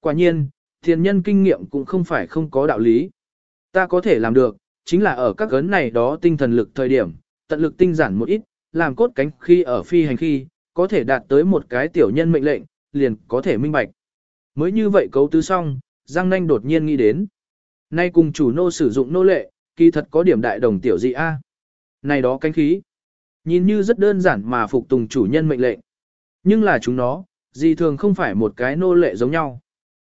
Quả nhiên, thiền nhân kinh nghiệm cũng không phải không có đạo lý. Ta có thể làm được, chính là ở các gấn này đó tinh thần lực thời điểm, tận lực tinh giản một ít, làm cốt cánh khi ở phi hành khi, có thể đạt tới một cái tiểu nhân mệnh lệnh, liền có thể minh bạch. Mới như vậy cấu tứ xong, Giang Nanh đột nhiên nghĩ đến. Nay cùng chủ nô sử dụng nô lệ, kỳ thật có điểm đại đồng tiểu dị A. Này đó cánh khí. Nhìn như rất đơn giản mà phục tùng chủ nhân mệnh lệnh. Nhưng là chúng nó, dị thường không phải một cái nô lệ giống nhau.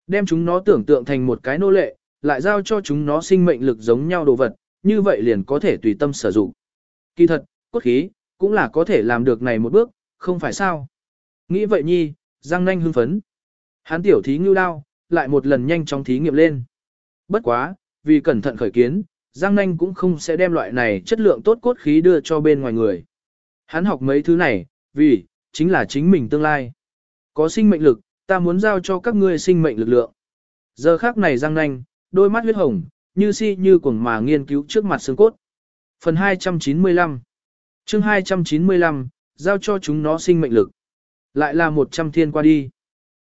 Đem chúng nó tưởng tượng thành một cái nô lệ, lại giao cho chúng nó sinh mệnh lực giống nhau đồ vật, như vậy liền có thể tùy tâm sử dụng. Kỳ thật, cốt khí, cũng là có thể làm được này một bước, không phải sao. Nghĩ vậy nhi, Giang Nanh hưng phấn. Hắn tiểu thí ngưu đao, lại một lần nhanh chóng thí nghiệm lên. Bất quá, vì cẩn thận khởi kiến, Giang Nanh cũng không sẽ đem loại này chất lượng tốt cốt khí đưa cho bên ngoài người. Hắn học mấy thứ này, vì, chính là chính mình tương lai. Có sinh mệnh lực, ta muốn giao cho các ngươi sinh mệnh lực lượng. Giờ khác này Giang Nanh, đôi mắt huyết hồng, như si như cuồng mà nghiên cứu trước mặt xương cốt. Phần 295 chương 295, giao cho chúng nó sinh mệnh lực. Lại là 100 thiên qua đi.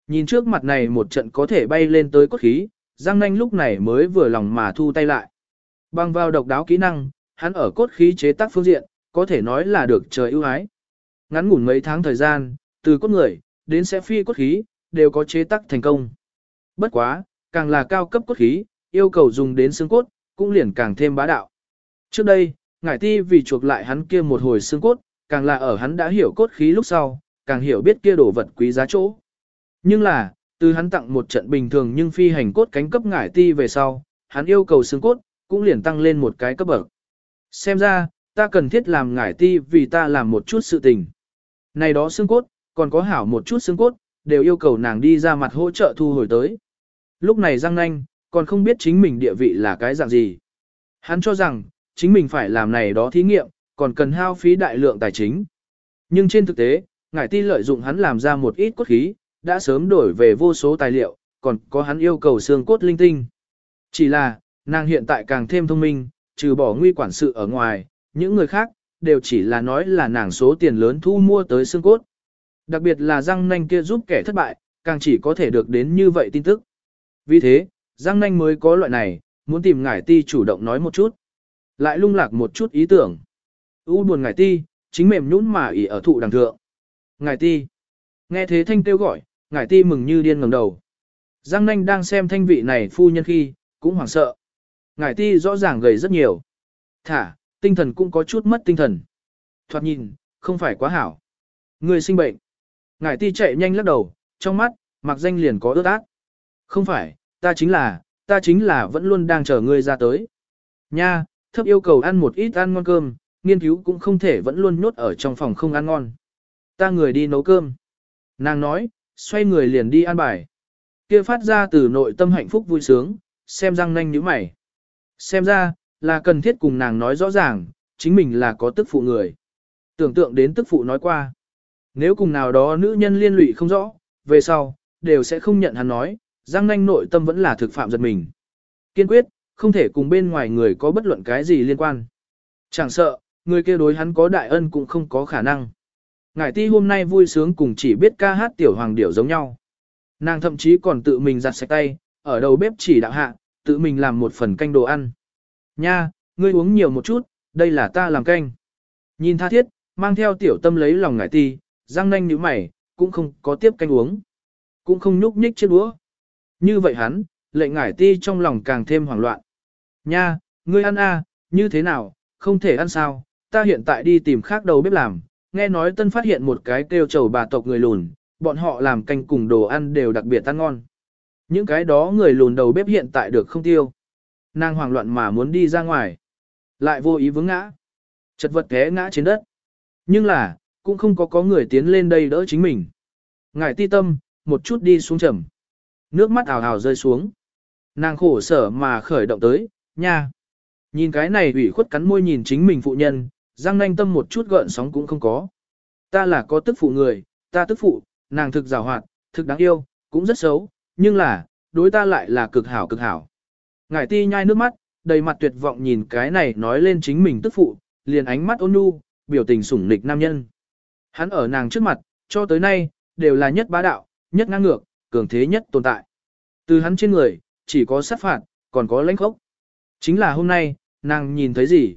Nhìn trước mặt này một trận có thể bay lên tới cốt khí, Giang Nanh lúc này mới vừa lòng mà thu tay lại. Bằng vào độc đáo kỹ năng, hắn ở cốt khí chế tác phương diện, có thể nói là được trời ưu ái. Ngắn ngủn mấy tháng thời gian, từ cốt người, đến sẽ phi cốt khí, đều có chế tác thành công. Bất quá, càng là cao cấp cốt khí, yêu cầu dùng đến xương cốt, cũng liền càng thêm bá đạo. Trước đây, ngải ti vì chuộc lại hắn kia một hồi xương cốt, càng là ở hắn đã hiểu cốt khí lúc sau, càng hiểu biết kia đồ vật quý giá chỗ. Nhưng là, từ hắn tặng một trận bình thường nhưng phi hành cốt cánh cấp ngải ti về sau, hắn yêu cầu xương cốt, cũng liền tăng lên một cái cấp bậc. Xem ra, ta cần thiết làm ngải ti vì ta làm một chút sự tình. Này đó xương cốt, còn có hảo một chút xương cốt, đều yêu cầu nàng đi ra mặt hỗ trợ thu hồi tới. Lúc này Giang Nanh, còn không biết chính mình địa vị là cái dạng gì. Hắn cho rằng, chính mình phải làm này đó thí nghiệm, còn cần hao phí đại lượng tài chính. Nhưng trên thực tế, ngải ti lợi dụng hắn làm ra một ít cốt khí, đã sớm đổi về vô số tài liệu, còn có hắn yêu cầu xương cốt linh tinh. Chỉ là, nàng hiện tại càng thêm thông minh, trừ bỏ nguy quản sự ở ngoài, những người khác, đều chỉ là nói là nàng số tiền lớn thu mua tới xương cốt. Đặc biệt là răng nanh kia giúp kẻ thất bại, càng chỉ có thể được đến như vậy tin tức. Vì thế, Giang Nanh mới có loại này, muốn tìm ngải ti chủ động nói một chút. Lại lung lạc một chút ý tưởng. U buồn ngải ti, chính mềm nhũn mà ỉ ở thụ đằng thượng. Ngải ti. Nghe thế thanh kêu gọi, ngải ti mừng như điên ngẩng đầu. Giang Nanh đang xem thanh vị này phu nhân khi, cũng hoảng sợ. Ngải ti rõ ràng gầy rất nhiều. Thả, tinh thần cũng có chút mất tinh thần. Thoạt nhìn, không phải quá hảo. Người sinh bệnh. Ngải ti chạy nhanh lắc đầu, trong mắt, mặc danh liền có ướt át. Không phải, ta chính là, ta chính là vẫn luôn đang chờ ngươi ra tới. Nha, thấp yêu cầu ăn một ít ăn ngon cơm, nghiên cứu cũng không thể vẫn luôn nhốt ở trong phòng không ăn ngon. Ta người đi nấu cơm. Nàng nói, xoay người liền đi ăn bài. Kia phát ra từ nội tâm hạnh phúc vui sướng, xem răng nanh như mày. Xem ra, là cần thiết cùng nàng nói rõ ràng, chính mình là có tức phụ người. Tưởng tượng đến tức phụ nói qua. Nếu cùng nào đó nữ nhân liên lụy không rõ, về sau, đều sẽ không nhận hắn nói, Giang nanh nội tâm vẫn là thực phạm giật mình. Kiên quyết, không thể cùng bên ngoài người có bất luận cái gì liên quan. Chẳng sợ, người kia đối hắn có đại ân cũng không có khả năng. Ngải ti hôm nay vui sướng cùng chỉ biết ca hát tiểu hoàng điểu giống nhau. Nàng thậm chí còn tự mình giặt sạch tay, ở đầu bếp chỉ đạo hạ, tự mình làm một phần canh đồ ăn. Nha, ngươi uống nhiều một chút, đây là ta làm canh. Nhìn tha thiết, mang theo tiểu tâm lấy lòng ngải ti, răng nanh như mày, cũng không có tiếp canh uống. Cũng không nhúc nhích chiếc đũa. Như vậy hắn, lệnh ngải ti trong lòng càng thêm hoảng loạn. Nha, ngươi ăn a, như thế nào, không thể ăn sao, ta hiện tại đi tìm khác đầu bếp làm, nghe nói tân phát hiện một cái kêu trầu bà tộc người lùn, bọn họ làm canh cùng đồ ăn đều đặc biệt ăn ngon. Những cái đó người lùn đầu bếp hiện tại được không tiêu. Nàng hoảng loạn mà muốn đi ra ngoài. Lại vô ý vướng ngã. Chật vật té ngã trên đất. Nhưng là, cũng không có có người tiến lên đây đỡ chính mình. Ngải ti tâm, một chút đi xuống trầm. Nước mắt ảo ảo rơi xuống. Nàng khổ sở mà khởi động tới, nha. Nhìn cái này ủy khuất cắn môi nhìn chính mình phụ nhân, răng nanh tâm một chút gợn sóng cũng không có. Ta là có tức phụ người, ta tức phụ, nàng thực rào hoạt, thực đáng yêu, cũng rất xấu, nhưng là, đối ta lại là cực hảo cực hảo. Ngải ti nhai nước mắt, đầy mặt tuyệt vọng nhìn cái này nói lên chính mình tức phụ, liền ánh mắt ôn nhu, biểu tình sủng nịch nam nhân. Hắn ở nàng trước mặt, cho tới nay, đều là nhất bá đạo, nhất ngang ngược, cường thế nhất tồn tại. Từ hắn trên người, chỉ có sát phạt, còn có lãnh khốc. Chính là hôm nay, nàng nhìn thấy gì?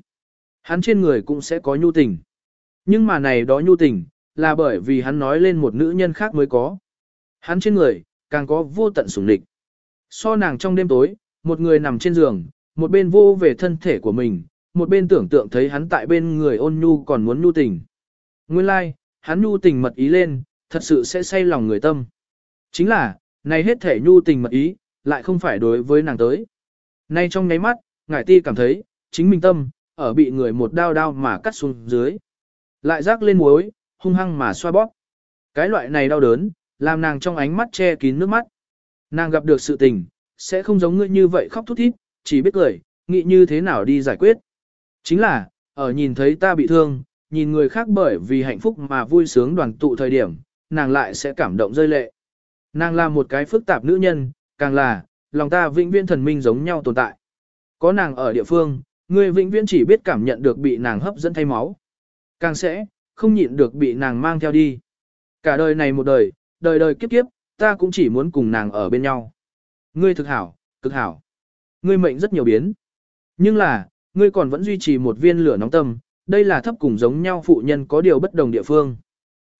Hắn trên người cũng sẽ có nhu tình. Nhưng mà này đó nhu tình, là bởi vì hắn nói lên một nữ nhân khác mới có. Hắn trên người, càng có vô tận sủng địch. So nàng trong đêm tối, một người nằm trên giường, một bên vô về thân thể của mình, một bên tưởng tượng thấy hắn tại bên người ôn nhu còn muốn nhu tình. Nguyên lai, like, hắn nhu tình mật ý lên, thật sự sẽ say lòng người tâm. Chính là, này hết thể nhu tình mật ý, lại không phải đối với nàng tới. Nay trong nháy mắt, ngải ti cảm thấy, chính mình tâm, ở bị người một đao đao mà cắt xuống dưới. Lại rác lên muối, hung hăng mà xoa bóp. Cái loại này đau đớn, làm nàng trong ánh mắt che kín nước mắt. Nàng gặp được sự tình, sẽ không giống ngươi như vậy khóc thút thít, chỉ biết cười, nghĩ như thế nào đi giải quyết. Chính là, ở nhìn thấy ta bị thương, nhìn người khác bởi vì hạnh phúc mà vui sướng đoàn tụ thời điểm, nàng lại sẽ cảm động rơi lệ. Nàng là một cái phức tạp nữ nhân, càng là, lòng ta vĩnh viễn thần minh giống nhau tồn tại. Có nàng ở địa phương, người vĩnh viễn chỉ biết cảm nhận được bị nàng hấp dẫn thay máu. Càng sẽ, không nhịn được bị nàng mang theo đi. Cả đời này một đời, đời đời kiếp kiếp, ta cũng chỉ muốn cùng nàng ở bên nhau. Ngươi thực hảo, cực hảo. Ngươi mệnh rất nhiều biến. Nhưng là, ngươi còn vẫn duy trì một viên lửa nóng tâm, đây là thấp cùng giống nhau phụ nhân có điều bất đồng địa phương.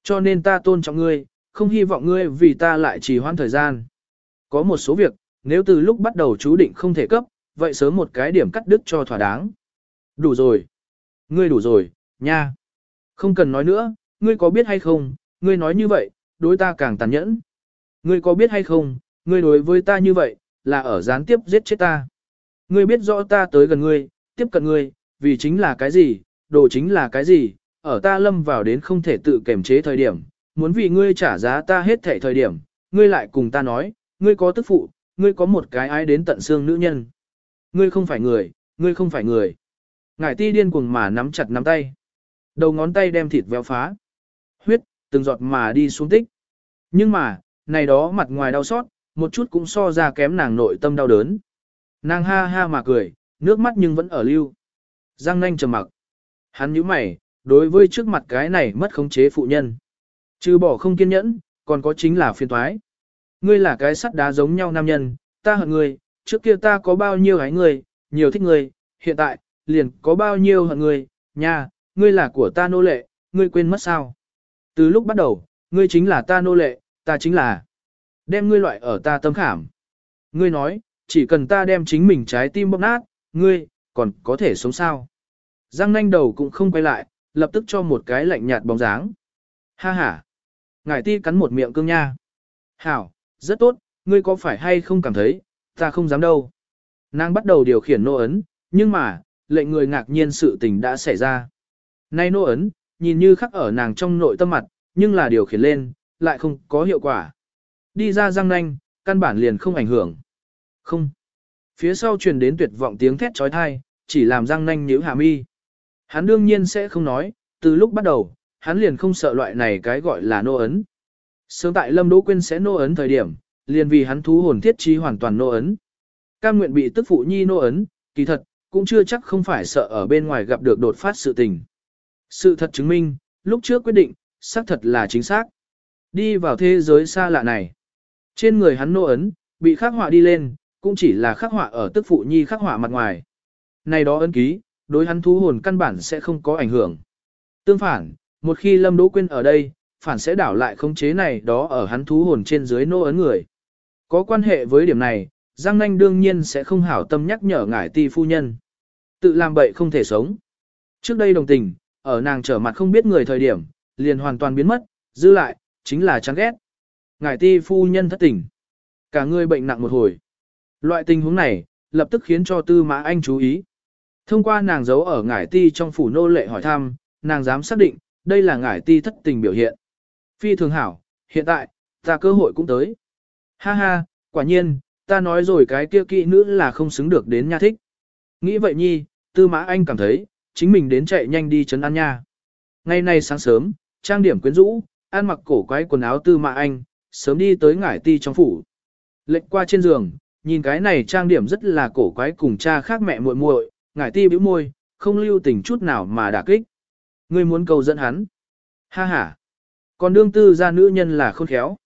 Cho nên ta tôn trọng ngươi, không hy vọng ngươi vì ta lại trì hoãn thời gian. Có một số việc, nếu từ lúc bắt đầu chú định không thể cấp, vậy sớm một cái điểm cắt đứt cho thỏa đáng. Đủ rồi. Ngươi đủ rồi, nha. Không cần nói nữa, ngươi có biết hay không, ngươi nói như vậy, đối ta càng tàn nhẫn. Ngươi có biết hay không, ngươi đối với ta như vậy, là ở gián tiếp giết chết ta. Ngươi biết rõ ta tới gần ngươi, tiếp cận ngươi, vì chính là cái gì, đồ chính là cái gì, ở ta lâm vào đến không thể tự kiểm chế thời điểm, muốn vì ngươi trả giá ta hết thể thời điểm, ngươi lại cùng ta nói, ngươi có tức phụ, ngươi có một cái ai đến tận xương nữ nhân. Ngươi không phải người, ngươi không phải người. Ngải ti điên cuồng mà nắm chặt nắm tay. Đầu ngón tay đem thịt véo phá. Huyết, từng giọt mà đi xuống tích. Nhưng mà, này đó mặt ngoài đau xót, một chút cũng so ra kém nàng nội tâm đau đớn. Nàng ha ha mà cười, nước mắt nhưng vẫn ở lưu. Giang nanh trầm mặc. Hắn nhíu mày, đối với trước mặt cái này mất khống chế phụ nhân. Trừ bỏ không kiên nhẫn, còn có chính là phiền toái. Ngươi là cái sắt đá giống nhau nam nhân, ta hận ngươi, trước kia ta có bao nhiêu hái ngươi, nhiều thích ngươi, hiện tại, liền có bao nhiêu hận ngươi, nha, ngươi là của ta nô lệ, ngươi quên mất sao. Từ lúc bắt đầu, ngươi chính là ta nô lệ, ta chính là đem ngươi loại ở ta tâm khảm. Ngươi nói, chỉ cần ta đem chính mình trái tim bóp nát, ngươi, còn có thể sống sao. Giang nanh đầu cũng không quay lại, lập tức cho một cái lạnh nhạt bóng dáng. Ha ha. Ngải ti cắn một miệng cương nha. Hảo, rất tốt, ngươi có phải hay không cảm thấy, ta không dám đâu. Nàng bắt đầu điều khiển nô ấn, nhưng mà, lệnh người ngạc nhiên sự tình đã xảy ra. Nay nô ấn, nhìn như khắc ở nàng trong nội tâm mặt, nhưng là điều khiển lên, lại không có hiệu quả. Đi ra răng nanh, căn bản liền không ảnh hưởng. Không. Phía sau truyền đến tuyệt vọng tiếng thét trói thai, chỉ làm răng nanh nhíu hạ mi. Hắn đương nhiên sẽ không nói, từ lúc bắt đầu, hắn liền không sợ loại này cái gọi là nô ấn. Sớm tại Lâm Đỗ Quyên sẽ nô ấn thời điểm, liền vì hắn thú hồn thiết trí hoàn toàn nô ấn. Cam nguyện bị tức phụ nhi nô ấn, kỳ thật, cũng chưa chắc không phải sợ ở bên ngoài gặp được đột phát sự tình. Sự thật chứng minh, lúc trước quyết định, xác thật là chính xác. Đi vào thế giới xa lạ này. Trên người hắn nô ấn, bị khắc họa đi lên, cũng chỉ là khắc họa ở tức phụ nhi khắc họa mặt ngoài. Này đó ấn ký, đối hắn thú hồn căn bản sẽ không có ảnh hưởng. Tương phản, một khi Lâm Đỗ Quyên ở đây, phản sẽ đảo lại khống chế này đó ở hắn thú hồn trên dưới nô ấn người. Có quan hệ với điểm này, Giang Nanh đương nhiên sẽ không hảo tâm nhắc nhở ngải ti phu nhân. Tự làm bậy không thể sống. Trước đây đồng tình, ở nàng trở mặt không biết người thời điểm, liền hoàn toàn biến mất, dư lại, chính là chán ghét. Ngải ti phu nhân thất tình. Cả người bệnh nặng một hồi. Loại tình huống này, lập tức khiến cho tư mã anh chú ý. Thông qua nàng giấu ở ngải ti trong phủ nô lệ hỏi thăm, nàng dám xác định, đây là ngải ti thất tình biểu hiện. Phi thường hảo, hiện tại, ta cơ hội cũng tới. Ha ha, quả nhiên, ta nói rồi cái kia kỵ nữ là không xứng được đến nha thích. Nghĩ vậy nhi, tư mã anh cảm thấy, chính mình đến chạy nhanh đi chấn an nha. Ngày nay sáng sớm, trang điểm quyến rũ, ăn mặc cổ quái quần áo tư mã anh, sớm đi tới ngải ti trong phủ. Lệnh qua trên giường, nhìn cái này trang điểm rất là cổ quái cùng cha khác mẹ muội muội, ngải ti bĩu môi, không lưu tình chút nào mà đả kích. Ngươi muốn cầu dẫn hắn. Ha ha. Còn đương tư gia nữ nhân là khôn khéo.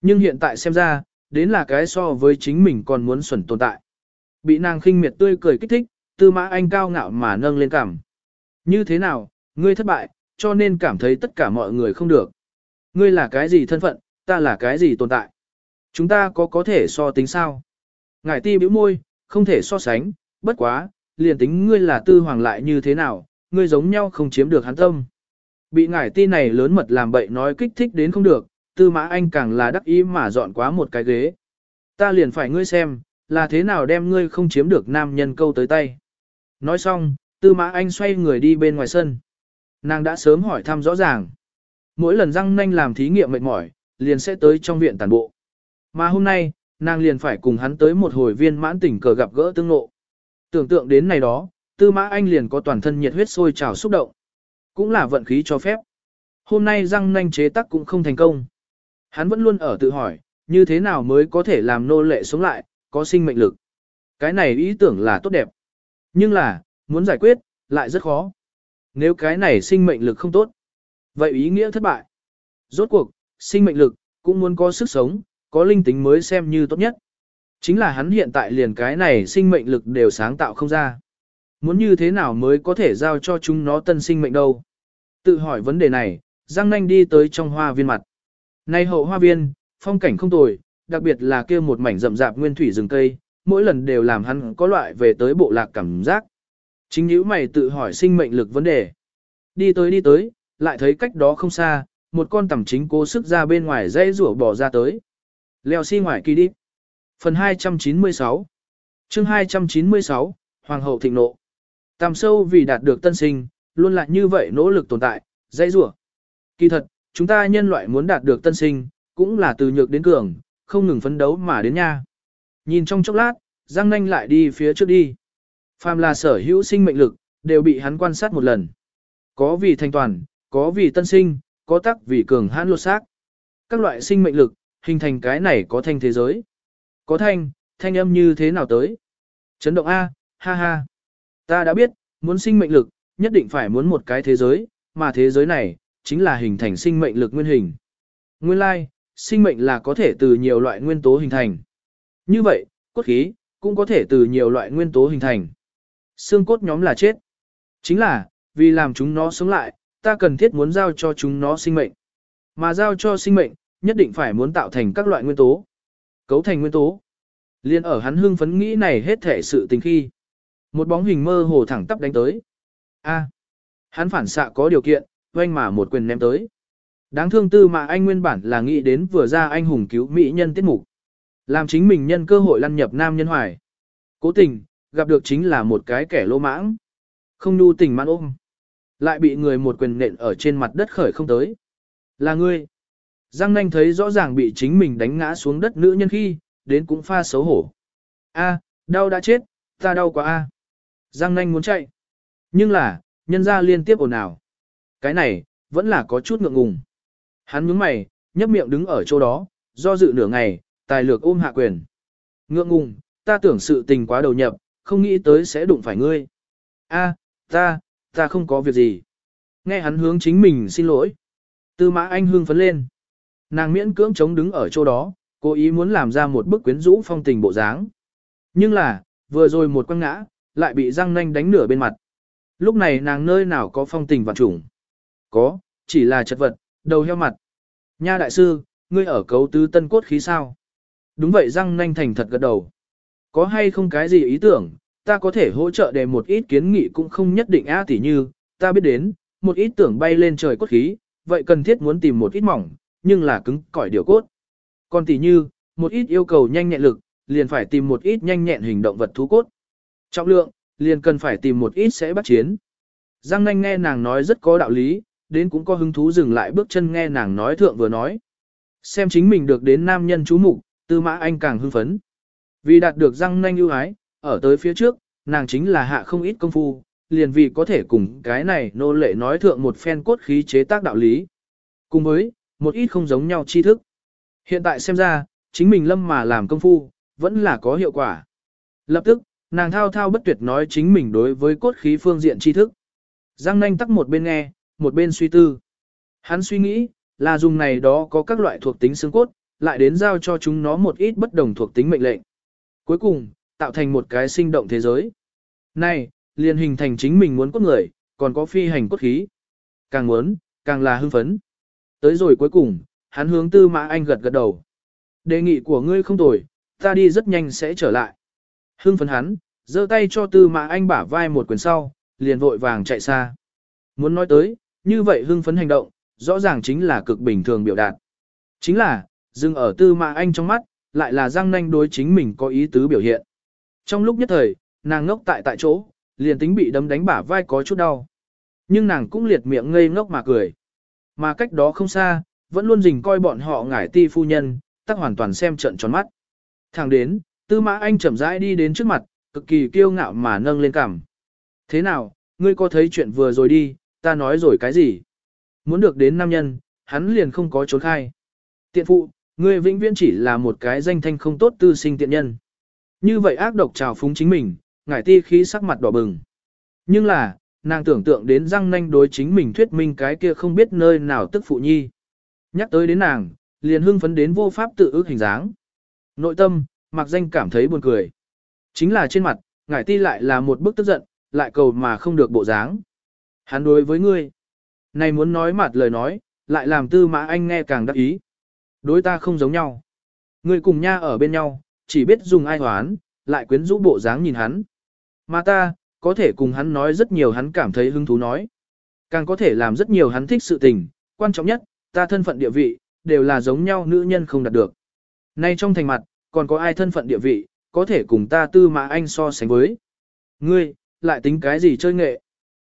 Nhưng hiện tại xem ra, đến là cái so với chính mình còn muốn xuẩn tồn tại. Bị nàng khinh miệt tươi cười kích thích, tư mã anh cao ngạo mà nâng lên cảm. Như thế nào, ngươi thất bại, cho nên cảm thấy tất cả mọi người không được. Ngươi là cái gì thân phận, ta là cái gì tồn tại. Chúng ta có có thể so tính sao? Ngải ti bĩu môi, không thể so sánh, bất quá, liền tính ngươi là tư hoàng lại như thế nào, ngươi giống nhau không chiếm được hắn tâm. Bị ngải ti này lớn mật làm bậy nói kích thích đến không được, tư mã anh càng là đắc ý mà dọn quá một cái ghế. Ta liền phải ngươi xem, là thế nào đem ngươi không chiếm được nam nhân câu tới tay. Nói xong, tư mã anh xoay người đi bên ngoài sân. Nàng đã sớm hỏi thăm rõ ràng. Mỗi lần răng nanh làm thí nghiệm mệt mỏi, liền sẽ tới trong viện tàn bộ. Mà hôm nay, nàng liền phải cùng hắn tới một hồi viên mãn tỉnh cờ gặp gỡ tương ngộ. Tưởng tượng đến này đó, tư mã anh liền có toàn thân nhiệt huyết sôi trào xúc động. Cũng là vận khí cho phép. Hôm nay răng nanh chế tắc cũng không thành công. Hắn vẫn luôn ở tự hỏi, như thế nào mới có thể làm nô lệ sống lại, có sinh mệnh lực. Cái này ý tưởng là tốt đẹp. Nhưng là, muốn giải quyết, lại rất khó. Nếu cái này sinh mệnh lực không tốt, vậy ý nghĩa thất bại. Rốt cuộc, sinh mệnh lực, cũng muốn có sức sống, có linh tính mới xem như tốt nhất. Chính là hắn hiện tại liền cái này sinh mệnh lực đều sáng tạo không ra. Muốn như thế nào mới có thể giao cho chúng nó tân sinh mệnh đâu. Tự hỏi vấn đề này, Giang Nanh đi tới trong hoa viên mặt. Này hậu hoa viên, phong cảnh không tồi, đặc biệt là kia một mảnh rậm rạp nguyên thủy rừng cây, mỗi lần đều làm hắn có loại về tới bộ lạc cảm giác. Chính nhíu mày tự hỏi sinh mệnh lực vấn đề. Đi tới đi tới, lại thấy cách đó không xa, một con tầm chính cố sức ra bên ngoài dây rủa bỏ ra tới. Leo xi si ngoài kỳ đi. Phần 296 chương 296, Hoàng hậu thịnh nộ. Tàm sâu vì đạt được tân sinh, luôn lại như vậy nỗ lực tồn tại, dây rủa Kỳ thật, chúng ta nhân loại muốn đạt được tân sinh, cũng là từ nhược đến cường, không ngừng phấn đấu mà đến nha. Nhìn trong chốc lát, Giang Nanh lại đi phía trước đi. Phàm là sở hữu sinh mệnh lực, đều bị hắn quan sát một lần. Có vì thanh toàn, có vì tân sinh, có tắc vì cường hãn lột xác. Các loại sinh mệnh lực, hình thành cái này có thanh thế giới. Có thanh, thanh âm như thế nào tới? Chấn động A, ha ha. Ta đã biết, muốn sinh mệnh lực, nhất định phải muốn một cái thế giới, mà thế giới này, chính là hình thành sinh mệnh lực nguyên hình. Nguyên lai, sinh mệnh là có thể từ nhiều loại nguyên tố hình thành. Như vậy, cốt khí, cũng có thể từ nhiều loại nguyên tố hình thành. Xương cốt nhóm là chết. Chính là, vì làm chúng nó sống lại, ta cần thiết muốn giao cho chúng nó sinh mệnh. Mà giao cho sinh mệnh, nhất định phải muốn tạo thành các loại nguyên tố. Cấu thành nguyên tố. Liên ở hắn hưng phấn nghĩ này hết thể sự tình khi. Một bóng hình mơ hồ thẳng tắp đánh tới. A. hắn phản xạ có điều kiện, oanh mà một quyền ném tới. Đáng thương tư mà anh nguyên bản là nghĩ đến vừa ra anh hùng cứu mỹ nhân tiết mục. Làm chính mình nhân cơ hội lăn nhập nam nhân hoài. Cố tình, gặp được chính là một cái kẻ lô mãng. Không nu tình mãn ôm. Lại bị người một quyền nện ở trên mặt đất khởi không tới. Là ngươi. Giang nanh thấy rõ ràng bị chính mình đánh ngã xuống đất nữ nhân khi, đến cũng pha xấu hổ. A, đau đã chết, ta đau quá a. Giang nanh muốn chạy. Nhưng là, nhân ra liên tiếp ồn ào. Cái này, vẫn là có chút ngượng ngùng. Hắn nhướng mày, nhấp miệng đứng ở chỗ đó, do dự nửa ngày, tài lược ôm hạ quyền. Ngượng ngùng, ta tưởng sự tình quá đầu nhập, không nghĩ tới sẽ đụng phải ngươi. A, ta, ta không có việc gì. Nghe hắn hướng chính mình xin lỗi. Tư mã anh hương phấn lên. Nàng miễn cưỡng chống đứng ở chỗ đó, cố ý muốn làm ra một bức quyến rũ phong tình bộ dáng. Nhưng là, vừa rồi một quăng ngã, lại bị răng nanh đánh nửa bên mặt. Lúc này nàng nơi nào có phong tình vạn trùng. Có, chỉ là chật vật, đầu heo mặt. Nha đại sư, ngươi ở cấu tứ tân cốt khí sao? Đúng vậy răng nanh thành thật gật đầu. Có hay không cái gì ý tưởng, ta có thể hỗ trợ để một ít kiến nghị cũng không nhất định á tỉ như, ta biết đến, một ít tưởng bay lên trời cốt khí, vậy cần thiết muốn tìm một ít mỏng, nhưng là cứng cỏi điều cốt. Còn tỉ như, một ít yêu cầu nhanh nhẹn lực, liền phải tìm một ít nhanh nhẹn hình động vật thú cốt. Trọng lượng, liền cần phải tìm một ít sẽ bắt chiến. Giang nanh nghe nàng nói rất có đạo lý, đến cũng có hứng thú dừng lại bước chân nghe nàng nói thượng vừa nói. Xem chính mình được đến nam nhân chú mục, tư mã anh càng hưng phấn. Vì đạt được răng nanh ưu ái, ở tới phía trước, nàng chính là hạ không ít công phu, liền vì có thể cùng cái này nô lệ nói thượng một phen cốt khí chế tác đạo lý. Cùng với, một ít không giống nhau tri thức. Hiện tại xem ra, chính mình lâm mà làm công phu, vẫn là có hiệu quả. Lập tức, nàng thao thao bất tuyệt nói chính mình đối với cốt khí phương diện tri thức. Giang nanh tắc một bên nghe, một bên suy tư. Hắn suy nghĩ, là dùng này đó có các loại thuộc tính xương cốt, lại đến giao cho chúng nó một ít bất đồng thuộc tính mệnh lệnh. Cuối cùng, tạo thành một cái sinh động thế giới. Này, liền hình thành chính mình muốn cốt người, còn có phi hành cốt khí. Càng muốn, càng là hưng phấn. Tới rồi cuối cùng, hắn hướng tư mã anh gật gật đầu. Đề nghị của ngươi không tồi, ta đi rất nhanh sẽ trở lại. Hưng phấn hắn, giơ tay cho tư mã anh bả vai một quyền sau, liền vội vàng chạy xa. Muốn nói tới, như vậy hưng phấn hành động, rõ ràng chính là cực bình thường biểu đạt. Chính là, dừng ở tư mã anh trong mắt, lại là răng nanh đối chính mình có ý tứ biểu hiện. Trong lúc nhất thời, nàng ngốc tại tại chỗ, liền tính bị đấm đánh bả vai có chút đau. Nhưng nàng cũng liệt miệng ngây ngốc mà cười. Mà cách đó không xa, vẫn luôn rình coi bọn họ ngải ti phu nhân, tắc hoàn toàn xem trận tròn mắt. Thẳng đến, tư mã anh chậm rãi đi đến trước mặt, cực kỳ kiêu ngạo mà nâng lên cằm. Thế nào, ngươi có thấy chuyện vừa rồi đi, ta nói rồi cái gì? Muốn được đến nam nhân, hắn liền không có trốn khai. Tiện phụ, ngươi vĩnh viễn chỉ là một cái danh thanh không tốt tư sinh tiện nhân. Như vậy ác độc trào phúng chính mình, ngải ti khí sắc mặt đỏ bừng. Nhưng là, nàng tưởng tượng đến răng nanh đối chính mình thuyết minh cái kia không biết nơi nào tức phụ nhi. Nhắc tới đến nàng, liền hưng phấn đến vô pháp tự ước hình dáng. Nội tâm, mặc danh cảm thấy buồn cười. Chính là trên mặt, ngải ti lại là một bức tức giận, lại cầu mà không được bộ dáng. Hắn đối với ngươi, này muốn nói mặt lời nói, lại làm tư mã anh nghe càng đắc ý. Đối ta không giống nhau. Ngươi cùng nha ở bên nhau, chỉ biết dùng ai hoán, lại quyến rũ bộ dáng nhìn hắn. Mà ta, có thể cùng hắn nói rất nhiều hắn cảm thấy hứng thú nói. Càng có thể làm rất nhiều hắn thích sự tình, quan trọng nhất, ta thân phận địa vị, đều là giống nhau nữ nhân không đạt được. Nay trong thành mặt, còn có ai thân phận địa vị, có thể cùng ta tư mà anh so sánh với. Ngươi, lại tính cái gì chơi nghệ?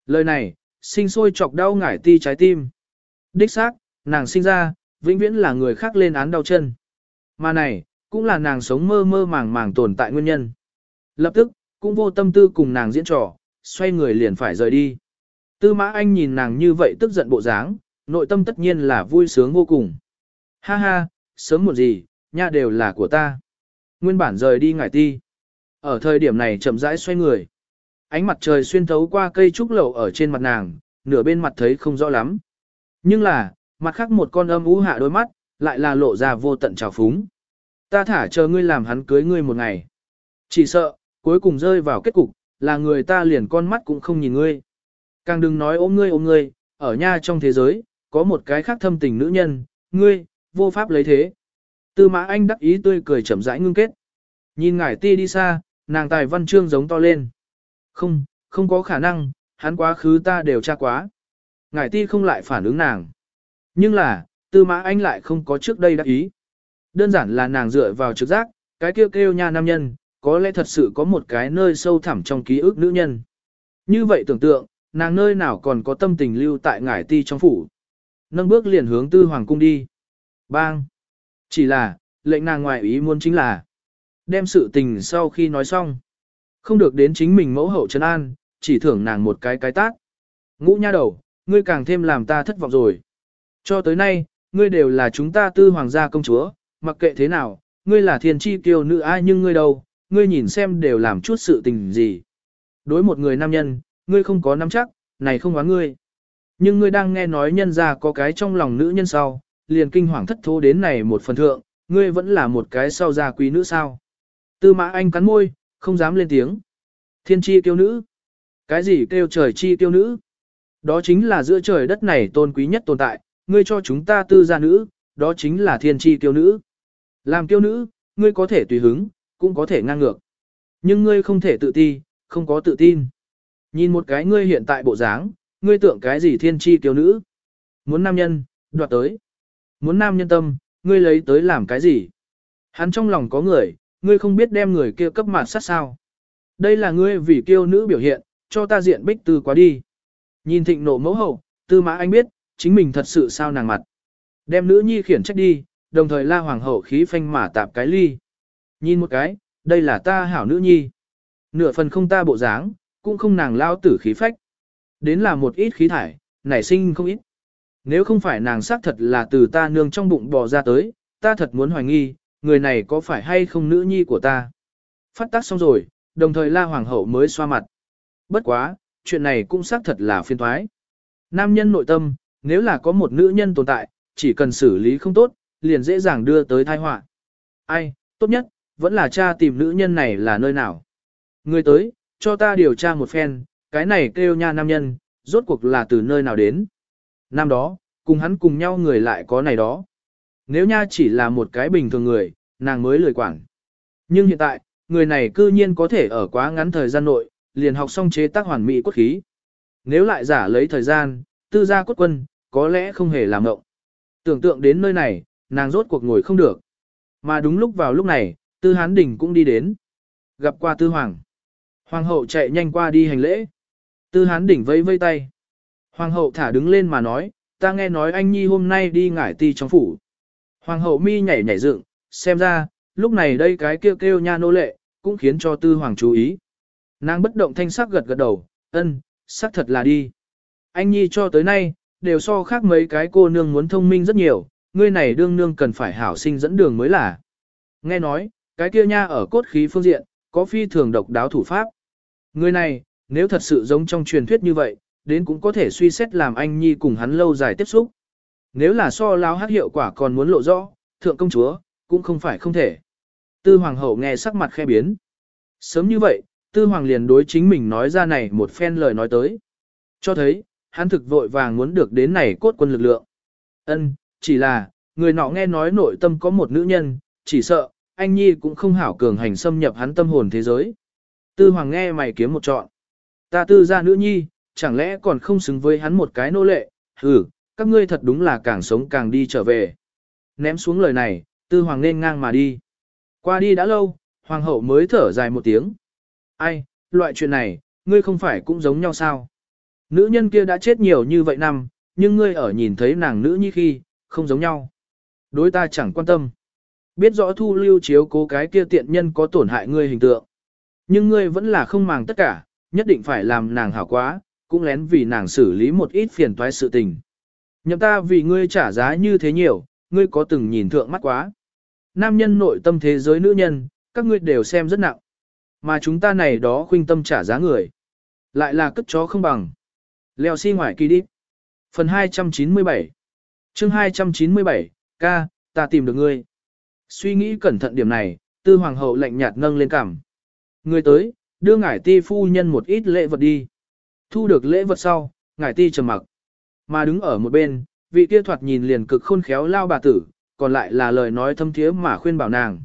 Lời này, sinh sôi chọc đau ngải ti trái tim. Đích xác, nàng sinh ra, vĩnh viễn là người khác lên án đau chân. Mà này, cũng là nàng sống mơ mơ màng màng tồn tại nguyên nhân. Lập tức, cũng vô tâm tư cùng nàng diễn trò, xoay người liền phải rời đi. Tư mã anh nhìn nàng như vậy tức giận bộ dáng, nội tâm tất nhiên là vui sướng vô cùng. Ha ha, sớm một gì, nha đều là của ta. Nguyên bản rời đi ngải ti. Ở thời điểm này chậm rãi xoay người. Ánh mặt trời xuyên thấu qua cây trúc lầu ở trên mặt nàng, nửa bên mặt thấy không rõ lắm. Nhưng là, mặt khác một con âm ú hạ đôi mắt, lại là lộ ra vô tận trào phúng. Ta thả chờ ngươi làm hắn cưới ngươi một ngày. Chỉ sợ, cuối cùng rơi vào kết cục, là người ta liền con mắt cũng không nhìn ngươi. Càng đừng nói ôm ngươi ôm ngươi, ở nha trong thế giới, có một cái khác thâm tình nữ nhân, ngươi, vô pháp lấy thế. Tư mã anh đắc ý tươi cười chậm rãi ngưng kết. Nhìn ngải ti đi xa, nàng tài văn chương giống to lên. Không, không có khả năng, hắn quá khứ ta đều tra quá. Ngải ti không lại phản ứng nàng. Nhưng là, tư mã anh lại không có trước đây đắc ý. Đơn giản là nàng dựa vào trực giác, cái kêu kêu nha nam nhân, có lẽ thật sự có một cái nơi sâu thẳm trong ký ức nữ nhân. Như vậy tưởng tượng, nàng nơi nào còn có tâm tình lưu tại ngải ti trong phủ. Nâng bước liền hướng tư hoàng cung đi. Bang! Chỉ là, lệnh nàng ngoại ý muốn chính là đem sự tình sau khi nói xong. Không được đến chính mình mẫu hậu trấn an, chỉ thưởng nàng một cái cái tác. Ngũ nha đầu, ngươi càng thêm làm ta thất vọng rồi. Cho tới nay, ngươi đều là chúng ta tư hoàng gia công chúa, mặc kệ thế nào, ngươi là thiên chi kiêu nữ ai nhưng ngươi đâu, ngươi nhìn xem đều làm chút sự tình gì. Đối một người nam nhân, ngươi không có nắm chắc, này không oán ngươi. Nhưng ngươi đang nghe nói nhân ra có cái trong lòng nữ nhân sau, liền kinh hoàng thất thố đến này một phần thượng, ngươi vẫn là một cái sau gia quý nữ sao. Tư mã anh cắn môi, không dám lên tiếng. Thiên chi tiêu nữ. Cái gì kêu trời chi tiêu nữ? Đó chính là giữa trời đất này tôn quý nhất tồn tại, ngươi cho chúng ta tư gia nữ, đó chính là thiên chi tiêu nữ. Làm tiêu nữ, ngươi có thể tùy hứng, cũng có thể ngang ngược. Nhưng ngươi không thể tự ti, không có tự tin. Nhìn một cái ngươi hiện tại bộ dáng, ngươi tưởng cái gì thiên chi kiều nữ? Muốn nam nhân, đoạt tới. Muốn nam nhân tâm, ngươi lấy tới làm cái gì? Hắn trong lòng có người, ngươi không biết đem người kia cấp mặt sát sao. Đây là ngươi vì kiêu nữ biểu hiện, cho ta diện bích tư quá đi. Nhìn thịnh nộ mẫu hậu, tư mã anh biết, chính mình thật sự sao nàng mặt. Đem nữ nhi khiển trách đi, đồng thời la hoàng hậu khí phanh mà tạp cái ly. Nhìn một cái, đây là ta hảo nữ nhi. Nửa phần không ta bộ dáng, cũng không nàng lao tử khí phách. Đến là một ít khí thải, nảy sinh không ít. Nếu không phải nàng xác thật là từ ta nương trong bụng bò ra tới, ta thật muốn hoài nghi, người này có phải hay không nữ nhi của ta. Phát tác xong rồi, đồng thời la hoàng hậu mới xoa mặt. Bất quá, chuyện này cũng xác thật là phiên thoái. Nam nhân nội tâm, nếu là có một nữ nhân tồn tại, chỉ cần xử lý không tốt, liền dễ dàng đưa tới tai họa. Ai, tốt nhất, vẫn là cha tìm nữ nhân này là nơi nào. Người tới, cho ta điều tra một phen, cái này kêu nha nam nhân, rốt cuộc là từ nơi nào đến. Năm đó, cùng hắn cùng nhau người lại có này đó. Nếu nha chỉ là một cái bình thường người, nàng mới lười quản. Nhưng hiện tại, người này cư nhiên có thể ở quá ngắn thời gian nội, liền học xong chế tác hoàn mỹ cốt khí. Nếu lại giả lấy thời gian, tư gia cốt quân, có lẽ không hề làm ngộng. Tưởng tượng đến nơi này, nàng rốt cuộc ngồi không được. Mà đúng lúc vào lúc này, tư hán đỉnh cũng đi đến. Gặp qua tư hoàng. Hoàng hậu chạy nhanh qua đi hành lễ. Tư hán đỉnh vây vây tay. Hoàng hậu thả đứng lên mà nói, ta nghe nói anh Nhi hôm nay đi ngải ti trong phủ. Hoàng hậu mi nhảy nhảy dựng, xem ra, lúc này đây cái kêu kêu nha nô lệ, cũng khiến cho tư hoàng chú ý. Nàng bất động thanh sắc gật gật đầu, ân, sắc thật là đi. Anh Nhi cho tới nay, đều so khác mấy cái cô nương muốn thông minh rất nhiều, ngươi này đương nương cần phải hảo sinh dẫn đường mới là. Nghe nói, cái kia nha ở cốt khí phương diện, có phi thường độc đáo thủ pháp. Người này, nếu thật sự giống trong truyền thuyết như vậy, đến cũng có thể suy xét làm anh Nhi cùng hắn lâu dài tiếp xúc. Nếu là so lao hát hiệu quả còn muốn lộ rõ, thượng công chúa, cũng không phải không thể. Tư hoàng hậu nghe sắc mặt khe biến. Sớm như vậy, tư hoàng liền đối chính mình nói ra này một phen lời nói tới. Cho thấy, hắn thực vội vàng muốn được đến này cốt quân lực lượng. Ân, chỉ là, người nọ nghe nói nội tâm có một nữ nhân, chỉ sợ, anh Nhi cũng không hảo cường hành xâm nhập hắn tâm hồn thế giới. Tư hoàng nghe mày kiếm một trọn. Ta tư ra nữ nhi, chẳng lẽ còn không xứng với hắn một cái nô lệ, hừ, các ngươi thật đúng là càng sống càng đi trở về. Ném xuống lời này, tư hoàng nên ngang mà đi. Qua đi đã lâu, hoàng hậu mới thở dài một tiếng. Ai, loại chuyện này, ngươi không phải cũng giống nhau sao? Nữ nhân kia đã chết nhiều như vậy năm, nhưng ngươi ở nhìn thấy nàng nữ như khi, không giống nhau. Đối ta chẳng quan tâm. Biết rõ thu lưu chiếu cố cái kia tiện nhân có tổn hại ngươi hình tượng. Nhưng ngươi vẫn là không màng tất cả, nhất định phải làm nàng hảo quá, cũng lén vì nàng xử lý một ít phiền toái sự tình. Nhậm ta vì ngươi trả giá như thế nhiều, ngươi có từng nhìn thượng mắt quá. Nam nhân nội tâm thế giới nữ nhân, các ngươi đều xem rất nặng. Mà chúng ta này đó khuynh tâm trả giá người. Lại là cất chó không bằng. Leo xi si ngoài kỳ đi. Phần 297 chương 297, ca, ta tìm được ngươi. Suy nghĩ cẩn thận điểm này, tư hoàng hậu lạnh nhạt nâng lên cằm. Người tới, đưa ngải ti phu nhân một ít lễ vật đi. Thu được lễ vật sau, ngải ti trầm mặc. Mà đứng ở một bên, vị kia thoạt nhìn liền cực khôn khéo lao bà tử, còn lại là lời nói thâm thiế mà khuyên bảo nàng.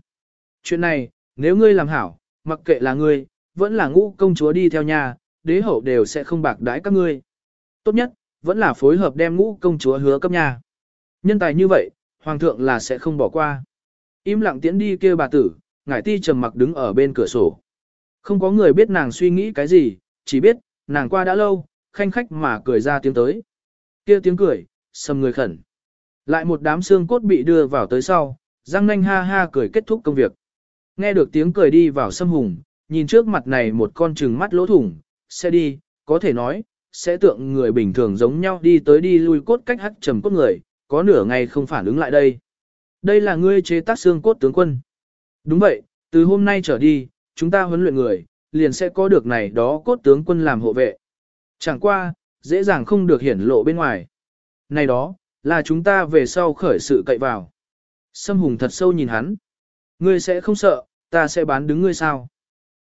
Chuyện này, nếu ngươi làm hảo, mặc kệ là ngươi, vẫn là ngũ công chúa đi theo nhà, đế hậu đều sẽ không bạc đãi các ngươi. Tốt nhất, vẫn là phối hợp đem ngũ công chúa hứa cấp nhà. Nhân tài như vậy, hoàng thượng là sẽ không bỏ qua. Im lặng tiễn đi kia bà tử, ngải ti trầm mặc đứng ở bên cửa sổ. Không có người biết nàng suy nghĩ cái gì, chỉ biết, nàng qua đã lâu, khanh khách mà cười ra tiếng tới. Kia tiếng cười, sầm người khẩn. Lại một đám xương cốt bị đưa vào tới sau, răng nanh ha ha cười kết thúc công việc. Nghe được tiếng cười đi vào sâm hùng, nhìn trước mặt này một con trừng mắt lỗ thủng, sẽ đi, có thể nói, sẽ tượng người bình thường giống nhau đi tới đi lui cốt cách hắc trầm cốt người, có nửa ngày không phản ứng lại đây. Đây là ngươi chế tác xương cốt tướng quân. Đúng vậy, từ hôm nay trở đi, chúng ta huấn luyện người, liền sẽ có được này đó cốt tướng quân làm hộ vệ. Chẳng qua, dễ dàng không được hiển lộ bên ngoài. Này đó, là chúng ta về sau khởi sự cậy vào. Sâm hùng thật sâu nhìn hắn. Ngươi sẽ không sợ, ta sẽ bán đứng ngươi sao?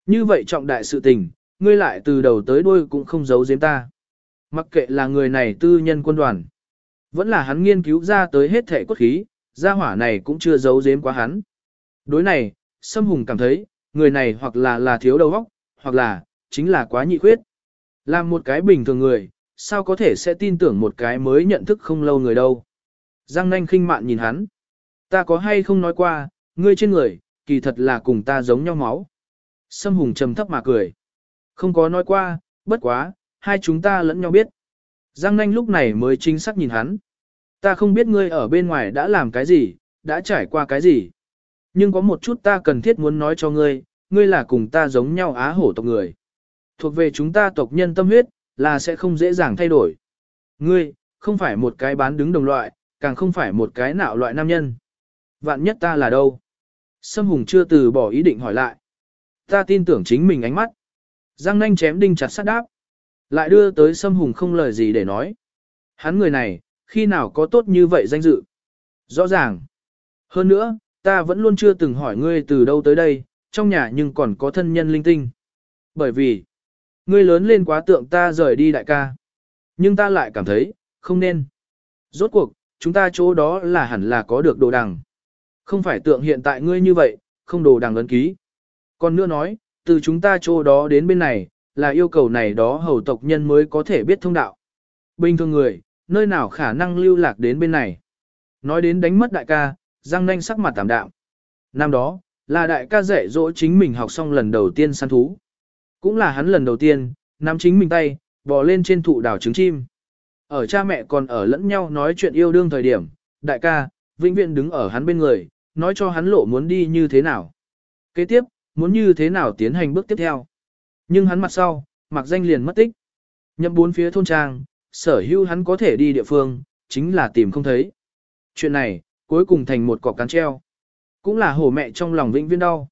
Như vậy trọng đại sự tình, ngươi lại từ đầu tới đuôi cũng không giấu giếm ta. Mặc kệ là người này tư nhân quân đoàn. Vẫn là hắn nghiên cứu ra tới hết thể cốt khí, gia hỏa này cũng chưa giấu giếm quá hắn. Đối này, Sâm Hùng cảm thấy, người này hoặc là là thiếu đầu óc, hoặc là, chính là quá nhị khuyết. Làm một cái bình thường người, sao có thể sẽ tin tưởng một cái mới nhận thức không lâu người đâu. Giang nanh khinh mạn nhìn hắn. Ta có hay không nói qua, ngươi trên người, kỳ thật là cùng ta giống nhau máu. Sâm hùng trầm thấp mà cười. Không có nói qua, bất quá, hai chúng ta lẫn nhau biết. Giang nanh lúc này mới chính xác nhìn hắn. Ta không biết ngươi ở bên ngoài đã làm cái gì, đã trải qua cái gì. Nhưng có một chút ta cần thiết muốn nói cho ngươi, ngươi là cùng ta giống nhau á hổ tộc người. Thuộc về chúng ta tộc nhân tâm huyết, là sẽ không dễ dàng thay đổi. Ngươi, không phải một cái bán đứng đồng loại, càng không phải một cái nạo loại nam nhân. Vạn nhất ta là đâu? Sâm Hùng chưa từ bỏ ý định hỏi lại. Ta tin tưởng chính mình ánh mắt. Giang nanh chém đinh chặt sát đáp. Lại đưa tới Sâm Hùng không lời gì để nói. Hắn người này, khi nào có tốt như vậy danh dự? Rõ ràng. Hơn nữa, ta vẫn luôn chưa từng hỏi ngươi từ đâu tới đây, trong nhà nhưng còn có thân nhân linh tinh. Bởi vì, ngươi lớn lên quá tượng ta rời đi đại ca. Nhưng ta lại cảm thấy, không nên. Rốt cuộc, chúng ta chỗ đó là hẳn là có được đồ đằng. Không phải tượng hiện tại ngươi như vậy, không đồ đằng ấn ký. Còn nữa nói, từ chúng ta chỗ đó đến bên này, là yêu cầu này đó hầu tộc nhân mới có thể biết thông đạo. Bình thường người, nơi nào khả năng lưu lạc đến bên này. Nói đến đánh mất đại ca, Giang Nanh sắc mặt tạm đạm. Năm đó, là đại ca dạy dỗ chính mình học xong lần đầu tiên săn thú. Cũng là hắn lần đầu tiên, nắm chính mình tay, bò lên trên thụ đảo trứng chim. Ở cha mẹ còn ở lẫn nhau nói chuyện yêu đương thời điểm, đại ca, vĩnh viễn đứng ở hắn bên người, nói cho hắn lộ muốn đi như thế nào. Kế tiếp, muốn như thế nào tiến hành bước tiếp theo. Nhưng hắn mặt sau, mặc danh liền mất tích. Nhậm bốn phía thôn trang, sở hữu hắn có thể đi địa phương, chính là tìm không thấy. Chuyện này, cuối cùng thành một cọc cán treo. Cũng là hổ mẹ trong lòng vĩnh viên đau.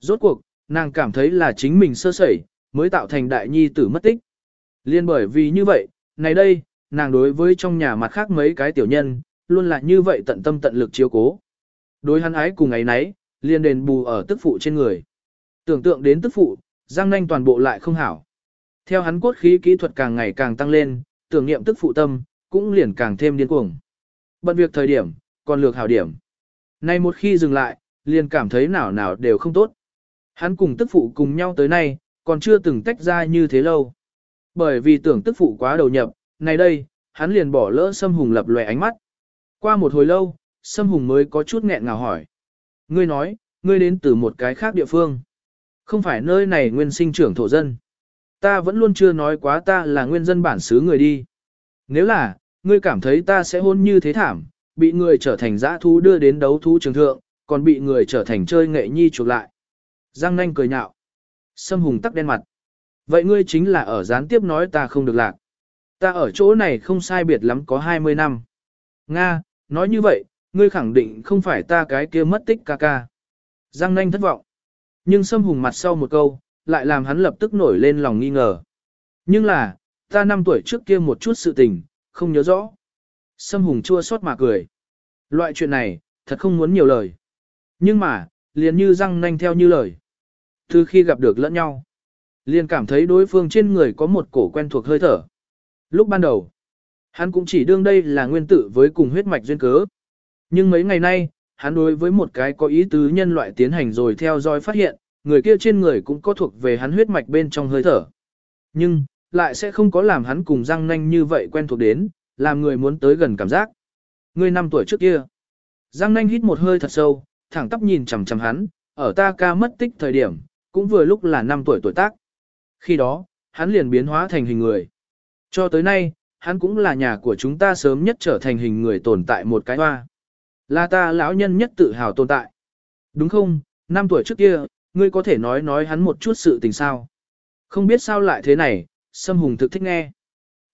Rốt cuộc, nàng cảm thấy là chính mình sơ sẩy, mới tạo thành đại nhi tử mất tích. Liên bởi vì như vậy, này đây, nàng đối với trong nhà mặt khác mấy cái tiểu nhân, luôn là như vậy tận tâm tận lực chiếu cố. Đối hắn ái cùng ấy nấy, liên đền bù ở tức phụ trên người. Tưởng tượng đến tức phụ, Giang Nanh toàn bộ lại không hảo. Theo hắn cốt khí kỹ thuật càng ngày càng tăng lên, tưởng niệm tức phụ tâm, cũng liền càng thêm điên cuồng. Bận việc thời điểm, còn lược hảo điểm. Nay một khi dừng lại, liền cảm thấy nào nào đều không tốt. Hắn cùng tức phụ cùng nhau tới nay, còn chưa từng tách ra như thế lâu. Bởi vì tưởng tức phụ quá đầu nhập, này đây, hắn liền bỏ lỡ Sâm Hùng lập lòe ánh mắt. Qua một hồi lâu, Sâm Hùng mới có chút nghẹn ngào hỏi. Ngươi nói, ngươi đến từ một cái khác địa phương. Không phải nơi này nguyên sinh trưởng thổ dân. Ta vẫn luôn chưa nói quá ta là nguyên dân bản xứ người đi. Nếu là, ngươi cảm thấy ta sẽ hôn như thế thảm, bị người trở thành dã thú đưa đến đấu thú trường thượng, còn bị người trở thành chơi nghệ nhi chuộc lại. Giang nanh cười nhạo. Sâm hùng tắc đen mặt. Vậy ngươi chính là ở gián tiếp nói ta không được lạc. Ta ở chỗ này không sai biệt lắm có 20 năm. Nga, nói như vậy, ngươi khẳng định không phải ta cái kia mất tích ca ca. Giang nanh thất vọng. Nhưng Sâm hùng mặt sau một câu, lại làm hắn lập tức nổi lên lòng nghi ngờ. Nhưng là, ta năm tuổi trước kia một chút sự tình, không nhớ rõ. Sâm hùng chua xót mà cười. Loại chuyện này, thật không muốn nhiều lời. Nhưng mà, liền như răng nanh theo như lời. Từ khi gặp được lẫn nhau, liền cảm thấy đối phương trên người có một cổ quen thuộc hơi thở. Lúc ban đầu, hắn cũng chỉ đương đây là nguyên tử với cùng huyết mạch duyên cớ. Nhưng mấy ngày nay, hắn đối với một cái có ý tứ nhân loại tiến hành rồi theo dõi phát hiện, người kia trên người cũng có thuộc về hắn huyết mạch bên trong hơi thở. Nhưng, lại sẽ không có làm hắn cùng răng nanh như vậy quen thuộc đến, làm người muốn tới gần cảm giác. Người năm tuổi trước kia. Giang nanh hít một hơi thật sâu, thẳng tắp nhìn chằm chằm hắn, ở ta ca mất tích thời điểm, cũng vừa lúc là năm tuổi tuổi tác. Khi đó, hắn liền biến hóa thành hình người. Cho tới nay, hắn cũng là nhà của chúng ta sớm nhất trở thành hình người tồn tại một cái hoa. Là ta lão nhân nhất tự hào tồn tại. Đúng không, năm tuổi trước kia, ngươi có thể nói nói hắn một chút sự tình sao. Không biết sao lại thế này, Sâm Hùng thực thích nghe.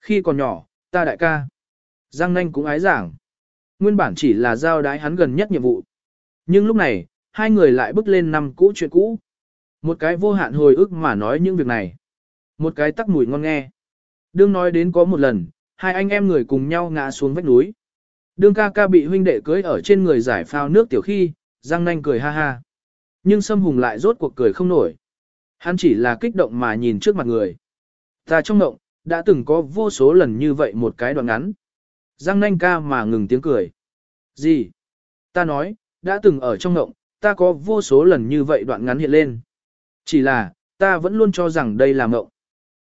Khi còn nhỏ, ta đại ca. Giang Nanh cũng ái giảng. Nguyên bản chỉ là giao đái hắn gần nhất nhiệm vụ. Nhưng lúc này, hai người lại bước lên năm cũ chuyện cũ. Một cái vô hạn hồi ức mà nói những việc này. Một cái tắc mùi ngon nghe. Đương nói đến có một lần, hai anh em người cùng nhau ngã xuống vách núi. Đương ca ca bị huynh đệ cưới ở trên người giải phao nước tiểu khi, Giang Nanh cười ha ha. Nhưng Sâm Hùng lại rốt cuộc cười không nổi. Hắn chỉ là kích động mà nhìn trước mặt người. Ta trong động, đã từng có vô số lần như vậy một cái đoạn ngắn. Giang nanh ca mà ngừng tiếng cười. Gì? Ta nói, đã từng ở trong động, ta có vô số lần như vậy đoạn ngắn hiện lên. Chỉ là, ta vẫn luôn cho rằng đây là mộng.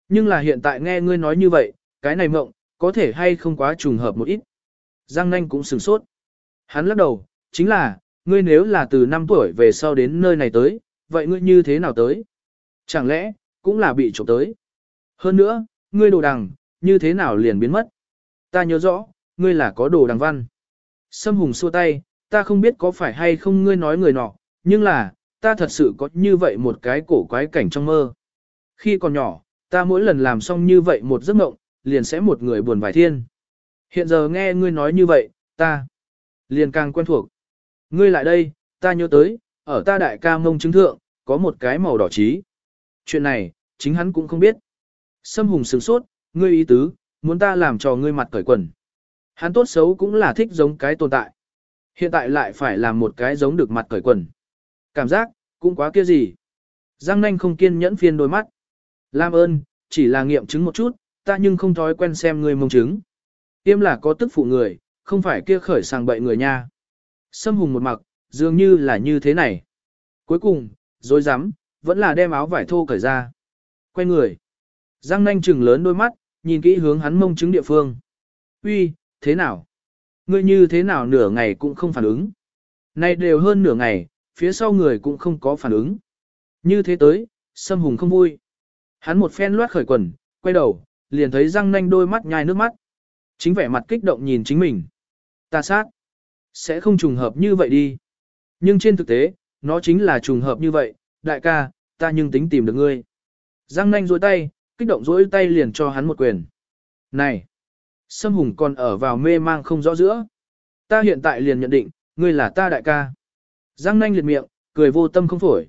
Nhưng là hiện tại nghe ngươi nói như vậy, cái này mộng, có thể hay không quá trùng hợp một ít. Giang nanh cũng sửng sốt. Hắn lắc đầu, chính là, ngươi nếu là từ 5 tuổi về sau đến nơi này tới, vậy ngươi như thế nào tới? Chẳng lẽ, cũng là bị trộm tới? Hơn nữa, ngươi đồ đằng, như thế nào liền biến mất? Ta nhớ rõ, ngươi là có đồ đằng văn. Sâm hùng xua tay, ta không biết có phải hay không ngươi nói người nọ, nhưng là, ta thật sự có như vậy một cái cổ quái cảnh trong mơ. Khi còn nhỏ, ta mỗi lần làm xong như vậy một giấc mộng, liền sẽ một người buồn vài thiên. Hiện giờ nghe ngươi nói như vậy, ta liền càng quen thuộc. Ngươi lại đây, ta nhớ tới, ở ta đại ca mông chứng thượng, có một cái màu đỏ trí. Chuyện này, chính hắn cũng không biết. Sâm hùng sửng sốt, ngươi ý tứ, muốn ta làm cho ngươi mặt cởi quần. Hắn tốt xấu cũng là thích giống cái tồn tại. Hiện tại lại phải làm một cái giống được mặt cởi quần. Cảm giác, cũng quá kia gì. Giang nanh không kiên nhẫn phiên đôi mắt. Lam ơn, chỉ là nghiệm chứng một chút, ta nhưng không thói quen xem người mông chứng. Tiêm là có tức phụ người, không phải kia khởi sàng bậy người nha. Sâm hùng một mặc, dường như là như thế này. Cuối cùng, dối rắm vẫn là đem áo vải thô cởi ra. Quay người. Giang nanh trừng lớn đôi mắt, nhìn kỹ hướng hắn mông chứng địa phương. Uy, thế nào? Ngươi như thế nào nửa ngày cũng không phản ứng. Này đều hơn nửa ngày, phía sau người cũng không có phản ứng. Như thế tới, Sâm Hùng không vui. Hắn một phen loát khởi quần, quay đầu, liền thấy răng nanh đôi mắt nhai nước mắt. Chính vẻ mặt kích động nhìn chính mình. Ta sát. Sẽ không trùng hợp như vậy đi. Nhưng trên thực tế, nó chính là trùng hợp như vậy. Đại ca, ta nhưng tính tìm được ngươi. Giang nanh dối tay, kích động dối tay liền cho hắn một quyền. Này! Sâm Hùng còn ở vào mê mang không rõ giữa. Ta hiện tại liền nhận định, ngươi là ta đại ca. Giang nanh liệt miệng, cười vô tâm không phổi.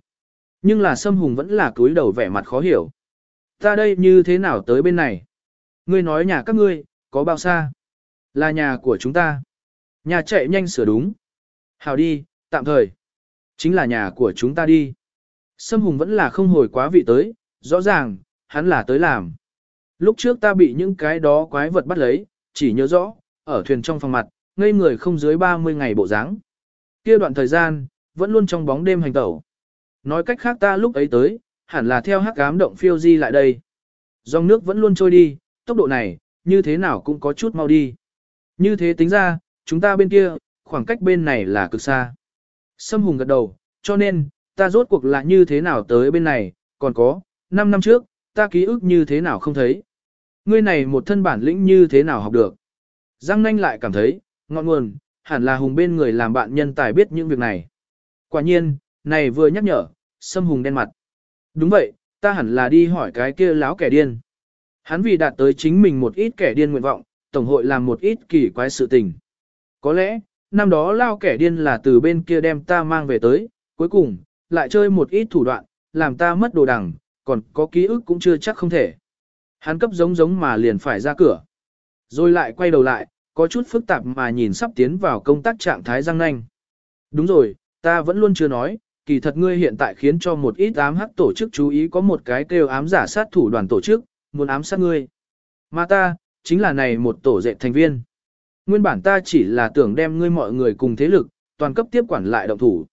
Nhưng là Sâm Hùng vẫn là cúi đầu vẻ mặt khó hiểu. Ta đây như thế nào tới bên này? Ngươi nói nhà các ngươi, có bao xa? Là nhà của chúng ta. Nhà chạy nhanh sửa đúng. Hào đi, tạm thời. Chính là nhà của chúng ta đi. Sâm Hùng vẫn là không hồi quá vị tới, rõ ràng, hắn là tới làm. Lúc trước ta bị những cái đó quái vật bắt lấy, chỉ nhớ rõ, ở thuyền trong phòng mặt, ngây người không dưới 30 ngày bộ dáng. Kia đoạn thời gian, vẫn luôn trong bóng đêm hành tẩu. Nói cách khác ta lúc ấy tới, hẳn là theo hắc ám động phiêu di lại đây. Dòng nước vẫn luôn trôi đi, tốc độ này, như thế nào cũng có chút mau đi. Như thế tính ra, chúng ta bên kia, khoảng cách bên này là cực xa. Sâm Hùng gật đầu, cho nên, ta rốt cuộc là như thế nào tới bên này, còn có, 5 năm trước, ta ký ức như thế nào không thấy. Ngươi này một thân bản lĩnh như thế nào học được. Giang nanh lại cảm thấy, ngọn nguồn, hẳn là hùng bên người làm bạn nhân tài biết những việc này. Quả nhiên, này vừa nhắc nhở, Sâm Hùng đen mặt. Đúng vậy, ta hẳn là đi hỏi cái kia láo kẻ điên. Hắn vì đạt tới chính mình một ít kẻ điên nguyện vọng, Tổng hội làm một ít kỳ quái sự tình. Có lẽ, năm đó lao kẻ điên là từ bên kia đem ta mang về tới, cuối cùng, lại chơi một ít thủ đoạn, làm ta mất đồ đằng, còn có ký ức cũng chưa chắc không thể. Hắn cấp giống giống mà liền phải ra cửa. Rồi lại quay đầu lại, có chút phức tạp mà nhìn sắp tiến vào công tác trạng thái răng nanh. Đúng rồi, ta vẫn luôn chưa nói, kỳ thật ngươi hiện tại khiến cho một ít ám hắc tổ chức chú ý có một cái kêu ám giả sát thủ đoàn tổ chức, muốn ám sát ngươi. Mà ta, chính là này một tổ dệt thành viên. Nguyên bản ta chỉ là tưởng đem ngươi mọi người cùng thế lực, toàn cấp tiếp quản lại động thủ.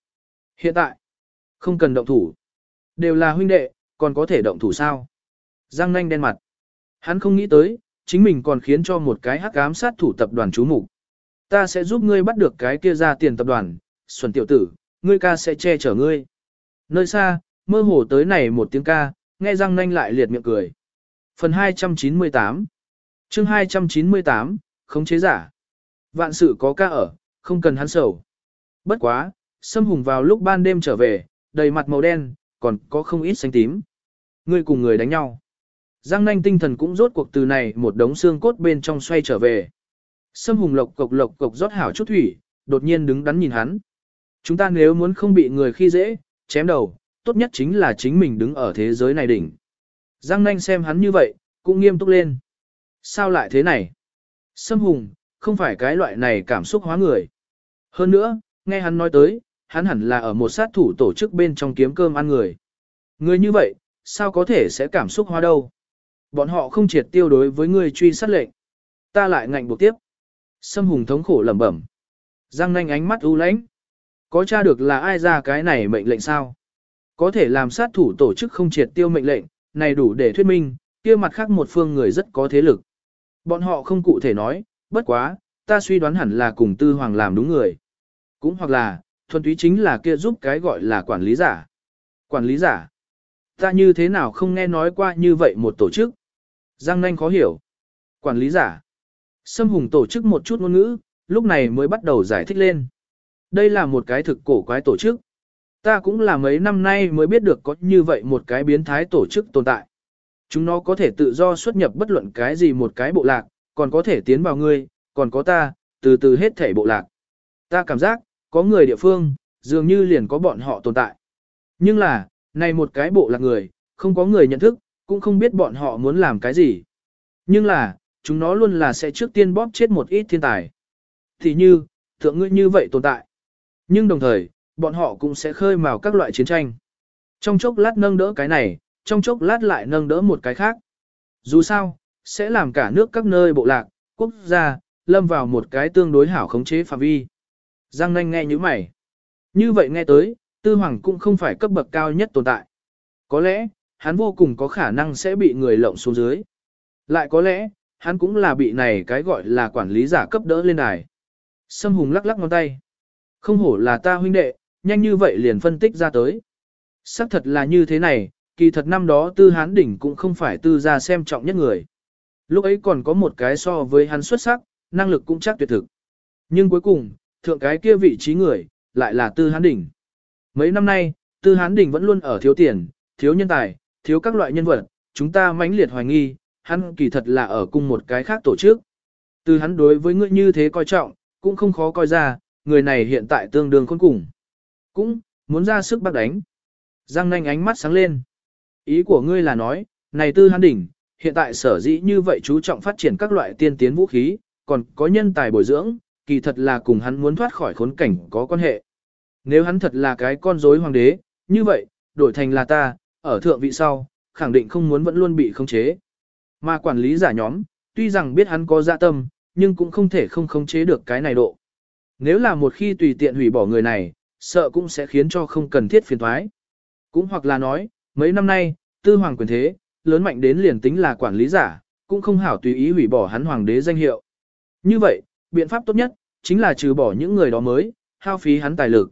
Hiện tại, không cần động thủ. Đều là huynh đệ, còn có thể động thủ sao? Giang nanh đen mặt. Hắn không nghĩ tới, chính mình còn khiến cho một cái hắc ám sát thủ tập đoàn chú mục. Ta sẽ giúp ngươi bắt được cái kia ra tiền tập đoàn, xuân tiểu tử, ngươi ca sẽ che chở ngươi. Nơi xa, mơ hồ tới này một tiếng ca, nghe răng nanh lại liệt miệng cười. Phần 298 chương 298, khống chế giả. Vạn sự có ca ở, không cần hắn sầu. Bất quá, Sâm hùng vào lúc ban đêm trở về, đầy mặt màu đen, còn có không ít xanh tím. Người cùng người đánh nhau. Giang nanh tinh thần cũng rốt cuộc từ này một đống xương cốt bên trong xoay trở về. Sâm hùng lộc cộc lộc cộc rót hảo chút thủy, đột nhiên đứng đắn nhìn hắn. Chúng ta nếu muốn không bị người khi dễ, chém đầu, tốt nhất chính là chính mình đứng ở thế giới này đỉnh. Giang nanh xem hắn như vậy, cũng nghiêm túc lên. Sao lại thế này? Sâm hùng, không phải cái loại này cảm xúc hóa người. Hơn nữa, nghe hắn nói tới, hắn hẳn là ở một sát thủ tổ chức bên trong kiếm cơm ăn người. Người như vậy, sao có thể sẽ cảm xúc hóa đâu? Bọn họ không triệt tiêu đối với ngươi truy sát lệnh. Ta lại ngạnh buộc tiếp. Sâm hùng thống khổ lẩm bẩm. Giang nanh ánh mắt u lãnh. Có tra được là ai ra cái này mệnh lệnh sao? Có thể làm sát thủ tổ chức không triệt tiêu mệnh lệnh, này đủ để thuyết minh, kia mặt khác một phương người rất có thế lực. Bọn họ không cụ thể nói, bất quá, ta suy đoán hẳn là cùng tư hoàng làm đúng người. Cũng hoặc là, thuần túy chính là kia giúp cái gọi là quản lý giả. Quản lý giả. Ta như thế nào không nghe nói qua như vậy một tổ chức? Giang nanh khó hiểu. Quản lý giả. Sâm hùng tổ chức một chút ngôn ngữ, lúc này mới bắt đầu giải thích lên. Đây là một cái thực cổ quái tổ chức. Ta cũng là mấy năm nay mới biết được có như vậy một cái biến thái tổ chức tồn tại. Chúng nó có thể tự do xuất nhập bất luận cái gì một cái bộ lạc, còn có thể tiến vào ngươi, còn có ta, từ từ hết thể bộ lạc. Ta cảm giác, có người địa phương, dường như liền có bọn họ tồn tại. Nhưng là, này một cái bộ lạc người, không có người nhận thức, cũng không biết bọn họ muốn làm cái gì. Nhưng là, chúng nó luôn là sẽ trước tiên bóp chết một ít thiên tài. Thì như, thượng ngươi như vậy tồn tại. Nhưng đồng thời, bọn họ cũng sẽ khơi mào các loại chiến tranh. Trong chốc lát nâng đỡ cái này, trong chốc lát lại nâng đỡ một cái khác. Dù sao, sẽ làm cả nước các nơi bộ lạc, quốc gia, lâm vào một cái tương đối hảo khống chế phạm vi. Giang nanh nghe như mày. Như vậy nghe tới, tư hoàng cũng không phải cấp bậc cao nhất tồn tại. Có lẽ, hắn vô cùng có khả năng sẽ bị người lộng xuống dưới. Lại có lẽ, hắn cũng là bị này cái gọi là quản lý giả cấp đỡ lên đài. Sâm hùng lắc lắc ngón tay. Không hổ là ta huynh đệ, nhanh như vậy liền phân tích ra tới. Xác thật là như thế này, kỳ thật năm đó tư hán đỉnh cũng không phải tư gia xem trọng nhất người. Lúc ấy còn có một cái so với hắn xuất sắc, năng lực cũng chắc tuyệt thực. Nhưng cuối cùng, thượng cái kia vị trí người, lại là tư hán đỉnh. Mấy năm nay, tư hán đỉnh vẫn luôn ở thiếu tiền, thiếu nhân tài, thiếu các loại nhân vật, chúng ta mãnh liệt hoài nghi, hắn kỳ thật là ở cùng một cái khác tổ chức. Từ hắn đối với ngươi như thế coi trọng, cũng không khó coi ra, người này hiện tại tương đương khôn cùng. Cũng, muốn ra sức bắt đánh. Giang nanh ánh mắt sáng lên. Ý của ngươi là nói, này tư hắn đỉnh, hiện tại sở dĩ như vậy chú trọng phát triển các loại tiên tiến vũ khí, còn có nhân tài bồi dưỡng, kỳ thật là cùng hắn muốn thoát khỏi khốn cảnh có quan hệ. Nếu hắn thật là cái con rối hoàng đế, như vậy, đổi thành là ta, ở thượng vị sau, khẳng định không muốn vẫn luôn bị khống chế. Mà quản lý giả nhóm, tuy rằng biết hắn có dạ tâm, nhưng cũng không thể không khống chế được cái này độ. Nếu là một khi tùy tiện hủy bỏ người này, sợ cũng sẽ khiến cho không cần thiết phiền thoái. Cũng hoặc là nói, mấy năm nay, tư hoàng quyền thế, lớn mạnh đến liền tính là quản lý giả, cũng không hảo tùy ý hủy bỏ hắn hoàng đế danh hiệu. Như vậy, biện pháp tốt nhất, chính là trừ bỏ những người đó mới, hao phí hắn tài lực.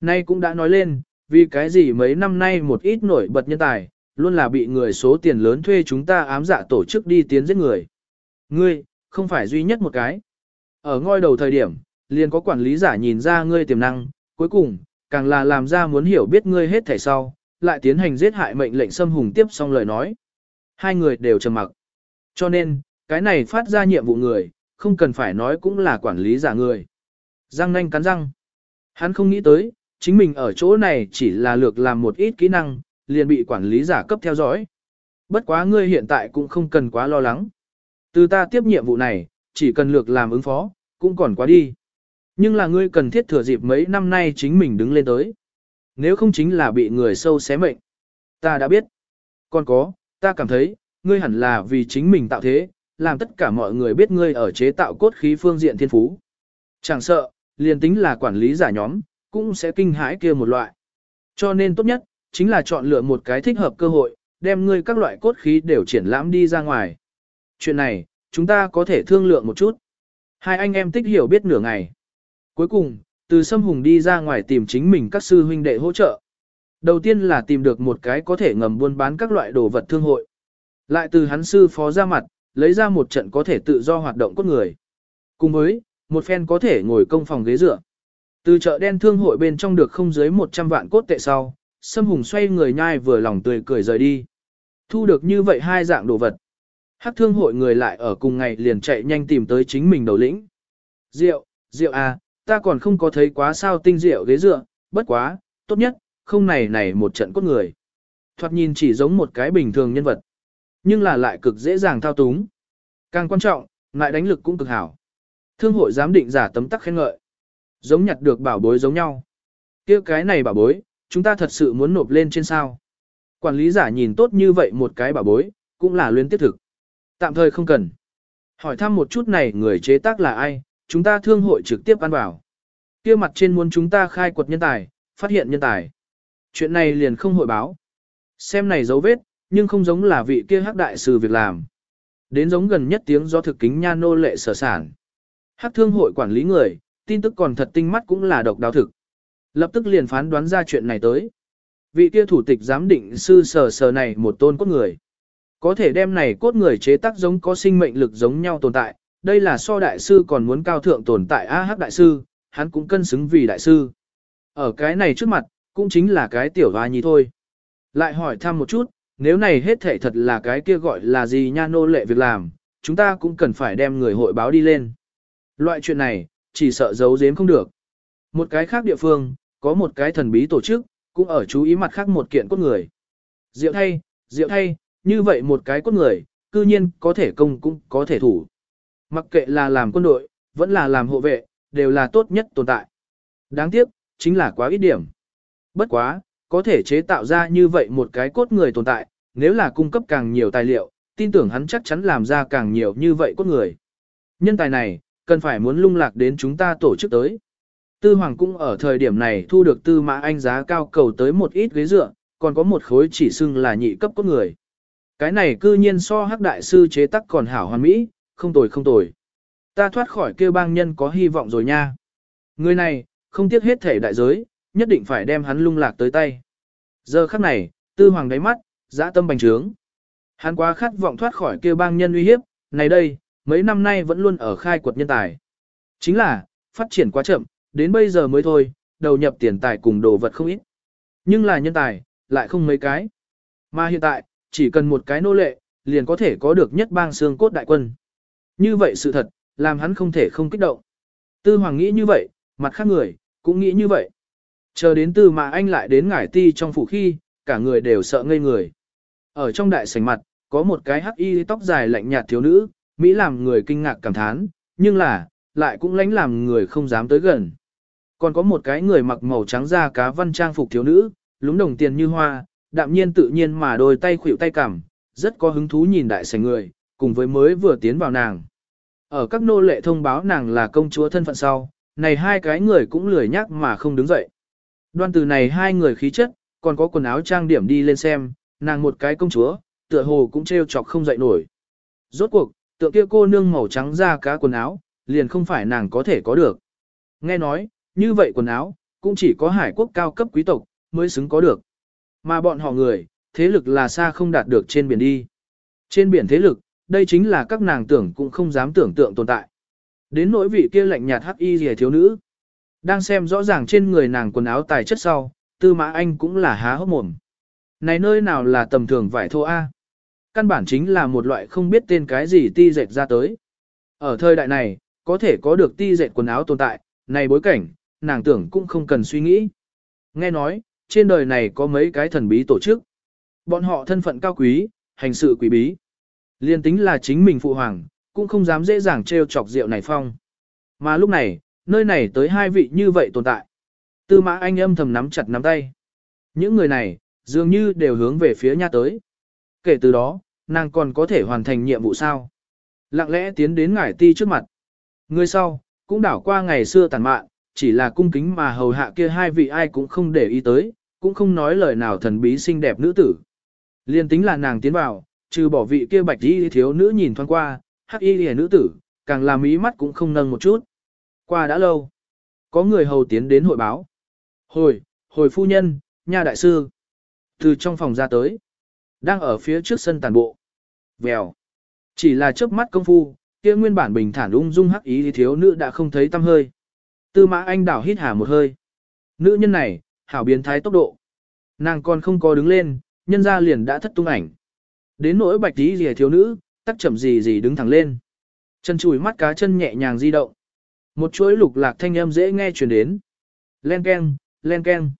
Nay cũng đã nói lên, vì cái gì mấy năm nay một ít nổi bật nhân tài, luôn là bị người số tiền lớn thuê chúng ta ám dạ tổ chức đi tiến giết người. Ngươi, không phải duy nhất một cái. Ở ngôi đầu thời điểm, liền có quản lý giả nhìn ra ngươi tiềm năng, cuối cùng, càng là làm ra muốn hiểu biết ngươi hết thảy sau, lại tiến hành giết hại mệnh lệnh xâm hùng tiếp xong lời nói. Hai người đều trầm mặc. Cho nên, cái này phát ra nhiệm vụ người, không cần phải nói cũng là quản lý giả người. Răng nanh cắn răng. Hắn không nghĩ tới, chính mình ở chỗ này chỉ là lược làm một ít kỹ năng, liền bị quản lý giả cấp theo dõi. Bất quá ngươi hiện tại cũng không cần quá lo lắng. Từ ta tiếp nhiệm vụ này, chỉ cần lược làm ứng phó, cũng còn quá đi. Nhưng là ngươi cần thiết thừa dịp mấy năm nay chính mình đứng lên tới. Nếu không chính là bị người sâu xé mệnh. Ta đã biết. Còn có, ta cảm thấy, ngươi hẳn là vì chính mình tạo thế, làm tất cả mọi người biết ngươi ở chế tạo cốt khí phương diện thiên phú. Chẳng sợ, liền tính là quản lý giả nhóm, cũng sẽ kinh hãi kia một loại. Cho nên tốt nhất, chính là chọn lựa một cái thích hợp cơ hội, đem ngươi các loại cốt khí đều triển lãm đi ra ngoài. Chuyện này, chúng ta có thể thương lượng một chút. Hai anh em tích hiểu biết nửa ngày. Cuối cùng, từ Sâm Hùng đi ra ngoài tìm chính mình các sư huynh đệ hỗ trợ. Đầu tiên là tìm được một cái có thể ngầm buôn bán các loại đồ vật thương hội. Lại từ hắn sư phó ra mặt, lấy ra một trận có thể tự do hoạt động cốt người. Cùng với, một phen có thể ngồi công phòng ghế dựa. Từ chợ đen thương hội bên trong được không dưới 100 vạn cốt tệ sau, Sâm Hùng xoay người nhai vừa lòng tươi cười rời đi. Thu được như vậy hai dạng đồ vật. Hắc thương hội người lại ở cùng ngày liền chạy nhanh tìm tới chính mình đầu lĩnh. Rượu, rượu à, ta còn không có thấy quá sao tinh rượu ghế dựa, bất quá, tốt nhất, không này này một trận cốt người. Thoạt nhìn chỉ giống một cái bình thường nhân vật, nhưng là lại cực dễ dàng thao túng. Càng quan trọng, lại đánh lực cũng cực hảo. Thương hội giám định giả tấm tắc khen ngợi. Giống nhặt được bảo bối giống nhau. kia cái này bảo bối, chúng ta thật sự muốn nộp lên trên sao. Quản lý giả nhìn tốt như vậy một cái bảo bối, cũng là luyến tiếp thực. Tạm thời không cần. Hỏi thăm một chút này người chế tác là ai, chúng ta thương hội trực tiếp ăn bảo. kia mặt trên muốn chúng ta khai quật nhân tài, phát hiện nhân tài. Chuyện này liền không hội báo. Xem này dấu vết, nhưng không giống là vị kia hắc đại sư việc làm. Đến giống gần nhất tiếng do thực kính nha nô lệ sở sản. Hắc thương hội quản lý người, tin tức còn thật tinh mắt cũng là độc đáo thực. Lập tức liền phán đoán ra chuyện này tới. Vị kia thủ tịch giám định sư sở sở này một tôn cốt người. Có thể đem này cốt người chế tác giống có sinh mệnh lực giống nhau tồn tại, đây là so đại sư còn muốn cao thượng tồn tại A hắc đại sư, hắn cũng cân xứng vì đại sư. Ở cái này trước mặt, cũng chính là cái tiểu hoa nhi thôi. Lại hỏi thăm một chút, nếu này hết thể thật là cái kia gọi là gì nha nô lệ việc làm, chúng ta cũng cần phải đem người hội báo đi lên. Loại chuyện này, chỉ sợ giấu giếm không được. Một cái khác địa phương, có một cái thần bí tổ chức, cũng ở chú ý mặt khác một kiện cốt người. Diệu thay, diệu thay, như vậy một cái cốt người, cư nhiên có thể công cũng có thể thủ. Mặc kệ là làm quân đội, vẫn là làm hộ vệ, đều là tốt nhất tồn tại. Đáng tiếc, chính là quá ít điểm. Bất quá, có thể chế tạo ra như vậy một cái cốt người tồn tại, nếu là cung cấp càng nhiều tài liệu, tin tưởng hắn chắc chắn làm ra càng nhiều như vậy cốt người. Nhân tài này, cần phải muốn lung lạc đến chúng ta tổ chức tới. Tư Hoàng cũng ở thời điểm này thu được tư mã anh giá cao cầu tới một ít ghế dựa, còn có một khối chỉ xưng là nhị cấp cốt người. Cái này cư nhiên so hắc đại sư chế tắc còn hảo hoàn mỹ, không tồi không tồi. Ta thoát khỏi kêu bang nhân có hy vọng rồi nha. Người này, không tiếc hết thể đại giới, nhất định phải đem hắn lung lạc tới tay. Giờ khắc này, tư hoàng đáy mắt, dã tâm bành trướng. Hắn quá khát vọng thoát khỏi kêu bang nhân uy hiếp, này đây, mấy năm nay vẫn luôn ở khai quật nhân tài. Chính là, phát triển quá chậm, đến bây giờ mới thôi, đầu nhập tiền tài cùng đồ vật không ít. Nhưng là nhân tài, lại không mấy cái. Mà hiện tại, chỉ cần một cái nô lệ, liền có thể có được nhất bang xương cốt đại quân. Như vậy sự thật, làm hắn không thể không kích động. Tư Hoàng nghĩ như vậy, mặt khác người, cũng nghĩ như vậy. Chờ đến từ mà anh lại đến ngải ti trong phủ khi, cả người đều sợ ngây người. Ở trong đại sảnh mặt, có một cái hắc y tóc dài lạnh nhạt thiếu nữ, Mỹ làm người kinh ngạc cảm thán, nhưng là, lại cũng lánh làm người không dám tới gần. Còn có một cái người mặc màu trắng da cá văn trang phục thiếu nữ, lúng đồng tiền như hoa, đạm nhiên tự nhiên mà đôi tay khuỷu tay cảm, rất có hứng thú nhìn đại sảnh người, cùng với mới vừa tiến vào nàng. Ở các nô lệ thông báo nàng là công chúa thân phận sau, này hai cái người cũng lười nhắc mà không đứng dậy. Đoan từ này hai người khí chất, còn có quần áo trang điểm đi lên xem, nàng một cái công chúa, tựa hồ cũng trêu chọc không dậy nổi. Rốt cuộc, tựa kia cô nương màu trắng da cá quần áo, liền không phải nàng có thể có được. Nghe nói, như vậy quần áo, cũng chỉ có hải quốc cao cấp quý tộc, mới xứng có được. Mà bọn họ người, thế lực là xa không đạt được trên biển đi. Trên biển thế lực, đây chính là các nàng tưởng cũng không dám tưởng tượng tồn tại. Đến nỗi vị kia lạnh nhạt hắc y rìa thiếu nữ. Đang xem rõ ràng trên người nàng quần áo tài chất sau, tư mã anh cũng là há hốc mồm. Này nơi nào là tầm thường vải thô A. Căn bản chính là một loại không biết tên cái gì ti dệt ra tới. Ở thời đại này, có thể có được ti dệt quần áo tồn tại, này bối cảnh, nàng tưởng cũng không cần suy nghĩ. Nghe nói, trên đời này có mấy cái thần bí tổ chức. Bọn họ thân phận cao quý, hành sự quý bí. Liên tính là chính mình phụ hoàng, cũng không dám dễ dàng trêu chọc rượu này phong. Mà lúc này, nơi này tới hai vị như vậy tồn tại. Tư mã anh âm thầm nắm chặt nắm tay. Những người này, dường như đều hướng về phía nha tới. Kể từ đó, nàng còn có thể hoàn thành nhiệm vụ sao. Lặng lẽ tiến đến ngải ti trước mặt. Người sau, cũng đảo qua ngày xưa tàn mạn, chỉ là cung kính mà hầu hạ kia hai vị ai cũng không để ý tới, cũng không nói lời nào thần bí xinh đẹp nữ tử. Liên tính là nàng tiến vào, trừ bỏ vị kia bạch y thiếu nữ nhìn thoáng qua, hắc y lìa nữ tử, càng làm ý mắt cũng không nâng một chút. Qua đã lâu, có người hầu tiến đến hội báo. Hồi, hồi phu nhân, nhà đại sư. Từ trong phòng ra tới, đang ở phía trước sân tàn bộ. Vèo. Chỉ là chớp mắt công phu, kia nguyên bản bình thản ung dung hắc ý thì thiếu nữ đã không thấy tâm hơi. Tư mã anh đảo hít hà một hơi. Nữ nhân này, hảo biến thái tốc độ. Nàng còn không có đứng lên, nhân ra liền đã thất tung ảnh. Đến nỗi bạch tí rìa thiếu nữ, tắc chậm gì gì đứng thẳng lên. Chân chùi mắt cá chân nhẹ nhàng di động. Một chuỗi lục lạc thanh âm dễ nghe truyền đến. Len ken, len ken.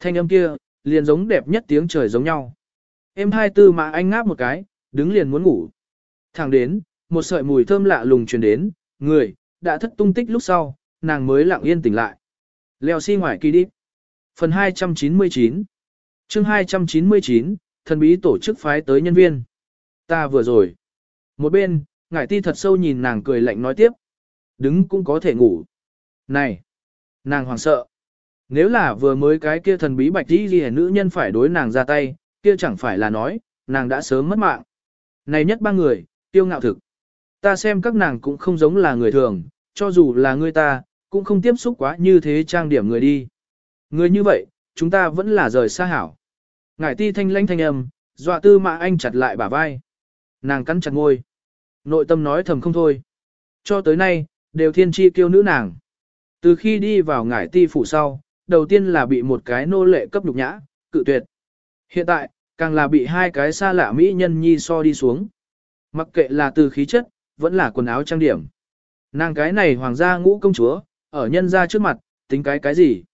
Thanh âm kia, liền giống đẹp nhất tiếng trời giống nhau. Em hai tư mà anh ngáp một cái, đứng liền muốn ngủ. Thẳng đến, một sợi mùi thơm lạ lùng truyền đến, người, đã thất tung tích lúc sau, nàng mới lặng yên tỉnh lại. Leo xi si ngoài kỳ đi. Phần 299 chương 299, thần bí tổ chức phái tới nhân viên. Ta vừa rồi. Một bên, ngải ti thật sâu nhìn nàng cười lạnh nói tiếp. Đứng cũng có thể ngủ. Này! Nàng hoàng sợ. Nếu là vừa mới cái kia thần bí bạch đi ghi nữ nhân phải đối nàng ra tay, kia chẳng phải là nói, nàng đã sớm mất mạng. Này nhất ba người, tiêu ngạo thực. Ta xem các nàng cũng không giống là người thường, cho dù là người ta, cũng không tiếp xúc quá như thế trang điểm người đi. Người như vậy, chúng ta vẫn là rời xa hảo. Ngải ti thanh lãnh thanh âm, dọa tư mã anh chặt lại bả vai. Nàng cắn chặt ngôi. Nội tâm nói thầm không thôi. Cho tới nay, đều thiên chi kiêu nữ nàng. Từ khi đi vào ngải ti phủ sau, đầu tiên là bị một cái nô lệ cấp nhục nhã, cự tuyệt. Hiện tại, càng là bị hai cái xa lạ mỹ nhân nhi so đi xuống. Mặc kệ là từ khí chất, vẫn là quần áo trang điểm. Nàng cái này hoàng gia ngũ công chúa, ở nhân gia trước mặt, tính cái cái gì?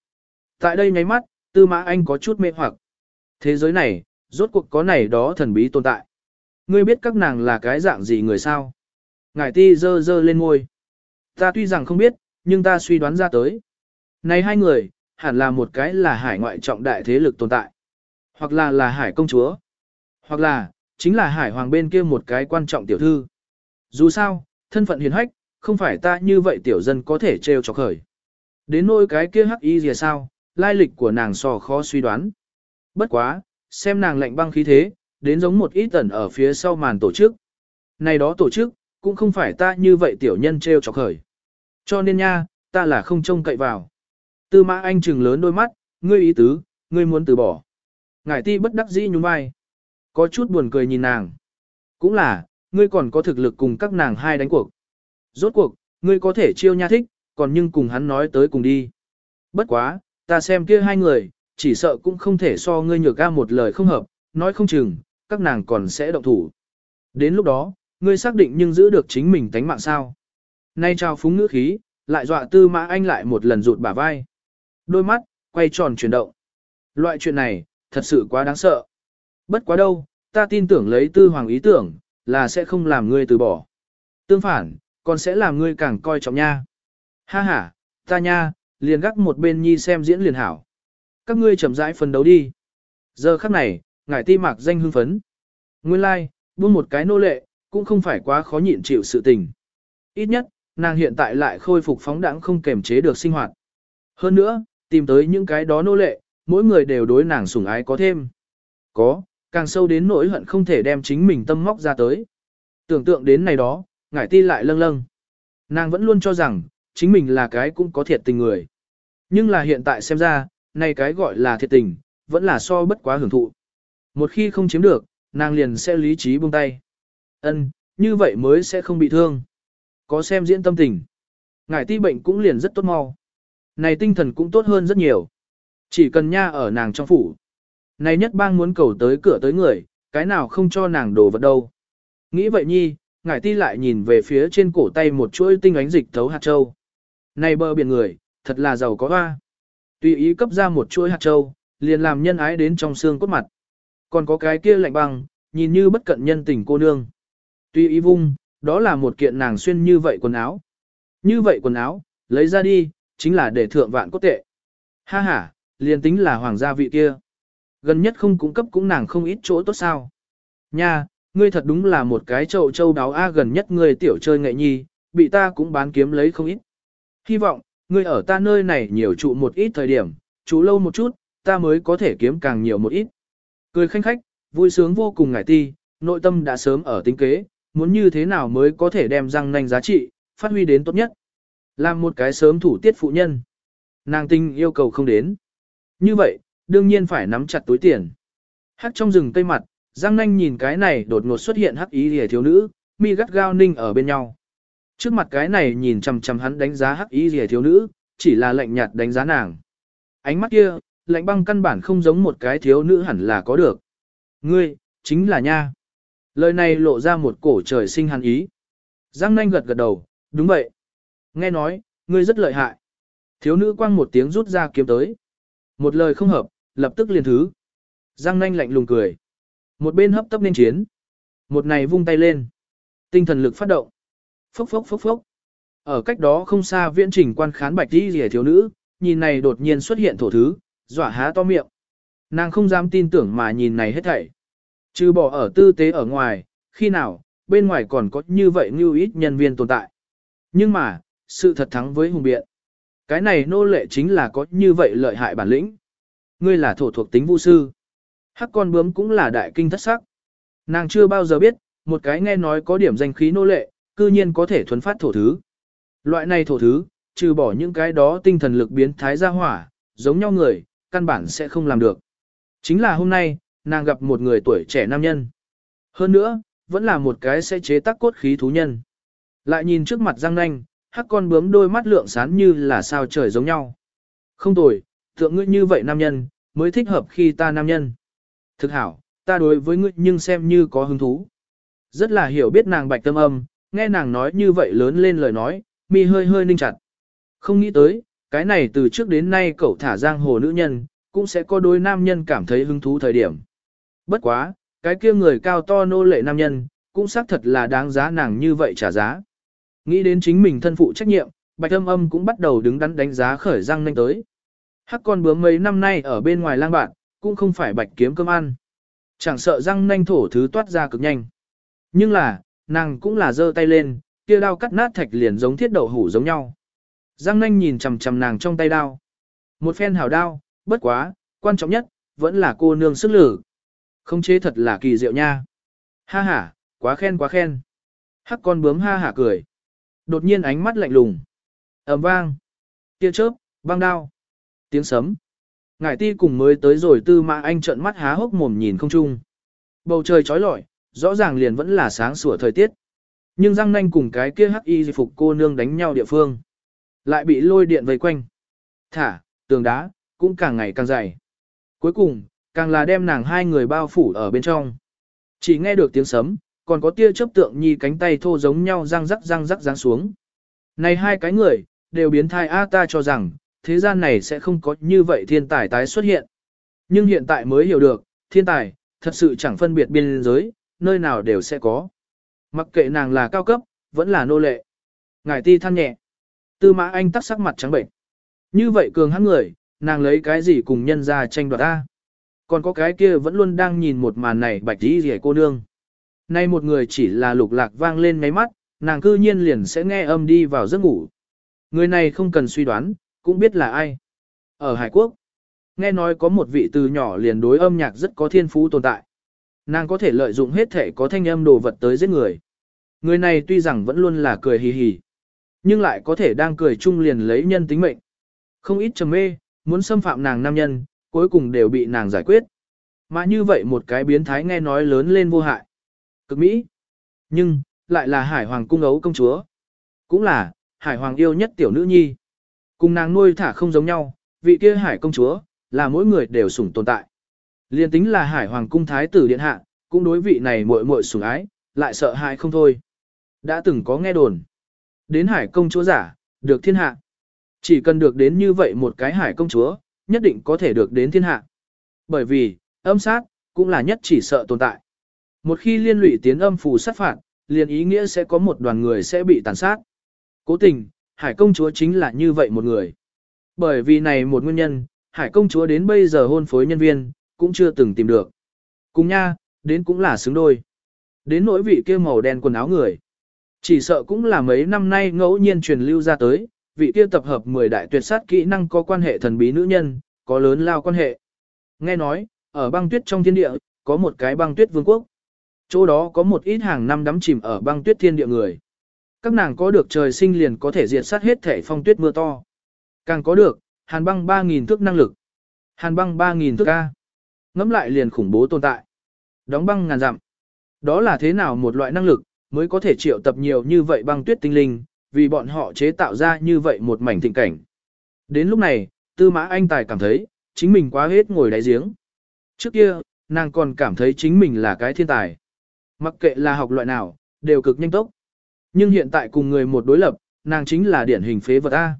Tại đây nháy mắt, tư mã anh có chút mê hoặc. Thế giới này, rốt cuộc có này đó thần bí tồn tại. Ngươi biết các nàng là cái dạng gì người sao? Ngải ti dơ dơ lên ngôi. Ta tuy rằng không biết, nhưng ta suy đoán ra tới. Này hai người, hẳn là một cái là hải ngoại trọng đại thế lực tồn tại. Hoặc là là hải công chúa. Hoặc là, chính là hải hoàng bên kia một cái quan trọng tiểu thư. Dù sao, thân phận hiền hách, không phải ta như vậy tiểu dân có thể trêu chọc khởi. Đến nỗi cái kia hắc y gì sao, lai lịch của nàng so khó suy đoán. Bất quá, xem nàng lạnh băng khí thế, đến giống một ít tẩn ở phía sau màn tổ chức. Này đó tổ chức, cũng không phải ta như vậy tiểu nhân trêu chọc khởi. Cho nên nha, ta là không trông cậy vào. Tư mã anh trừng lớn đôi mắt, ngươi ý tứ, ngươi muốn từ bỏ. Ngải ti bất đắc dĩ nhún vai. Có chút buồn cười nhìn nàng. Cũng là, ngươi còn có thực lực cùng các nàng hai đánh cuộc. Rốt cuộc, ngươi có thể chiêu nha thích, còn nhưng cùng hắn nói tới cùng đi. Bất quá, ta xem kia hai người, chỉ sợ cũng không thể so ngươi nhược ga một lời không hợp, nói không chừng, các nàng còn sẽ động thủ. Đến lúc đó, ngươi xác định nhưng giữ được chính mình tánh mạng sao. Nay trao phúng ngữ khí, lại dọa tư mã anh lại một lần rụt bả vai. Đôi mắt, quay tròn chuyển động. Loại chuyện này, thật sự quá đáng sợ. Bất quá đâu, ta tin tưởng lấy tư hoàng ý tưởng, là sẽ không làm ngươi từ bỏ. Tương phản, còn sẽ làm ngươi càng coi trọng nha. Ha ha, ta nha, liền gác một bên nhi xem diễn liền hảo. Các ngươi chậm rãi phân đấu đi. Giờ khắc này, ngải ti mạc danh hưng phấn. Nguyên lai, like, buông một cái nô lệ, cũng không phải quá khó nhịn chịu sự tình. Ít nhất, nàng hiện tại lại khôi phục phóng đẳng không kềm chế được sinh hoạt. Hơn nữa, tìm tới những cái đó nô lệ, mỗi người đều đối nàng sủng ái có thêm. Có, càng sâu đến nỗi hận không thể đem chính mình tâm móc ra tới. Tưởng tượng đến này đó, ngải ti lại lâng lâng. Nàng vẫn luôn cho rằng, chính mình là cái cũng có thiệt tình người. Nhưng là hiện tại xem ra, này cái gọi là thiệt tình, vẫn là so bất quá hưởng thụ. Một khi không chiếm được, nàng liền sẽ lý trí buông tay. Ân, như vậy mới sẽ không bị thương. Có xem diễn tâm tình. Ngải ti bệnh cũng liền rất tốt mau. Này tinh thần cũng tốt hơn rất nhiều. Chỉ cần nha ở nàng trong phủ. Này nhất bang muốn cầu tới cửa tới người, cái nào không cho nàng đồ vật đâu. Nghĩ vậy nhi, ngải ti lại nhìn về phía trên cổ tay một chuỗi tinh ánh dịch thấu hạt châu. Này bờ biển người, thật là giàu có hoa. Tùy ý cấp ra một chuỗi hạt châu, liền làm nhân ái đến trong xương cốt mặt. Còn có cái kia lạnh băng, nhìn như bất cận nhân tình cô nương. Tuy ý vung, đó là một kiện nàng xuyên như vậy quần áo. Như vậy quần áo, lấy ra đi, chính là để thượng vạn cốt tệ. Ha ha, liền tính là hoàng gia vị kia. Gần nhất không cung cấp cũng nàng không ít chỗ tốt sao. Nha, ngươi thật đúng là một cái trậu châu đáo A gần nhất ngươi tiểu chơi nghệ nhi, bị ta cũng bán kiếm lấy không ít. Hy vọng, ngươi ở ta nơi này nhiều trụ một ít thời điểm, trụ lâu một chút, ta mới có thể kiếm càng nhiều một ít. Cười khanh khách, vui sướng vô cùng ngải ti, nội tâm đã sớm ở tính kế, muốn như thế nào mới có thể đem răng nanh giá trị, phát huy đến tốt nhất. Làm một cái sớm thủ tiết phụ nhân. Nàng tinh yêu cầu không đến. Như vậy, đương nhiên phải nắm chặt túi tiền. Hắc trong rừng cây mặt, Giang Nanh nhìn cái này đột ngột xuất hiện hắc ý lìa thiếu nữ, mi gắt gao ninh ở bên nhau. Trước mặt cái này nhìn chằm chằm hắn đánh giá hắc ý lìa thiếu nữ, chỉ là lạnh nhạt đánh giá nàng. Ánh mắt kia, lạnh băng căn bản không giống một cái thiếu nữ hẳn là có được. Ngươi, chính là nha. Lời này lộ ra một cổ trời sinh hàn ý. Giang nanh gật gật đầu, đúng vậy. Nghe nói, ngươi rất lợi hại. Thiếu nữ quăng một tiếng rút ra kiếm tới. Một lời không hợp, lập tức liền thứ. Giang nanh lạnh lùng cười. Một bên hấp tấp nên chiến. Một này vung tay lên. Tinh thần lực phát động. Phốc phốc phốc phốc. Ở cách đó không xa viễn trình quan khán bạch đi rìa thiếu nữ, nhìn này đột nhiên xuất hiện thổ thứ, dọa há to miệng. Nàng không dám tin tưởng mà nhìn này hết thảy. Trừ bỏ ở tư tế ở ngoài, khi nào, bên ngoài còn có như vậy như ít nhân viên tồn tại. Nhưng mà, sự thật thắng với hùng biện. Cái này nô lệ chính là có như vậy lợi hại bản lĩnh. Ngươi là thổ thuộc tính vũ sư. Hắc con bướm cũng là đại kinh thất sắc. Nàng chưa bao giờ biết, một cái nghe nói có điểm danh khí nô lệ, cư nhiên có thể thuần phát thổ thứ. Loại này thổ thứ, trừ bỏ những cái đó tinh thần lực biến thái ra hỏa, giống nhau người, căn bản sẽ không làm được. Chính là hôm nay, nàng gặp một người tuổi trẻ nam nhân. Hơn nữa, vẫn là một cái sẽ chế tác cốt khí thú nhân. Lại nhìn trước mặt răng nanh, hắc con bướm đôi mắt lượng sáng như là sao trời giống nhau. Không tồi, tượng ngươi như vậy nam nhân, mới thích hợp khi ta nam nhân. Thực hảo, ta đối với ngươi nhưng xem như có hứng thú. Rất là hiểu biết nàng bạch tâm âm, nghe nàng nói như vậy lớn lên lời nói, mi hơi hơi ninh chặt. Không nghĩ tới, cái này từ trước đến nay cậu thả giang hồ nữ nhân, cũng sẽ có đôi nam nhân cảm thấy hứng thú thời điểm. Bất quá, cái kia người cao to nô lệ nam nhân, cũng xác thật là đáng giá nàng như vậy trả giá. Nghĩ đến chính mình thân phụ trách nhiệm, bạch âm âm cũng bắt đầu đứng đắn đánh giá khởi răng nanh tới. Hắc con bướm mấy năm nay ở bên ngoài lang bạn, cũng không phải bạch kiếm cơm ăn. Chẳng sợ răng nanh thổ thứ toát ra cực nhanh. Nhưng là, nàng cũng là giơ tay lên, kia đao cắt nát thạch liền giống thiết đậu hủ giống nhau. Giang nanh nhìn chằm chằm nàng trong tay đao. Một phen hảo đao, bất quá, quan trọng nhất, vẫn là cô nương sức lử. Không chế thật là kỳ diệu nha. Ha ha, quá khen quá khen. Hắc con bướm ha hả cười. Đột nhiên ánh mắt lạnh lùng. ầm vang. Tia chớp, băng đao. Tiếng sấm. Ngải ti cùng mới tới rồi tư mã anh trợn mắt há hốc mồm nhìn không chung. Bầu trời trói lọi, rõ ràng liền vẫn là sáng sủa thời tiết. Nhưng răng nanh cùng cái kia hắc y phục cô nương đánh nhau địa phương. Lại bị lôi điện vây quanh. Thả, tường đá, cũng càng ngày càng dày. Cuối cùng, càng là đem nàng hai người bao phủ ở bên trong. Chỉ nghe được tiếng sấm, còn có tia chớp tượng nhi cánh tay thô giống nhau răng rắc răng rắc giáng xuống. Này hai cái người, đều biến thai A ta cho rằng, thế gian này sẽ không có như vậy thiên tài tái xuất hiện. Nhưng hiện tại mới hiểu được, thiên tài, thật sự chẳng phân biệt biên giới, nơi nào đều sẽ có. Mặc kệ nàng là cao cấp, vẫn là nô lệ. Ngải ti than nhẹ. Tư mã anh tắt sắc mặt trắng bệnh. Như vậy cường hắn người, nàng lấy cái gì cùng nhân ra tranh đoạt ta. Còn có cái kia vẫn luôn đang nhìn một màn này bạch tí rẻ cô nương. Nay một người chỉ là lục lạc vang lên ngáy mắt, nàng cư nhiên liền sẽ nghe âm đi vào giấc ngủ. Người này không cần suy đoán, cũng biết là ai. Ở Hải Quốc, nghe nói có một vị từ nhỏ liền đối âm nhạc rất có thiên phú tồn tại. Nàng có thể lợi dụng hết thể có thanh âm đồ vật tới giết người. Người này tuy rằng vẫn luôn là cười hì hì, nhưng lại có thể đang cười chung liền lấy nhân tính mệnh. Không ít trầm mê, muốn xâm phạm nàng nam nhân, cuối cùng đều bị nàng giải quyết. Mà như vậy một cái biến thái nghe nói lớn lên vô hại. Cực Mỹ. Nhưng, lại là hải hoàng cung ấu công chúa. Cũng là, hải hoàng yêu nhất tiểu nữ nhi. Cùng nàng nuôi thả không giống nhau, vị kia hải công chúa, là mỗi người đều sủng tồn tại. Liên tính là hải hoàng cung thái tử điện hạ, cũng đối vị này muội muội sủng ái, lại sợ hãi không thôi. Đã từng có nghe đồn. Đến hải công chúa giả, được thiên hạ. Chỉ cần được đến như vậy một cái hải công chúa, nhất định có thể được đến thiên hạ. Bởi vì, âm sát, cũng là nhất chỉ sợ tồn tại. Một khi liên lụy tiến âm phù sát phạt, liền ý nghĩa sẽ có một đoàn người sẽ bị tàn sát. Cố tình, hải công chúa chính là như vậy một người. Bởi vì này một nguyên nhân, hải công chúa đến bây giờ hôn phối nhân viên, cũng chưa từng tìm được. Cùng nha, đến cũng là xứng đôi. Đến nỗi vị kia màu đen quần áo người. Chỉ sợ cũng là mấy năm nay ngẫu nhiên truyền lưu ra tới, vị kia tập hợp 10 đại tuyệt sát kỹ năng có quan hệ thần bí nữ nhân, có lớn lao quan hệ. Nghe nói, ở băng tuyết trong thiên địa, có một cái băng tuyết vương quốc. Chỗ đó có một ít hàng năm đắm chìm ở băng tuyết thiên địa người. Các nàng có được trời sinh liền có thể diệt sát hết thể phong tuyết mưa to. Càng có được, hàn băng 3.000 thước năng lực. Hàn băng 3.000 thước A. Ngắm lại liền khủng bố tồn tại. Đóng băng ngàn dặm. Đó là thế nào một loại năng lực, mới có thể triệu tập nhiều như vậy băng tuyết tinh linh, vì bọn họ chế tạo ra như vậy một mảnh thịnh cảnh. Đến lúc này, tư mã anh tài cảm thấy, chính mình quá hết ngồi đáy giếng. Trước kia, nàng còn cảm thấy chính mình là cái thiên tài. Mặc kệ là học loại nào, đều cực nhanh tốc. Nhưng hiện tại cùng người một đối lập, nàng chính là điển hình phế vật A.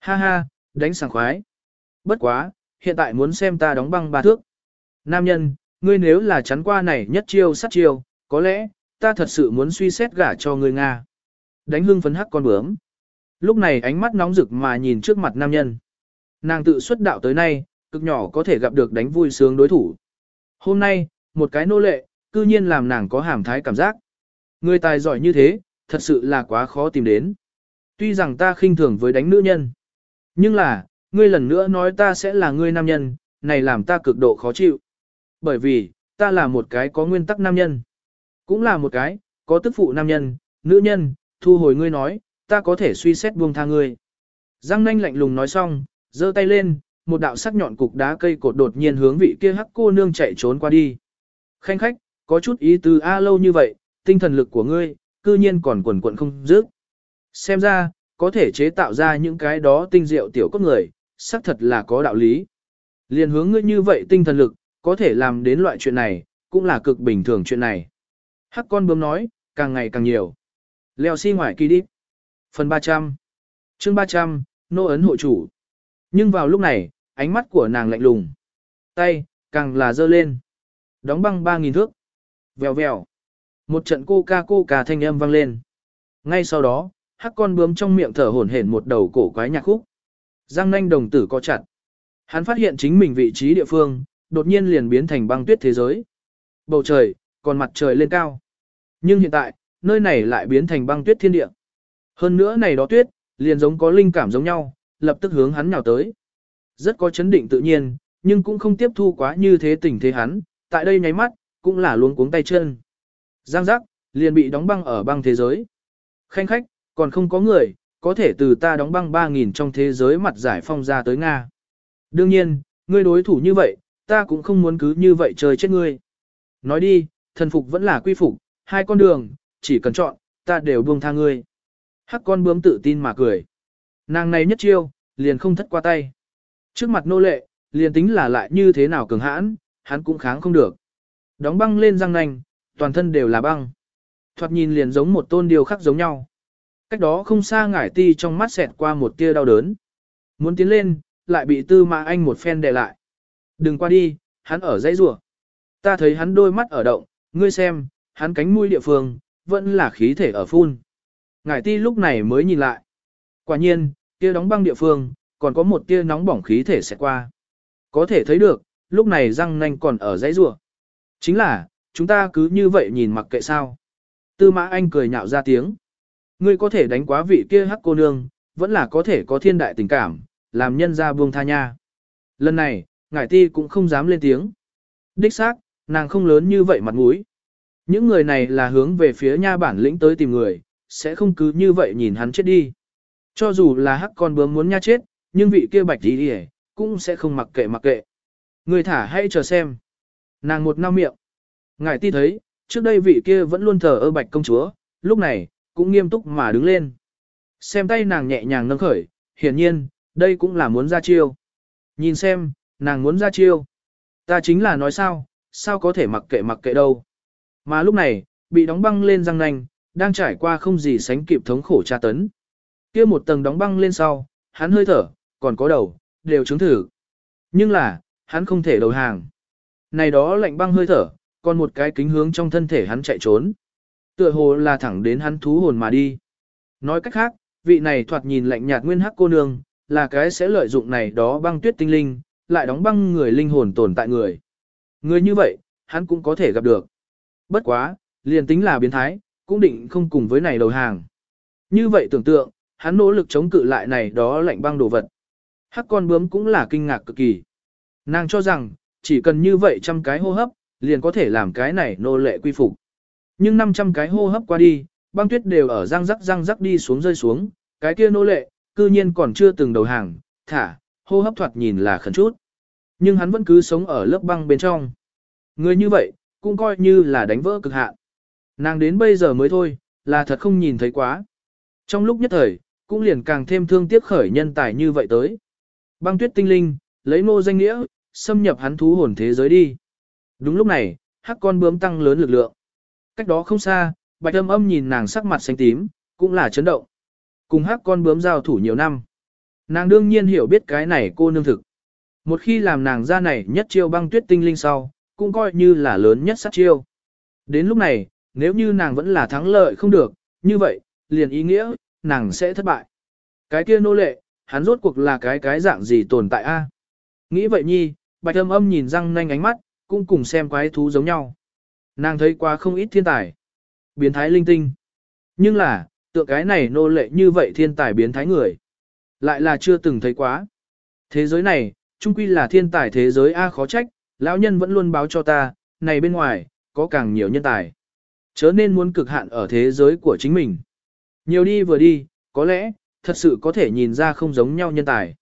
Ha ha, đánh sảng khoái. Bất quá, hiện tại muốn xem ta đóng băng ba thước. Nam nhân, ngươi nếu là chắn qua này nhất chiêu sát chiêu, có lẽ, ta thật sự muốn suy xét gả cho ngươi Nga. Đánh hưng phấn hắc con bướm. Lúc này ánh mắt nóng rực mà nhìn trước mặt nam nhân. Nàng tự xuất đạo tới nay, cực nhỏ có thể gặp được đánh vui sướng đối thủ. Hôm nay, một cái nô lệ, cư nhiên làm nàng có hàm thái cảm giác. Người tài giỏi như thế, thật sự là quá khó tìm đến. Tuy rằng ta khinh thường với đánh nữ nhân, nhưng là, ngươi lần nữa nói ta sẽ là ngươi nam nhân, này làm ta cực độ khó chịu. Bởi vì, ta là một cái có nguyên tắc nam nhân, cũng là một cái, có tức phụ nam nhân, nữ nhân, thu hồi ngươi nói, ta có thể suy xét buông tha ngươi. Giang nanh lạnh lùng nói xong, giơ tay lên, một đạo sắc nhọn cục đá cây cột đột nhiên hướng vị kia hắc cô nương chạy trốn qua đi. Khanh khách, có chút ý tứ a lâu như vậy, tinh thần lực của ngươi, cư nhiên còn quần quận không dứt. Xem ra, có thể chế tạo ra những cái đó tinh diệu tiểu cốt người, xác thật là có đạo lý. Liên hướng ngươi như vậy tinh thần lực, có thể làm đến loại chuyện này, cũng là cực bình thường chuyện này. Hắc con bướm nói, càng ngày càng nhiều. Leo xi si ngoài kỳ đi. Phần 300. chương 300, nô ấn hộ chủ. Nhưng vào lúc này, ánh mắt của nàng lạnh lùng. Tay, càng là dơ lên. Đóng băng 3.000 thước. Vèo vèo. Một trận cô ca cô ca thanh âm vang lên. Ngay sau đó, hắc con bướm trong miệng thở hổn hển một đầu cổ quái nhạc khúc. Giang nanh đồng tử co chặt. Hắn phát hiện chính mình vị trí địa phương, đột nhiên liền biến thành băng tuyết thế giới. Bầu trời, còn mặt trời lên cao. Nhưng hiện tại, nơi này lại biến thành băng tuyết thiên địa. Hơn nữa này đó tuyết, liền giống có linh cảm giống nhau, lập tức hướng hắn nhào tới. Rất có chấn định tự nhiên, nhưng cũng không tiếp thu quá như thế tình thế hắn, tại đây nháy mắt, cũng là luống cuống tay chân. Giang giác, liền bị đóng băng ở băng thế giới. Khanh khách, còn không có người, có thể từ ta đóng băng 3.000 trong thế giới mặt giải phong ra tới Nga. Đương nhiên, ngươi đối thủ như vậy, ta cũng không muốn cứ như vậy chơi chết ngươi. Nói đi, thần phục vẫn là quy phục, hai con đường, chỉ cần chọn, ta đều buông tha ngươi. Hắc con bướm tự tin mà cười. Nàng này nhất chiêu, liền không thất qua tay. Trước mặt nô lệ, liền tính là lại như thế nào cường hãn, hắn cũng kháng không được. Đóng băng lên răng nanh, toàn thân đều là băng. Thoạt nhìn liền giống một tôn điều khắc giống nhau. Cách đó không xa ngải ti trong mắt xẹt qua một tia đau đớn. Muốn tiến lên, lại bị tư mã anh một phen đè lại. Đừng qua đi, hắn ở dãy rùa. Ta thấy hắn đôi mắt ở động, ngươi xem, hắn cánh mũi địa phương, vẫn là khí thể ở phun. Ngải ti lúc này mới nhìn lại. Quả nhiên, kia đóng băng địa phương, còn có một tia nóng bỏng khí thể sẽ qua. Có thể thấy được, lúc này răng nanh còn ở dãy rủa. Chính là, chúng ta cứ như vậy nhìn mặc kệ sao. Tư mã anh cười nhạo ra tiếng. Ngươi có thể đánh quá vị kia hắc cô nương, vẫn là có thể có thiên đại tình cảm, làm nhân ra buông tha nha. Lần này, ngải ti cũng không dám lên tiếng. Đích xác, nàng không lớn như vậy mặt mũi. Những người này là hướng về phía nha bản lĩnh tới tìm người, sẽ không cứ như vậy nhìn hắn chết đi. Cho dù là hắc con bướm muốn nha chết, nhưng vị kia bạch đi đi cũng sẽ không mặc kệ mặc kệ. Người thả hay chờ xem. Nàng một nao miệng. Ngài ti thấy, trước đây vị kia vẫn luôn thờ ơ bạch công chúa, lúc này, cũng nghiêm túc mà đứng lên. Xem tay nàng nhẹ nhàng nâng khởi, hiển nhiên, đây cũng là muốn ra chiêu. Nhìn xem, nàng muốn ra chiêu. Ta chính là nói sao, sao có thể mặc kệ mặc kệ đâu. Mà lúc này, bị đóng băng lên răng nanh, đang trải qua không gì sánh kịp thống khổ tra tấn. kia một tầng đóng băng lên sau, hắn hơi thở, còn có đầu, đều chứng thử. Nhưng là, hắn không thể đầu hàng. Này đó lạnh băng hơi thở, còn một cái kính hướng trong thân thể hắn chạy trốn. Tựa hồ là thẳng đến hắn thú hồn mà đi. Nói cách khác, vị này thoạt nhìn lạnh nhạt nguyên hắc cô nương, là cái sẽ lợi dụng này đó băng tuyết tinh linh, lại đóng băng người linh hồn tồn tại người. Người như vậy, hắn cũng có thể gặp được. Bất quá, liền tính là biến thái, cũng định không cùng với này đầu hàng. Như vậy tưởng tượng, hắn nỗ lực chống cự lại này đó lạnh băng đồ vật. Hắc con bướm cũng là kinh ngạc cực kỳ. Nàng cho rằng, chỉ cần như vậy trăm cái hô hấp, liền có thể làm cái này nô lệ quy phục. Nhưng 500 cái hô hấp qua đi, băng tuyết đều ở răng rắc răng rắc đi xuống rơi xuống, cái kia nô lệ, cư nhiên còn chưa từng đầu hàng, thả, hô hấp thoạt nhìn là khẩn chút. Nhưng hắn vẫn cứ sống ở lớp băng bên trong. Người như vậy, cũng coi như là đánh vỡ cực hạn. Nàng đến bây giờ mới thôi, là thật không nhìn thấy quá. Trong lúc nhất thời, cũng liền càng thêm thương tiếc khởi nhân tài như vậy tới. Băng tuyết tinh linh, lấy nô danh nghĩa, xâm nhập hắn thú hồn thế giới đi. Đúng lúc này, hắc con bướm tăng lớn lực lượng. Cách đó không xa, bạch âm âm nhìn nàng sắc mặt xanh tím, cũng là chấn động. Cùng hắc con bướm giao thủ nhiều năm. Nàng đương nhiên hiểu biết cái này cô nương thực. Một khi làm nàng ra này nhất chiêu băng tuyết tinh linh sau, cũng coi như là lớn nhất sát chiêu. Đến lúc này, nếu như nàng vẫn là thắng lợi không được, như vậy, liền ý nghĩa, nàng sẽ thất bại. Cái kia nô lệ, hắn rốt cuộc là cái cái dạng gì tồn tại a? À? Nghĩ vậy nhi, bạch âm âm nhìn răng nanh ánh mắt, cũng cùng xem quái thú giống nhau. Nàng thấy quá không ít thiên tài. Biến thái linh tinh. Nhưng là, tựa cái này nô lệ như vậy thiên tài biến thái người. Lại là chưa từng thấy quá. Thế giới này, trung quy là thiên tài thế giới A khó trách, lão nhân vẫn luôn báo cho ta, này bên ngoài, có càng nhiều nhân tài. Chớ nên muốn cực hạn ở thế giới của chính mình. Nhiều đi vừa đi, có lẽ, thật sự có thể nhìn ra không giống nhau nhân tài.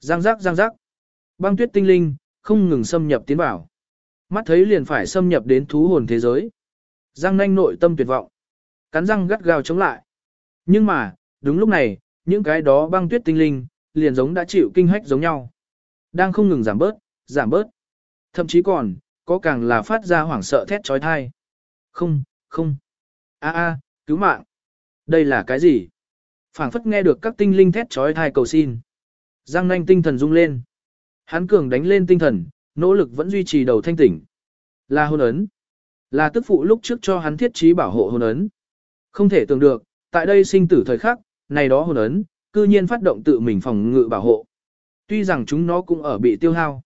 Giang giác giang giác. Băng tuyết tinh linh, không ngừng xâm nhập tiến vào. Mắt thấy liền phải xâm nhập đến thú hồn thế giới. Giang nanh nội tâm tuyệt vọng. Cắn răng gắt gao chống lại. Nhưng mà, đúng lúc này, những cái đó băng tuyết tinh linh, liền giống đã chịu kinh hách giống nhau. Đang không ngừng giảm bớt, giảm bớt. Thậm chí còn, có càng là phát ra hoảng sợ thét trói thai. Không, không. a a cứu mạng. Đây là cái gì? phảng phất nghe được các tinh linh thét trói thai cầu xin. Giang nanh tinh thần rung lên. Hắn cường đánh lên tinh thần, nỗ lực vẫn duy trì đầu thanh tỉnh. Là hôn ấn. Là tức phụ lúc trước cho hắn thiết trí bảo hộ hôn ấn. Không thể tưởng được, tại đây sinh tử thời khắc, này đó hôn ấn, cư nhiên phát động tự mình phòng ngự bảo hộ. Tuy rằng chúng nó cũng ở bị tiêu hao.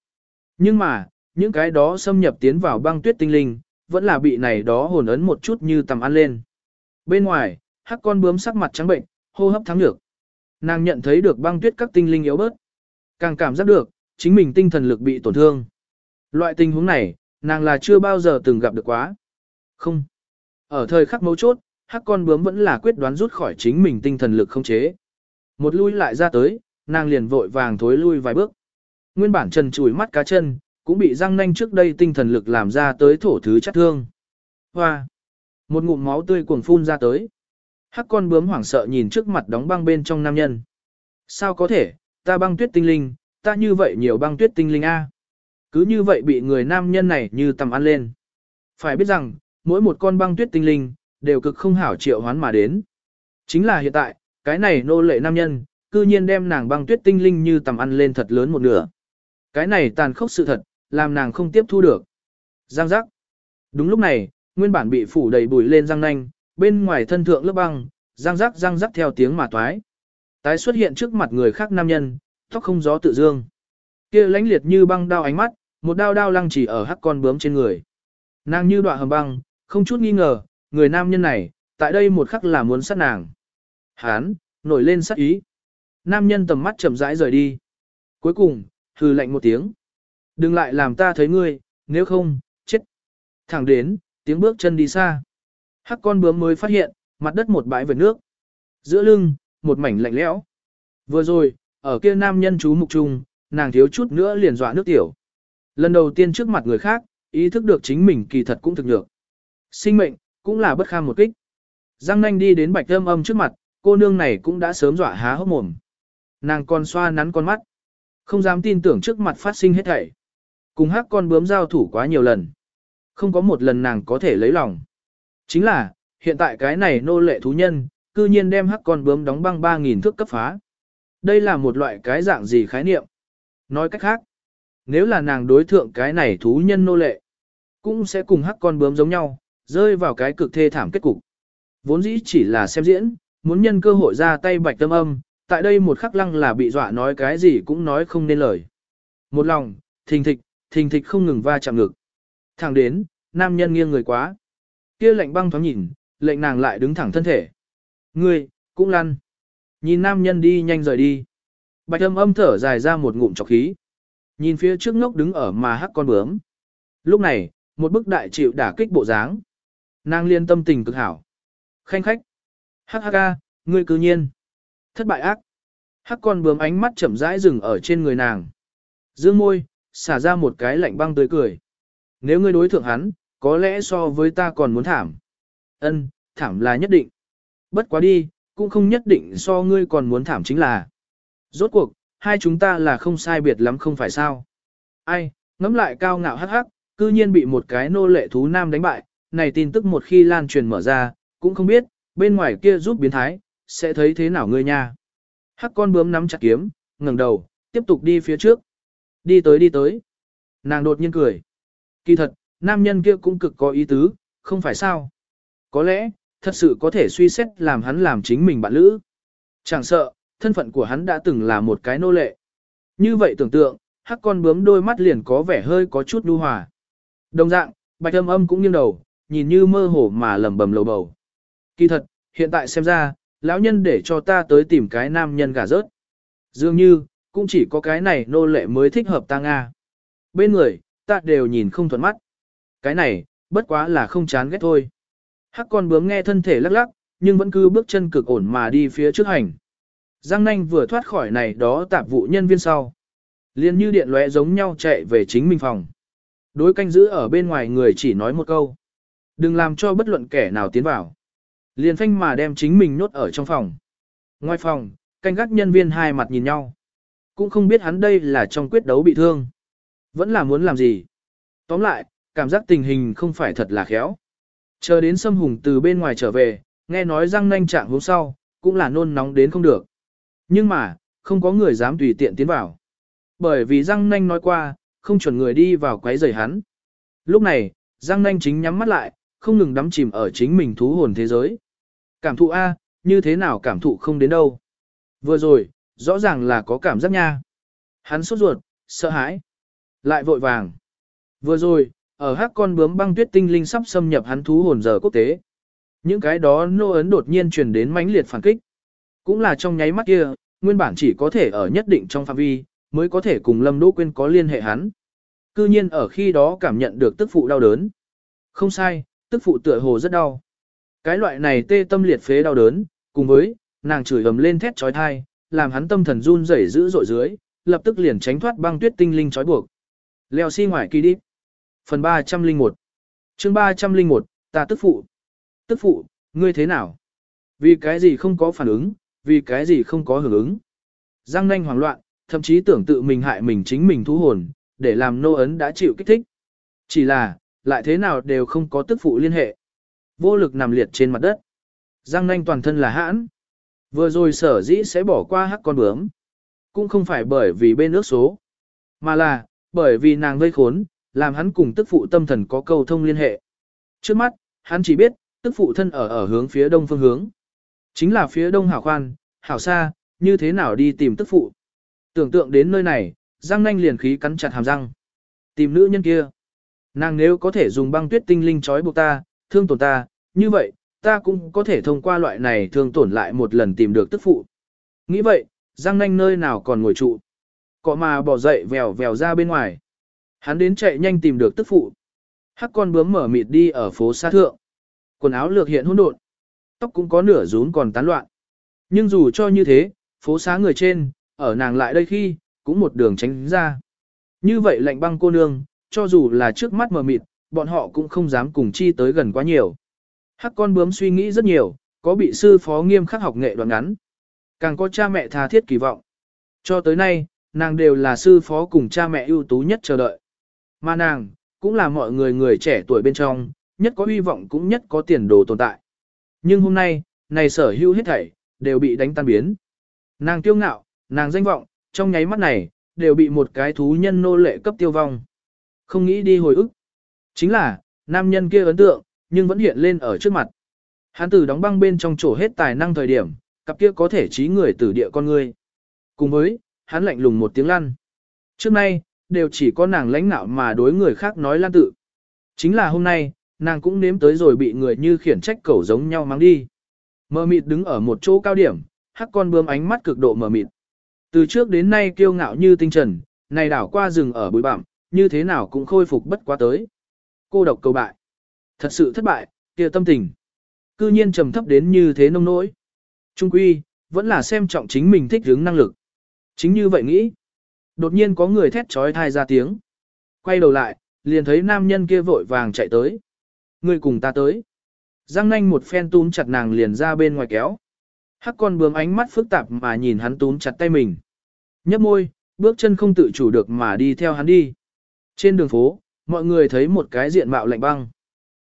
Nhưng mà, những cái đó xâm nhập tiến vào băng tuyết tinh linh, vẫn là bị này đó hồn ấn một chút như tầm ăn lên. Bên ngoài, hắc con bướm sắc mặt trắng bệnh, hô hấp thắng được. Nàng nhận thấy được băng tuyết các tinh linh yếu bớt. Càng cảm giác được, chính mình tinh thần lực bị tổn thương. Loại tình huống này, nàng là chưa bao giờ từng gặp được quá. Không. Ở thời khắc mấu chốt, hắc con bướm vẫn là quyết đoán rút khỏi chính mình tinh thần lực không chế. Một lui lại ra tới, nàng liền vội vàng thối lui vài bước. Nguyên bản trần chùi mắt cá chân, cũng bị răng nanh trước đây tinh thần lực làm ra tới thổ thứ chắc thương. Hoa! Một ngụm máu tươi cuồng phun ra tới. Hắc con bướm hoảng sợ nhìn trước mặt đóng băng bên trong nam nhân. Sao có thể, ta băng tuyết tinh linh, ta như vậy nhiều băng tuyết tinh linh A. Cứ như vậy bị người nam nhân này như tầm ăn lên. Phải biết rằng, mỗi một con băng tuyết tinh linh, đều cực không hảo triệu hoán mà đến. Chính là hiện tại, cái này nô lệ nam nhân, cư nhiên đem nàng băng tuyết tinh linh như tầm ăn lên thật lớn một nửa. Cái này tàn khốc sự thật, làm nàng không tiếp thu được. Giang giác. Đúng lúc này, nguyên bản bị phủ đầy bụi lên răng nanh, bên ngoài thân thượng lớp băng, răng rắc răng rắc theo tiếng mà toái. Tái xuất hiện trước mặt người khác nam nhân, tóc không gió tự dương. kia lãnh liệt như băng đao ánh mắt, một đao đao lăng chỉ ở hắc con bướm trên người. Nàng như đoạn hầm băng, không chút nghi ngờ, người nam nhân này, tại đây một khắc là muốn sát nàng. Hán, nổi lên sát ý. Nam nhân tầm mắt chậm rãi rời đi. Cuối cùng, hừ lạnh một tiếng. Đừng lại làm ta thấy ngươi, nếu không, chết. Thẳng đến, tiếng bước chân đi xa. Hắc con bướm mới phát hiện, mặt đất một bãi vệt nước. Giữa lưng, một mảnh lạnh lẽo. Vừa rồi, ở kia nam nhân chú mục trung, nàng thiếu chút nữa liền dọa nước tiểu. Lần đầu tiên trước mặt người khác, ý thức được chính mình kỳ thật cũng thực được. Sinh mệnh, cũng là bất kham một kích. Giang nanh đi đến bạch âm âm trước mặt, cô nương này cũng đã sớm dọa há hốc mồm. Nàng còn xoa nắn con mắt. Không dám tin tưởng trước mặt phát sinh hết thảy. Cùng hắc con bướm giao thủ quá nhiều lần. Không có một lần nàng có thể lấy lòng. Chính là, hiện tại cái này nô lệ thú nhân, cư nhiên đem hắc con bướm đóng băng 3.000 thước cấp phá. Đây là một loại cái dạng gì khái niệm. Nói cách khác, nếu là nàng đối thượng cái này thú nhân nô lệ, cũng sẽ cùng hắc con bướm giống nhau, rơi vào cái cực thê thảm kết cục. Vốn dĩ chỉ là xem diễn, muốn nhân cơ hội ra tay bạch tâm âm, tại đây một khắc lăng là bị dọa nói cái gì cũng nói không nên lời. Một lòng, thình thịch, thình thịch không ngừng va chạm ngực. Thẳng đến, nam nhân nghiêng người quá. Kia lệnh băng thoáng nhìn, lệnh nàng lại đứng thẳng thân thể. Ngươi, cũng lăn. Nhìn nam nhân đi nhanh rời đi. Bạch âm âm thở dài ra một ngụm chọc khí. Nhìn phía trước ngốc đứng ở mà hắc con bướm. Lúc này, một bức đại chịu đả kích bộ dáng. Nàng liên tâm tình cực hảo. Khanh khách. Hắc hắc ca, ngươi cư nhiên. Thất bại ác. Hắc con bướm ánh mắt chậm rãi dừng ở trên người nàng. Dương môi, xả ra một cái lạnh băng tươi cười. Nếu ngươi đối thượng hắn, có lẽ so với ta còn muốn thảm. Ân, thảm là nhất định. Bất quá đi, cũng không nhất định so ngươi còn muốn thảm chính là. Rốt cuộc, hai chúng ta là không sai biệt lắm không phải sao. Ai, ngắm lại cao ngạo hắc hắc, cư nhiên bị một cái nô lệ thú nam đánh bại, này tin tức một khi lan truyền mở ra, cũng không biết, bên ngoài kia giúp biến thái, sẽ thấy thế nào ngươi nha. Hắc con bướm nắm chặt kiếm, ngẩng đầu, tiếp tục đi phía trước. Đi tới đi tới. Nàng đột nhiên cười. Kỳ thật, nam nhân kia cũng cực có ý tứ, không phải sao. Có lẽ, thật sự có thể suy xét làm hắn làm chính mình bạn lữ. Chẳng sợ, thân phận của hắn đã từng là một cái nô lệ. Như vậy tưởng tượng, hắc con bướm đôi mắt liền có vẻ hơi có chút đu hòa. Đồng dạng, bạch âm âm cũng nghiêng đầu, nhìn như mơ hồ mà lẩm bẩm lầu bầu. Kỳ thật, hiện tại xem ra, lão nhân để cho ta tới tìm cái nam nhân gà rớt. Dường như, cũng chỉ có cái này nô lệ mới thích hợp ta Nga. Bên người, ta đều nhìn không thuận mắt. Cái này, bất quá là không chán ghét thôi. Hắc con bướm nghe thân thể lắc lắc, nhưng vẫn cứ bước chân cực ổn mà đi phía trước hành. Giang nanh vừa thoát khỏi này đó tạp vụ nhân viên sau. liền như điện lóe giống nhau chạy về chính mình phòng. Đối canh giữ ở bên ngoài người chỉ nói một câu. Đừng làm cho bất luận kẻ nào tiến vào. Liền phanh mà đem chính mình nhốt ở trong phòng. Ngoài phòng, canh gác nhân viên hai mặt nhìn nhau. Cũng không biết hắn đây là trong quyết đấu bị thương. Vẫn là muốn làm gì. Tóm lại, cảm giác tình hình không phải thật là khéo. Chờ đến Sâm Hùng từ bên ngoài trở về, nghe nói răng nanh trạng hôm sau, cũng là nôn nóng đến không được. Nhưng mà, không có người dám tùy tiện tiến vào. Bởi vì răng nanh nói qua, không chuẩn người đi vào quấy rầy hắn. Lúc này, răng nanh chính nhắm mắt lại, không ngừng đắm chìm ở chính mình thú hồn thế giới. Cảm thụ A, như thế nào cảm thụ không đến đâu. Vừa rồi, rõ ràng là có cảm giác nha. Hắn sốt ruột, sợ hãi, lại vội vàng. Vừa rồi, ở hắc con bướm băng tuyết tinh linh sắp xâm nhập hắn thú hồn giờ quốc tế. Những cái đó nô ấn đột nhiên truyền đến mãnh liệt phản kích. Cũng là trong nháy mắt kia, nguyên bản chỉ có thể ở nhất định trong phạm vi, mới có thể cùng Lâm Đỗ Quyên có liên hệ hắn. Cư nhiên ở khi đó cảm nhận được tức phụ đau đớn. Không sai, tức phụ tựa hồ rất đau. Cái loại này tê tâm liệt phế đau đớn, cùng với, nàng chửi ầm lên thét chói tai làm hắn tâm thần run rẩy dữ dội dưới, lập tức liền tránh thoát băng tuyết tinh linh trói buộc. Leo xi si ngoài kỳ đi. Phần 301 chương 301, ta tức phụ. Tức phụ, ngươi thế nào? Vì cái gì không có phản ứng, vì cái gì không có hưởng ứng? Giang nanh hoảng loạn, thậm chí tưởng tự mình hại mình chính mình thu hồn, để làm nô ấn đã chịu kích thích. Chỉ là, lại thế nào đều không có tức phụ liên hệ. Vô lực nằm liệt trên mặt đất. Giang nanh toàn thân là hãn. Vừa rồi sở dĩ sẽ bỏ qua hắc con bướm. Cũng không phải bởi vì bên nước số. Mà là, bởi vì nàng gây khốn, làm hắn cùng tức phụ tâm thần có câu thông liên hệ. Trước mắt, hắn chỉ biết, tức phụ thân ở ở hướng phía đông phương hướng. Chính là phía đông hảo khoan, hảo xa, như thế nào đi tìm tức phụ. Tưởng tượng đến nơi này, Giang nanh liền khí cắn chặt hàm răng. Tìm nữ nhân kia. Nàng nếu có thể dùng băng tuyết tinh linh trói buộc ta, thương tổn ta, như vậy, ta cũng có thể thông qua loại này thương tổn lại một lần tìm được tức phụ. Nghĩ vậy, Giang nanh nơi nào còn ngồi trụ. Cọ mà bỏ dậy vèo vèo ra bên ngoài. Hắn đến chạy nhanh tìm được tức phụ. Hắc con bướm mở mịt đi ở phố xa thượng. Quần áo lược hiện hỗn độn, tóc cũng có nửa rún còn tán loạn. Nhưng dù cho như thế, phố xá người trên, ở nàng lại đây khi, cũng một đường tránh ra. Như vậy lạnh băng cô nương, cho dù là trước mắt mờ mịt, bọn họ cũng không dám cùng chi tới gần quá nhiều. Hắc con bướm suy nghĩ rất nhiều, có bị sư phó nghiêm khắc học nghệ đoạn ngắn. Càng có cha mẹ tha thiết kỳ vọng. Cho tới nay, nàng đều là sư phó cùng cha mẹ ưu tú nhất chờ đợi. Mà nàng, cũng là mọi người người trẻ tuổi bên trong, nhất có hy vọng cũng nhất có tiền đồ tồn tại. Nhưng hôm nay, này sở hữu hết thảy, đều bị đánh tan biến. Nàng kiêu ngạo, nàng danh vọng, trong nháy mắt này, đều bị một cái thú nhân nô lệ cấp tiêu vong. Không nghĩ đi hồi ức. Chính là, nam nhân kia ấn tượng, nhưng vẫn hiện lên ở trước mặt. Hắn tử đóng băng bên trong chỗ hết tài năng thời điểm, cặp kia có thể trí người tử địa con người. Cùng với, hắn lạnh lùng một tiếng lăn. Trước nay, đều chỉ có nàng lãnh nạo mà đối người khác nói lan tự. Chính là hôm nay, nàng cũng nếm tới rồi bị người như khiển trách cẩu giống nhau mang đi. Mờ mịt đứng ở một chỗ cao điểm, hắc con bướm ánh mắt cực độ mờ mịt. Từ trước đến nay kiêu ngạo như tinh trần, này đảo qua rừng ở bụi bặm, như thế nào cũng khôi phục bất quá tới. Cô độc cầu bại. Thật sự thất bại, kia tâm tình. Cư nhiên trầm thấp đến như thế nông nỗi. Trung quy, vẫn là xem trọng chính mình thích hướng năng lực. Chính như vậy nghĩ. Đột nhiên có người thét trói thai ra tiếng. Quay đầu lại, liền thấy nam nhân kia vội vàng chạy tới. Người cùng ta tới. Giang nanh một phen túm chặt nàng liền ra bên ngoài kéo. Hắc con bướm ánh mắt phức tạp mà nhìn hắn túm chặt tay mình. Nhấp môi, bước chân không tự chủ được mà đi theo hắn đi. Trên đường phố, mọi người thấy một cái diện mạo lạnh băng.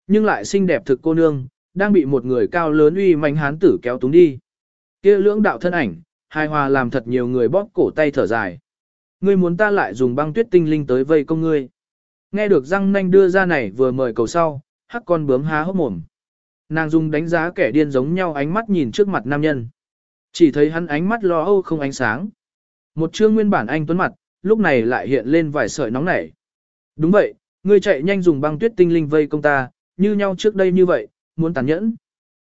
Nhưng lại xinh đẹp thực cô nương, đang bị một người cao lớn uy manh hán tử kéo túng đi. kia lưỡng đạo thân ảnh, hài hòa làm thật nhiều người bóp cổ tay thở dài. Ngươi muốn ta lại dùng băng tuyết tinh linh tới vây công ngươi. Nghe được răng nanh đưa ra này vừa mời cầu sau, hắc con bướm há hốc mồm. Nàng dùng đánh giá kẻ điên giống nhau ánh mắt nhìn trước mặt nam nhân. Chỉ thấy hắn ánh mắt lo âu không ánh sáng. Một chương nguyên bản anh tuấn mặt, lúc này lại hiện lên vài sợi nóng nảy. Đúng vậy, ngươi chạy nhanh dùng băng tuyết tinh linh vây công ta, như nhau trước đây như vậy, muốn tàn nhẫn.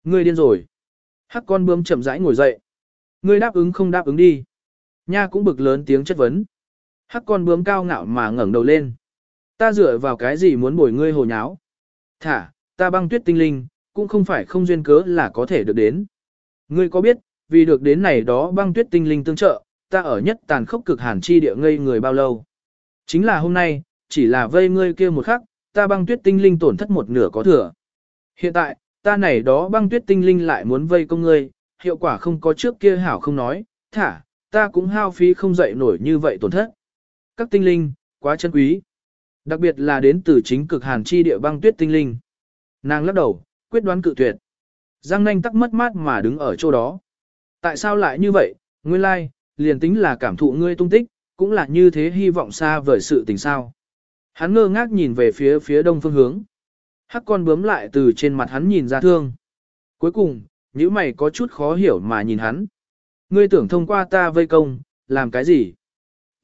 Ngươi điên rồi. Hắc con bướm chậm rãi ngồi dậy. Ngươi đáp ứng không đáp ứng đi. Nha cũng bực lớn tiếng chất vấn. Hắc con bướm cao ngạo mà ngẩng đầu lên. Ta dựa vào cái gì muốn bồi ngươi hồ nháo. Thả, ta băng tuyết tinh linh, cũng không phải không duyên cớ là có thể được đến. Ngươi có biết, vì được đến này đó băng tuyết tinh linh tương trợ, ta ở nhất tàn khốc cực hàn chi địa ngây người bao lâu. Chính là hôm nay, chỉ là vây ngươi kia một khắc, ta băng tuyết tinh linh tổn thất một nửa có thừa. Hiện tại, ta này đó băng tuyết tinh linh lại muốn vây công ngươi, hiệu quả không có trước kia hảo không nói, thả, ta cũng hao phí không dậy nổi như vậy tổn thất. Các tinh linh, quá chân quý. Đặc biệt là đến từ chính cực hàn chi địa băng tuyết tinh linh. Nàng lắc đầu, quyết đoán cự tuyệt. Giang nanh tắc mất mát mà đứng ở chỗ đó. Tại sao lại như vậy, nguyên lai, like, liền tính là cảm thụ ngươi tung tích, cũng là như thế hy vọng xa vời sự tình sao. Hắn ngơ ngác nhìn về phía phía đông phương hướng. Hắc con bướm lại từ trên mặt hắn nhìn ra thương. Cuối cùng, những mày có chút khó hiểu mà nhìn hắn. Ngươi tưởng thông qua ta vây công, làm cái gì?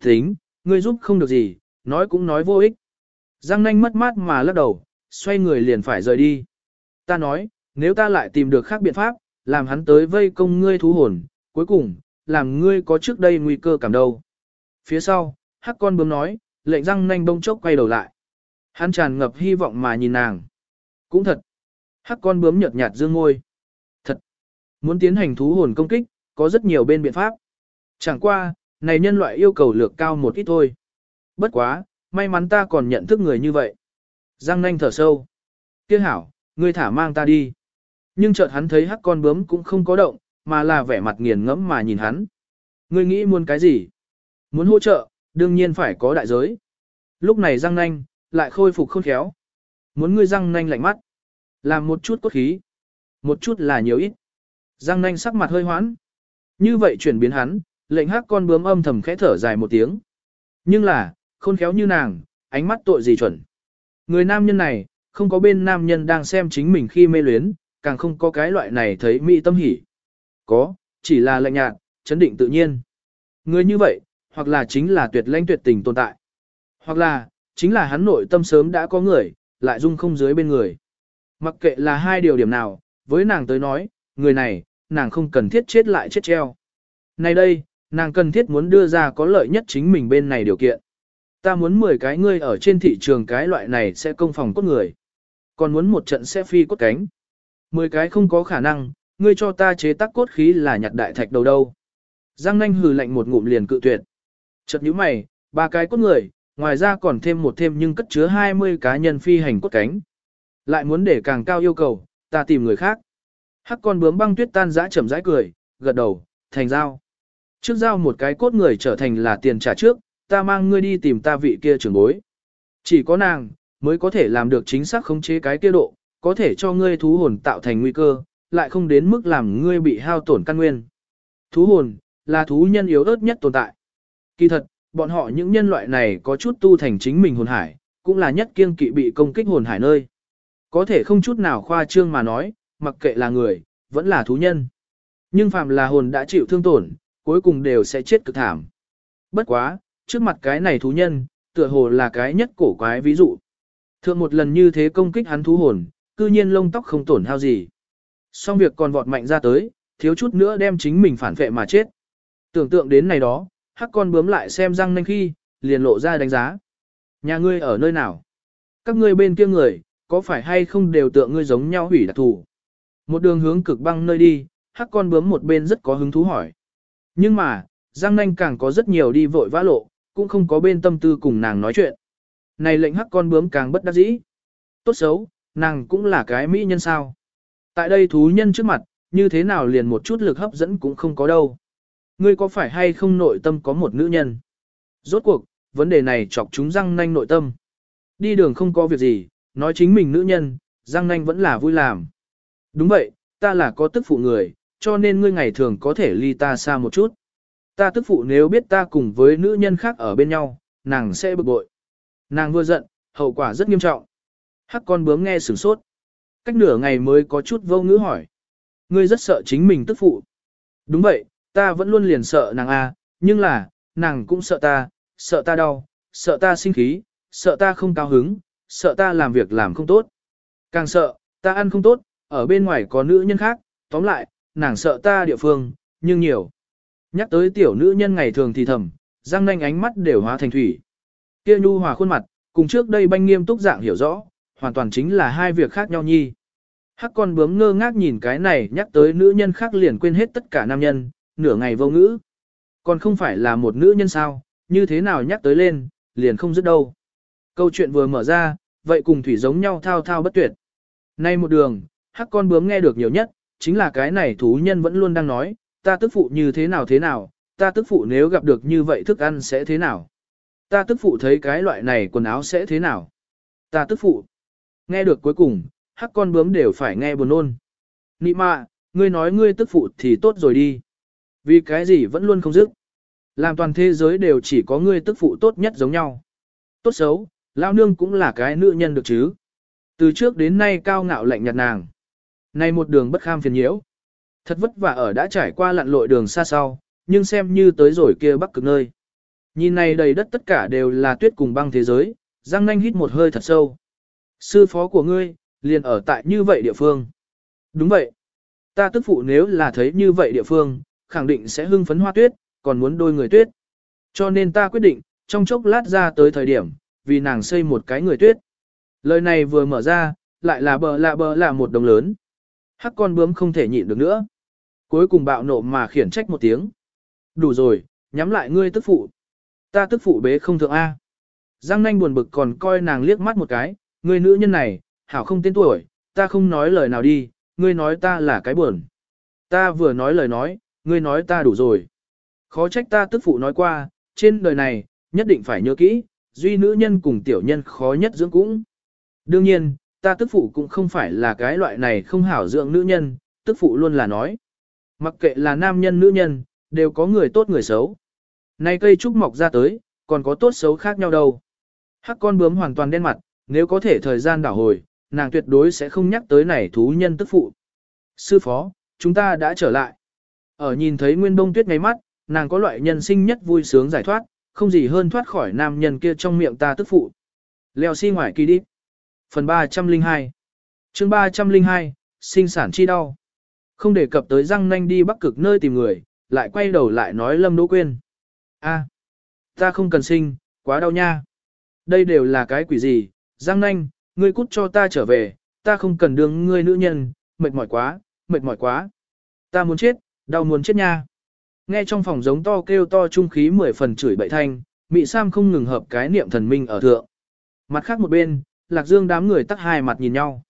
Tính, ngươi giúp không được gì, nói cũng nói vô ích. Giang nanh mất mát mà lắc đầu, xoay người liền phải rời đi. Ta nói, nếu ta lại tìm được khác biện pháp, làm hắn tới vây công ngươi thú hồn, cuối cùng, làm ngươi có trước đây nguy cơ cảm đâu. Phía sau, hắc con bướm nói, lệnh răng nanh bông chốc quay đầu lại. Hắn tràn ngập hy vọng mà nhìn nàng. Cũng thật. Hắc con bướm nhợt nhạt dương ngôi. Thật. Muốn tiến hành thú hồn công kích, có rất nhiều bên biện pháp. Chẳng qua, này nhân loại yêu cầu lược cao một ít thôi. Bất quá, may mắn ta còn nhận thức người như vậy. Giang nanh thở sâu. Tiếc hảo, ngươi thả mang ta đi. Nhưng chợt hắn thấy hắc con bướm cũng không có động, mà là vẻ mặt nghiền ngẫm mà nhìn hắn. Ngươi nghĩ muốn cái gì? Muốn hỗ trợ, đương nhiên phải có đại giới. Lúc này răng nanh, lại khôi phục khôn khéo. Muốn ngươi răng nanh lạnh mắt. Làm một chút cốt khí. Một chút là nhiều ít. Răng nanh sắc mặt hơi hoãn. Như vậy chuyển biến hắn, lệnh hắc con bướm âm thầm khẽ thở dài một tiếng. Nhưng là, khôn khéo như nàng, ánh mắt tội gì chuẩn. Người nam nhân này, không có bên nam nhân đang xem chính mình khi mê luyến, càng không có cái loại này thấy mỹ tâm hỉ. Có, chỉ là lạnh nhạt, chấn định tự nhiên. Người như vậy, hoặc là chính là tuyệt lãnh tuyệt tình tồn tại. Hoặc là, chính là hắn nội tâm sớm đã có người, lại dung không dưới bên người. Mặc kệ là hai điều điểm nào, với nàng tới nói, người này, nàng không cần thiết chết lại chết treo. Này đây, nàng cần thiết muốn đưa ra có lợi nhất chính mình bên này điều kiện. Ta muốn 10 cái ngươi ở trên thị trường cái loại này sẽ công phòng cốt người. Còn muốn một trận sẽ phi cốt cánh. 10 cái không có khả năng, ngươi cho ta chế tác cốt khí là nhặt đại thạch đầu đâu. Giang nanh hừ lạnh một ngụm liền cự tuyệt. Chợt nhíu mày, ba cái cốt người, ngoài ra còn thêm một thêm nhưng cất chứa 20 cá nhân phi hành cốt cánh. Lại muốn để càng cao yêu cầu, ta tìm người khác. Hắc con bướm băng tuyết tan dã chậm rãi cười, gật đầu, thành giao. Trước giao một cái cốt người trở thành là tiền trả trước, ta mang ngươi đi tìm ta vị kia trưởng bối. Chỉ có nàng, mới có thể làm được chính xác khống chế cái kia độ, có thể cho ngươi thú hồn tạo thành nguy cơ, lại không đến mức làm ngươi bị hao tổn căn nguyên. Thú hồn, là thú nhân yếu ớt nhất tồn tại. Kỳ thật, bọn họ những nhân loại này có chút tu thành chính mình hồn hải, cũng là nhất kiêng kỵ bị công kích hồn hải nơi. Có thể không chút nào khoa trương mà nói, mặc kệ là người, vẫn là thú nhân. Nhưng phàm là hồn đã chịu thương tổn, cuối cùng đều sẽ chết cực thảm. Bất quá, trước mặt cái này thú nhân, tựa hồ là cái nhất cổ quái ví dụ. Thượng một lần như thế công kích hắn thú hồn, cư nhiên lông tóc không tổn hao gì. Xong việc còn vọt mạnh ra tới, thiếu chút nữa đem chính mình phản vệ mà chết. Tưởng tượng đến này đó, hắc con bướm lại xem răng nanh khi, liền lộ ra đánh giá. Nhà ngươi ở nơi nào? Các ngươi bên kia người, có phải hay không đều tượng ngươi giống nhau hủy đặc thù? Một đường hướng cực băng nơi đi, hắc con bướm một bên rất có hứng thú hỏi. Nhưng mà, Giang Nanh càng có rất nhiều đi vội vã lộ, cũng không có bên tâm tư cùng nàng nói chuyện. Này lệnh hắc con bướm càng bất đắc dĩ. Tốt xấu, nàng cũng là cái mỹ nhân sao. Tại đây thú nhân trước mặt, như thế nào liền một chút lực hấp dẫn cũng không có đâu. Ngươi có phải hay không nội tâm có một nữ nhân? Rốt cuộc, vấn đề này chọc chúng răng nanh nội tâm. Đi đường không có việc gì, nói chính mình nữ nhân, răng nanh vẫn là vui làm. Đúng vậy, ta là có tức phụ người, cho nên ngươi ngày thường có thể ly ta xa một chút. Ta tức phụ nếu biết ta cùng với nữ nhân khác ở bên nhau, nàng sẽ bực bội. Nàng vừa giận, hậu quả rất nghiêm trọng. Hắc con bướm nghe sửng sốt. Cách nửa ngày mới có chút vô ngữ hỏi. Ngươi rất sợ chính mình tức phụ. Đúng vậy, ta vẫn luôn liền sợ nàng a, nhưng là, nàng cũng sợ ta, sợ ta đau, sợ ta sinh khí, sợ ta không cao hứng, sợ ta làm việc làm không tốt. Càng sợ, ta ăn không tốt, ở bên ngoài có nữ nhân khác, tóm lại, nàng sợ ta địa phương, nhưng nhiều. Nhắc tới tiểu nữ nhân ngày thường thì thầm, răng nanh ánh mắt đều hóa thành thủy. Kia nhu hòa khuôn mặt, cùng trước đây banh nghiêm túc dạng hiểu rõ, hoàn toàn chính là hai việc khác nhau nhi. Hắc con bướm ngơ ngác nhìn cái này nhắc tới nữ nhân khác liền quên hết tất cả nam nhân, nửa ngày vô ngữ. Còn không phải là một nữ nhân sao, như thế nào nhắc tới lên, liền không dứt đâu. Câu chuyện vừa mở ra, vậy cùng thủy giống nhau thao thao bất tuyệt. Nay một đường, hắc con bướm nghe được nhiều nhất, chính là cái này thú nhân vẫn luôn đang nói, ta tức phụ như thế nào thế nào, ta tức phụ nếu gặp được như vậy thức ăn sẽ thế nào. Ta tức phụ thấy cái loại này quần áo sẽ thế nào. Ta tức phụ. Nghe được cuối cùng, hắc con bướm đều phải nghe buồn nôn. Nị mạ, ngươi nói ngươi tức phụ thì tốt rồi đi. Vì cái gì vẫn luôn không dứt. Làm toàn thế giới đều chỉ có ngươi tức phụ tốt nhất giống nhau. Tốt xấu, lao nương cũng là cái nữ nhân được chứ. Từ trước đến nay cao ngạo lạnh nhạt nàng. Nay một đường bất kham phiền nhiễu. Thật vất vả ở đã trải qua lặn lội đường xa sau, nhưng xem như tới rồi kia bắc cực nơi. Nhìn này đầy đất tất cả đều là tuyết cùng băng thế giới, Giang Nanh hít một hơi thật sâu. Sư phó của ngươi, liền ở tại như vậy địa phương. Đúng vậy. Ta tức phụ nếu là thấy như vậy địa phương, khẳng định sẽ hưng phấn hoa tuyết, còn muốn đôi người tuyết. Cho nên ta quyết định, trong chốc lát ra tới thời điểm, vì nàng xây một cái người tuyết. Lời này vừa mở ra, lại là bờ lạ bờ là một đồng lớn. Hắc con bướm không thể nhịn được nữa. Cuối cùng bạo nộ mà khiển trách một tiếng. Đủ rồi, nhắm lại ngươi tức phụ. Ta tức phụ bế không thượng A. Giang nanh buồn bực còn coi nàng liếc mắt một cái, ngươi nữ nhân này, hảo không tên tuổi, ta không nói lời nào đi, ngươi nói ta là cái buồn. Ta vừa nói lời nói, ngươi nói ta đủ rồi. Khó trách ta tức phụ nói qua, trên đời này, nhất định phải nhớ kỹ, duy nữ nhân cùng tiểu nhân khó nhất dưỡng cũng. Đương nhiên, ta tức phụ cũng không phải là cái loại này không hảo dưỡng nữ nhân, tức phụ luôn là nói. Mặc kệ là nam nhân nữ nhân, đều có người tốt người xấu. Nay cây trúc mọc ra tới, còn có tốt xấu khác nhau đâu. Hắc con bướm hoàn toàn đen mặt, nếu có thể thời gian đảo hồi, nàng tuyệt đối sẽ không nhắc tới này thú nhân tức phụ. Sư phó, chúng ta đã trở lại. Ở nhìn thấy nguyên đông tuyết ngay mắt, nàng có loại nhân sinh nhất vui sướng giải thoát, không gì hơn thoát khỏi nam nhân kia trong miệng ta tức phụ. Leo xi si ngoài kỳ đi. Phần 302 chương 302, sinh sản chi đau. Không đề cập tới răng nanh đi bắc cực nơi tìm người, lại quay đầu lại nói Lâm Đỗ Quyên. a ta không cần sinh, quá đau nha. Đây đều là cái quỷ gì, răng nanh, ngươi cút cho ta trở về, ta không cần đường ngươi nữ nhân, mệt mỏi quá, mệt mỏi quá. Ta muốn chết, đau muốn chết nha. Nghe trong phòng giống to kêu to trung khí mười phần chửi bậy thanh, Mị Sam không ngừng hợp cái niệm thần minh ở thượng. Mặt khác một bên, Lạc Dương đám người tắt hai mặt nhìn nhau.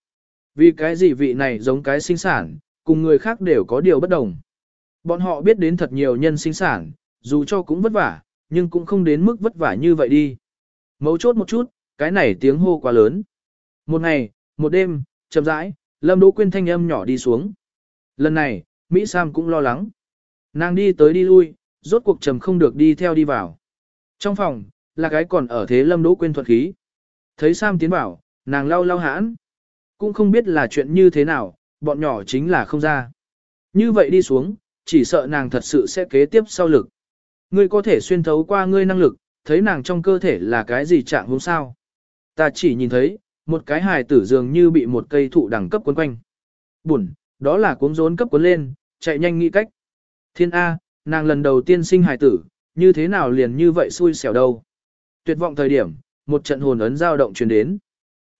Vì cái gì vị này giống cái sinh sản, cùng người khác đều có điều bất đồng. Bọn họ biết đến thật nhiều nhân sinh sản, dù cho cũng vất vả, nhưng cũng không đến mức vất vả như vậy đi. Mấu chốt một chút, cái này tiếng hô quá lớn. Một ngày, một đêm, chậm rãi, Lâm Đỗ Quyên thanh âm nhỏ đi xuống. Lần này, Mỹ Sam cũng lo lắng. Nàng đi tới đi lui, rốt cuộc trầm không được đi theo đi vào. Trong phòng, là cái còn ở thế Lâm Đỗ Quyên thuật khí. Thấy Sam tiến vào, nàng lau lau hãn. Cũng không biết là chuyện như thế nào, bọn nhỏ chính là không ra. Như vậy đi xuống, chỉ sợ nàng thật sự sẽ kế tiếp sau lực. Ngươi có thể xuyên thấu qua ngươi năng lực, thấy nàng trong cơ thể là cái gì trạng hôm sao. Ta chỉ nhìn thấy, một cái hài tử dường như bị một cây thụ đẳng cấp quấn quanh. Buồn, đó là cuống rốn cấp cuốn lên, chạy nhanh nghĩ cách. Thiên A, nàng lần đầu tiên sinh hài tử, như thế nào liền như vậy xui xẻo đâu. Tuyệt vọng thời điểm, một trận hồn ấn dao động truyền đến.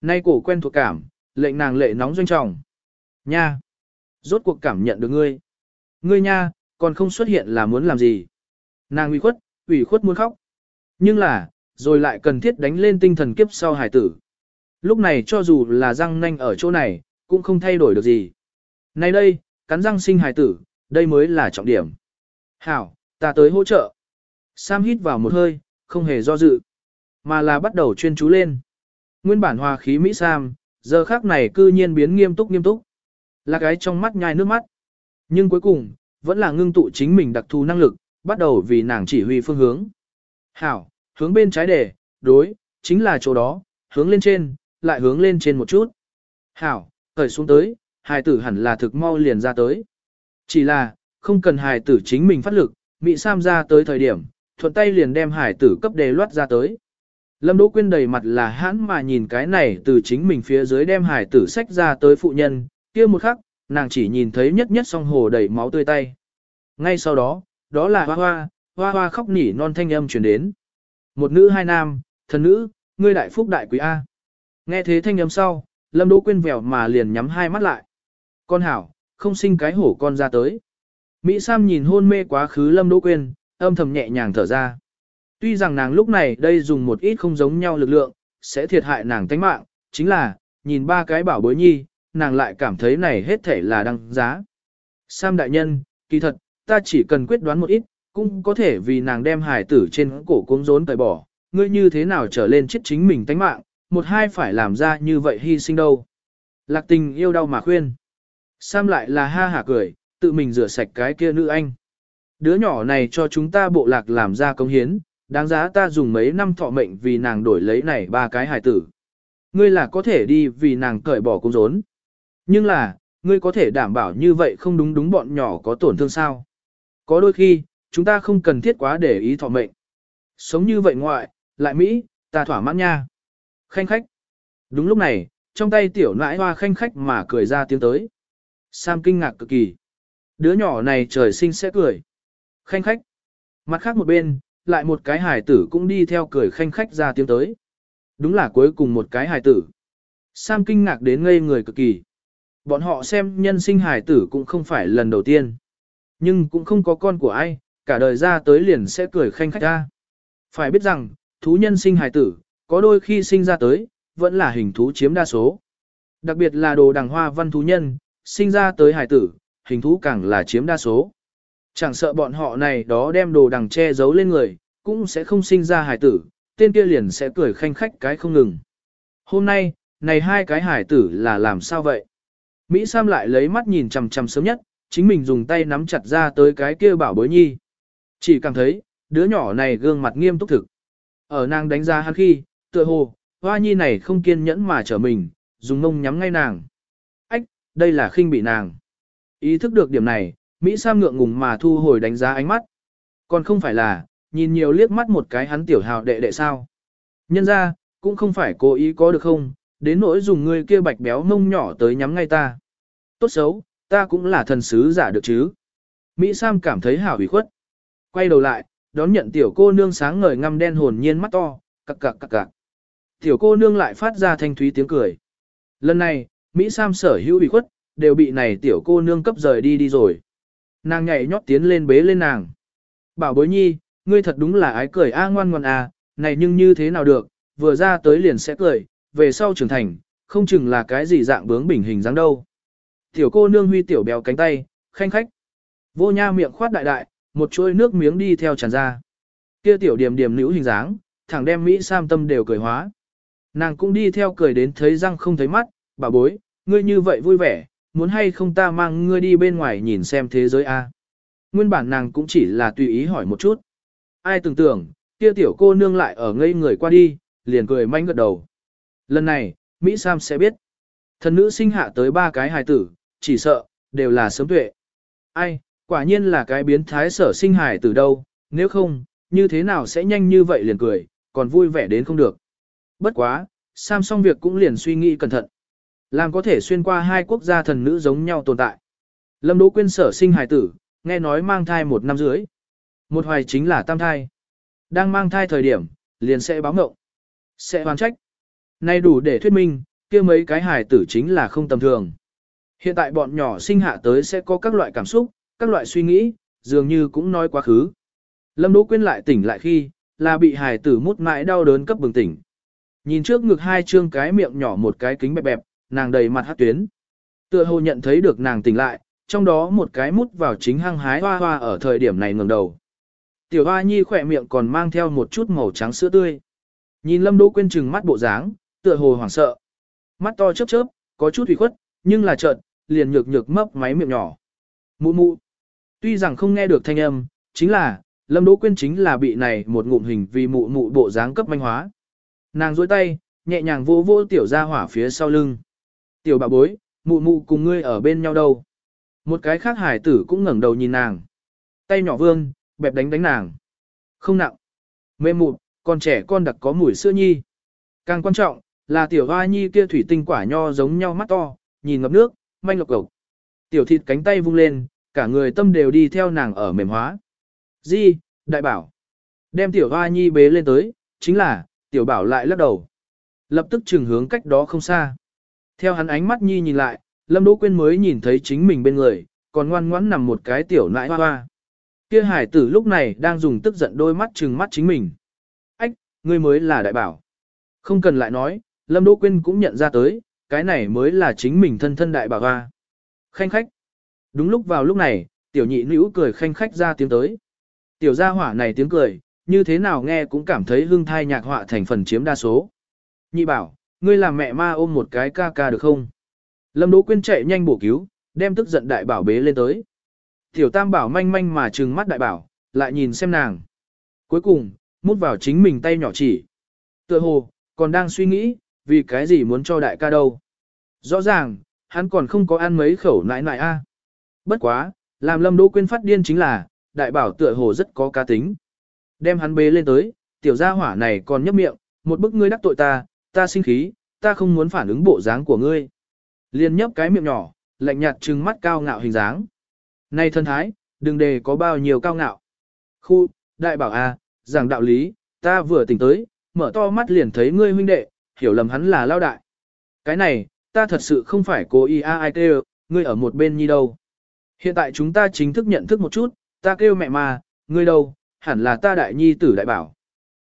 Nay cổ quen thuộc cảm, lệnh nàng lệ nóng doanh trọng. Nha! Rốt cuộc cảm nhận được ngươi. Ngươi nha, còn không xuất hiện là muốn làm gì. Nàng ủy khuất, ủy khuất muốn khóc. Nhưng là, rồi lại cần thiết đánh lên tinh thần kiếp sau hải tử. Lúc này cho dù là răng nanh ở chỗ này, cũng không thay đổi được gì. Nay đây, cắn răng sinh hải tử, đây mới là trọng điểm. Hảo, ta tới hỗ trợ. Sam hít vào một hơi, không hề do dự, mà là bắt đầu chuyên chú lên. Nguyên bản hòa khí Mỹ Sam, giờ khác này cư nhiên biến nghiêm túc nghiêm túc. Là cái trong mắt nhai nước mắt. Nhưng cuối cùng, vẫn là ngưng tụ chính mình đặc thù năng lực, bắt đầu vì nàng chỉ huy phương hướng. Hảo, hướng bên trái để, đối, chính là chỗ đó, hướng lên trên, lại hướng lên trên một chút. Hảo, khởi xuống tới, hài tử hẳn là thực mau liền ra tới. Chỉ là, không cần hài tử chính mình phát lực, Mỹ Sam ra tới thời điểm, thuận tay liền đem hài tử cấp đề loát ra tới. Lâm Đỗ Quyên đầy mặt là hãn mà nhìn cái này từ chính mình phía dưới đem hài tử sách ra tới phụ nhân, kia một khắc, nàng chỉ nhìn thấy nhất nhất song hồ đầy máu tươi tay. Ngay sau đó, đó là hoa hoa, hoa hoa khóc nỉ non thanh âm truyền đến. Một nữ hai nam, thần nữ, ngươi đại phúc đại quý A. Nghe thế thanh âm sau, Lâm Đỗ Quyên vèo mà liền nhắm hai mắt lại. Con hảo, không sinh cái hổ con ra tới. Mỹ Sam nhìn hôn mê quá khứ Lâm Đỗ Quyên, âm thầm nhẹ nhàng thở ra. Tuy rằng nàng lúc này đây dùng một ít không giống nhau lực lượng, sẽ thiệt hại nàng tánh mạng, chính là, nhìn ba cái bảo bối nhi, nàng lại cảm thấy này hết thể là đăng giá. Sam đại nhân, kỳ thật, ta chỉ cần quyết đoán một ít, cũng có thể vì nàng đem hài tử trên cổ cuống rốn tẩy bỏ, ngươi như thế nào trở lên chết chính mình tánh mạng, một hai phải làm ra như vậy hy sinh đâu. Lạc tình yêu đau mà khuyên. Sam lại là ha hả cười, tự mình rửa sạch cái kia nữ anh. Đứa nhỏ này cho chúng ta bộ lạc làm ra công hiến, đáng giá ta dùng mấy năm thọ mệnh vì nàng đổi lấy này ba cái hài tử. Ngươi là có thể đi vì nàng cởi bỏ cung rốn. Nhưng là, ngươi có thể đảm bảo như vậy không đúng đúng bọn nhỏ có tổn thương sao. Có đôi khi, chúng ta không cần thiết quá để ý thọ mệnh. Sống như vậy ngoại, lại Mỹ, ta thỏa mãn nha. Khanh khách. Đúng lúc này, trong tay tiểu nãi hoa khanh khách mà cười ra tiếng tới. Sam kinh ngạc cực kỳ. Đứa nhỏ này trời sinh sẽ cười. Khanh khách. Mặt khác một bên, lại một cái hài tử cũng đi theo cười khanh khách ra tiếng tới. Đúng là cuối cùng một cái hài tử. Sam kinh ngạc đến ngây người cực kỳ. Bọn họ xem nhân sinh hài tử cũng không phải lần đầu tiên. Nhưng cũng không có con của ai, cả đời ra tới liền sẽ cười khanh khách ra. Phải biết rằng, thú nhân sinh hài tử, có đôi khi sinh ra tới, vẫn là hình thú chiếm đa số. Đặc biệt là đồ đằng hoa văn thú nhân, sinh ra tới hài tử, hình thú càng là chiếm đa số. Chẳng sợ bọn họ này đó đem đồ đằng che giấu lên người, cũng sẽ không sinh ra hài tử, tên kia liền sẽ cười khanh khách cái không ngừng. Hôm nay, này hai cái hài tử là làm sao vậy? Mỹ Sam lại lấy mắt nhìn chằm chằm sớm nhất, chính mình dùng tay nắm chặt ra tới cái kia bảo bối nhi. Chỉ cảm thấy, đứa nhỏ này gương mặt nghiêm túc thực. Ở nàng đánh ra hắn khi, tựa hồ, hoa nhi này không kiên nhẫn mà trở mình, dùng mông nhắm ngay nàng. Đây là khinh bị nàng. Ý thức được điểm này, Mỹ Sam ngượng ngùng mà thu hồi đánh giá ánh mắt. Còn không phải là, nhìn nhiều liếc mắt một cái hắn tiểu hào đệ đệ sao. Nhân ra, cũng không phải cố ý có được không, đến nỗi dùng người kia bạch béo mông nhỏ tới nhắm ngay ta. Tốt xấu, ta cũng là thần sứ giả được chứ. Mỹ Sam cảm thấy hảo hủy khuất. Quay đầu lại, đón nhận tiểu cô nương sáng ngời ngăm đen hồn nhiên mắt to, cặc cặc cặc cặc. Tiểu cô nương lại phát ra thanh thúy tiếng cười. Lần này, Mỹ Sam sở hữu bị khuất, đều bị này tiểu cô nương cấp rời đi đi rồi. Nàng nhảy nhót tiến lên bế lên nàng. Bảo bối nhi, ngươi thật đúng là ái cười a ngoan ngoan à, này nhưng như thế nào được, vừa ra tới liền sẽ cười, về sau trưởng thành, không chừng là cái gì dạng bướng bình hình dáng đâu. Tiểu cô nương huy tiểu béo cánh tay, khanh khách. Vô nha miệng khoát đại đại, một chuôi nước miếng đi theo tràn ra. Kia tiểu điểm điểm nữ hình dáng, thẳng đem Mỹ Sam tâm đều cười hóa. Nàng cũng đi theo cười đến thấy răng không thấy mắt, bà bối, ngươi như vậy vui vẻ, muốn hay không ta mang ngươi đi bên ngoài nhìn xem thế giới a? Nguyên bản nàng cũng chỉ là tùy ý hỏi một chút. Ai tưởng tưởng, kia tiểu cô nương lại ở ngây người qua đi, liền cười manh gật đầu. Lần này, Mỹ Sam sẽ biết. Thần nữ sinh hạ tới ba cái hài tử, chỉ sợ, đều là sớm tuệ. Ai, quả nhiên là cái biến thái sở sinh hài tử đâu, nếu không, như thế nào sẽ nhanh như vậy liền cười, còn vui vẻ đến không được. Bất quá, Sam xong việc cũng liền suy nghĩ cẩn thận. Làm có thể xuyên qua hai quốc gia thần nữ giống nhau tồn tại. Lâm Đỗ Quyên sở sinh hài tử, nghe nói mang thai một năm dưới. Một hoài chính là tam thai. Đang mang thai thời điểm, liền sẽ báo ngộng. Sẽ hoàn trách. Nay đủ để thuyết minh, kia mấy cái hài tử chính là không tầm thường. Hiện tại bọn nhỏ sinh hạ tới sẽ có các loại cảm xúc, các loại suy nghĩ, dường như cũng nói quá khứ. Lâm Đỗ Quyên lại tỉnh lại khi, là bị hài tử mút mãi đau đớn cấp bừng tỉnh. Nhìn trước ngực hai trương cái miệng nhỏ một cái kính bẹp bẹp, nàng đầy mặt hát tuyến. Tựa hồ nhận thấy được nàng tỉnh lại, trong đó một cái mút vào chính hăng hái hoa hoa ở thời điểm này ngẩng đầu. Tiểu hoa nhi khỏe miệng còn mang theo một chút màu trắng sữa tươi. Nhìn lâm đỗ quên chừng mắt bộ dáng, tựa hồ hoảng sợ. Mắt to chớp chớp, có chút ủy khuất, nhưng là chợt, liền nhược nhược mấp máy miệng nhỏ. Mụ mụ. Tuy rằng không nghe được thanh âm, chính là, lâm đỗ quên chính là bị này một ngụm hình vì mụ mụ bộ dáng cấp manh hóa. Nàng duỗi tay, nhẹ nhàng vô vô tiểu ra hỏa phía sau lưng. Tiểu bà bối, mụ mụ cùng ngươi ở bên nhau đâu. Một cái khác hải tử cũng ngẩng đầu nhìn nàng. Tay nhỏ vương, bẹp đánh đánh nàng. Không nặng. Mê mụ, con trẻ con đặc có mùi sữa nhi. Càng quan trọng, là tiểu hoa nhi kia thủy tinh quả nho giống nhau mắt to, nhìn ngập nước, manh lộc cộc. Tiểu thịt cánh tay vung lên, cả người tâm đều đi theo nàng ở mềm hóa. Di, đại bảo. Đem tiểu hoa nhi bế lên tới, chính là, tiểu bảo lại lắc đầu. Lập tức trừng hướng cách đó không xa. Theo hắn ánh mắt nhi nhìn lại, Lâm Đỗ Quyên mới nhìn thấy chính mình bên người, còn ngoan ngoãn nằm một cái tiểu nãi hoa hoa. Kia hải tử lúc này đang dùng tức giận đôi mắt trừng mắt chính mình. Ách, ngươi mới là đại bảo. Không cần lại nói, Lâm Đỗ Quyên cũng nhận ra tới, cái này mới là chính mình thân thân đại bảo hoa. Khanh khách. Đúng lúc vào lúc này, tiểu nhị nữ cười khanh khách ra tiếng tới. Tiểu gia hỏa này tiếng cười, như thế nào nghe cũng cảm thấy hương thai nhạc họa thành phần chiếm đa số. Nhị bảo, ngươi làm mẹ ma ôm một cái ca ca được không? Lâm Đỗ Quyên chạy nhanh bổ cứu, đem tức giận đại bảo bế lên tới. Tiểu Tam bảo manh manh mà trừng mắt đại bảo, lại nhìn xem nàng. Cuối cùng, mút vào chính mình tay nhỏ chỉ. Tựa hồ, còn đang suy nghĩ, vì cái gì muốn cho đại ca đâu. Rõ ràng, hắn còn không có ăn mấy khẩu nãi nãi a. Bất quá, làm Lâm Đỗ Quyên phát điên chính là, đại bảo tựa hồ rất có cá tính. Đem hắn bế lên tới, tiểu gia hỏa này còn nhấp miệng, một bức ngươi đắc tội ta, ta sinh khí, ta không muốn phản ứng bộ dáng của ngươi. Liên nhấp cái miệng nhỏ, lạnh nhạt trừng mắt cao ngạo hình dáng. Này thân thái, đừng đề có bao nhiêu cao ngạo. Khu, đại bảo a, à, giảng đạo lý, ta vừa tỉnh tới, mở to mắt liền thấy ngươi huynh đệ, hiểu lầm hắn là lao đại. Cái này, ta thật sự không phải cố ý a ai kêu, ngươi ở một bên nhi đâu. Hiện tại chúng ta chính thức nhận thức một chút, ta kêu mẹ mà, ngươi đâu, hẳn là ta đại nhi tử đại bảo.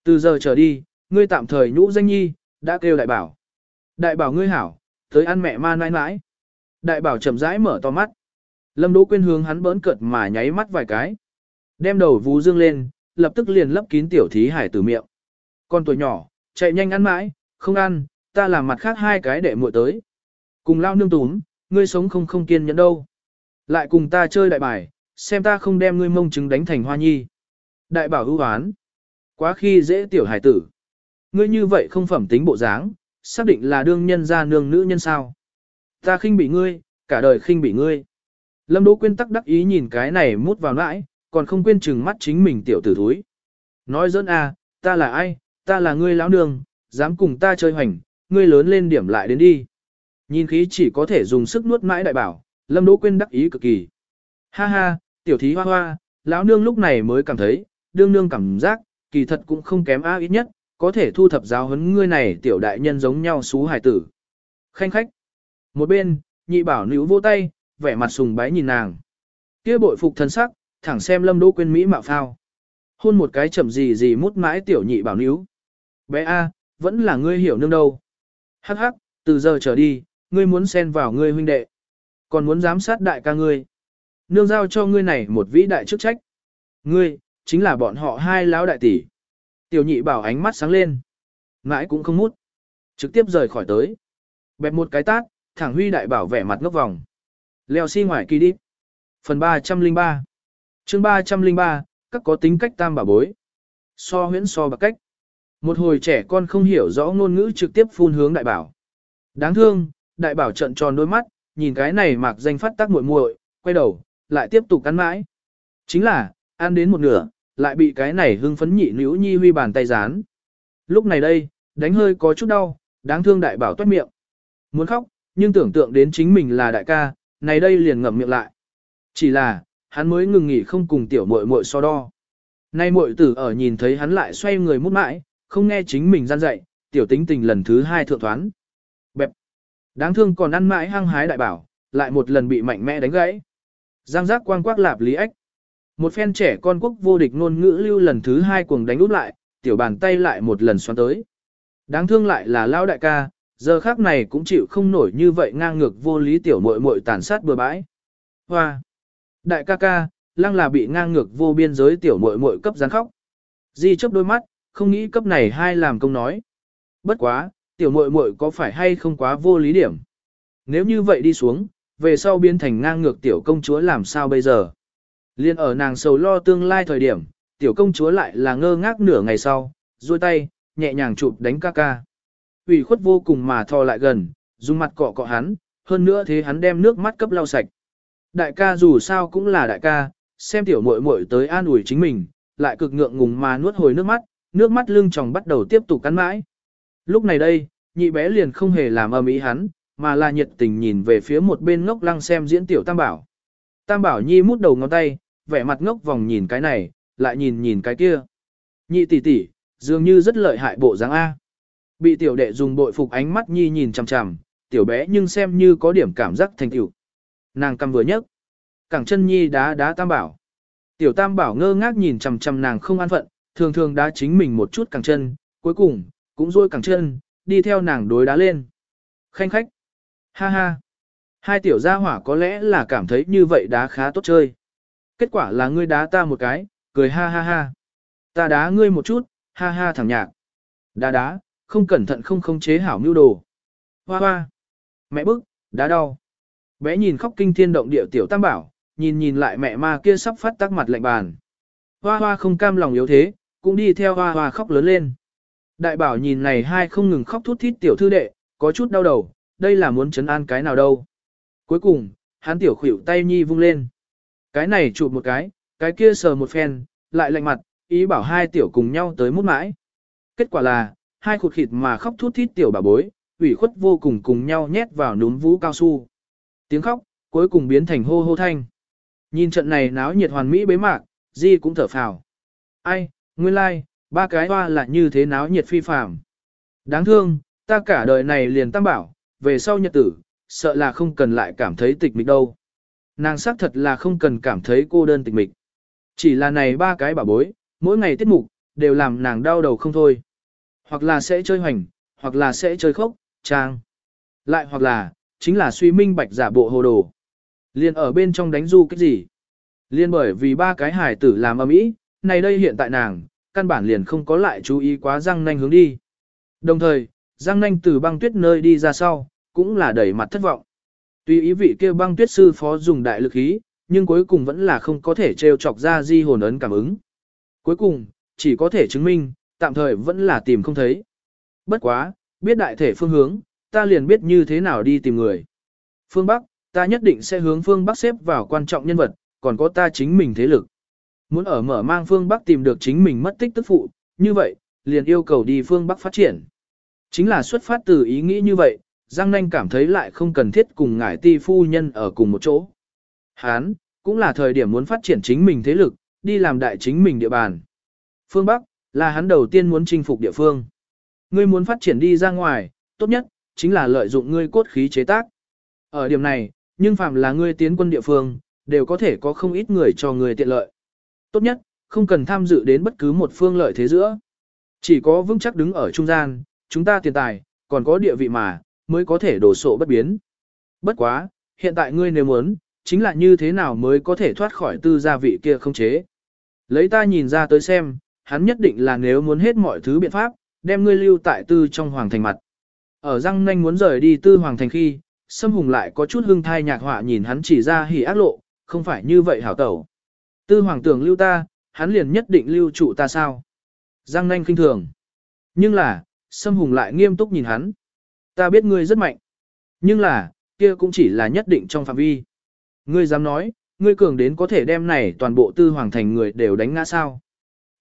Từ giờ trở đi, ngươi tạm thời nhũ danh nhi, đã kêu đại bảo. Đại bảo ngươi hảo, tới ăn mẹ ma nãi nãi. Đại bảo chậm rãi mở to mắt. Lâm Đỗ Quyên hướng hắn bỡn cợt mà nháy mắt vài cái. Đem đầu vú dương lên, lập tức liền lấp kín tiểu thí hải tử miệng. Con tuổi nhỏ, chạy nhanh ăn mãi, không ăn, ta làm mặt khác hai cái để muội tới. Cùng lao nương túm, ngươi sống không không kiên nhẫn đâu. Lại cùng ta chơi đại bài, xem ta không đem ngươi mông trứng đánh thành hoa nhi. Đại bảo ưu hoán. Quá khi dễ tiểu hải tử. Ngươi như vậy không phẩm tính bộ dáng, xác định là đương nhân gia nương nữ nhân sao. Ta khinh bị ngươi, cả đời khinh bị ngươi. Lâm Đỗ Quyên tắc đắc ý nhìn cái này mút vào nãi, còn không quên chừng mắt chính mình tiểu tử thúi. Nói dẫn a, à, ta là ai, ta là ngươi lão nương, dám cùng ta chơi hoành, ngươi lớn lên điểm lại đến đi. Nhìn khí chỉ có thể dùng sức nuốt mãi đại bảo, Lâm Đỗ Quyên đắc ý cực kỳ. Ha ha, tiểu thí hoa hoa, lão nương lúc này mới cảm thấy, đương nương cảm giác, kỳ thật cũng không kém a ít nhất, có thể thu thập giáo huấn ngươi này tiểu đại nhân giống nhau xú hải tử. Khanh khách. Một bên, nhị bảo níu vô tay, vẻ mặt sùng bái nhìn nàng. kia bội phục thân sắc, thẳng xem lâm đỗ quên mỹ mạo phao. Hôn một cái chậm gì gì mút mãi tiểu nhị bảo níu. Bé A, vẫn là ngươi hiểu nương đâu. Hắc hắc, từ giờ trở đi, ngươi muốn xen vào ngươi huynh đệ. Còn muốn giám sát đại ca ngươi. Nương giao cho ngươi này một vĩ đại chức trách. Ngươi, chính là bọn họ hai lão đại tỷ. Tiểu nhị bảo ánh mắt sáng lên. Mãi cũng không mút. Trực tiếp rời khỏi tới. Bẹp một cái tát, thẳng huy đại bảo vẻ mặt ngốc vòng. Leo xi si ngoài kỳ đi. Phần 303 chương 303, các có tính cách tam bảo bối. So huyễn so bạc cách. Một hồi trẻ con không hiểu rõ ngôn ngữ trực tiếp phun hướng đại bảo. Đáng thương, đại bảo trận tròn đôi mắt, nhìn cái này mạc danh phát tác muội muội, quay đầu, lại tiếp tục ăn mãi. Chính là, ăn đến một nửa, lại bị cái này hưng phấn nhị nữ nhi huy bàn tay dán. Lúc này đây, đánh hơi có chút đau, đáng thương đại bảo toát miệng. Muốn khóc, nhưng tưởng tượng đến chính mình là đại ca, này đây liền ngậm miệng lại. Chỉ là, hắn mới ngừng nghỉ không cùng tiểu muội muội so đo. Nay muội tử ở nhìn thấy hắn lại xoay người mút mãi, không nghe chính mình gian dạy, tiểu tính tình lần thứ hai thượng thoán. Bẹp. Đáng thương còn ăn mãi hăng hái đại bảo, lại một lần bị mạnh mẽ đánh gãy. Giang giác quang quác lạp lý ách. Một phen trẻ con quốc vô địch ngôn ngữ lưu lần thứ hai cuồng đánh úp lại, tiểu bàn tay lại một lần xoắn tới. Đáng thương lại là lao đại ca, giờ khác này cũng chịu không nổi như vậy ngang ngược vô lý tiểu muội muội tàn sát bừa bãi. Hoa! Đại ca ca, lăng là bị ngang ngược vô biên giới tiểu muội muội cấp gián khóc. Di chớp đôi mắt, không nghĩ cấp này hai làm công nói. Bất quá, tiểu muội muội có phải hay không quá vô lý điểm. Nếu như vậy đi xuống, về sau biến thành ngang ngược tiểu công chúa làm sao bây giờ? Liên ở nàng sầu lo tương lai thời điểm, tiểu công chúa lại là ngơ ngác nửa ngày sau, duỗi tay, nhẹ nhàng chụp đánh ca ca. ủy khuất vô cùng mà thò lại gần, dùng mặt cọ cọ hắn, hơn nữa thế hắn đem nước mắt cấp lau sạch. Đại ca dù sao cũng là đại ca, xem tiểu muội muội tới an ủi chính mình, lại cực ngượng ngùng mà nuốt hồi nước mắt, nước mắt lưng tròng bắt đầu tiếp tục cắn mãi. Lúc này đây, nhị bé liền không hề làm ầm ĩ hắn, mà là nhiệt tình nhìn về phía một bên ngốc lăng xem diễn tiểu tam bảo. Tam bảo nhi mút đầu ngón tay, vẻ mặt ngốc vòng nhìn cái này, lại nhìn nhìn cái kia. Nhị tỷ tỷ, dường như rất lợi hại bộ dáng A. Bị tiểu đệ dùng bội phục ánh mắt nhi nhìn chằm chằm, tiểu bé nhưng xem như có điểm cảm giác thành tiểu. Nàng cầm vừa nhấc, cẳng chân nhi đá đá tam bảo. Tiểu tam bảo ngơ ngác nhìn chằm chằm nàng không an phận, thường thường đá chính mình một chút cẳng chân, cuối cùng, cũng rôi cẳng chân, đi theo nàng đối đá lên. Khanh khách. Ha ha. Hai tiểu gia hỏa có lẽ là cảm thấy như vậy đá khá tốt chơi. Kết quả là ngươi đá ta một cái, cười ha ha ha. Ta đá ngươi một chút, ha ha thẳng nhạc. Đá đá, không cẩn thận không khống chế hảo mưu đồ. Hoa hoa. Mẹ bức, đá đau. Bé nhìn khóc kinh thiên động địa tiểu tam bảo, nhìn nhìn lại mẹ ma kia sắp phát tắc mặt lạnh bàn. Hoa hoa không cam lòng yếu thế, cũng đi theo hoa hoa khóc lớn lên. Đại bảo nhìn này hai không ngừng khóc thút thít tiểu thư đệ, có chút đau đầu, đây là muốn chấn an cái nào đâu. Cuối cùng, hắn tiểu khủy tay nhi vung lên. Cái này chụp một cái, cái kia sờ một phen, lại lạnh mặt, ý bảo hai tiểu cùng nhau tới mút mãi. Kết quả là, hai khụt khịt mà khóc thút thít tiểu bà bối, ủy khuất vô cùng cùng nhau nhét vào núm vũ cao su. Tiếng khóc, cuối cùng biến thành hô hô thanh. Nhìn trận này náo nhiệt hoàn mỹ bế mạc, Di cũng thở phào. Ai, nguyên lai, like, ba cái hoa là như thế náo nhiệt phi phàm. Đáng thương, ta cả đời này liền tam bảo, về sau nhật tử, sợ là không cần lại cảm thấy tịch mịch đâu. Nàng xác thật là không cần cảm thấy cô đơn tịch mịch. Chỉ là này ba cái bảo bối, mỗi ngày tiết mục, đều làm nàng đau đầu không thôi. Hoặc là sẽ chơi hoành, hoặc là sẽ chơi khốc, trang. Lại hoặc là, chính là suy minh bạch giả bộ hồ đồ. Liên ở bên trong đánh du cái gì? Liên bởi vì ba cái hải tử làm âm ý, này đây hiện tại nàng, căn bản liền không có lại chú ý quá răng nanh hướng đi. Đồng thời, răng nanh từ băng tuyết nơi đi ra sau, cũng là đẩy mặt thất vọng. Tuy ý vị kia băng tuyết sư phó dùng đại lực ý, nhưng cuối cùng vẫn là không có thể trêu chọc ra di hồn ấn cảm ứng. Cuối cùng, chỉ có thể chứng minh, tạm thời vẫn là tìm không thấy. Bất quá, biết đại thể phương hướng, ta liền biết như thế nào đi tìm người. Phương Bắc, ta nhất định sẽ hướng phương Bắc xếp vào quan trọng nhân vật, còn có ta chính mình thế lực. Muốn ở mở mang phương Bắc tìm được chính mình mất tích tức phụ, như vậy, liền yêu cầu đi phương Bắc phát triển. Chính là xuất phát từ ý nghĩ như vậy, Giang Nanh cảm thấy lại không cần thiết cùng ngải ti phu nhân ở cùng một chỗ. Hán, cũng là thời điểm muốn phát triển chính mình thế lực, đi làm đại chính mình địa bàn. Phương Bắc, là hắn đầu tiên muốn chinh phục địa phương. Ngươi muốn phát triển đi ra ngoài, tốt nhất, chính là lợi dụng ngươi cốt khí chế tác. Ở điểm này, nhưng phạm là ngươi tiến quân địa phương, đều có thể có không ít người cho ngươi tiện lợi. Tốt nhất, không cần tham dự đến bất cứ một phương lợi thế giữa. Chỉ có vững chắc đứng ở trung gian, chúng ta tiền tài, còn có địa vị mà, mới có thể đổ sộ bất biến. Bất quá, hiện tại ngươi nếu muốn, chính là như thế nào mới có thể thoát khỏi tư gia vị kia không chế. Lấy ta nhìn ra tới xem, hắn nhất định là nếu muốn hết mọi thứ biện pháp, đem ngươi lưu tại tư trong hoàng thành mặt. Ở răng nanh muốn rời đi tư hoàng thành khi, Sâm Hùng lại có chút hưng thai nhạc họa nhìn hắn chỉ ra hỉ ác lộ, không phải như vậy hảo tẩu. Tư hoàng tưởng lưu ta, hắn liền nhất định lưu trụ ta sao? Giang nanh kinh thường. Nhưng là, Sâm Hùng lại nghiêm túc nhìn hắn. Ta biết ngươi rất mạnh. Nhưng là, kia cũng chỉ là nhất định trong phạm vi. Ngươi dám nói, ngươi cường đến có thể đem này toàn bộ tư hoàng thành người đều đánh ngã sao?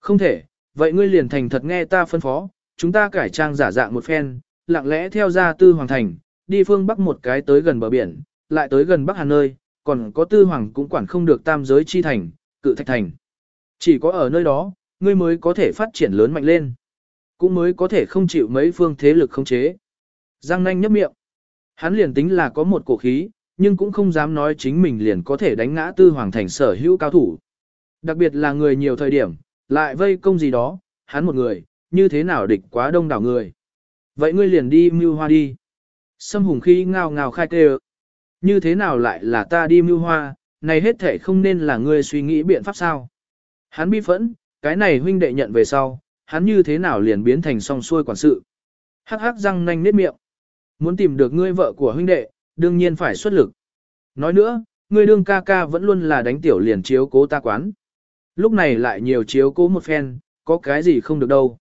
Không thể, vậy ngươi liền thành thật nghe ta phân phó, chúng ta cải trang giả dạng một phen, lặng lẽ theo ra tư hoàng thành, đi phương bắc một cái tới gần bờ biển, lại tới gần bắc hà nơi, còn có tư hoàng cũng quản không được tam giới chi thành, cự thạch thành. Chỉ có ở nơi đó, ngươi mới có thể phát triển lớn mạnh lên, cũng mới có thể không chịu mấy phương thế lực không chế. Giang nanh nhấp miệng. Hắn liền tính là có một cổ khí, nhưng cũng không dám nói chính mình liền có thể đánh ngã tư hoàng thành sở hữu cao thủ. Đặc biệt là người nhiều thời điểm, lại vây công gì đó, hắn một người, như thế nào địch quá đông đảo người. Vậy ngươi liền đi mưu hoa đi. Sâm hùng khi ngao ngao khai tê Như thế nào lại là ta đi mưu hoa, này hết thể không nên là ngươi suy nghĩ biện pháp sao. Hắn bi phẫn, cái này huynh đệ nhận về sau, hắn như thế nào liền biến thành song xuôi quản sự. Hắc hắc răng nanh nết miệng. Muốn tìm được ngươi vợ của huynh đệ, đương nhiên phải xuất lực. Nói nữa, ngươi đương ca ca vẫn luôn là đánh tiểu liền chiếu cố ta quán. Lúc này lại nhiều chiếu cố một phen, có cái gì không được đâu.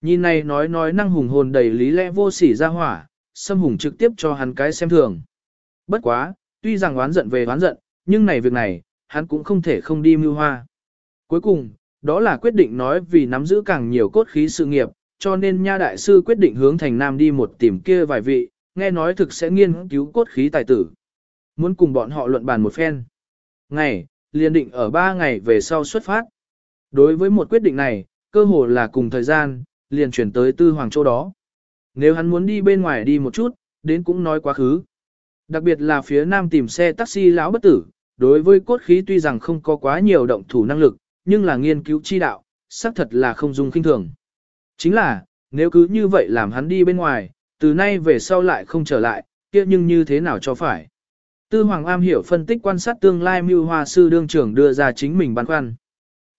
Nhìn này nói nói năng hùng hồn đầy lý lẽ vô sỉ ra hỏa, xâm hùng trực tiếp cho hắn cái xem thường. Bất quá, tuy rằng oán giận về oán giận, nhưng này việc này, hắn cũng không thể không đi mưu hoa. Cuối cùng, đó là quyết định nói vì nắm giữ càng nhiều cốt khí sự nghiệp, cho nên nha đại sư quyết định hướng thành nam đi một tìm kia vài vị, nghe nói thực sẽ nghiên cứu cốt khí tài tử. Muốn cùng bọn họ luận bàn một phen. Ngày, liền định ở 3 ngày về sau xuất phát. Đối với một quyết định này, cơ hồ là cùng thời gian, liền chuyển tới tư hoàng châu đó. Nếu hắn muốn đi bên ngoài đi một chút, đến cũng nói quá khứ. Đặc biệt là phía nam tìm xe taxi lão bất tử, đối với cốt khí tuy rằng không có quá nhiều động thủ năng lực, nhưng là nghiên cứu chi đạo, xác thật là không dùng kinh thường. Chính là, nếu cứ như vậy làm hắn đi bên ngoài, từ nay về sau lại không trở lại, kia nhưng như thế nào cho phải. Tư Hoàng am hiểu phân tích quan sát tương lai mưu hoa sư đương trưởng đưa ra chính mình băn khoăn.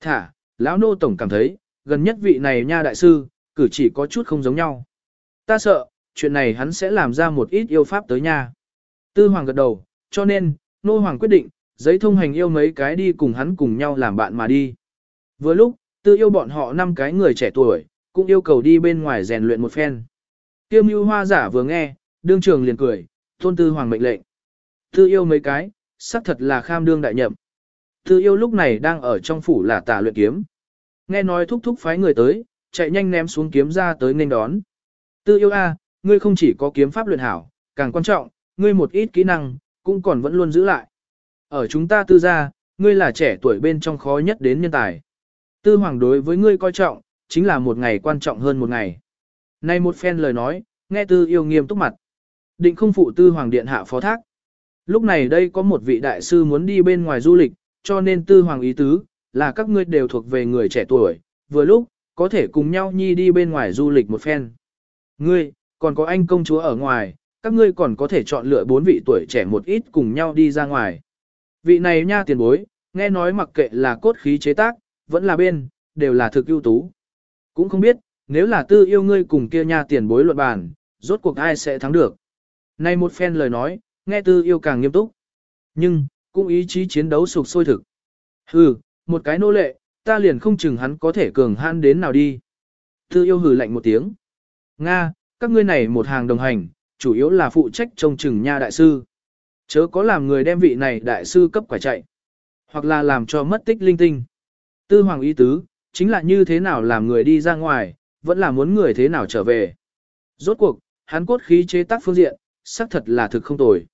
Thả, lão nô tổng cảm thấy, gần nhất vị này nha đại sư, cử chỉ có chút không giống nhau. Ta sợ, chuyện này hắn sẽ làm ra một ít yêu pháp tới nha. Tư Hoàng gật đầu, cho nên, nô Hoàng quyết định, giấy thông hành yêu mấy cái đi cùng hắn cùng nhau làm bạn mà đi. Vừa lúc, tư yêu bọn họ năm cái người trẻ tuổi, cũng yêu cầu đi bên ngoài rèn luyện một phen. Kiêu mưu hoa giả vừa nghe, đương trường liền cười, tôn tư hoàng mệnh lệnh. Tư yêu mấy cái, xác thật là kham đương đại nhậm. Tư yêu lúc này đang ở trong phủ là tả luyện kiếm. Nghe nói thúc thúc phái người tới, chạy nhanh ném xuống kiếm ra tới nên đón. Tư yêu a, ngươi không chỉ có kiếm pháp luyện hảo, càng quan trọng, ngươi một ít kỹ năng, cũng còn vẫn luôn giữ lại. Ở chúng ta tư gia, ngươi là trẻ tuổi bên trong khó nhất đến nhân tài. Tư hoàng đối với ngươi coi trọng, chính là một ngày quan trọng hơn một ngày. Nay một phen lời nói, nghe tư yêu nghiêm túc mặt. Định không phụ tư hoàng điện hạ phó thác. Lúc này đây có một vị đại sư muốn đi bên ngoài du lịch, cho nên tư hoàng ý tứ, là các ngươi đều thuộc về người trẻ tuổi, vừa lúc, có thể cùng nhau nhi đi bên ngoài du lịch một phen. Ngươi, còn có anh công chúa ở ngoài, các ngươi còn có thể chọn lựa bốn vị tuổi trẻ một ít cùng nhau đi ra ngoài. Vị này nha tiền bối, nghe nói mặc kệ là cốt khí chế tác, vẫn là bên, đều là thực ưu tú. Cũng không biết, nếu là tư yêu ngươi cùng kia nha tiền bối luận bàn, rốt cuộc ai sẽ thắng được. Này một phen lời nói, nghe tư yêu càng nghiêm túc. Nhưng, cũng ý chí chiến đấu sục sôi thực. Hừ, một cái nô lệ, ta liền không chừng hắn có thể cường han đến nào đi. Tư yêu hừ lạnh một tiếng. Nga, các ngươi này một hàng đồng hành, chủ yếu là phụ trách trông chừng nha đại sư. Chớ có làm người đem vị này đại sư cấp quả chạy. Hoặc là làm cho mất tích linh tinh. Tư hoàng ý tứ, chính là như thế nào làm người đi ra ngoài, vẫn là muốn người thế nào trở về. Rốt cuộc, hắn cốt khí chế tác phương diện, xác thật là thực không tồi.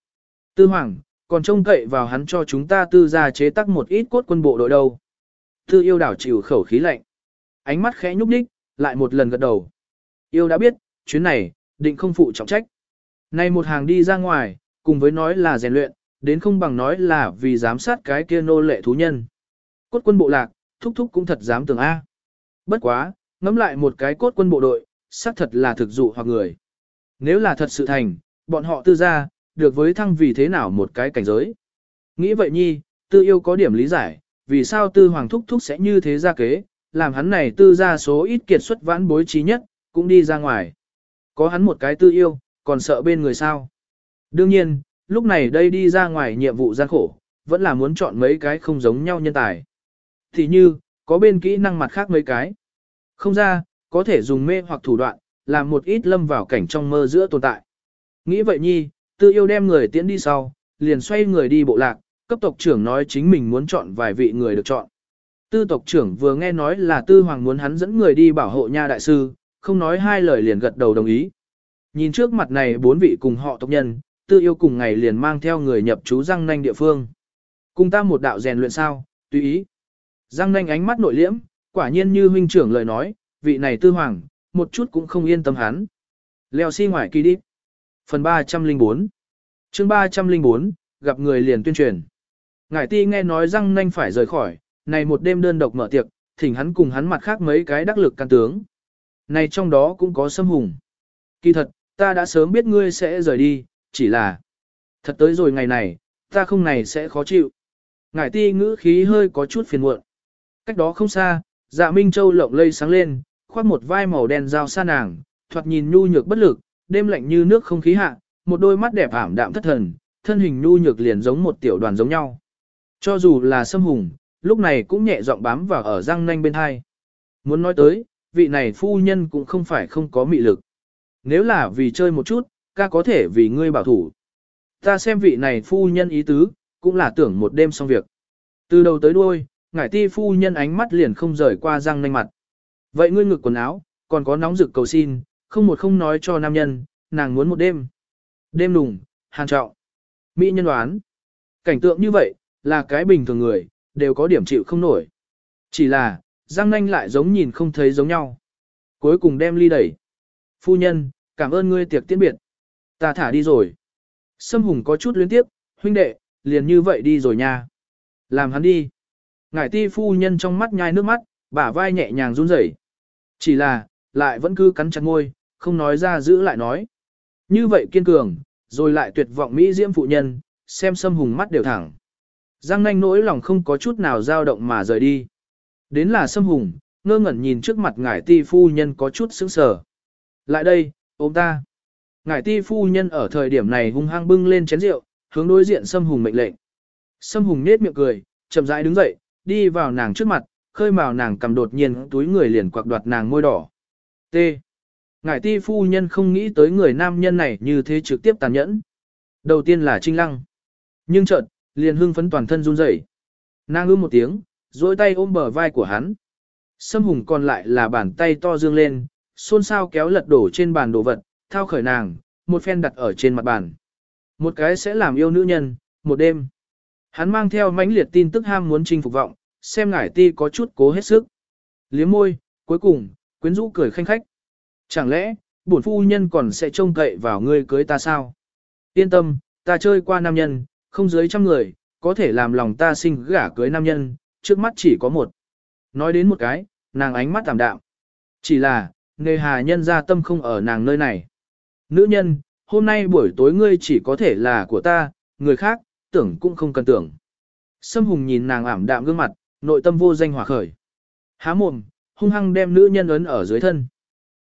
Tư hoàng, còn trông cậy vào hắn cho chúng ta tư ra chế tác một ít cốt quân bộ đội đâu. Tư yêu đảo chịu khẩu khí lạnh. Ánh mắt khẽ nhúc đích, lại một lần gật đầu. Yêu đã biết, chuyến này, định không phụ trọng trách. Nay một hàng đi ra ngoài, cùng với nói là rèn luyện, đến không bằng nói là vì giám sát cái kia nô lệ thú nhân. Cốt quân bộ lạc, thúc thúc cũng thật dám tưởng A. Bất quá, ngắm lại một cái cốt quân bộ đội, xác thật là thực dụ hoặc người. Nếu là thật sự thành, bọn họ tư ra, được với thăng vì thế nào một cái cảnh giới. Nghĩ vậy nhi, tư yêu có điểm lý giải, vì sao tư hoàng thúc thúc sẽ như thế ra kế, làm hắn này tư ra số ít kiệt xuất vãn bối trí nhất, cũng đi ra ngoài. Có hắn một cái tư yêu, còn sợ bên người sao. Đương nhiên, lúc này đây đi ra ngoài nhiệm vụ gian khổ, vẫn là muốn chọn mấy cái không giống nhau nhân tài. Thì như, có bên kỹ năng mặt khác mấy cái. Không ra, có thể dùng mê hoặc thủ đoạn, làm một ít lâm vào cảnh trong mơ giữa tồn tại. Nghĩ vậy nhi, tư yêu đem người tiễn đi sau, liền xoay người đi bộ lạc, cấp tộc trưởng nói chính mình muốn chọn vài vị người được chọn. Tư tộc trưởng vừa nghe nói là tư hoàng muốn hắn dẫn người đi bảo hộ nha đại sư, không nói hai lời liền gật đầu đồng ý. Nhìn trước mặt này bốn vị cùng họ tộc nhân, tư yêu cùng ngày liền mang theo người nhập chú răng nanh địa phương. Cùng ta một đạo rèn luyện sao, tùy ý. Răng nanh ánh mắt nội liễm, quả nhiên như huynh trưởng lời nói, vị này tư hoàng, một chút cũng không yên tâm hắn. Leo xi si ngoài kỳ đi. Phần 304 chương 304, gặp người liền tuyên truyền. Ngải ti nghe nói răng nanh phải rời khỏi, này một đêm đơn độc mở tiệc, thỉnh hắn cùng hắn mặt khác mấy cái đắc lực can tướng. Này trong đó cũng có sâm hùng. Kỳ thật, ta đã sớm biết ngươi sẽ rời đi, chỉ là... Thật tới rồi ngày này, ta không này sẽ khó chịu. Ngải ti ngữ khí hơi có chút phiền muộn. Cách đó không xa, dạ Minh Châu lộng lây sáng lên, khoác một vai màu đen dao xa nàng, thoạt nhìn nhu nhược bất lực, đêm lạnh như nước không khí hạ, một đôi mắt đẹp ảm đạm thất thần, thân hình nhu nhược liền giống một tiểu đoàn giống nhau. Cho dù là sâm hùng, lúc này cũng nhẹ giọng bám vào ở răng nanh bên hai. Muốn nói tới, vị này phu nhân cũng không phải không có mị lực. Nếu là vì chơi một chút, ca có thể vì ngươi bảo thủ. Ta xem vị này phu nhân ý tứ, cũng là tưởng một đêm xong việc. Từ đầu tới đuôi, ngải ti phu nhân ánh mắt liền không rời qua răng nanh mặt. Vậy ngươi ngực quần áo, còn có nóng rực cầu xin, không một không nói cho nam nhân, nàng muốn một đêm. Đêm nùng, hàn trọng. Mỹ nhân đoán. Cảnh tượng như vậy, là cái bình thường người, đều có điểm chịu không nổi. Chỉ là, Giang Nanh lại giống nhìn không thấy giống nhau. Cuối cùng đem ly đẩy. Phu nhân, cảm ơn ngươi tiệc tiễn biệt. Ta thả đi rồi. Sâm Hùng có chút luyến tiếp, huynh đệ, liền như vậy đi rồi nha. Làm hắn đi. Ngải ti phu nhân trong mắt nhai nước mắt, bả vai nhẹ nhàng run rẩy. Chỉ là, lại vẫn cứ cắn chặt môi, không nói ra giữ lại nói. Như vậy kiên cường, rồi lại tuyệt vọng Mỹ diễm phụ nhân, xem Sâm Hùng mắt đều thẳng. Giang nanh nỗi lòng không có chút nào dao động mà rời đi. Đến là Sâm Hùng, ngơ ngẩn nhìn trước mặt ngải ti phu nhân có chút sững sờ. Lại đây, ôm ta. Ngải ti phu nhân ở thời điểm này hung hăng bưng lên chén rượu, hướng đối diện Sâm Hùng mệnh lệnh. Sâm Hùng nết miệng cười, chậm rãi đứng dậy, đi vào nàng trước mặt, khơi mào nàng cầm đột nhiên túi người liền quạc đoạt nàng môi đỏ. T. Ngải ti phu nhân không nghĩ tới người nam nhân này như thế trực tiếp tàn nhẫn. Đầu tiên là trinh lăng. Nhưng chợt, liền hưng phấn toàn thân run rẩy. Nàng ưm một tiếng, duỗi tay ôm bờ vai của hắn. Sâm hùng còn lại là bàn tay to dương lên, xôn xao kéo lật đổ trên bàn đồ vật, thao khởi nàng, một phen đặt ở trên mặt bàn. Một cái sẽ làm yêu nữ nhân, một đêm. Hắn mang theo mãnh liệt tin tức ham muốn chinh phục vọng, xem ngải ti có chút cố hết sức. Liếm môi, cuối cùng, quyến rũ cười khanh khách. Chẳng lẽ, bổn phu nhân còn sẽ trông cậy vào ngươi cưới ta sao? Yên tâm, ta chơi qua nam nhân, không dưới trăm người, có thể làm lòng ta sinh gả cưới nam nhân, trước mắt chỉ có một. Nói đến một cái, nàng ánh mắt tạm đạm. Chỉ là, nghề hà nhân ra tâm không ở nàng nơi này. Nữ nhân, hôm nay buổi tối ngươi chỉ có thể là của ta, người khác, tưởng cũng không cần tưởng. Sâm hùng nhìn nàng ảm đạm gương mặt, nội tâm vô danh hỏa khởi. Há mồm, hung hăng đem nữ nhân ấn ở dưới thân.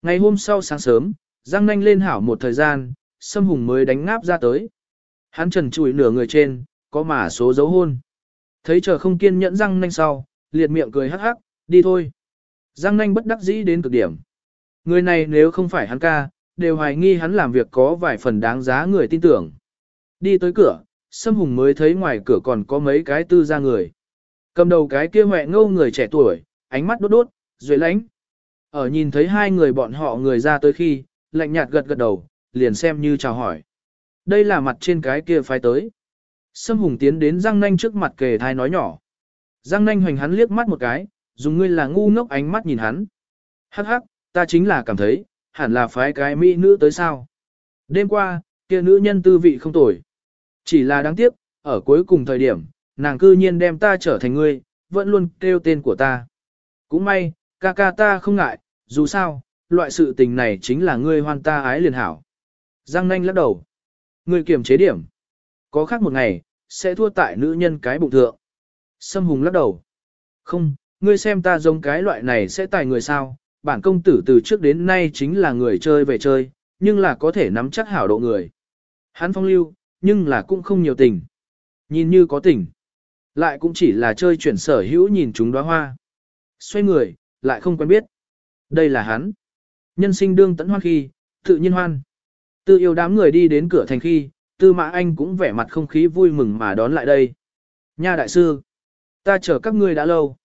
Ngày hôm sau sáng sớm, Giang Nanh lên hảo một thời gian, Sâm Hùng mới đánh ngáp ra tới. Hắn trần trụi nửa người trên, có mà số dấu hôn. Thấy chờ không kiên nhẫn Giang Nanh sau, liệt miệng cười hắc hắc, đi thôi. Giang Nanh bất đắc dĩ đến cực điểm. Người này nếu không phải hắn ca, đều hoài nghi hắn làm việc có vài phần đáng giá người tin tưởng. Đi tới cửa, Sâm Hùng mới thấy ngoài cửa còn có mấy cái tư gia người. Cầm đầu cái kia mẹ ngâu người trẻ tuổi, ánh mắt đốt đốt, duệ lãnh. Ở nhìn thấy hai người bọn họ người ra tới khi, lạnh nhạt gật gật đầu, liền xem như chào hỏi. Đây là mặt trên cái kia phái tới. Sâm Hùng tiến đến Giang Nanh trước mặt kề thai nói nhỏ. Giang Nanh hoành hắn liếc mắt một cái, dùng ngươi là ngu ngốc ánh mắt nhìn hắn. Hắc hắc, ta chính là cảm thấy, hẳn là phái cái mỹ nữ tới sao. Đêm qua, kia nữ nhân tư vị không tồi. Chỉ là đáng tiếc, ở cuối cùng thời điểm, nàng cư nhiên đem ta trở thành ngươi, vẫn luôn kêu tên của ta. Cũng may, ca ca ta không ngại, dù sao, loại sự tình này chính là ngươi hoan ta ái liền hảo. Giang nanh lắc đầu. Ngươi kiềm chế điểm. Có khác một ngày, sẽ thua tại nữ nhân cái bụng thượng. Sâm hùng lắc đầu. Không, ngươi xem ta giống cái loại này sẽ tài người sao. Bản công tử từ trước đến nay chính là người chơi về chơi, nhưng là có thể nắm chắc hảo độ người. Hắn phong lưu, nhưng là cũng không nhiều tình. Nhìn như có tình. Lại cũng chỉ là chơi chuyển sở hữu nhìn chúng đóa hoa. Xoay người, lại không quen biết. Đây là hắn. Nhân sinh đương tẫn hoan khi, tự nhiên hoan. Tư yêu đám người đi đến cửa thành khi, tư mã anh cũng vẻ mặt không khí vui mừng mà đón lại đây. Nha đại sư, ta chờ các ngươi đã lâu.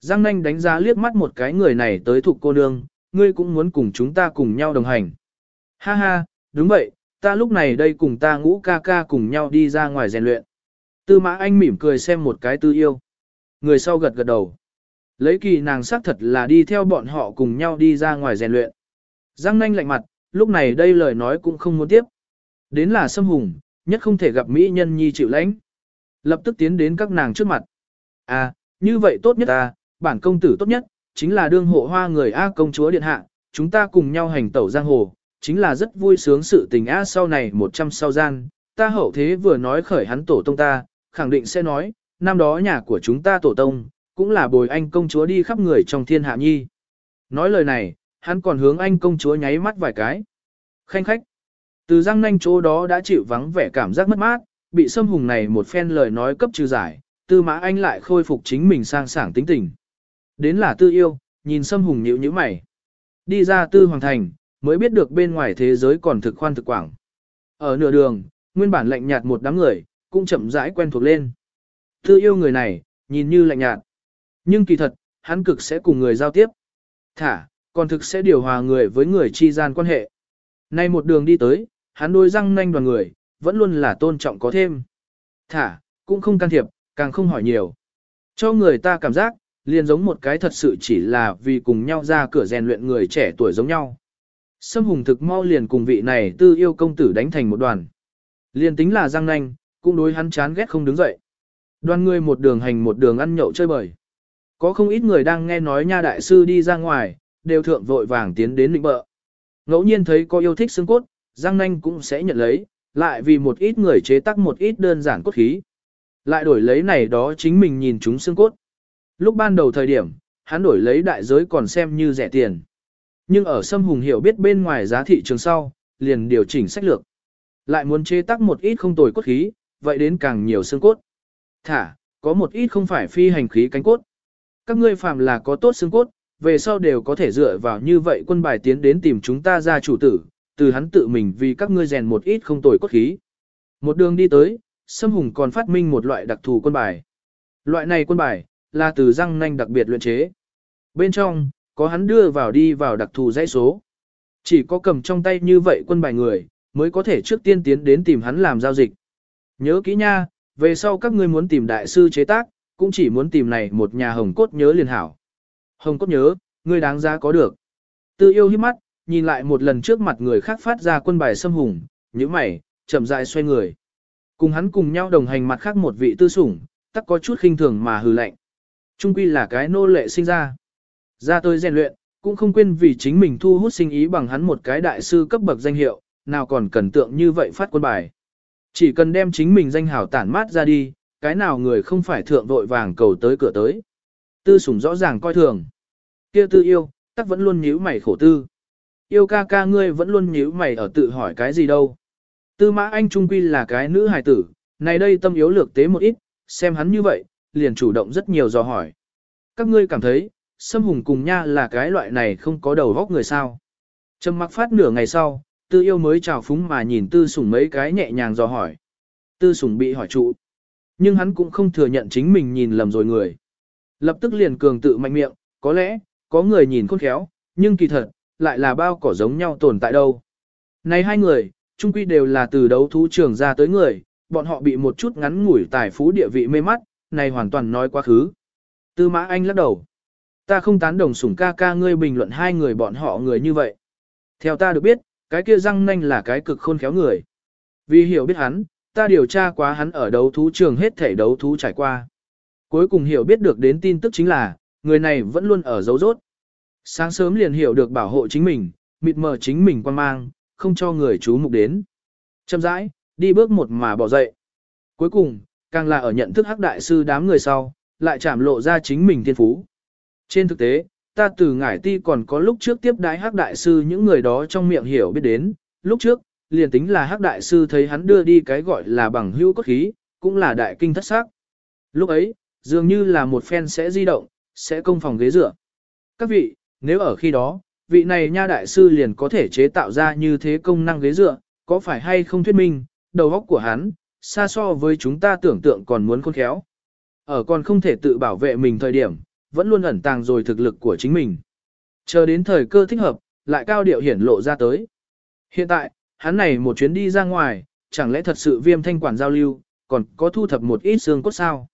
Giang nanh đánh giá liếc mắt một cái người này tới thuộc cô nương, ngươi cũng muốn cùng chúng ta cùng nhau đồng hành. Ha ha, đúng vậy, ta lúc này đây cùng ta ngũ ca ca cùng nhau đi ra ngoài rèn luyện. Tư mã anh mỉm cười xem một cái tư yêu. Người sau gật gật đầu. Lấy kỳ nàng xác thật là đi theo bọn họ cùng nhau đi ra ngoài rèn luyện. Giang nanh lạnh mặt, lúc này đây lời nói cũng không muốn tiếp. Đến là xâm hùng, nhất không thể gặp mỹ nhân nhi chịu lãnh. Lập tức tiến đến các nàng trước mặt. À, như vậy tốt nhất ta, bản công tử tốt nhất, chính là đương hộ hoa người A công chúa điện hạ, chúng ta cùng nhau hành tẩu giang hồ, chính là rất vui sướng sự tình á sau này một trăm sau gian, ta hậu thế vừa nói khởi hắn tổ tông ta, khẳng định sẽ nói, năm đó nhà của chúng ta tổ tông, cũng là bồi anh công chúa đi khắp người trong thiên hạ nhi. Nói lời này, hắn còn hướng anh công chúa nháy mắt vài cái. Khanh khách. Từ răng nanh chỗ đó đã chịu vắng vẻ cảm giác mất mát, bị xâm hùng này một phen lời nói cấp trừ giải, tư mã anh lại khôi phục chính mình sang sảng tính tình. Đến là tư yêu, nhìn xâm hùng nhíu nhíu mày. Đi ra tư hoàng thành, mới biết được bên ngoài thế giới còn thực khoan thực quảng. Ở nửa đường, nguyên bản lạnh nhạt một đám người, cũng chậm rãi quen thuộc lên. Tư yêu người này, nhìn như lạnh nhạt. Nhưng kỳ thật, hắn cực sẽ cùng người giao tiếp. Thả, còn thực sẽ điều hòa người với người chi gian quan hệ. Nay một đường đi tới, hắn đôi răng nanh đoàn người, vẫn luôn là tôn trọng có thêm. Thả, cũng không can thiệp, càng không hỏi nhiều. Cho người ta cảm giác, liền giống một cái thật sự chỉ là vì cùng nhau ra cửa rèn luyện người trẻ tuổi giống nhau. Sâm hùng thực mau liền cùng vị này tư yêu công tử đánh thành một đoàn. Liền tính là răng nanh, cũng đối hắn chán ghét không đứng dậy. Đoàn người một đường hành một đường ăn nhậu chơi bời. Có không ít người đang nghe nói nha đại sư đi ra ngoài, đều thượng vội vàng tiến đến định bợ. Ngẫu nhiên thấy có yêu thích xương cốt, Giang Nanh cũng sẽ nhận lấy, lại vì một ít người chế tác một ít đơn giản cốt khí. Lại đổi lấy này đó chính mình nhìn chúng xương cốt. Lúc ban đầu thời điểm, hắn đổi lấy đại giới còn xem như rẻ tiền. Nhưng ở Sâm Hùng hiểu biết bên ngoài giá thị trường sau, liền điều chỉnh sách lược. Lại muốn chế tác một ít không tồi cốt khí, vậy đến càng nhiều xương cốt. Thả, có một ít không phải phi hành khí cánh cốt. Các ngươi phàm là có tốt xương cốt, về sau đều có thể dựa vào như vậy quân bài tiến đến tìm chúng ta ra chủ tử, từ hắn tự mình vì các ngươi rèn một ít không tồi cốt khí. Một đường đi tới, Sâm Hùng còn phát minh một loại đặc thù quân bài. Loại này quân bài, là từ răng nanh đặc biệt luyện chế. Bên trong, có hắn đưa vào đi vào đặc thù dãy số. Chỉ có cầm trong tay như vậy quân bài người, mới có thể trước tiên tiến đến tìm hắn làm giao dịch. Nhớ kỹ nha, về sau các ngươi muốn tìm đại sư chế tác, cũng chỉ muốn tìm này một nhà hồng cốt nhớ liền hảo. Hồng cốt nhớ, ngươi đáng giá có được. Tư yêu hiếp mắt, nhìn lại một lần trước mặt người khác phát ra quân bài xâm hùng, như mày, chậm rãi xoay người. Cùng hắn cùng nhau đồng hành mặt khác một vị tư sủng, tắc có chút khinh thường mà hừ lạnh. Trung quy là cái nô lệ sinh ra. Ra tôi rèn luyện, cũng không quên vì chính mình thu hút sinh ý bằng hắn một cái đại sư cấp bậc danh hiệu, nào còn cần tượng như vậy phát quân bài. Chỉ cần đem chính mình danh hảo tản mát ra đi, cái nào người không phải thượng vội vàng cầu tới cửa tới. Tư sủng rõ ràng coi thường. kia tư yêu, tắc vẫn luôn nhíu mày khổ tư. Yêu ca ca ngươi vẫn luôn nhíu mày ở tự hỏi cái gì đâu. Tư mã anh trung quy là cái nữ hài tử, này đây tâm yếu lược tế một ít, xem hắn như vậy, liền chủ động rất nhiều dò hỏi. Các ngươi cảm thấy, Sâm Hùng cùng nha là cái loại này không có đầu góc người sao. Trầm mặc phát nửa ngày sau, tư yêu mới chào phúng mà nhìn tư sủng mấy cái nhẹ nhàng dò hỏi. Tư sủng bị hỏi trụ. Nhưng hắn cũng không thừa nhận chính mình nhìn lầm rồi người. Lập tức liền cường tự mạnh miệng, có lẽ, có người nhìn khôn khéo, nhưng kỳ thật, lại là bao cỏ giống nhau tồn tại đâu. Này hai người, chung quy đều là từ đấu thú trường ra tới người, bọn họ bị một chút ngắn ngủi tài phú địa vị mê mắt, này hoàn toàn nói quá khứ. Tư mã anh lắc đầu. Ta không tán đồng sủng ca ca ngươi bình luận hai người bọn họ người như vậy. Theo ta được biết, cái kia răng nanh là cái cực khôn khéo người. Vì hiểu biết hắn, ta điều tra quá hắn ở đấu thú trường hết thể đấu thú trải qua. Cuối cùng hiểu biết được đến tin tức chính là, người này vẫn luôn ở dấu rốt. Sáng sớm liền hiểu được bảo hộ chính mình, mịt mờ chính mình quan mang, không cho người chú mục đến. Châm rãi, đi bước một mà bỏ dậy. Cuối cùng, càng là ở nhận thức hắc đại sư đám người sau, lại chạm lộ ra chính mình thiên phú. Trên thực tế, ta từ ngải ti còn có lúc trước tiếp đái hắc đại sư những người đó trong miệng hiểu biết đến, lúc trước, liền tính là hắc đại sư thấy hắn đưa đi cái gọi là bằng hữu cốt khí, cũng là đại kinh thất xác. Lúc ấy, dường như là một phen sẽ di động, sẽ công phòng ghế dựa. Các vị, nếu ở khi đó, vị này nha đại sư liền có thể chế tạo ra như thế công năng ghế dựa, có phải hay không thuyết minh, đầu óc của hắn, xa so với chúng ta tưởng tượng còn muốn khôn khéo. Ở còn không thể tự bảo vệ mình thời điểm, vẫn luôn ẩn tàng rồi thực lực của chính mình. Chờ đến thời cơ thích hợp, lại cao điệu hiển lộ ra tới. Hiện tại, hắn này một chuyến đi ra ngoài, chẳng lẽ thật sự viêm thanh quản giao lưu, còn có thu thập một ít xương cốt sao.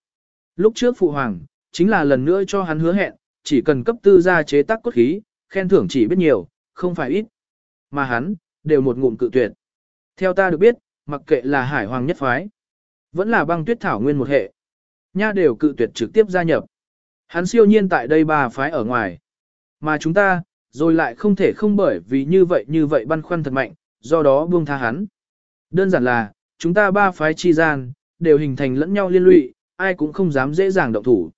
Lúc trước phụ hoàng, chính là lần nữa cho hắn hứa hẹn, chỉ cần cấp tư ra chế tác cốt khí, khen thưởng chỉ biết nhiều, không phải ít. Mà hắn, đều một ngụm cự tuyệt. Theo ta được biết, mặc kệ là hải hoàng nhất phái, vẫn là băng tuyết thảo nguyên một hệ. Nha đều cự tuyệt trực tiếp gia nhập. Hắn siêu nhiên tại đây ba phái ở ngoài. Mà chúng ta, rồi lại không thể không bởi vì như vậy như vậy băn khoăn thật mạnh, do đó buông tha hắn. Đơn giản là, chúng ta ba phái chi gian, đều hình thành lẫn nhau liên lụy, ai cũng không dám dễ dàng động thủ.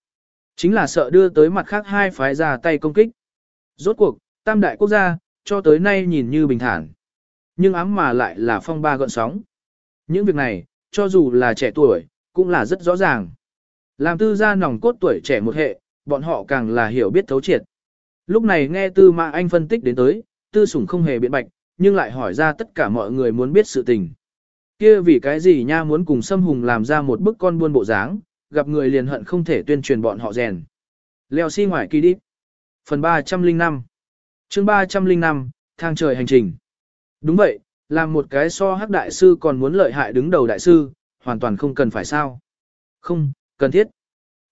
Chính là sợ đưa tới mặt khác hai phái ra tay công kích. Rốt cuộc, tam đại quốc gia, cho tới nay nhìn như bình thản. Nhưng ám mà lại là phong ba gợn sóng. Những việc này, cho dù là trẻ tuổi, cũng là rất rõ ràng. Làm tư gia nòng cốt tuổi trẻ một hệ, bọn họ càng là hiểu biết thấu triệt. Lúc này nghe tư mã anh phân tích đến tới, tư sủng không hề biện bạch, nhưng lại hỏi ra tất cả mọi người muốn biết sự tình. kia vì cái gì nha muốn cùng Sâm hùng làm ra một bức con buôn bộ dáng, gặp người liền hận không thể tuyên truyền bọn họ rèn. Leo xi si ngoài kỳ đi. Phần 305 chương 305, thang trời hành trình. Đúng vậy, làm một cái so hắc đại sư còn muốn lợi hại đứng đầu đại sư, hoàn toàn không cần phải sao. Không, cần thiết.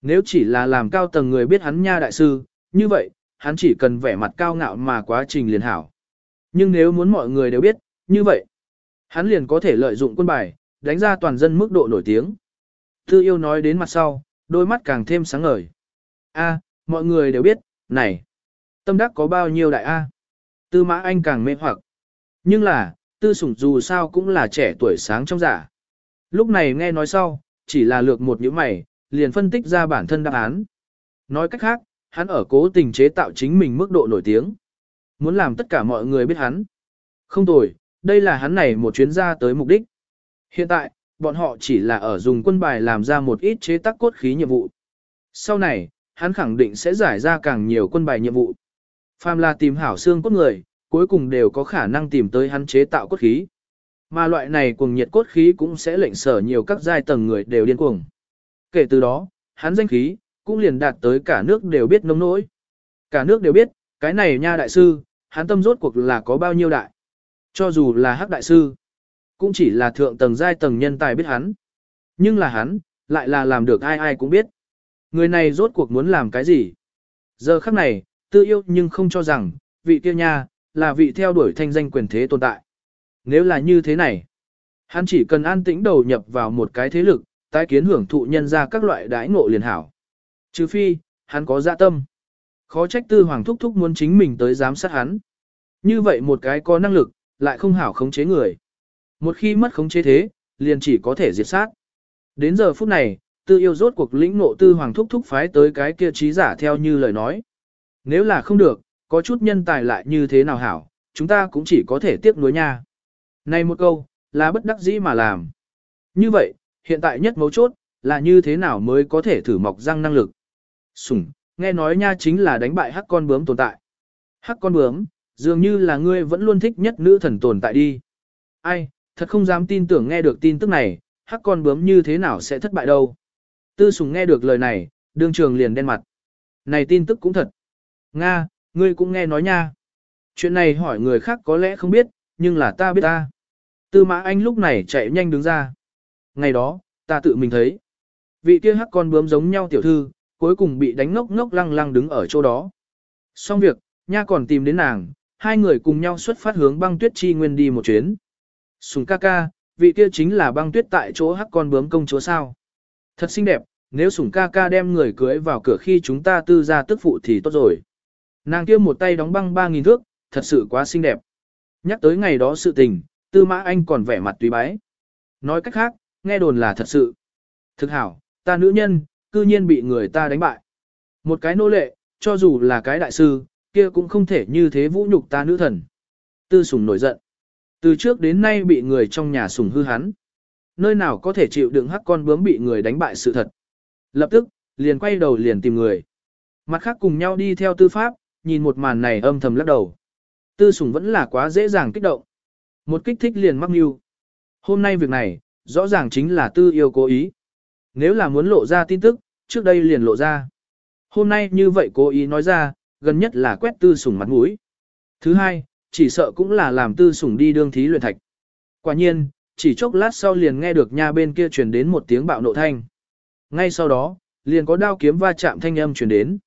Nếu chỉ là làm cao tầng người biết hắn nha đại sư, như vậy, hắn chỉ cần vẻ mặt cao ngạo mà quá trình liền hảo. Nhưng nếu muốn mọi người đều biết, như vậy, hắn liền có thể lợi dụng quân bài, đánh ra toàn dân mức độ nổi tiếng. Tư yêu nói đến mặt sau, đôi mắt càng thêm sáng ngời. A, mọi người đều biết, này, tâm đắc có bao nhiêu đại A. Tư mã anh càng mê hoặc. Nhưng là, tư sủng dù sao cũng là trẻ tuổi sáng trong giả. Lúc này nghe nói sau, chỉ là lược một những mày, liền phân tích ra bản thân đáp án. Nói cách khác, hắn ở cố tình chế tạo chính mình mức độ nổi tiếng. Muốn làm tất cả mọi người biết hắn. Không tồi, đây là hắn này một chuyến ra tới mục đích. Hiện tại, bọn họ chỉ là ở dùng quân bài làm ra một ít chế tác cốt khí nhiệm vụ. Sau này, hắn khẳng định sẽ giải ra càng nhiều quân bài nhiệm vụ. Phàm là tìm hảo xương cốt người, cuối cùng đều có khả năng tìm tới hắn chế tạo cốt khí. Mà loại này cuồng nhiệt cốt khí cũng sẽ lệnh sở nhiều các giai tầng người đều điên cuồng. Kể từ đó, hắn danh khí, cũng liền đạt tới cả nước đều biết nông nỗi. Cả nước đều biết, cái này nha đại sư, hắn tâm rốt cuộc là có bao nhiêu đại. Cho dù là hắc đại sư, cũng chỉ là thượng tầng giai tầng nhân tài biết hắn. Nhưng là hắn, lại là làm được ai ai cũng biết. Người này rốt cuộc muốn làm cái gì? Giờ khắc này, tư yêu nhưng không cho rằng, vị kia nha, là vị theo đuổi thanh danh quyền thế tồn tại. Nếu là như thế này, hắn chỉ cần an tĩnh đầu nhập vào một cái thế lực, tái kiến hưởng thụ nhân ra các loại đãi ngộ liền hảo. Trừ phi, hắn có dạ tâm. Khó trách tư hoàng thúc thúc muốn chính mình tới giám sát hắn. Như vậy một cái có năng lực, lại không hảo khống chế người. Một khi mất khống chế thế, liền chỉ có thể diệt sát. Đến giờ phút này, tư yêu rốt cuộc lĩnh ngộ tư hoàng thúc thúc phái tới cái kia trí giả theo như lời nói. Nếu là không được, có chút nhân tài lại như thế nào hảo, chúng ta cũng chỉ có thể tiếp nối nha. Này một câu, là bất đắc dĩ mà làm. Như vậy, hiện tại nhất mấu chốt, là như thế nào mới có thể thử mọc răng năng lực. Sùng, nghe nói nha chính là đánh bại hắc con bướm tồn tại. Hắc con bướm, dường như là ngươi vẫn luôn thích nhất nữ thần tồn tại đi. Ai, thật không dám tin tưởng nghe được tin tức này, hắc con bướm như thế nào sẽ thất bại đâu. Tư sùng nghe được lời này, đương trường liền đen mặt. Này tin tức cũng thật. Nga, ngươi cũng nghe nói nha. Chuyện này hỏi người khác có lẽ không biết, nhưng là ta biết ta. Tư mã anh lúc này chạy nhanh đứng ra. Ngày đó, ta tự mình thấy. Vị kia hắc con bướm giống nhau tiểu thư, cuối cùng bị đánh ngốc ngốc lăng lăng đứng ở chỗ đó. Xong việc, nha còn tìm đến nàng, hai người cùng nhau xuất phát hướng băng tuyết chi nguyên đi một chuyến. Sùng ca ca, vị kia chính là băng tuyết tại chỗ hắc con bướm công chúa sao. Thật xinh đẹp, nếu sùng ca ca đem người cưới vào cửa khi chúng ta tư ra tức phụ thì tốt rồi. Nàng kia một tay đóng băng 3.000 thước, thật sự quá xinh đẹp. Nhắc tới ngày đó sự tình, tư mã anh còn vẻ mặt tùy bái. Nói cách khác, nghe đồn là thật sự. Thực hảo, ta nữ nhân, cư nhiên bị người ta đánh bại. Một cái nô lệ, cho dù là cái đại sư, kia cũng không thể như thế vũ nhục ta nữ thần. Tư sùng nổi giận. Từ trước đến nay bị người trong nhà sùng hư hắn. Nơi nào có thể chịu đựng hắc con bướm bị người đánh bại sự thật. Lập tức, liền quay đầu liền tìm người. Mặt khác cùng nhau đi theo tư pháp, nhìn một màn này âm thầm lắc đầu. Tư sùng vẫn là quá dễ dàng kích động. Một kích thích liền mắc mưu. Hôm nay việc này, rõ ràng chính là tư yêu cố ý. Nếu là muốn lộ ra tin tức, trước đây liền lộ ra. Hôm nay như vậy cố ý nói ra, gần nhất là quét tư sủng mặt mũi. Thứ hai, chỉ sợ cũng là làm tư sủng đi đương thí luyện thạch. Quả nhiên, chỉ chốc lát sau liền nghe được nha bên kia truyền đến một tiếng bạo nộ thanh. Ngay sau đó, liền có đao kiếm va chạm thanh âm truyền đến.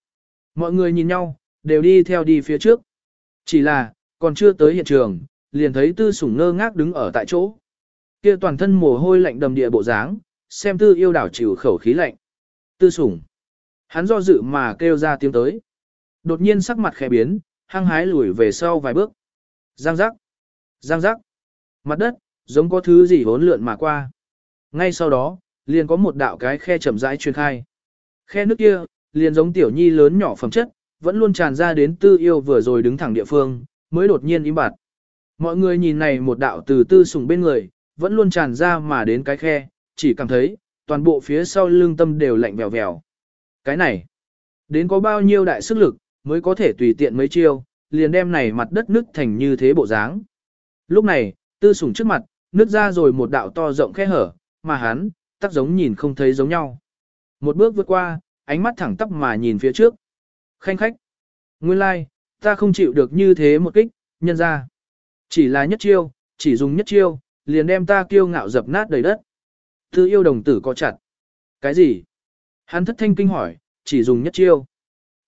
Mọi người nhìn nhau, đều đi theo đi phía trước. Chỉ là, còn chưa tới hiện trường, liền thấy tư sủng ngơ ngác đứng ở tại chỗ. Kia toàn thân mồ hôi lạnh đầm địa bộ dáng, xem tư yêu đảo chịu khẩu khí lạnh. Tư sủng. Hắn do dự mà kêu ra tiếng tới. Đột nhiên sắc mặt khẽ biến, hăng hái lùi về sau vài bước. Giang giác. Giang giác. Mặt đất, giống có thứ gì hốn lượn mà qua. Ngay sau đó, liền có một đạo cái khe chậm rãi truyền khai. Khe nước kia, liền giống tiểu nhi lớn nhỏ phẩm chất, vẫn luôn tràn ra đến tư yêu vừa rồi đứng thẳng địa phương, mới đột nhiên im bặt. Mọi người nhìn này một đạo từ tư sùng bên người, vẫn luôn tràn ra mà đến cái khe, chỉ cảm thấy, toàn bộ phía sau lưng tâm đều lạnh vèo vèo. Cái này, đến có bao nhiêu đại sức lực, mới có thể tùy tiện mấy chiêu, liền đem này mặt đất nứt thành như thế bộ dáng. Lúc này, tư sủng trước mặt, nứt ra rồi một đạo to rộng khe hở, mà hắn, tắc giống nhìn không thấy giống nhau. Một bước vượt qua, ánh mắt thẳng tắp mà nhìn phía trước. Khanh khách. Nguyên lai, like, ta không chịu được như thế một kích, nhân ra. Chỉ là nhất chiêu, chỉ dùng nhất chiêu, liền đem ta kiêu ngạo dập nát đầy đất. Tư yêu đồng tử có chặt. Cái gì? Hắn thất thanh kinh hỏi, chỉ dùng nhất chiêu.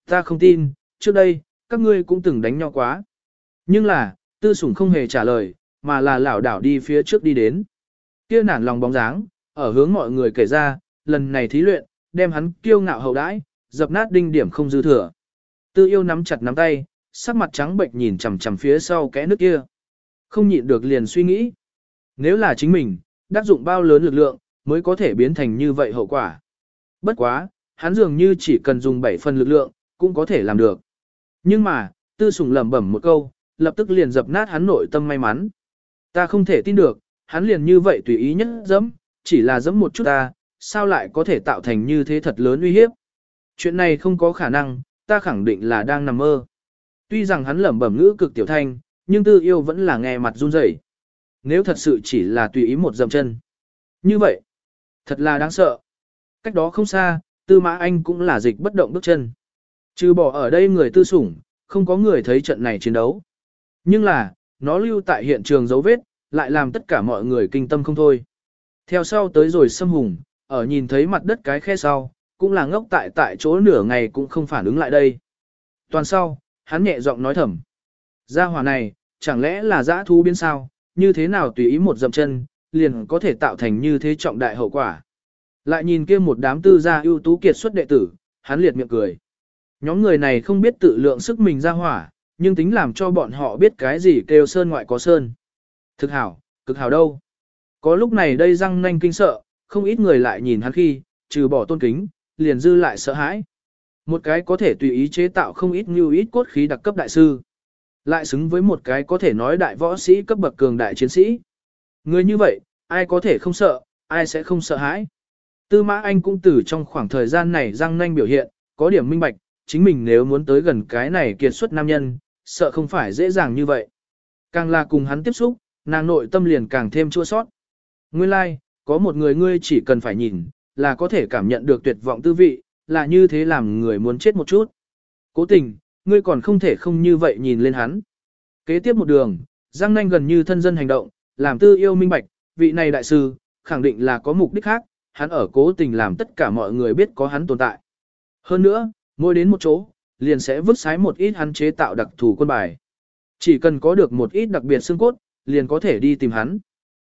Ta không tin, trước đây, các ngươi cũng từng đánh nhau quá. Nhưng là, tư sủng không hề trả lời, mà là lảo đảo đi phía trước đi đến. Kia nản lòng bóng dáng, ở hướng mọi người kể ra, lần này thí luyện, đem hắn kiêu ngạo hậu đãi, dập nát đinh điểm không dư thừa. Tư yêu nắm chặt nắm tay, sắc mặt trắng bệnh nhìn chằm chằm phía sau kẽ nước kia. Không nhịn được liền suy nghĩ. Nếu là chính mình, đắc dụng bao lớn lực lượng, mới có thể biến thành như vậy hậu quả. Bất quá, hắn dường như chỉ cần dùng 7 phần lực lượng, cũng có thể làm được. Nhưng mà, tư sùng lẩm bẩm một câu, lập tức liền dập nát hắn nội tâm may mắn. Ta không thể tin được, hắn liền như vậy tùy ý nhất dẫm, chỉ là dẫm một chút ta, sao lại có thể tạo thành như thế thật lớn uy hiếp. Chuyện này không có khả năng, ta khẳng định là đang nằm mơ. Tuy rằng hắn lẩm bẩm ngữ cực tiểu thanh, nhưng tư yêu vẫn là nghe mặt run rẩy. Nếu thật sự chỉ là tùy ý một dầm chân. Như vậy, thật là đáng sợ. Cách đó không xa, tư mã anh cũng là dịch bất động bước chân. Trừ bỏ ở đây người tư sủng, không có người thấy trận này chiến đấu. Nhưng là, nó lưu tại hiện trường dấu vết, lại làm tất cả mọi người kinh tâm không thôi. Theo sau tới rồi xâm hùng, ở nhìn thấy mặt đất cái khe sau, cũng là ngốc tại tại chỗ nửa ngày cũng không phản ứng lại đây. Toàn sau, hắn nhẹ giọng nói thầm. Gia hỏa này, chẳng lẽ là dã thú biến sao, như thế nào tùy ý một dậm chân, liền có thể tạo thành như thế trọng đại hậu quả. Lại nhìn kia một đám tư gia ưu tú kiệt xuất đệ tử, hắn liệt miệng cười. Nhóm người này không biết tự lượng sức mình ra hỏa, nhưng tính làm cho bọn họ biết cái gì kêu sơn ngoại có sơn. Thực hảo, cực hảo đâu. Có lúc này đây răng nanh kinh sợ, không ít người lại nhìn hắn khi, trừ bỏ tôn kính, liền dư lại sợ hãi. Một cái có thể tùy ý chế tạo không ít như ít cốt khí đặc cấp đại sư. Lại xứng với một cái có thể nói đại võ sĩ cấp bậc cường đại chiến sĩ. Người như vậy, ai có thể không sợ, ai sẽ không sợ hãi. Tư mã anh cũng từ trong khoảng thời gian này răng nanh biểu hiện, có điểm minh bạch, chính mình nếu muốn tới gần cái này kiệt xuất nam nhân, sợ không phải dễ dàng như vậy. Càng là cùng hắn tiếp xúc, nàng nội tâm liền càng thêm chua sót. Nguyên lai, like, có một người ngươi chỉ cần phải nhìn, là có thể cảm nhận được tuyệt vọng tư vị, là như thế làm người muốn chết một chút. Cố tình, ngươi còn không thể không như vậy nhìn lên hắn. Kế tiếp một đường, Giang Nanh gần như thân dân hành động, làm tư yêu minh bạch, vị này đại sư, khẳng định là có mục đích khác, hắn ở cố tình làm tất cả mọi người biết có hắn tồn tại. Hơn nữa, mỗi đến một chỗ, liền sẽ vứt sái một ít hắn chế tạo đặc thù quân bài. Chỉ cần có được một ít đặc biệt xương cốt, liền có thể đi tìm hắn.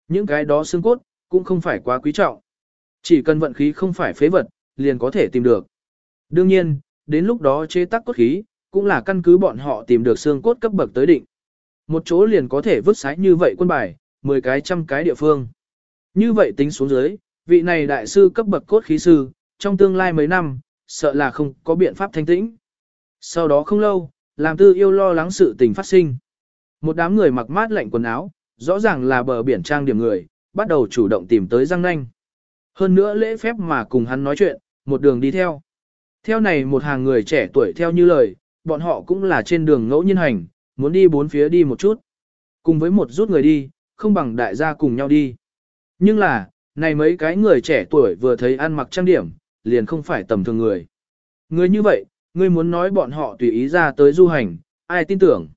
Những cái đó xương cốt, cũng không phải quá quý trọng. Chỉ cần vận khí không phải phế vật, liền có thể tìm được. Đương nhiên, đến lúc đó chế tác cốt khí, cũng là căn cứ bọn họ tìm được xương cốt cấp bậc tới định. Một chỗ liền có thể vứt sái như vậy quân bài, 10 cái trăm cái địa phương. Như vậy tính xuống dưới, vị này đại sư cấp bậc cốt khí sư, trong tương lai mấy năm, sợ là không có biện pháp thanh tĩnh. Sau đó không lâu, làm tư yêu lo lắng sự tình phát sinh. Một đám người mặc mát lạnh quần áo, rõ ràng là bờ biển trang điểm người, bắt đầu chủ động tìm tới Giang Nanh. Hơn nữa lễ phép mà cùng hắn nói chuyện, một đường đi theo. Theo này một hàng người trẻ tuổi theo như lời, bọn họ cũng là trên đường ngẫu nhiên hành, muốn đi bốn phía đi một chút. Cùng với một rút người đi, không bằng đại gia cùng nhau đi. Nhưng là, này mấy cái người trẻ tuổi vừa thấy ăn mặc trang điểm, liền không phải tầm thường người. Người như vậy, người muốn nói bọn họ tùy ý ra tới du hành, ai tin tưởng.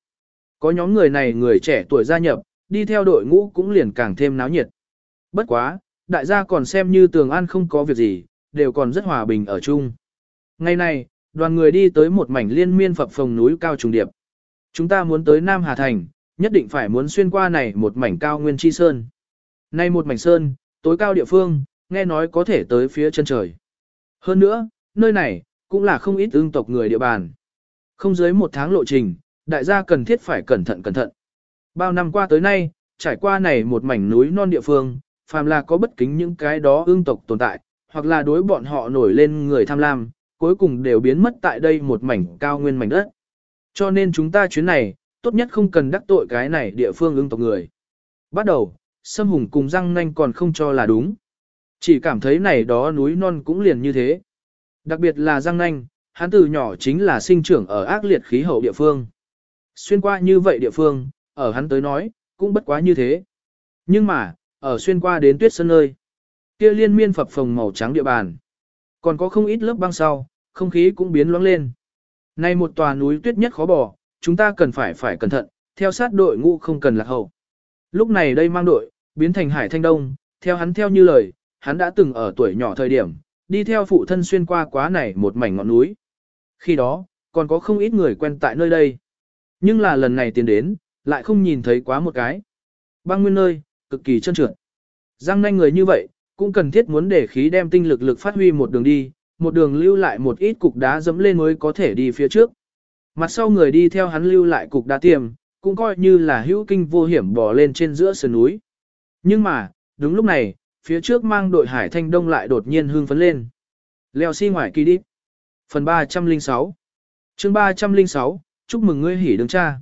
Có nhóm người này người trẻ tuổi gia nhập, đi theo đội ngũ cũng liền càng thêm náo nhiệt. Bất quá, đại gia còn xem như tường an không có việc gì, đều còn rất hòa bình ở chung. Ngày này, đoàn người đi tới một mảnh liên miên phập phồng núi cao trùng điệp. Chúng ta muốn tới Nam Hà Thành, nhất định phải muốn xuyên qua này một mảnh cao nguyên chi sơn. Nay một mảnh sơn, tối cao địa phương, nghe nói có thể tới phía chân trời. Hơn nữa, nơi này, cũng là không ít ương tộc người địa bàn. Không dưới một tháng lộ trình, đại gia cần thiết phải cẩn thận cẩn thận. Bao năm qua tới nay, trải qua này một mảnh núi non địa phương, phàm là có bất kính những cái đó ương tộc tồn tại, hoặc là đối bọn họ nổi lên người tham lam, cuối cùng đều biến mất tại đây một mảnh cao nguyên mảnh đất. Cho nên chúng ta chuyến này, tốt nhất không cần đắc tội cái này địa phương ương tộc người. Bắt đầu, Sâm Hùng cùng răng nanh còn không cho là đúng. Chỉ cảm thấy này đó núi non cũng liền như thế. Đặc biệt là răng nanh, hắn từ nhỏ chính là sinh trưởng ở ác liệt khí hậu địa phương. Xuyên qua như vậy địa phương, ở hắn tới nói, cũng bất quá như thế. Nhưng mà, ở xuyên qua đến tuyết sơn nơi, kia liên miên phập phồng màu trắng địa bàn. Còn có không ít lớp băng sau, không khí cũng biến loãng lên. Nay một tòa núi tuyết nhất khó bỏ, chúng ta cần phải phải cẩn thận, theo sát đội ngũ không cần lạc hậu. Lúc này đây mang đội, biến thành Hải Thanh Đông, theo hắn theo như lời, hắn đã từng ở tuổi nhỏ thời điểm, đi theo phụ thân xuyên qua quá này một mảnh ngọn núi. Khi đó, còn có không ít người quen tại nơi đây. Nhưng là lần này tiến đến, lại không nhìn thấy quá một cái. Băng nguyên nơi, cực kỳ trơn trượt. Giang nanh người như vậy, cũng cần thiết muốn để khí đem tinh lực lực phát huy một đường đi, một đường lưu lại một ít cục đá dẫm lên mới có thể đi phía trước. Mặt sau người đi theo hắn lưu lại cục đá tiềm, cũng coi như là hữu kinh vô hiểm bò lên trên giữa sườn núi. Nhưng mà, đúng lúc này, phía trước mang đội hải thanh đông lại đột nhiên hương phấn lên. Leo xi si ngoài kỳ đi. Phần 306 chương 306, chúc mừng ngươi hỉ đường cha.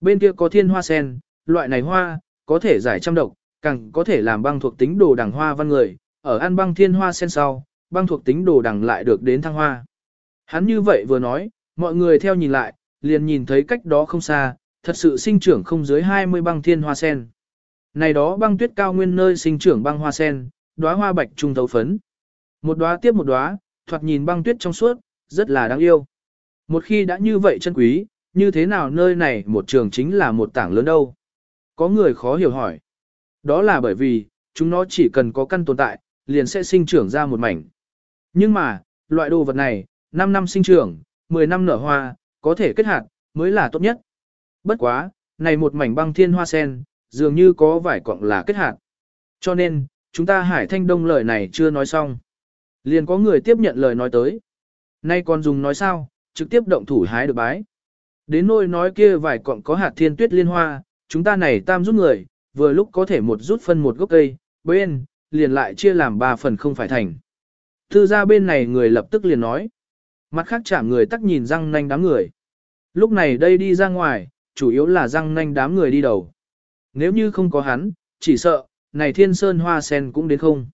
Bên kia có thiên hoa sen, loại này hoa, có thể giải trăm độc, càng có thể làm băng thuộc tính đồ đằng hoa văn người, ở ăn băng thiên hoa sen sau, băng thuộc tính đồ đằng lại được đến thăng hoa. Hắn như vậy vừa nói, mọi người theo nhìn lại, liền nhìn thấy cách đó không xa, thật sự sinh trưởng không dưới 20 băng thiên hoa sen. Này đó băng tuyết cao nguyên nơi sinh trưởng băng hoa sen, đóa hoa bạch trung thấu phấn. Một đóa tiếp một đóa, thoạt nhìn băng tuyết trong suốt, rất là đáng yêu. Một khi đã như vậy chân quý, như thế nào nơi này một trường chính là một tảng lớn đâu? Có người khó hiểu hỏi. Đó là bởi vì, chúng nó chỉ cần có căn tồn tại, liền sẽ sinh trưởng ra một mảnh. Nhưng mà, loại đồ vật này, 5 năm sinh trưởng, 10 năm nở hoa, có thể kết hạt, mới là tốt nhất. Bất quá, này một mảnh băng thiên hoa sen, dường như có vài cọng là kết hạt. Cho nên, chúng ta hải thanh đông lời này chưa nói xong. Liền có người tiếp nhận lời nói tới. Nay còn dùng nói sao, trực tiếp động thủ hái được bái. Đến nôi nói kia vài cọng có hạt thiên tuyết liên hoa, chúng ta này tam giúp người, vừa lúc có thể một rút phân một gốc cây, bên, liền lại chia làm ba phần không phải thành. Thư ra bên này người lập tức liền nói. Mặt khác chạm người tắc nhìn răng nanh đám người. Lúc này đây đi ra ngoài, chủ yếu là răng nanh đám người đi đầu. Nếu như không có hắn, chỉ sợ, này thiên sơn hoa sen cũng đến không.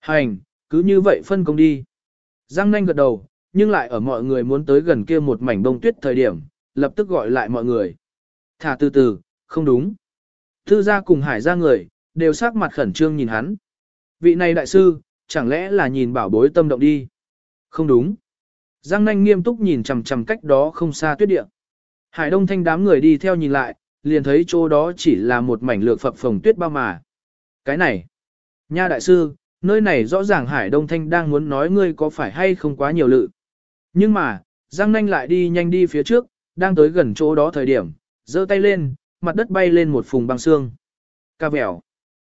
Hành, cứ như vậy phân công đi. Răng nanh gật đầu, nhưng lại ở mọi người muốn tới gần kia một mảnh bông tuyết thời điểm, lập tức gọi lại mọi người. Thả từ từ, không đúng. Thư gia cùng hải gia người, đều sắc mặt khẩn trương nhìn hắn. Vị này đại sư, chẳng lẽ là nhìn bảo bối tâm động đi? Không đúng. Giang nanh nghiêm túc nhìn chằm chằm cách đó không xa tuyết địa. Hải đông thanh đám người đi theo nhìn lại, liền thấy chỗ đó chỉ là một mảnh lược phập phồng tuyết bao mà. Cái này, nha đại sư, nơi này rõ ràng Hải Đông Thanh đang muốn nói ngươi có phải hay không quá nhiều lự. Nhưng mà, Giang Nanh lại đi nhanh đi phía trước, đang tới gần chỗ đó thời điểm, giơ tay lên, mặt đất bay lên một phùng băng xương. Ca vẻo.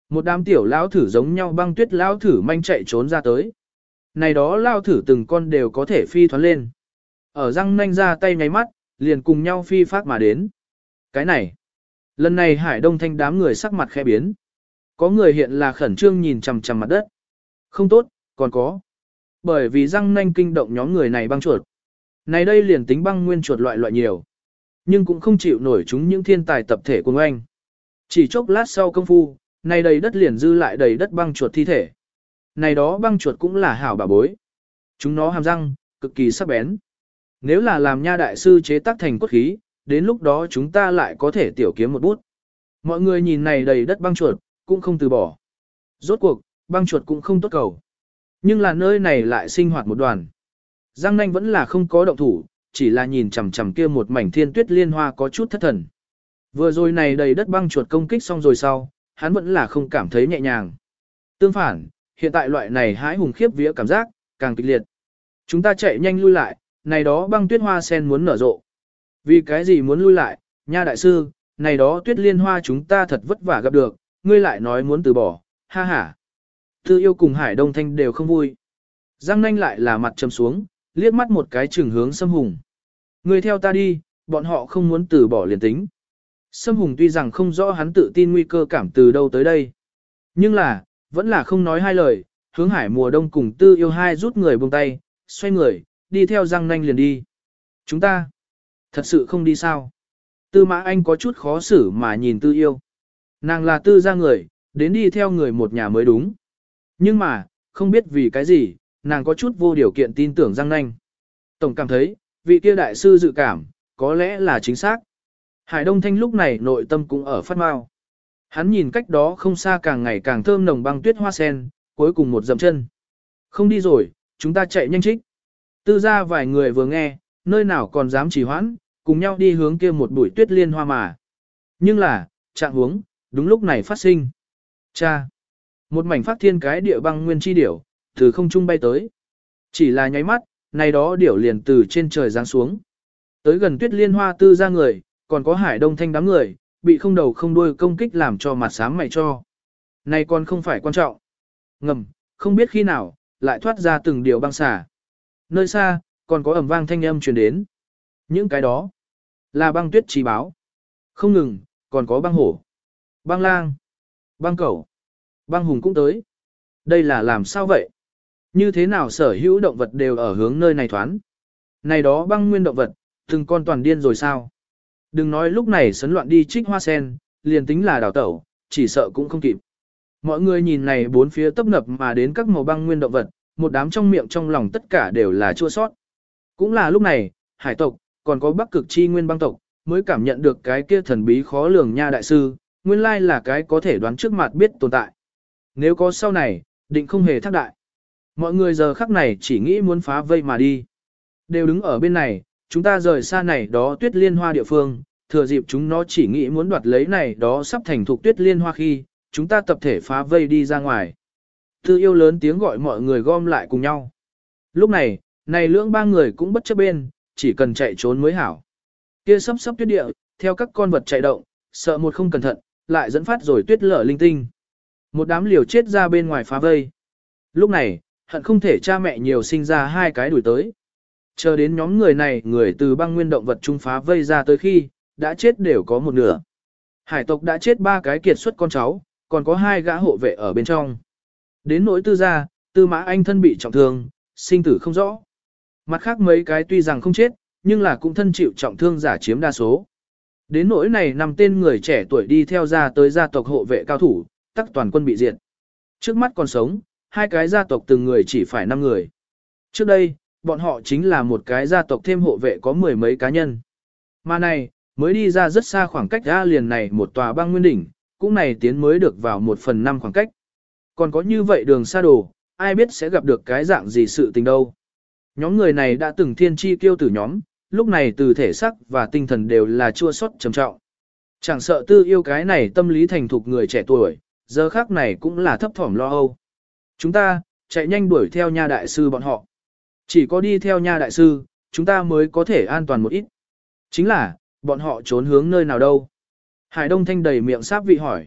Một đám tiểu lão thử giống nhau băng tuyết lão thử manh chạy trốn ra tới. Này đó lao thử từng con đều có thể phi thoán lên. Ở răng nanh ra tay nháy mắt, liền cùng nhau phi phát mà đến. Cái này. Lần này hải đông thanh đám người sắc mặt khẽ biến. Có người hiện là khẩn trương nhìn chằm chằm mặt đất. Không tốt, còn có. Bởi vì răng nanh kinh động nhóm người này băng chuột. Này đây liền tính băng nguyên chuột loại loại nhiều. Nhưng cũng không chịu nổi chúng những thiên tài tập thể của anh. Chỉ chốc lát sau công phu, này đầy đất liền dư lại đầy đất băng chuột thi thể. Này đó băng chuột cũng là hảo bà bối. Chúng nó hàm răng, cực kỳ sắc bén. Nếu là làm nha đại sư chế tác thành cốt khí, đến lúc đó chúng ta lại có thể tiểu kiếm một bút. Mọi người nhìn này đầy đất băng chuột, cũng không từ bỏ. Rốt cuộc, băng chuột cũng không tốt cầu. Nhưng là nơi này lại sinh hoạt một đoàn. Giang nanh vẫn là không có động thủ, chỉ là nhìn chằm chằm kia một mảnh thiên tuyết liên hoa có chút thất thần. Vừa rồi này đầy đất băng chuột công kích xong rồi sau, hắn vẫn là không cảm thấy nhẹ nhàng. Tương phản, hiện tại loại này hái hùng khiếp vía cảm giác, càng kịch liệt. Chúng ta chạy nhanh lui lại, này đó băng tuyết hoa sen muốn nở rộ. Vì cái gì muốn lui lại, nha đại sư, này đó tuyết liên hoa chúng ta thật vất vả gặp được, ngươi lại nói muốn từ bỏ, ha ha. Tư yêu cùng Hải Đông Thanh đều không vui. Giang nanh lại là mặt trầm xuống, liếc mắt một cái trường hướng xâm hùng. Ngươi theo ta đi, bọn họ không muốn từ bỏ liền tính. Sâm Hùng tuy rằng không rõ hắn tự tin nguy cơ cảm từ đâu tới đây. Nhưng là, vẫn là không nói hai lời, hướng hải mùa đông cùng tư yêu hai rút người buông tay, xoay người, đi theo răng nanh liền đi. Chúng ta, thật sự không đi sao. Tư mã anh có chút khó xử mà nhìn tư yêu. Nàng là tư gia người, đến đi theo người một nhà mới đúng. Nhưng mà, không biết vì cái gì, nàng có chút vô điều kiện tin tưởng răng nanh. Tổng cảm thấy, vị kia đại sư dự cảm, có lẽ là chính xác. Hải Đông Thanh lúc này nội tâm cũng ở phát mau. Hắn nhìn cách đó không xa càng ngày càng thơm nồng băng tuyết hoa sen, cuối cùng một dậm chân. Không đi rồi, chúng ta chạy nhanh trích. Tư ra vài người vừa nghe, nơi nào còn dám trì hoãn, cùng nhau đi hướng kia một bụi tuyết liên hoa mà. Nhưng là, trạng huống, đúng lúc này phát sinh. Cha! Một mảnh phát thiên cái địa băng nguyên chi điểu, từ không trung bay tới. Chỉ là nháy mắt, này đó điểu liền từ trên trời giáng xuống. Tới gần tuyết liên hoa tư ra người, còn có hải đông thanh đám người, bị không đầu không đuôi công kích làm cho mặt sám mày cho. Này còn không phải quan trọng. Ngầm, không biết khi nào, lại thoát ra từng điều băng xả. Nơi xa, còn có ẩm vang thanh âm truyền đến. Những cái đó, là băng tuyết trí báo. Không ngừng, còn có băng hổ, băng lang, băng cẩu, băng hùng cũng tới. Đây là làm sao vậy? Như thế nào sở hữu động vật đều ở hướng nơi này thoán? Này đó băng nguyên động vật, từng con toàn điên rồi sao? Đừng nói lúc này sấn loạn đi trích hoa sen, liền tính là đào tẩu, chỉ sợ cũng không kịp. Mọi người nhìn này bốn phía tấp nập mà đến các màu băng nguyên động vật, một đám trong miệng trong lòng tất cả đều là chua sót. Cũng là lúc này, hải tộc, còn có bắc cực chi nguyên băng tộc, mới cảm nhận được cái kia thần bí khó lường nha đại sư, nguyên lai là cái có thể đoán trước mặt biết tồn tại. Nếu có sau này, định không hề thác đại. Mọi người giờ khắc này chỉ nghĩ muốn phá vây mà đi. Đều đứng ở bên này, chúng ta rời xa này đó tuyết liên hoa địa phương, thừa dịp chúng nó chỉ nghĩ muốn đoạt lấy này đó sắp thành thục tuyết liên hoa khi, chúng ta tập thể phá vây đi ra ngoài. Tư yêu lớn tiếng gọi mọi người gom lại cùng nhau. Lúc này, này lưỡng ba người cũng bất chấp bên, chỉ cần chạy trốn mới hảo. Kia sắp sắp tuyết địa, theo các con vật chạy động, sợ một không cẩn thận, lại dẫn phát rồi tuyết lở linh tinh. Một đám liều chết ra bên ngoài phá vây. Lúc này, hận không thể cha mẹ nhiều sinh ra hai cái đuổi tới. Chờ đến nhóm người này, người từ băng nguyên động vật trung phá vây ra tới khi, đã chết đều có một nửa. Hải tộc đã chết ba cái kiệt xuất con cháu, còn có hai gã hộ vệ ở bên trong. Đến nỗi tư gia, tư mã anh thân bị trọng thương, sinh tử không rõ. Mặt khác mấy cái tuy rằng không chết, nhưng là cũng thân chịu trọng thương giả chiếm đa số. Đến nỗi này nằm tên người trẻ tuổi đi theo ra tới gia tộc hộ vệ cao thủ, tắc toàn quân bị diệt. Trước mắt còn sống, hai cái gia tộc từng người chỉ phải 5 người. Trước đây, bọn họ chính là một cái gia tộc thêm hộ vệ có mười mấy cá nhân. Mà này, mới đi ra rất xa khoảng cách ra liền này một tòa băng nguyên đỉnh, cũng này tiến mới được vào một phần năm khoảng cách. Còn có như vậy đường xa đồ, ai biết sẽ gặp được cái dạng gì sự tình đâu. Nhóm người này đã từng thiên chi kiêu tử nhóm, lúc này từ thể sắc và tinh thần đều là chua xót trầm trọng. Chẳng sợ tư yêu cái này tâm lý thành thục người trẻ tuổi, giờ khác này cũng là thấp thỏm lo âu. Chúng ta, chạy nhanh đuổi theo nha đại sư bọn họ. Chỉ có đi theo nha đại sư, chúng ta mới có thể an toàn một ít. Chính là, bọn họ trốn hướng nơi nào đâu. Hải Đông Thanh đầy miệng sáp vị hỏi.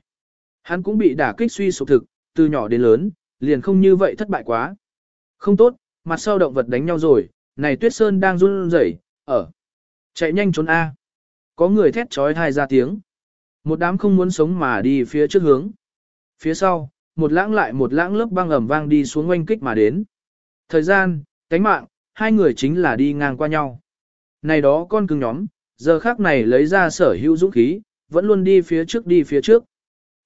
Hắn cũng bị đả kích suy sụp thực, từ nhỏ đến lớn, liền không như vậy thất bại quá. Không tốt, mặt sau động vật đánh nhau rồi, này Tuyết Sơn đang run rẩy, ở. Chạy nhanh trốn A. Có người thét trói thai ra tiếng. Một đám không muốn sống mà đi phía trước hướng. Phía sau, một lãng lại một lãng lớp băng ẩm vang đi xuống oanh kích mà đến. Thời gian, cánh mạng, hai người chính là đi ngang qua nhau. Này đó con cưng nhóm, giờ khác này lấy ra sở hữu dũng khí, vẫn luôn đi phía trước đi phía trước.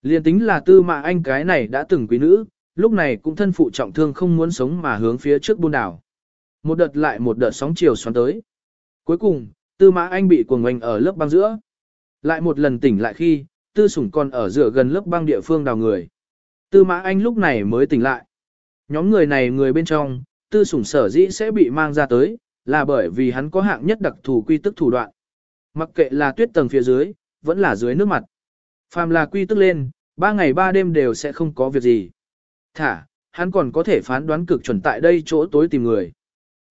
Liên tính là tư mạ anh cái này đã từng quý nữ, lúc này cũng thân phụ trọng thương không muốn sống mà hướng phía trước buôn đảo. Một đợt lại một đợt sóng chiều xoắn tới. Cuối cùng, tư mã anh bị cuồng oanh ở lớp băng giữa. Lại một lần tỉnh lại khi, tư sủng còn ở giữa gần lớp băng địa phương đào người. Tư mã anh lúc này mới tỉnh lại. Nhóm người này người bên trong, tư sủng sở dĩ sẽ bị mang ra tới, là bởi vì hắn có hạng nhất đặc thù quy tức thủ đoạn. Mặc kệ là tuyết tầng phía dưới, vẫn là dưới nước mặt. Phàm là quy tức lên, ba ngày ba đêm đều sẽ không có việc gì. Thả, hắn còn có thể phán đoán cực chuẩn tại đây chỗ tối tìm người.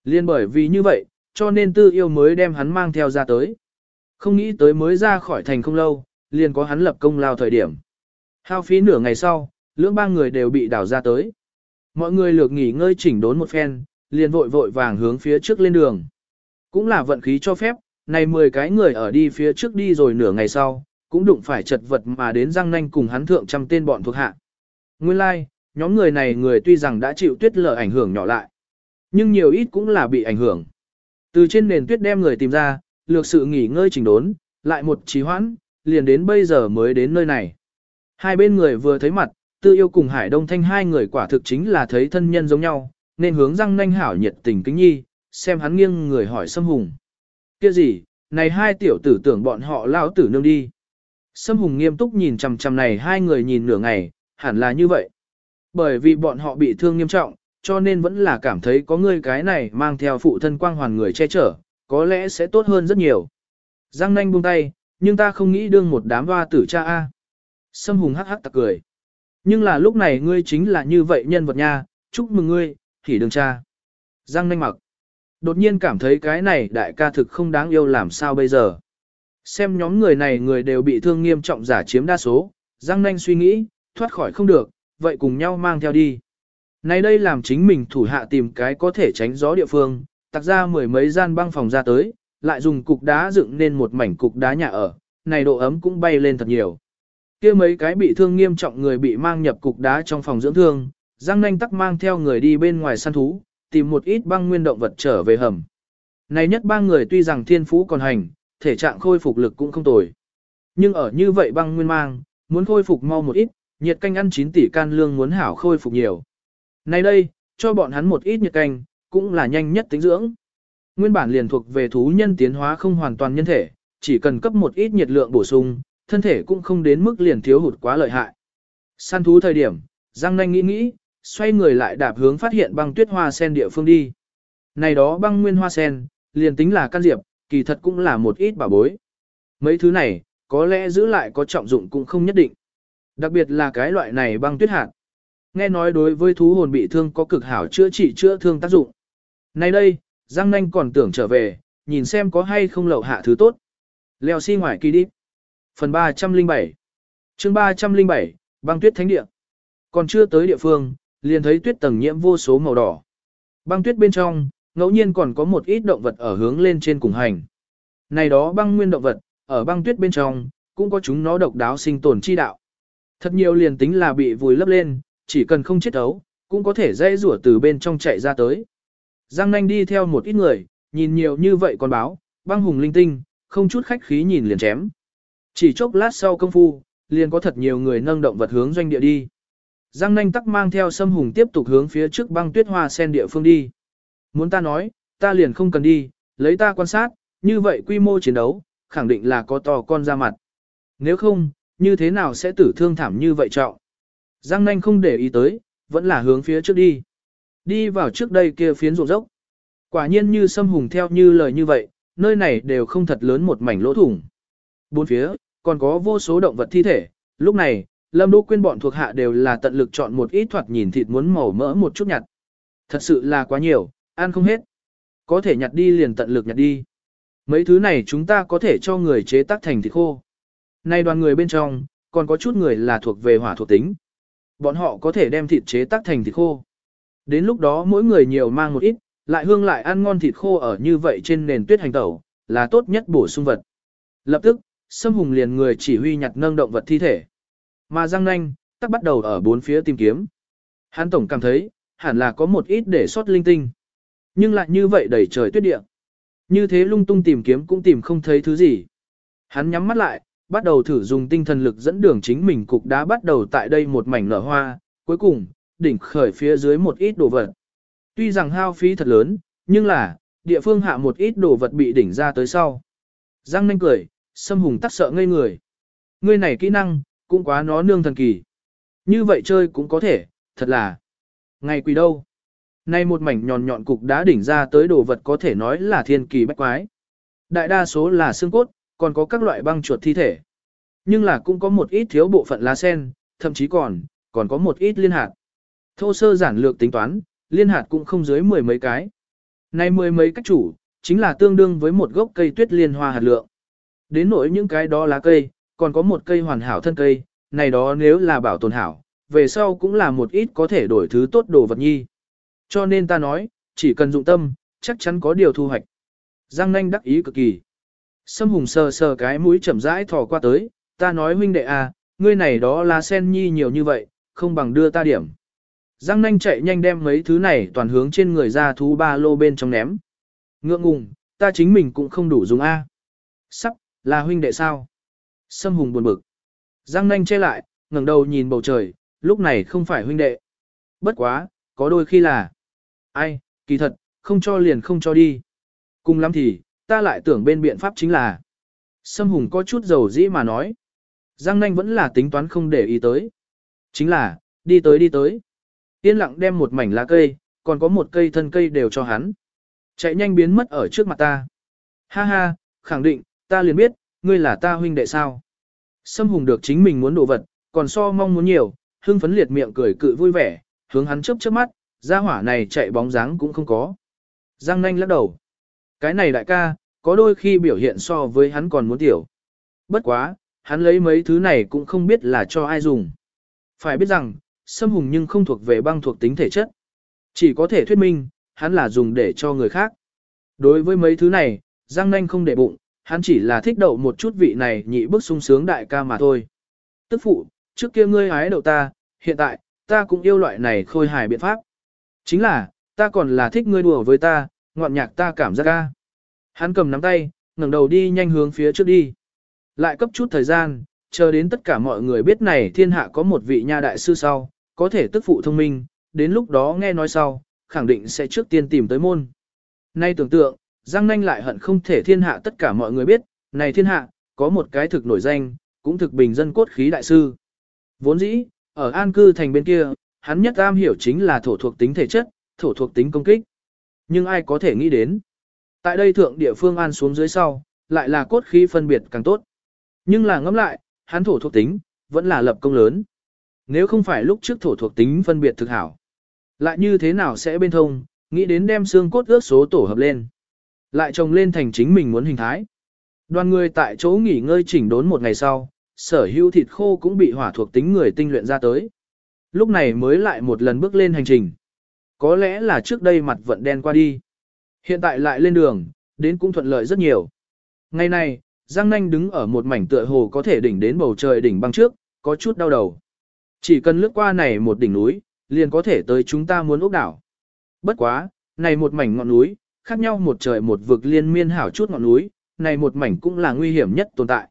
Liên bởi vì như vậy, cho nên tư yêu mới đem hắn mang theo ra tới. Không nghĩ tới mới ra khỏi thành không lâu, liền có hắn lập công lao thời điểm. Hao phí nửa ngày sau, lưỡng ba người đều bị đảo ra tới. Mọi người lược nghỉ ngơi chỉnh đốn một phen, liền vội vội vàng hướng phía trước lên đường. Cũng là vận khí cho phép, này 10 cái người ở đi phía trước đi rồi nửa ngày sau, cũng đụng phải chật vật mà đến răng nanh cùng hắn thượng trăm tên bọn thuộc hạ. Nguyên lai, like, nhóm người này người tuy rằng đã chịu tuyết lở ảnh hưởng nhỏ lại, nhưng nhiều ít cũng là bị ảnh hưởng. Từ trên nền tuyết đem người tìm ra, lược sự nghỉ ngơi chỉnh đốn, lại một trí hoãn, liền đến bây giờ mới đến nơi này. Hai bên người vừa thấy mặt, tư yêu cùng Hải Đông Thanh hai người quả thực chính là thấy thân nhân giống nhau, nên hướng răng nanh hảo nhiệt tình kính nhi, xem hắn nghiêng người hỏi Sâm Hùng. kia gì, này hai tiểu tử tưởng bọn họ lao tử nương đi. Sâm Hùng nghiêm túc nhìn chằm chằm này hai người nhìn nửa ngày, hẳn là như vậy. Bởi vì bọn họ bị thương nghiêm trọng, cho nên vẫn là cảm thấy có người cái này mang theo phụ thân quang hoàn người che chở, có lẽ sẽ tốt hơn rất nhiều. Giang nanh buông tay, nhưng ta không nghĩ đương một đám hoa tử cha A. Sâm Hùng hắc hắc tặc cười. Nhưng là lúc này ngươi chính là như vậy nhân vật nha, chúc mừng ngươi, thì đường cha. Giang nanh mặc. Đột nhiên cảm thấy cái này đại ca thực không đáng yêu làm sao bây giờ. Xem nhóm người này người đều bị thương nghiêm trọng giả chiếm đa số, Giang nanh suy nghĩ, thoát khỏi không được, vậy cùng nhau mang theo đi. Này đây làm chính mình thủ hạ tìm cái có thể tránh gió địa phương, tặc ra mười mấy gian băng phòng ra tới, lại dùng cục đá dựng nên một mảnh cục đá nhà ở, này độ ấm cũng bay lên thật nhiều kia mấy cái bị thương nghiêm trọng người bị mang nhập cục đá trong phòng dưỡng thương, Giang Nanh tắc mang theo người đi bên ngoài săn thú, tìm một ít băng nguyên động vật trở về hầm. Này nhất ba người tuy rằng thiên phú còn hành, thể trạng khôi phục lực cũng không tồi. Nhưng ở như vậy băng nguyên mang, muốn khôi phục mau một ít, nhiệt canh ăn 9 tỷ can lương muốn hảo khôi phục nhiều. Này đây, cho bọn hắn một ít nhiệt canh, cũng là nhanh nhất tính dưỡng. Nguyên bản liền thuộc về thú nhân tiến hóa không hoàn toàn nhân thể, chỉ cần cấp một ít nhiệt lượng bổ sung, thân thể cũng không đến mức liền thiếu hụt quá lợi hại. Săn thú thời điểm, Giang Nanh nghĩ nghĩ, xoay người lại đạp hướng phát hiện băng tuyết hoa sen địa phương đi. Này đó băng nguyên hoa sen, liền tính là can diệp, kỳ thật cũng là một ít bảo bối. Mấy thứ này, có lẽ giữ lại có trọng dụng cũng không nhất định. Đặc biệt là cái loại này băng tuyết hạt. Nghe nói đối với thú hồn bị thương có cực hảo chữa trị chữa thương tác dụng. Nay đây, Giang Nanh còn tưởng trở về, nhìn xem có hay không lậu hạ thứ tốt. Leo xi si ngoài kỳ đi. Phần 307 chương 307, băng tuyết thánh địa. Còn chưa tới địa phương, liền thấy tuyết tầng nhiễm vô số màu đỏ. Băng tuyết bên trong, ngẫu nhiên còn có một ít động vật ở hướng lên trên cùng hành. Này đó băng nguyên động vật, ở băng tuyết bên trong, cũng có chúng nó độc đáo sinh tồn chi đạo. Thật nhiều liền tính là bị vùi lấp lên, chỉ cần không chết ấu, cũng có thể dây rủa từ bên trong chạy ra tới. Giang nanh đi theo một ít người, nhìn nhiều như vậy còn báo, băng hùng linh tinh, không chút khách khí nhìn liền chém. Chỉ chốc lát sau công phu, liền có thật nhiều người nâng động vật hướng doanh địa đi. Giang nanh tắc mang theo sâm hùng tiếp tục hướng phía trước băng tuyết hoa sen địa phương đi. Muốn ta nói, ta liền không cần đi, lấy ta quan sát, như vậy quy mô chiến đấu, khẳng định là có to con ra mặt. Nếu không, như thế nào sẽ tử thương thảm như vậy trọng? Giang nanh không để ý tới, vẫn là hướng phía trước đi. Đi vào trước đây kia phiến ruộng dốc. Quả nhiên như sâm hùng theo như lời như vậy, nơi này đều không thật lớn một mảnh lỗ thủng. Bốn phía, còn có vô số động vật thi thể. Lúc này, Lâm Đỗ Quyên bọn thuộc hạ đều là tận lực chọn một ít thoạt nhìn thịt muốn màu mỡ một chút nhặt. Thật sự là quá nhiều, ăn không hết. Có thể nhặt đi liền tận lực nhặt đi. Mấy thứ này chúng ta có thể cho người chế tác thành thịt khô. Nay đoàn người bên trong, còn có chút người là thuộc về hỏa thuộc tính. Bọn họ có thể đem thịt chế tác thành thịt khô. Đến lúc đó mỗi người nhiều mang một ít, lại hương lại ăn ngon thịt khô ở như vậy trên nền tuyết hành tẩu, là tốt nhất bổ sung vật. Lập tức, Sâm Hùng liền người chỉ huy nhặt nâng động vật thi thể. Mà Giang Nanh, tắc bắt đầu ở bốn phía tìm kiếm. Hắn tổng cảm thấy, hẳn là có một ít để sót linh tinh. Nhưng lại như vậy đầy trời tuyết địa. Như thế lung tung tìm kiếm cũng tìm không thấy thứ gì. Hắn nhắm mắt lại, bắt đầu thử dùng tinh thần lực dẫn đường chính mình cục đá bắt đầu tại đây một mảnh nở hoa, cuối cùng, đỉnh khởi phía dưới một ít đồ vật. Tuy rằng hao phí thật lớn, nhưng là, địa phương hạ một ít đồ vật bị đỉnh ra tới sau. Giang nanh cười, Sâm Hùng tắc sợ ngây người. Ngươi này kỹ năng, cũng quá nó nương thần kỳ. Như vậy chơi cũng có thể, thật là. Ngày quỷ đâu? Nay một mảnh nhọn nhọn cục đá đỉnh ra tới đồ vật có thể nói là thiên kỳ bách quái. Đại đa số là xương cốt, còn có các loại băng chuột thi thể. Nhưng là cũng có một ít thiếu bộ phận lá sen, thậm chí còn, còn có một ít liên hạt. Thô sơ giản lược tính toán, liên hạt cũng không dưới mười mấy cái. Nay mười mấy cách chủ, chính là tương đương với một gốc cây tuyết liên hoa hạt lượng. Đến nỗi những cái đó lá cây, còn có một cây hoàn hảo thân cây, này đó nếu là bảo tồn hảo, về sau cũng là một ít có thể đổi thứ tốt đồ vật nhi. Cho nên ta nói, chỉ cần dụng tâm, chắc chắn có điều thu hoạch. Giang nanh đắc ý cực kỳ. Sâm hùng sờ sờ cái mũi chậm rãi thò qua tới, ta nói huynh đệ à, ngươi này đó là sen nhi nhiều như vậy, không bằng đưa ta điểm. Giang nanh chạy nhanh đem mấy thứ này toàn hướng trên người ra thú ba lô bên trong ném. Ngượng ngùng, ta chính mình cũng không đủ dùng A. Sắp, là huynh đệ sao? Sâm hùng buồn bực. Giang nanh che lại, ngẩng đầu nhìn bầu trời, lúc này không phải huynh đệ. Bất quá, có đôi khi là. Ai, kỳ thật, không cho liền không cho đi. Cùng lắm thì, ta lại tưởng bên biện pháp chính là. Sâm hùng có chút dầu dĩ mà nói. Giang nanh vẫn là tính toán không để ý tới. Chính là, đi tới đi tới. Yên lặng đem một mảnh lá cây, còn có một cây thân cây đều cho hắn. Chạy nhanh biến mất ở trước mặt ta. Ha ha, khẳng định, ta liền biết, ngươi là ta huynh đệ sao. Sâm hùng được chính mình muốn đồ vật, còn so mong muốn nhiều, hưng phấn liệt miệng cười cự vui vẻ, hướng hắn chớp chớp mắt, ra hỏa này chạy bóng dáng cũng không có. Giang nanh lắc đầu. Cái này đại ca, có đôi khi biểu hiện so với hắn còn muốn tiểu. Bất quá, hắn lấy mấy thứ này cũng không biết là cho ai dùng. Phải biết rằng, sâm hùng nhưng không thuộc về băng thuộc tính thể chất. Chỉ có thể thuyết minh, hắn là dùng để cho người khác. Đối với mấy thứ này, Giang Nanh không để bụng, hắn chỉ là thích đậu một chút vị này nhị bức sung sướng đại ca mà thôi. Tức phụ, trước kia ngươi ái đậu ta, hiện tại, ta cũng yêu loại này khôi hài biện pháp. Chính là, ta còn là thích ngươi đùa với ta, ngọn nhạc ta cảm giác ca. Hắn cầm nắm tay, ngẩng đầu đi nhanh hướng phía trước đi. Lại cấp chút thời gian, chờ đến tất cả mọi người biết này thiên hạ có một vị nha đại sư sau, có thể tức phụ thông minh, đến lúc đó nghe nói sau, khẳng định sẽ trước tiên tìm tới môn. Nay tưởng tượng, Giang Nanh lại hận không thể thiên hạ tất cả mọi người biết, này thiên hạ, có một cái thực nổi danh, cũng thực bình dân cốt khí đại sư. Vốn dĩ, ở an cư thành bên kia, hắn nhất am hiểu chính là thổ thuộc tính thể chất, thổ thuộc tính công kích. Nhưng ai có thể nghĩ đến? Tại đây thượng địa phương an xuống dưới sau, lại là cốt khí phân biệt càng tốt. Nhưng là ngẫm lại, hắn thổ thuộc tính, vẫn là lập công lớn. Nếu không phải lúc trước thổ thuộc tính phân biệt thực hảo, lại như thế nào sẽ bên thông, nghĩ đến đem xương cốt ước số tổ hợp lên. Lại trồng lên thành chính mình muốn hình thái. Đoàn người tại chỗ nghỉ ngơi chỉnh đốn một ngày sau, sở hữu thịt khô cũng bị hỏa thuộc tính người tinh luyện ra tới. Lúc này mới lại một lần bước lên hành trình. Có lẽ là trước đây mặt vận đen qua đi. Hiện tại lại lên đường, đến cũng thuận lợi rất nhiều. Ngày này, Giang Nanh đứng ở một mảnh tựa hồ có thể đỉnh đến bầu trời đỉnh băng trước, có chút đau đầu. Chỉ cần lướt qua này một đỉnh núi, liền có thể tới chúng ta muốn ốc đảo. Bất quá, này một mảnh ngọn núi, khác nhau một trời một vực liên miên hảo chút ngọn núi, này một mảnh cũng là nguy hiểm nhất tồn tại.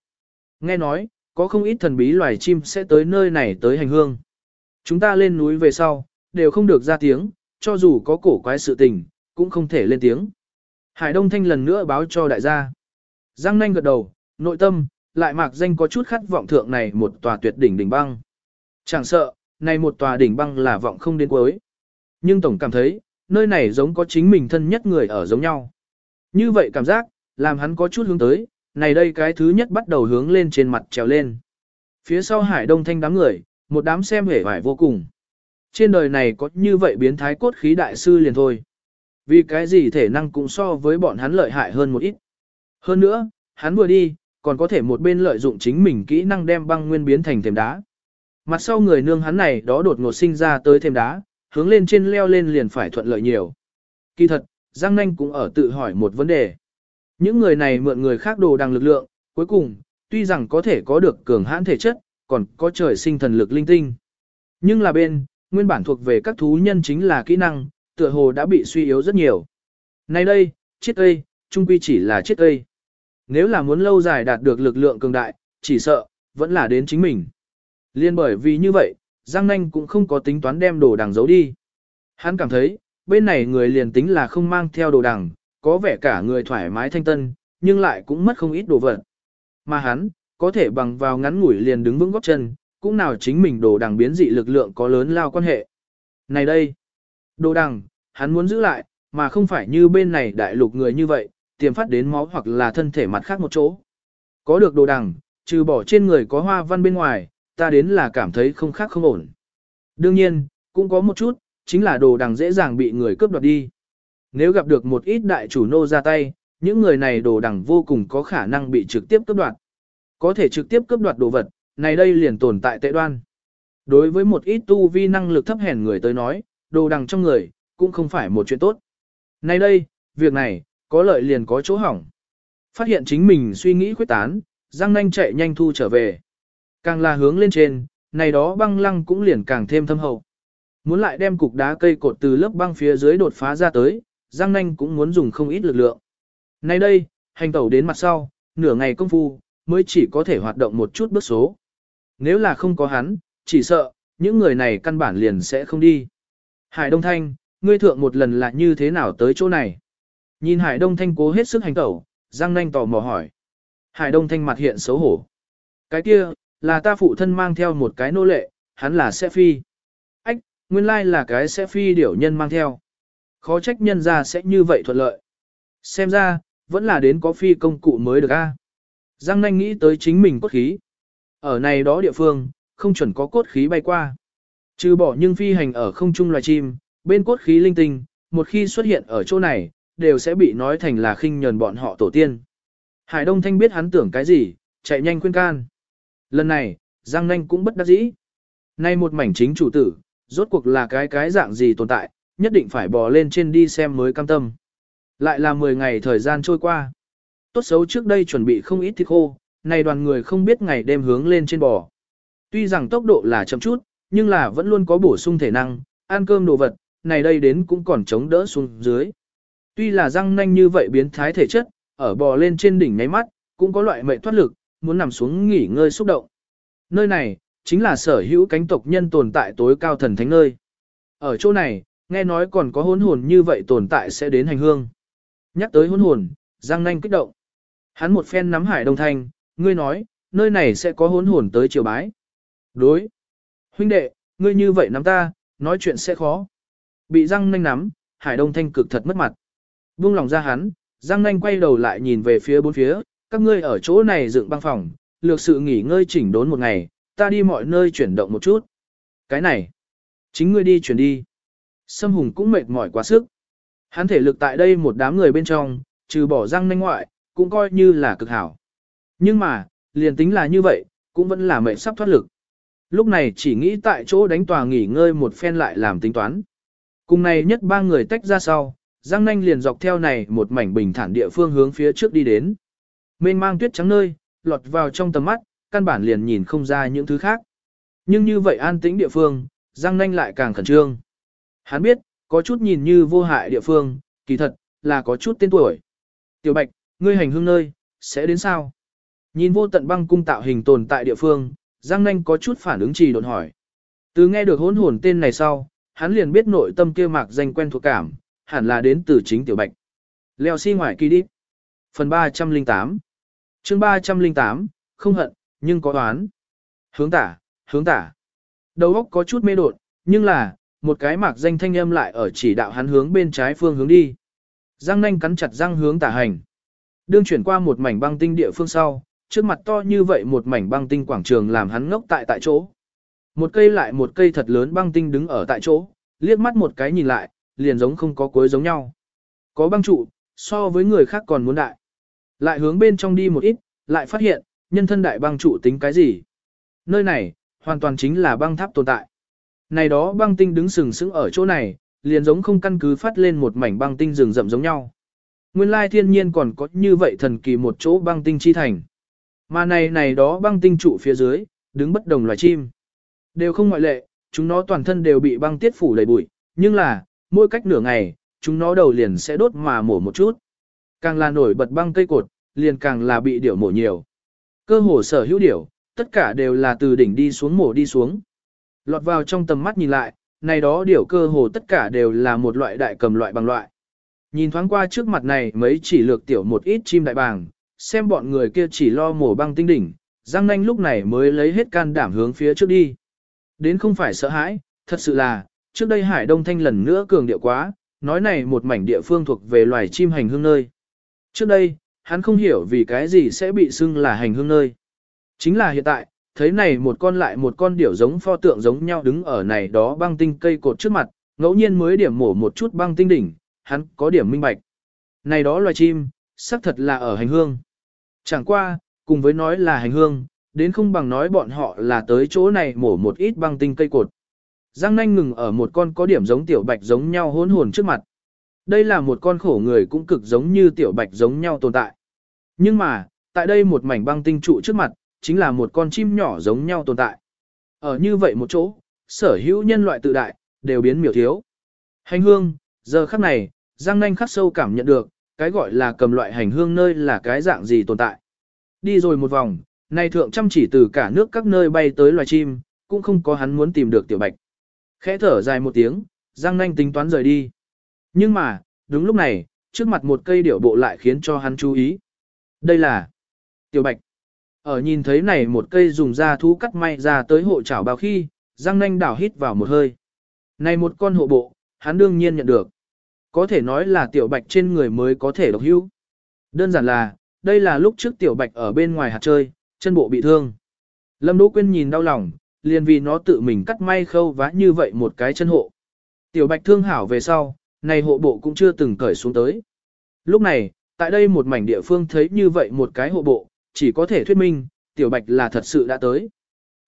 Nghe nói, có không ít thần bí loài chim sẽ tới nơi này tới hành hương. Chúng ta lên núi về sau, đều không được ra tiếng, cho dù có cổ quái sự tình, cũng không thể lên tiếng. Hải Đông Thanh lần nữa báo cho đại gia. Giang nanh gật đầu, nội tâm, lại mạc danh có chút khát vọng thượng này một tòa tuyệt đỉnh đỉnh băng. Chẳng sợ, này một tòa đỉnh băng là vọng không đến cuối. Nhưng tổng cảm thấy, nơi này giống có chính mình thân nhất người ở giống nhau. Như vậy cảm giác, làm hắn có chút hướng tới, này đây cái thứ nhất bắt đầu hướng lên trên mặt trèo lên. Phía sau hải đông thanh đám người, một đám xem hể vải vô cùng. Trên đời này có như vậy biến thái cốt khí đại sư liền thôi. Vì cái gì thể năng cũng so với bọn hắn lợi hại hơn một ít. Hơn nữa, hắn vừa đi, còn có thể một bên lợi dụng chính mình kỹ năng đem băng nguyên biến thành thềm đá. Mặt sau người nương hắn này đó đột ngột sinh ra tới thềm đá, hướng lên trên leo lên liền phải thuận lợi nhiều. Kỳ thật, Giang Nanh cũng ở tự hỏi một vấn đề. Những người này mượn người khác đồ đằng lực lượng, cuối cùng, tuy rằng có thể có được cường hãn thể chất, còn có trời sinh thần lực linh tinh. Nhưng là bên, nguyên bản thuộc về các thú nhân chính là kỹ năng, tựa hồ đã bị suy yếu rất nhiều. Nay đây, chết cây, trung quy chỉ là chết cây. Nếu là muốn lâu dài đạt được lực lượng cường đại, chỉ sợ, vẫn là đến chính mình. Liên bởi vì như vậy, Giang Nanh cũng không có tính toán đem đồ đằng giấu đi. Hắn cảm thấy, bên này người liền tính là không mang theo đồ đằng, có vẻ cả người thoải mái thanh tân, nhưng lại cũng mất không ít đồ vật. Mà hắn, có thể bằng vào ngắn ngủi liền đứng vững góp chân, cũng nào chính mình đồ đằng biến dị lực lượng có lớn lao quan hệ. Này đây, đồ đằng, hắn muốn giữ lại, mà không phải như bên này đại lục người như vậy, tiềm phát đến máu hoặc là thân thể mặt khác một chỗ. Có được đồ đằng, trừ bỏ trên người có hoa văn bên ngoài, ta đến là cảm thấy không khác không ổn. Đương nhiên, cũng có một chút, chính là đồ đằng dễ dàng bị người cướp đoạt đi. Nếu gặp được một ít đại chủ nô ra tay, những người này đồ đằng vô cùng có khả năng bị trực tiếp cướp đoạt. Có thể trực tiếp cướp đoạt đồ vật, này đây liền tồn tại tệ đoan. Đối với một ít tu vi năng lực thấp hèn người tới nói, đồ đằng trong người, cũng không phải một chuyện tốt. Này đây, việc này, có lợi liền có chỗ hỏng. Phát hiện chính mình suy nghĩ khuyết tán, Giang Nanh chạy nhanh thu trở về. Càng là hướng lên trên, này đó băng lăng cũng liền càng thêm thâm hậu. Muốn lại đem cục đá cây cột từ lớp băng phía dưới đột phá ra tới, Giang Nanh cũng muốn dùng không ít lực lượng. Nay đây, hành tẩu đến mặt sau, nửa ngày công phu, mới chỉ có thể hoạt động một chút bước số. Nếu là không có hắn, chỉ sợ, những người này căn bản liền sẽ không đi. Hải Đông Thanh, ngươi thượng một lần là như thế nào tới chỗ này? Nhìn Hải Đông Thanh cố hết sức hành tẩu, Giang Nanh tò mò hỏi. Hải Đông Thanh mặt hiện xấu hổ. Cái kia, là ta phụ thân mang theo một cái nô lệ, hắn là sẽ phi. Ách, nguyên lai là cái sẽ phi điểu nhân mang theo. Khó trách nhân ra sẽ như vậy thuận lợi. Xem ra, vẫn là đến có phi công cụ mới được a. Giang nanh nghĩ tới chính mình cốt khí. Ở này đó địa phương, không chuẩn có cốt khí bay qua. Trừ bỏ nhưng phi hành ở không trung loài chim, bên cốt khí linh tinh, một khi xuất hiện ở chỗ này, đều sẽ bị nói thành là khinh nhờn bọn họ tổ tiên. Hải Đông Thanh biết hắn tưởng cái gì, chạy nhanh khuyên can. Lần này, Giang Nanh cũng bất đắc dĩ. Nay một mảnh chính chủ tử, rốt cuộc là cái cái dạng gì tồn tại, nhất định phải bò lên trên đi xem mới cam tâm. Lại là 10 ngày thời gian trôi qua. Tốt xấu trước đây chuẩn bị không ít thịt khô, này đoàn người không biết ngày đêm hướng lên trên bò. Tuy rằng tốc độ là chậm chút, nhưng là vẫn luôn có bổ sung thể năng, ăn cơm đồ vật, này đây đến cũng còn chống đỡ xuống dưới. Tuy là răng nanh như vậy biến thái thể chất, ở bò lên trên đỉnh nháy mắt, cũng có loại mệnh thoát lực, muốn nằm xuống nghỉ ngơi xúc động. Nơi này, chính là sở hữu cánh tộc nhân tồn tại tối cao thần thánh nơi. Ở chỗ này, nghe nói còn có hỗn hồn như vậy tồn tại sẽ đến hành hương. Nhắc tới hỗn hồn, Giang Nanh kích động. Hắn một phen nắm hải đông thanh, ngươi nói, nơi này sẽ có hỗn hồn tới triều bái. Đối. Huynh đệ, ngươi như vậy nắm ta, nói chuyện sẽ khó. Bị Giang Nanh nắm, hải đông thanh cực thật mất mặt. Buông lòng ra hắn, Giang nanh quay đầu lại nhìn về phía bốn phía, các ngươi ở chỗ này dựng băng phòng, lược sự nghỉ ngơi chỉnh đốn một ngày, ta đi mọi nơi chuyển động một chút. Cái này, chính ngươi đi chuyển đi. Sâm Hùng cũng mệt mỏi quá sức. Hắn thể lực tại đây một đám người bên trong, trừ bỏ răng nanh ngoại, cũng coi như là cực hảo. Nhưng mà, liền tính là như vậy, cũng vẫn là mệt sắp thoát lực. Lúc này chỉ nghĩ tại chỗ đánh tòa nghỉ ngơi một phen lại làm tính toán. Cùng này nhất ba người tách ra sau, Giang Nanh liền dọc theo này một mảnh bình thản địa phương hướng phía trước đi đến. Mênh mang tuyết trắng nơi, lọt vào trong tầm mắt, căn bản liền nhìn không ra những thứ khác. Nhưng như vậy an tĩnh địa phương, Giang Nanh lại càng khẩn trương. Hắn biết, có chút nhìn như vô hại địa phương, kỳ thật, là có chút tên tuổi. Tiểu Bạch, ngươi hành hương nơi, sẽ đến sao? Nhìn vô tận băng cung tạo hình tồn tại địa phương, Giang Nanh có chút phản ứng trì đột hỏi. Từ nghe được hỗn hồn tên này sau, hắn liền biết nội tâm kia mạc danh quen thuộc cảm, hẳn là đến từ chính Tiểu Bạch. Leo xi si ngoài kỳ đi. Phần 308 chương 308, không hận, nhưng có đoán. Hướng tả, hướng tả. Đầu óc có chút mê đột, nhưng là, một cái mạc danh thanh âm lại ở chỉ đạo hắn hướng bên trái phương hướng đi. Giang nanh cắn chặt răng hướng tả hành. Đương chuyển qua một mảnh băng tinh địa phương sau, trước mặt to như vậy một mảnh băng tinh quảng trường làm hắn ngốc tại tại chỗ. Một cây lại một cây thật lớn băng tinh đứng ở tại chỗ, liếc mắt một cái nhìn lại, liền giống không có cuối giống nhau. Có băng trụ, so với người khác còn muốn đại. Lại hướng bên trong đi một ít, lại phát hiện, nhân thân đại băng trụ tính cái gì. Nơi này, hoàn toàn chính là băng tháp tồn tại. Này đó băng tinh đứng sừng sững ở chỗ này, liền giống không căn cứ phát lên một mảnh băng tinh rừng rậm giống nhau. Nguyên lai thiên nhiên còn có như vậy thần kỳ một chỗ băng tinh chi thành. Mà này này đó băng tinh trụ phía dưới, đứng bất đồng loài chim. Đều không ngoại lệ, chúng nó toàn thân đều bị băng tiết phủ đầy bụi, nhưng là, mỗi cách nửa ngày, chúng nó đầu liền sẽ đốt mà mổ một chút. Càng là nổi bật băng cây cột, liền càng là bị điểu mổ nhiều. Cơ hồ sở hữu điểu, tất cả đều là từ đỉnh đi xuống mổ đi xuống. Lọt vào trong tầm mắt nhìn lại, này đó điểu cơ hồ tất cả đều là một loại đại cầm loại bằng loại. Nhìn thoáng qua trước mặt này mấy chỉ lược tiểu một ít chim đại bàng, xem bọn người kia chỉ lo mổ băng tinh đỉnh, Giang Nanh lúc này mới lấy hết can đảm hướng phía trước đi. Đến không phải sợ hãi, thật sự là, trước đây Hải Đông Thanh lần nữa cường điệu quá, nói này một mảnh địa phương thuộc về loài chim hành hương nơi. Trước đây, hắn không hiểu vì cái gì sẽ bị xưng là hành hương nơi. Chính là hiện tại, thấy này một con lại một con điểu giống pho tượng giống nhau đứng ở này đó băng tinh cây cột trước mặt, ngẫu nhiên mới điểm mổ một chút băng tinh đỉnh, hắn có điểm minh bạch. Này đó loài chim, xác thật là ở hành hương. Chẳng qua, cùng với nói là hành hương, đến không bằng nói bọn họ là tới chỗ này mổ một ít băng tinh cây cột. Giang nanh ngừng ở một con có điểm giống tiểu bạch giống nhau hỗn hồn trước mặt. Đây là một con khổ người cũng cực giống như tiểu bạch giống nhau tồn tại. Nhưng mà, tại đây một mảnh băng tinh trụ trước mặt, chính là một con chim nhỏ giống nhau tồn tại. Ở như vậy một chỗ, sở hữu nhân loại tự đại, đều biến miểu thiếu. Hành hương, giờ khắc này, Giang Nanh khắc sâu cảm nhận được, cái gọi là cầm loại hành hương nơi là cái dạng gì tồn tại. Đi rồi một vòng, nay thượng chăm chỉ từ cả nước các nơi bay tới loài chim, cũng không có hắn muốn tìm được tiểu bạch. Khẽ thở dài một tiếng, Giang Nanh tính toán rời đi. Nhưng mà, đúng lúc này, trước mặt một cây điểu bộ lại khiến cho hắn chú ý. Đây là tiểu bạch. Ở nhìn thấy này một cây dùng da thú cắt may ra tới hộ chảo bao khi, Giang Nanh đảo hít vào một hơi. Này một con hộ bộ, hắn đương nhiên nhận được. Có thể nói là tiểu bạch trên người mới có thể độc hữu. Đơn giản là, đây là lúc trước tiểu bạch ở bên ngoài hạt chơi, chân bộ bị thương. Lâm Đỗ Quyên nhìn đau lòng, liền vì nó tự mình cắt may khâu vá như vậy một cái chân hộ. Tiểu bạch thương hảo về sau, này hộ bộ cũng chưa từng cởi xuống tới. Lúc này, tại đây một mảnh địa phương thấy như vậy một cái hộ bộ, chỉ có thể thuyết minh, tiểu bạch là thật sự đã tới.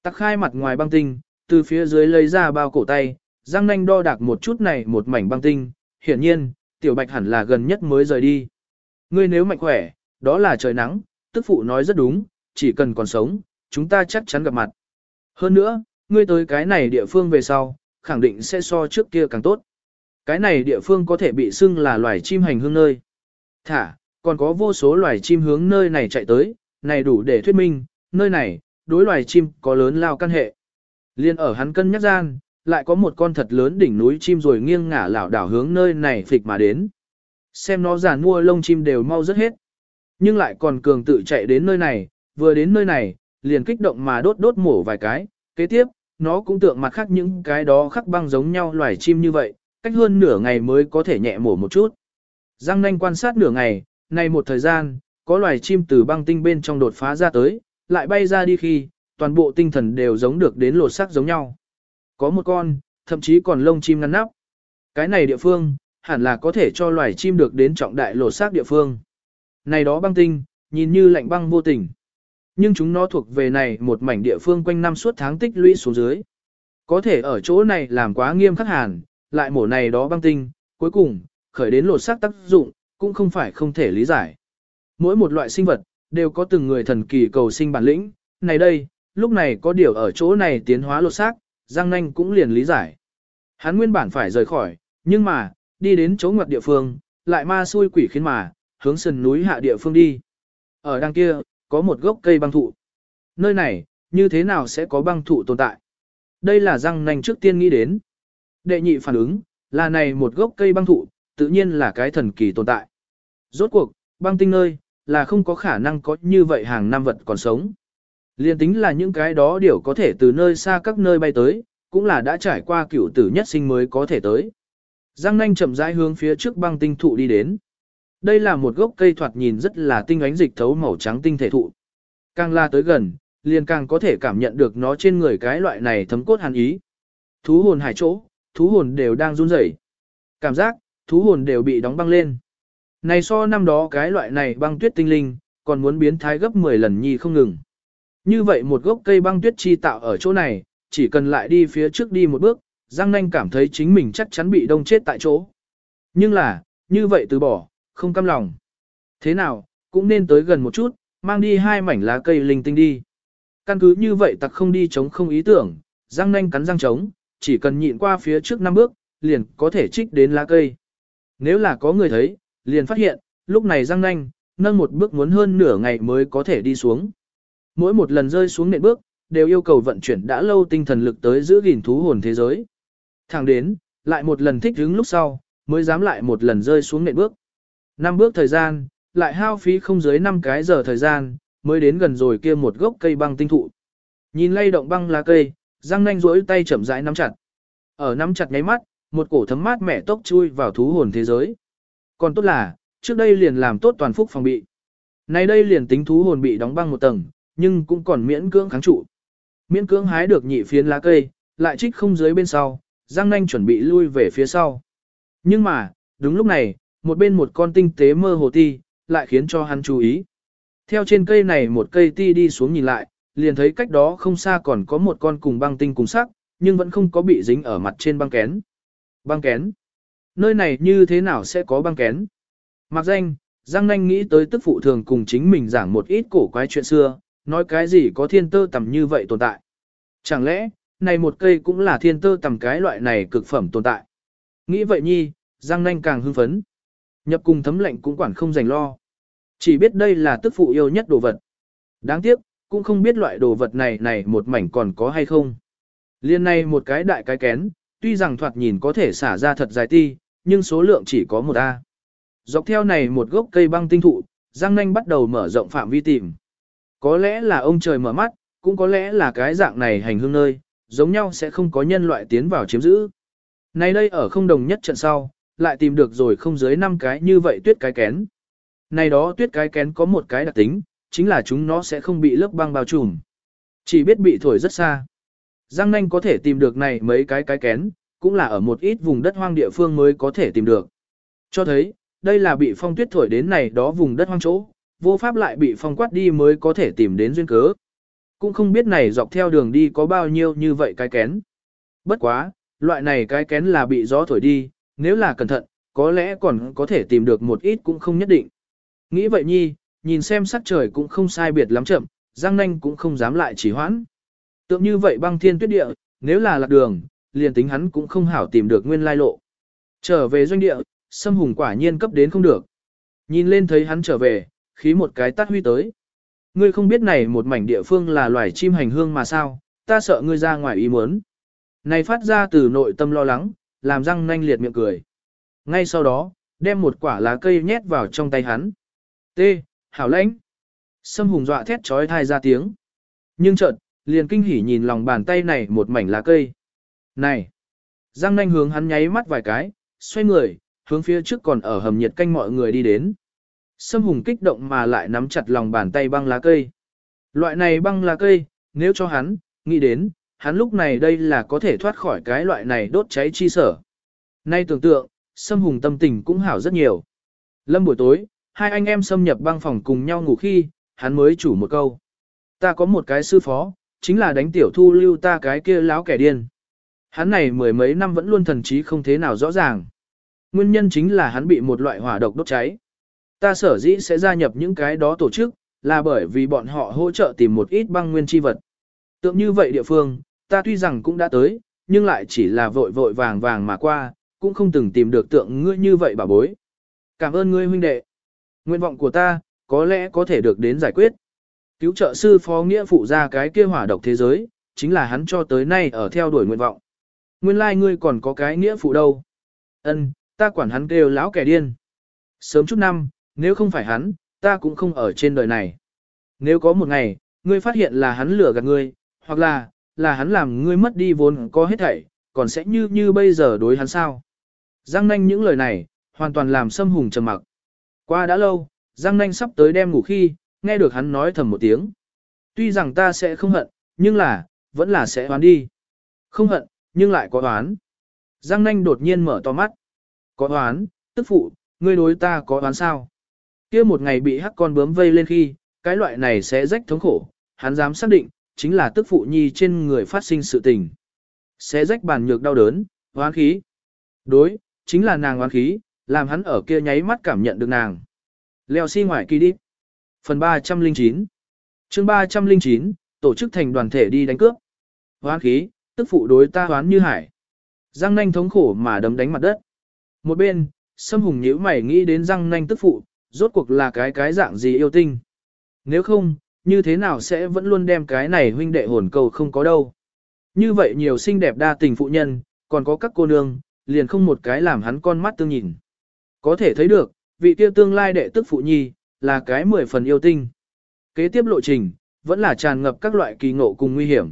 Tắc khai mặt ngoài băng tinh, từ phía dưới lấy ra bao cổ tay, răng nanh đo đạc một chút này một mảnh băng tinh, hiển nhiên, tiểu bạch hẳn là gần nhất mới rời đi. Ngươi nếu mạnh khỏe, đó là trời nắng, tức phụ nói rất đúng, chỉ cần còn sống, chúng ta chắc chắn gặp mặt. Hơn nữa, ngươi tới cái này địa phương về sau, khẳng định sẽ so trước kia càng tốt. Cái này địa phương có thể bị xưng là loài chim hành hương nơi. Thả, còn có vô số loài chim hướng nơi này chạy tới, này đủ để thuyết minh, nơi này, đối loài chim có lớn lao căn hệ. Liên ở hắn cân nhắc gian, lại có một con thật lớn đỉnh núi chim rồi nghiêng ngả lảo đảo hướng nơi này phịch mà đến. Xem nó giàn mua lông chim đều mau rất hết. Nhưng lại còn cường tự chạy đến nơi này, vừa đến nơi này, liền kích động mà đốt đốt mổ vài cái. Kế tiếp, nó cũng tượng mặt khác những cái đó khắc băng giống nhau loài chim như vậy, cách hơn nửa ngày mới có thể nhẹ mổ một chút. Giang nanh quan sát nửa ngày, Này một thời gian, có loài chim từ băng tinh bên trong đột phá ra tới, lại bay ra đi khi, toàn bộ tinh thần đều giống được đến lột sắc giống nhau. Có một con, thậm chí còn lông chim ngăn nắp. Cái này địa phương, hẳn là có thể cho loài chim được đến trọng đại lột xác địa phương. Này đó băng tinh, nhìn như lạnh băng vô tình. Nhưng chúng nó thuộc về này một mảnh địa phương quanh năm suốt tháng tích lũy xuống dưới. Có thể ở chỗ này làm quá nghiêm khắc hàn, lại mổ này đó băng tinh, cuối cùng, khởi đến lột xác tác dụng, cũng không phải không thể lý giải. Mỗi một loại sinh vật, đều có từng người thần kỳ cầu sinh bản lĩnh, này đây, lúc này có điều ở chỗ này tiến hóa lột xác, Giang Nanh cũng liền lý giải. Hắn nguyên bản phải rời khỏi, nhưng mà, đi đến chỗ ngoặt địa phương, lại ma xui quỷ khiến mà, hướng sườn núi hạ địa phương đi. Ở đằng kia, có một gốc cây băng thụ. Nơi này, như thế nào sẽ có băng thụ tồn tại? Đây là Giang Nanh trước tiên nghĩ đến. Đệ nhị phản ứng, là này một gốc cây băng thụ, tự nhiên là cái thần kỳ tồn tại. Rốt cuộc, băng tinh nơi, là không có khả năng có như vậy hàng năm vật còn sống. Liên tính là những cái đó điều có thể từ nơi xa các nơi bay tới, cũng là đã trải qua cửu tử nhất sinh mới có thể tới. Giang nanh chậm rãi hướng phía trước băng tinh thụ đi đến. Đây là một gốc cây thoạt nhìn rất là tinh ánh dịch thấu màu trắng tinh thể thụ. Càng la tới gần, liền càng có thể cảm nhận được nó trên người cái loại này thấm cốt hàn ý. Thú hồn hải chỗ, thú hồn đều đang run rẩy. Cảm giác, thú hồn đều bị đóng băng lên. Này so năm đó cái loại này băng tuyết tinh linh, còn muốn biến thái gấp 10 lần nhi không ngừng. Như vậy một gốc cây băng tuyết chi tạo ở chỗ này, chỉ cần lại đi phía trước đi một bước, Giang Nanh cảm thấy chính mình chắc chắn bị đông chết tại chỗ. Nhưng là, như vậy từ bỏ, không cam lòng. Thế nào, cũng nên tới gần một chút, mang đi hai mảnh lá cây linh tinh đi. Căn cứ như vậy tặc không đi chống không ý tưởng, Giang Nanh cắn răng chống, chỉ cần nhịn qua phía trước năm bước, liền có thể trích đến lá cây. Nếu là có người thấy, liền phát hiện, lúc này răng Nanh, nâng một bước muốn hơn nửa ngày mới có thể đi xuống. Mỗi một lần rơi xuống nền bước, đều yêu cầu vận chuyển đã lâu tinh thần lực tới giữ gìn thú hồn thế giới. Thẳng đến, lại một lần thích đứng lúc sau, mới dám lại một lần rơi xuống nền bước. Năm bước thời gian, lại hao phí không dưới 5 cái giờ thời gian, mới đến gần rồi kia một gốc cây băng tinh thụ. Nhìn lay động băng lá cây, răng nanh rỗi tay chậm rãi nắm chặt. Ở nắm chặt nháy mắt, một cổ thấm mát mẻ tốc chui vào thú hồn thế giới. Còn tốt là, trước đây liền làm tốt toàn phúc phòng bị. Nay đây liền tính thú hồn bị đóng băng một tầng, nhưng cũng còn miễn cưỡng kháng trụ. Miễn cưỡng hái được nhị phiến lá cây, lại trích không dưới bên sau, Giang Nanh chuẩn bị lui về phía sau. Nhưng mà, đúng lúc này, một bên một con tinh tế mơ hồ ti, lại khiến cho hắn chú ý. Theo trên cây này một cây ti đi xuống nhìn lại, liền thấy cách đó không xa còn có một con cùng băng tinh cùng sắc, nhưng vẫn không có bị dính ở mặt trên băng kén. Băng kén. Nơi này như thế nào sẽ có băng kén? Mặc danh, Giang Nanh nghĩ tới tức phụ thường cùng chính mình giảng một ít cổ quái chuyện xưa, nói cái gì có thiên tơ tầm như vậy tồn tại. Chẳng lẽ, này một cây cũng là thiên tơ tầm cái loại này cực phẩm tồn tại. Nghĩ vậy nhi, Giang Nanh càng hưng phấn. Nhập cùng thấm lệnh cũng quản không dành lo. Chỉ biết đây là tức phụ yêu nhất đồ vật. Đáng tiếc, cũng không biết loại đồ vật này này một mảnh còn có hay không. Liên này một cái đại cái kén, tuy rằng thoạt nhìn có thể xả ra thật dài ti, nhưng số lượng chỉ có một A. Dọc theo này một gốc cây băng tinh thụ, Giang Nanh bắt đầu mở rộng phạm vi tìm. Có lẽ là ông trời mở mắt, cũng có lẽ là cái dạng này hành hương nơi, giống nhau sẽ không có nhân loại tiến vào chiếm giữ. Này đây ở không đồng nhất trận sau, lại tìm được rồi không dưới 5 cái như vậy tuyết cái kén. Này đó tuyết cái kén có một cái đặc tính, chính là chúng nó sẽ không bị lớp băng bao trùm. Chỉ biết bị thổi rất xa. Giang nanh có thể tìm được này mấy cái cái kén, cũng là ở một ít vùng đất hoang địa phương mới có thể tìm được. Cho thấy, đây là bị phong tuyết thổi đến này đó vùng đất hoang chỗ, vô pháp lại bị phong quát đi mới có thể tìm đến duyên cớ. Cũng không biết này dọc theo đường đi có bao nhiêu như vậy cái kén. Bất quá, loại này cái kén là bị gió thổi đi, nếu là cẩn thận, có lẽ còn có thể tìm được một ít cũng không nhất định. Nghĩ vậy nhi, nhìn xem sắc trời cũng không sai biệt lắm chậm, Giang Nanh cũng không dám lại chỉ hoãn. Tượng như vậy băng thiên tuyết địa, nếu là lạc đường, liền tính hắn cũng không hảo tìm được nguyên lai lộ. Trở về doanh địa, Sâm Hùng quả nhiên cấp đến không được. Nhìn lên thấy hắn trở về, khí một cái tắt huy tới. Ngươi không biết này một mảnh địa phương là loài chim hành hương mà sao, ta sợ ngươi ra ngoài ý muốn. Này phát ra từ nội tâm lo lắng, làm răng nanh liệt miệng cười. Ngay sau đó, đem một quả lá cây nhét vào trong tay hắn. T. Hảo lãnh. Sâm hùng dọa thét trói thai ra tiếng. Nhưng chợt, liền kinh hỉ nhìn lòng bàn tay này một mảnh lá cây. Này! Giang nanh hướng hắn nháy mắt vài cái, xoay người, hướng phía trước còn ở hầm nhiệt canh mọi người đi đến. Sâm hùng kích động mà lại nắm chặt lòng bàn tay băng lá cây. Loại này băng lá cây, nếu cho hắn, nghĩ đến, hắn lúc này đây là có thể thoát khỏi cái loại này đốt cháy chi sở. Nay tưởng tượng, Sâm hùng tâm tình cũng hảo rất nhiều. Lâm buổi tối, hai anh em xâm nhập băng phòng cùng nhau ngủ khi, hắn mới chủ một câu. Ta có một cái sư phó, chính là đánh tiểu thu lưu ta cái kia láo kẻ điên. Hắn này mười mấy năm vẫn luôn thần trí không thế nào rõ ràng. Nguyên nhân chính là hắn bị một loại hỏa độc đốt cháy. Ta sở dĩ sẽ gia nhập những cái đó tổ chức, là bởi vì bọn họ hỗ trợ tìm một ít băng nguyên chi vật. Tượng như vậy địa phương, ta tuy rằng cũng đã tới, nhưng lại chỉ là vội vội vàng vàng mà qua, cũng không từng tìm được tượng ngươi như vậy bà bối. Cảm ơn ngươi huynh đệ. Nguyện vọng của ta, có lẽ có thể được đến giải quyết. Cứu trợ sư phó nghĩa phụ ra cái kia hỏa độc thế giới, chính là hắn cho tới nay ở theo đuổi nguyện vọng. Nguyên lai like ngươi còn có cái nghĩa phụ đâu. Ân, ta quản hắn kêu lão kẻ điên. Sớm chút năm, nếu không phải hắn, ta cũng không ở trên đời này. Nếu có một ngày, ngươi phát hiện là hắn lừa gạt ngươi, hoặc là, là hắn làm ngươi mất đi vốn có hết thảy, còn sẽ như như bây giờ đối hắn sao. Giang nanh những lời này, hoàn toàn làm xâm Hùng trầm mặc. Qua đã lâu, Giang nanh sắp tới đem ngủ khi, nghe được hắn nói thầm một tiếng. Tuy rằng ta sẽ không hận, nhưng là, vẫn là sẽ oán đi. Không hận, nhưng lại có oán. Giang nanh đột nhiên mở to mắt. Có oán, tức phụ, ngươi đối ta có oán sao? kia một ngày bị hắc con bướm vây lên khi, cái loại này sẽ rách thống khổ, hắn dám xác định, chính là tức phụ nhi trên người phát sinh sự tình. Sẽ rách bàn nhược đau đớn, oán khí. Đối, chính là nàng oán khí, làm hắn ở kia nháy mắt cảm nhận được nàng. Leo xi si ngoài kỳ đi. Phần 309 chương 309, tổ chức thành đoàn thể đi đánh cướp. Hoán khí, tức phụ đối ta hoán như hải. Giang nanh thống khổ mà đấm đánh mặt đất. Một bên, Sâm Hùng nhíu mày nghĩ đến răng nanh tức phụ, rốt cuộc là cái cái dạng gì yêu tinh. Nếu không, như thế nào sẽ vẫn luôn đem cái này huynh đệ hồn cầu không có đâu. Như vậy nhiều xinh đẹp đa tình phụ nhân, còn có các cô nương, liền không một cái làm hắn con mắt tương nhìn. Có thể thấy được, vị kia tương lai đệ tức phụ nhi, là cái mười phần yêu tinh. Kế tiếp lộ trình, vẫn là tràn ngập các loại kỳ ngộ cùng nguy hiểm.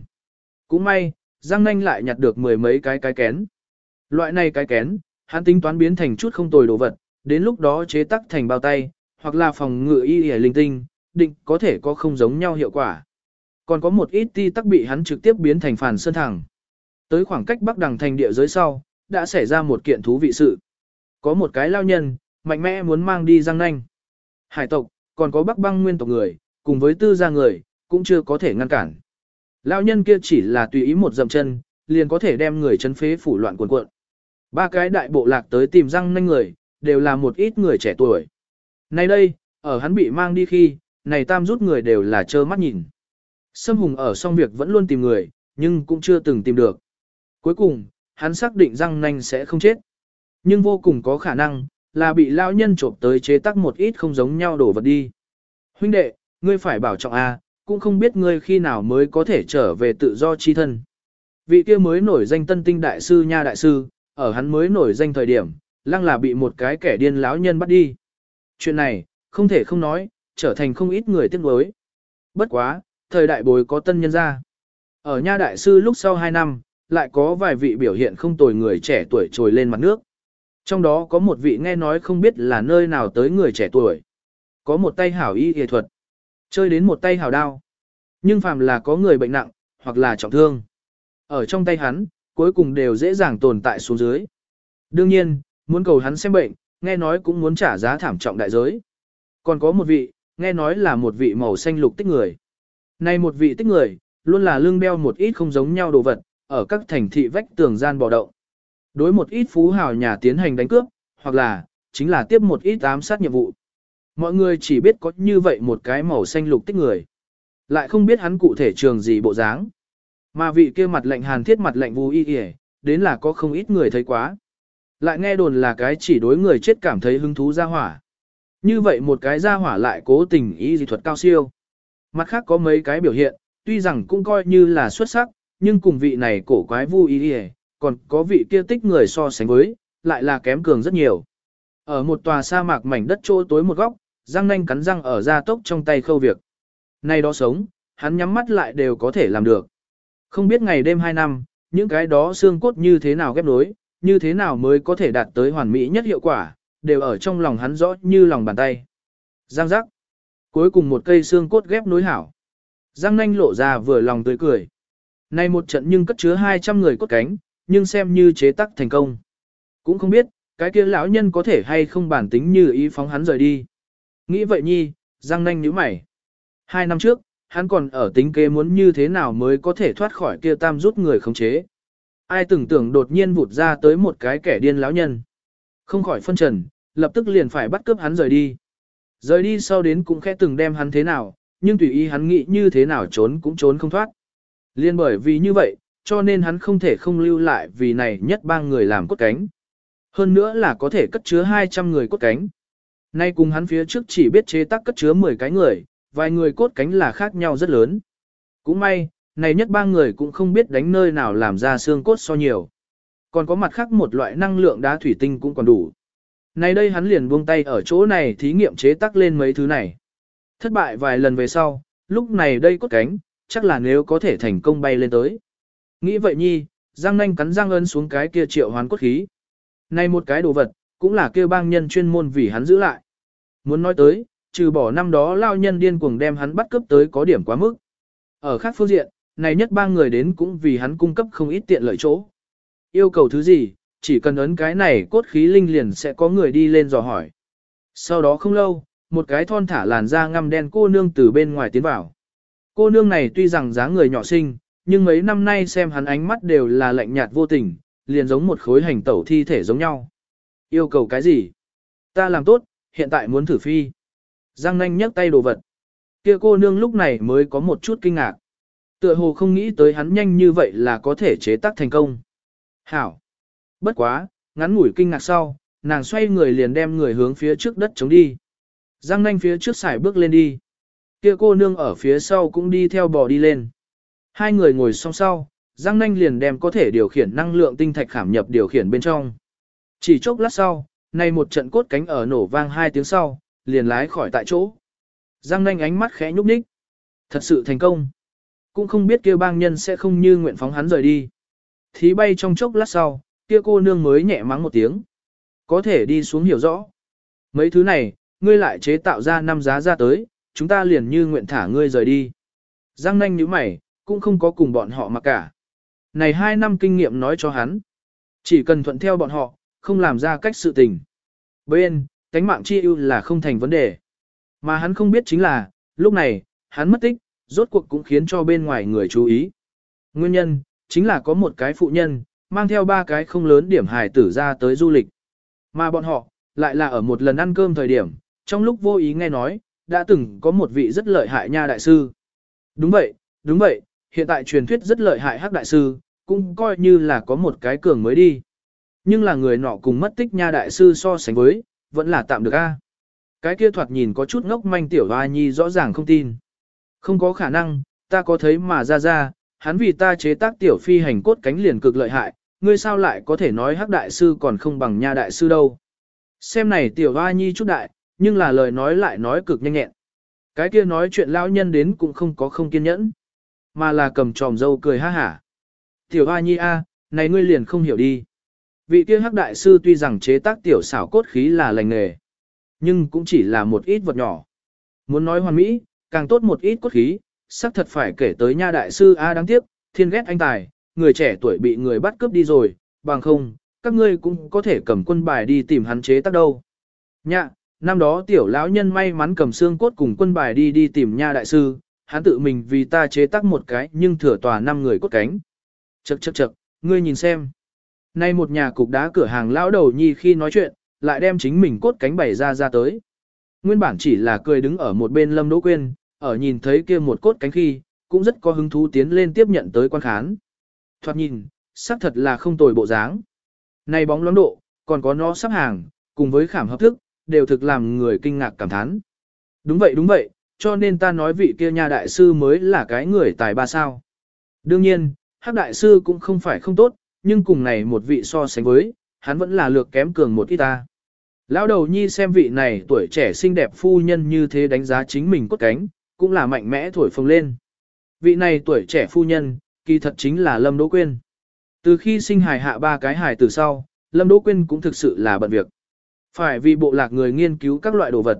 Cũng may, Giang Nanh lại nhặt được mười mấy cái cái kén. Loại này cái kén, hắn tính toán biến thành chút không tồi đồ vật, đến lúc đó chế tắc thành bao tay, hoặc là phòng ngự y y linh tinh, định có thể có không giống nhau hiệu quả. Còn có một ít ti tắc bị hắn trực tiếp biến thành phản sơn thẳng. Tới khoảng cách bắc đằng thành địa giới sau, đã xảy ra một kiện thú vị sự. Có một cái lao nhân, mạnh mẽ muốn mang đi Giang Nanh. Hải tộc, còn có bắc băng nguyên tộc người, cùng với tư gia người, cũng chưa có thể ngăn cản. lao nhân kia chỉ là tùy ý một dậm chân, liền có thể đem người chấn phế phủ loạn cuộn cuộn. Ba cái đại bộ lạc tới tìm răng nanh người, đều là một ít người trẻ tuổi. Nay đây, ở hắn bị mang đi khi, này tam rút người đều là trơ mắt nhìn. Sâm Hùng ở xong việc vẫn luôn tìm người, nhưng cũng chưa từng tìm được. Cuối cùng, hắn xác định răng nanh sẽ không chết. Nhưng vô cùng có khả năng, là bị lao nhân trộm tới chế tác một ít không giống nhau đổ vật đi. Huynh đệ, ngươi phải bảo trọng A, cũng không biết ngươi khi nào mới có thể trở về tự do chi thân. Vị kia mới nổi danh tân tinh đại sư nha đại sư, ở hắn mới nổi danh thời điểm, lăng là bị một cái kẻ điên lão nhân bắt đi. Chuyện này, không thể không nói, trở thành không ít người tiếc nuối. Bất quá, thời đại bồi có tân nhân ra. Ở nha đại sư lúc sau 2 năm, lại có vài vị biểu hiện không tồi người trẻ tuổi trồi lên mặt nước. Trong đó có một vị nghe nói không biết là nơi nào tới người trẻ tuổi. Có một tay hảo y y thuật. Chơi đến một tay hảo đao. Nhưng phàm là có người bệnh nặng, hoặc là trọng thương. Ở trong tay hắn, cuối cùng đều dễ dàng tồn tại xuống dưới. Đương nhiên, muốn cầu hắn xem bệnh, nghe nói cũng muốn trả giá thảm trọng đại giới. Còn có một vị, nghe nói là một vị màu xanh lục tích người. Này một vị tích người, luôn là lương đeo một ít không giống nhau đồ vật, ở các thành thị vách tường gian bò động. Đối một ít phú hào nhà tiến hành đánh cướp, hoặc là, chính là tiếp một ít ám sát nhiệm vụ. Mọi người chỉ biết có như vậy một cái màu xanh lục tích người. Lại không biết hắn cụ thể trường gì bộ dáng. Mà vị kia mặt lạnh hàn thiết mặt lạnh vu y kìa, đến là có không ít người thấy quá. Lại nghe đồn là cái chỉ đối người chết cảm thấy hứng thú ra hỏa. Như vậy một cái ra hỏa lại cố tình y dị thuật cao siêu. Mặt khác có mấy cái biểu hiện, tuy rằng cũng coi như là xuất sắc, nhưng cùng vị này cổ quái vui y y, còn có vị kia tích người so sánh với, lại là kém cường rất nhiều. Ở một tòa sa mạc mảnh đất chỗ tối một góc, răng nanh cắn răng ở ra tốc trong tay khâu việc. Nay đó sống, hắn nhắm mắt lại đều có thể làm được. Không biết ngày đêm hai năm, những cái đó xương cốt như thế nào ghép nối, như thế nào mới có thể đạt tới hoàn mỹ nhất hiệu quả, đều ở trong lòng hắn rõ như lòng bàn tay. Giang giác. Cuối cùng một cây xương cốt ghép nối hảo. Giang nanh lộ ra vừa lòng tươi cười. Nay một trận nhưng cất chứa 200 người cốt cánh, nhưng xem như chế tác thành công. Cũng không biết, cái kia lão nhân có thể hay không bản tính như ý phóng hắn rời đi. Nghĩ vậy nhi, Giang nanh nhíu mày. Hai năm trước, hắn còn ở tính kế muốn như thế nào mới có thể thoát khỏi kia tam rút người khống chế. Ai tưởng tưởng đột nhiên vụt ra tới một cái kẻ điên lão nhân. Không khỏi phân trần, lập tức liền phải bắt cướp hắn rời đi. Rời đi sau đến cũng khẽ từng đem hắn thế nào, nhưng tùy ý hắn nghĩ như thế nào trốn cũng trốn không thoát. Liên bởi vì như vậy, cho nên hắn không thể không lưu lại vì này nhất ba người làm cốt cánh. Hơn nữa là có thể cất chứa 200 người cốt cánh. Nay cùng hắn phía trước chỉ biết chế tác cất chứa 10 cái người, vài người cốt cánh là khác nhau rất lớn. Cũng may, này nhất ba người cũng không biết đánh nơi nào làm ra xương cốt so nhiều. Còn có mặt khác một loại năng lượng đá thủy tinh cũng còn đủ. Nay đây hắn liền buông tay ở chỗ này thí nghiệm chế tác lên mấy thứ này. Thất bại vài lần về sau, lúc này đây cốt cánh, chắc là nếu có thể thành công bay lên tới. Nghĩ vậy nhi, Giang nanh cắn răng ân xuống cái kia triệu hoán cốt khí. Này một cái đồ vật, cũng là kêu bang nhân chuyên môn vì hắn giữ lại. Muốn nói tới, trừ bỏ năm đó lao nhân điên cuồng đem hắn bắt cướp tới có điểm quá mức. Ở khác phương diện, này nhất ba người đến cũng vì hắn cung cấp không ít tiện lợi chỗ. Yêu cầu thứ gì, chỉ cần ấn cái này cốt khí linh liền sẽ có người đi lên dò hỏi. Sau đó không lâu, một cái thon thả làn da ngăm đen cô nương từ bên ngoài tiến vào. Cô nương này tuy rằng dáng người nhỏ xinh, nhưng mấy năm nay xem hắn ánh mắt đều là lạnh nhạt vô tình, liền giống một khối hành tẩu thi thể giống nhau. Yêu cầu cái gì? Ta làm tốt, hiện tại muốn thử phi. Giang nanh nhấc tay đồ vật. Kia cô nương lúc này mới có một chút kinh ngạc. Tựa hồ không nghĩ tới hắn nhanh như vậy là có thể chế tác thành công. Hảo. Bất quá, ngắn ngủi kinh ngạc sau, nàng xoay người liền đem người hướng phía trước đất chống đi. Giang nanh phía trước xài bước lên đi. Kia cô nương ở phía sau cũng đi theo bò đi lên. Hai người ngồi song sau, Giang nanh liền đem có thể điều khiển năng lượng tinh thạch khảm nhập điều khiển bên trong. Chỉ chốc lát sau, nay một trận cốt cánh ở nổ vang hai tiếng sau, liền lái khỏi tại chỗ. Giang nanh ánh mắt khẽ nhúc nhích. Thật sự thành công. Cũng không biết kia bang nhân sẽ không như nguyện phóng hắn rời đi. Thí bay trong chốc lát sau, kia cô nương mới nhẹ mắng một tiếng. Có thể đi xuống hiểu rõ. Mấy thứ này, ngươi lại chế tạo ra năm giá ra tới, chúng ta liền như nguyện thả ngươi rời đi. Giang nanh như mày, cũng không có cùng bọn họ mà cả. Này hai năm kinh nghiệm nói cho hắn. Chỉ cần thuận theo bọn họ, không làm ra cách sự tình. Bên, cánh mạng chi ưu là không thành vấn đề. Mà hắn không biết chính là, lúc này, hắn mất tích, rốt cuộc cũng khiến cho bên ngoài người chú ý. Nguyên nhân, chính là có một cái phụ nhân, mang theo ba cái không lớn điểm hài tử ra tới du lịch. Mà bọn họ, lại là ở một lần ăn cơm thời điểm, trong lúc vô ý nghe nói, đã từng có một vị rất lợi hại nha đại sư. Đúng vậy, đúng vậy, hiện tại truyền thuyết rất lợi hại hắc đại sư, cũng coi như là có một cái cường mới đi. Nhưng là người nọ cùng mất tích nha đại sư so sánh với, vẫn là tạm được a. Cái kia thoạt nhìn có chút ngốc manh tiểu hoa nhi rõ ràng không tin. Không có khả năng, ta có thấy mà ra ra, hắn vì ta chế tác tiểu phi hành cốt cánh liền cực lợi hại, ngươi sao lại có thể nói hắc đại sư còn không bằng nha đại sư đâu. Xem này tiểu hoa nhi chút đại, nhưng là lời nói lại nói cực nhanh nhẹn. Cái kia nói chuyện lão nhân đến cũng không có không kiên nhẫn, mà là cầm tròm dâu cười ha hả. Tiểu hoa nhi a, này ngươi liền không hiểu đi. Vị kia hắc đại sư tuy rằng chế tác tiểu xảo cốt khí là lành nghề, nhưng cũng chỉ là một ít vật nhỏ. Muốn nói hoàn mỹ, càng tốt một ít cốt khí, xác thật phải kể tới nha đại sư A đáng tiếc, thiên ghét anh tài, người trẻ tuổi bị người bắt cướp đi rồi, bằng không, các ngươi cũng có thể cầm quân bài đi tìm hắn chế tác đâu. Nhạ, năm đó tiểu lão nhân may mắn cầm xương cốt cùng quân bài đi đi tìm nha đại sư, hắn tự mình vì ta chế tác một cái nhưng thừa tòa năm người cốt cánh. Chậc chậc chậc, ngươi nhìn xem. Nay một nhà cục đá cửa hàng lão đầu nhi khi nói chuyện, lại đem chính mình cốt cánh bày ra ra tới. Nguyên bản chỉ là cười đứng ở một bên Lâm Đỗ Quyên, ở nhìn thấy kia một cốt cánh khi, cũng rất có hứng thú tiến lên tiếp nhận tới quan khán. Thoạt nhìn, xác thật là không tồi bộ dáng. Này bóng loáng độ, còn có nó sắp hàng, cùng với khảm hợp thức, đều thực làm người kinh ngạc cảm thán. Đúng vậy đúng vậy, cho nên ta nói vị kia nhà đại sư mới là cái người tài ba sao. Đương nhiên, hắc đại sư cũng không phải không tốt, nhưng cùng này một vị so sánh với, hắn vẫn là lược kém cường một ít ta. Lão đầu nhi xem vị này tuổi trẻ xinh đẹp phu nhân như thế đánh giá chính mình cốt cánh, cũng là mạnh mẽ thổi phồng lên. Vị này tuổi trẻ phu nhân, kỳ thật chính là Lâm Đỗ Quyên. Từ khi sinh hài hạ ba cái hài từ sau, Lâm Đỗ Quyên cũng thực sự là bận việc. Phải vì bộ lạc người nghiên cứu các loại đồ vật.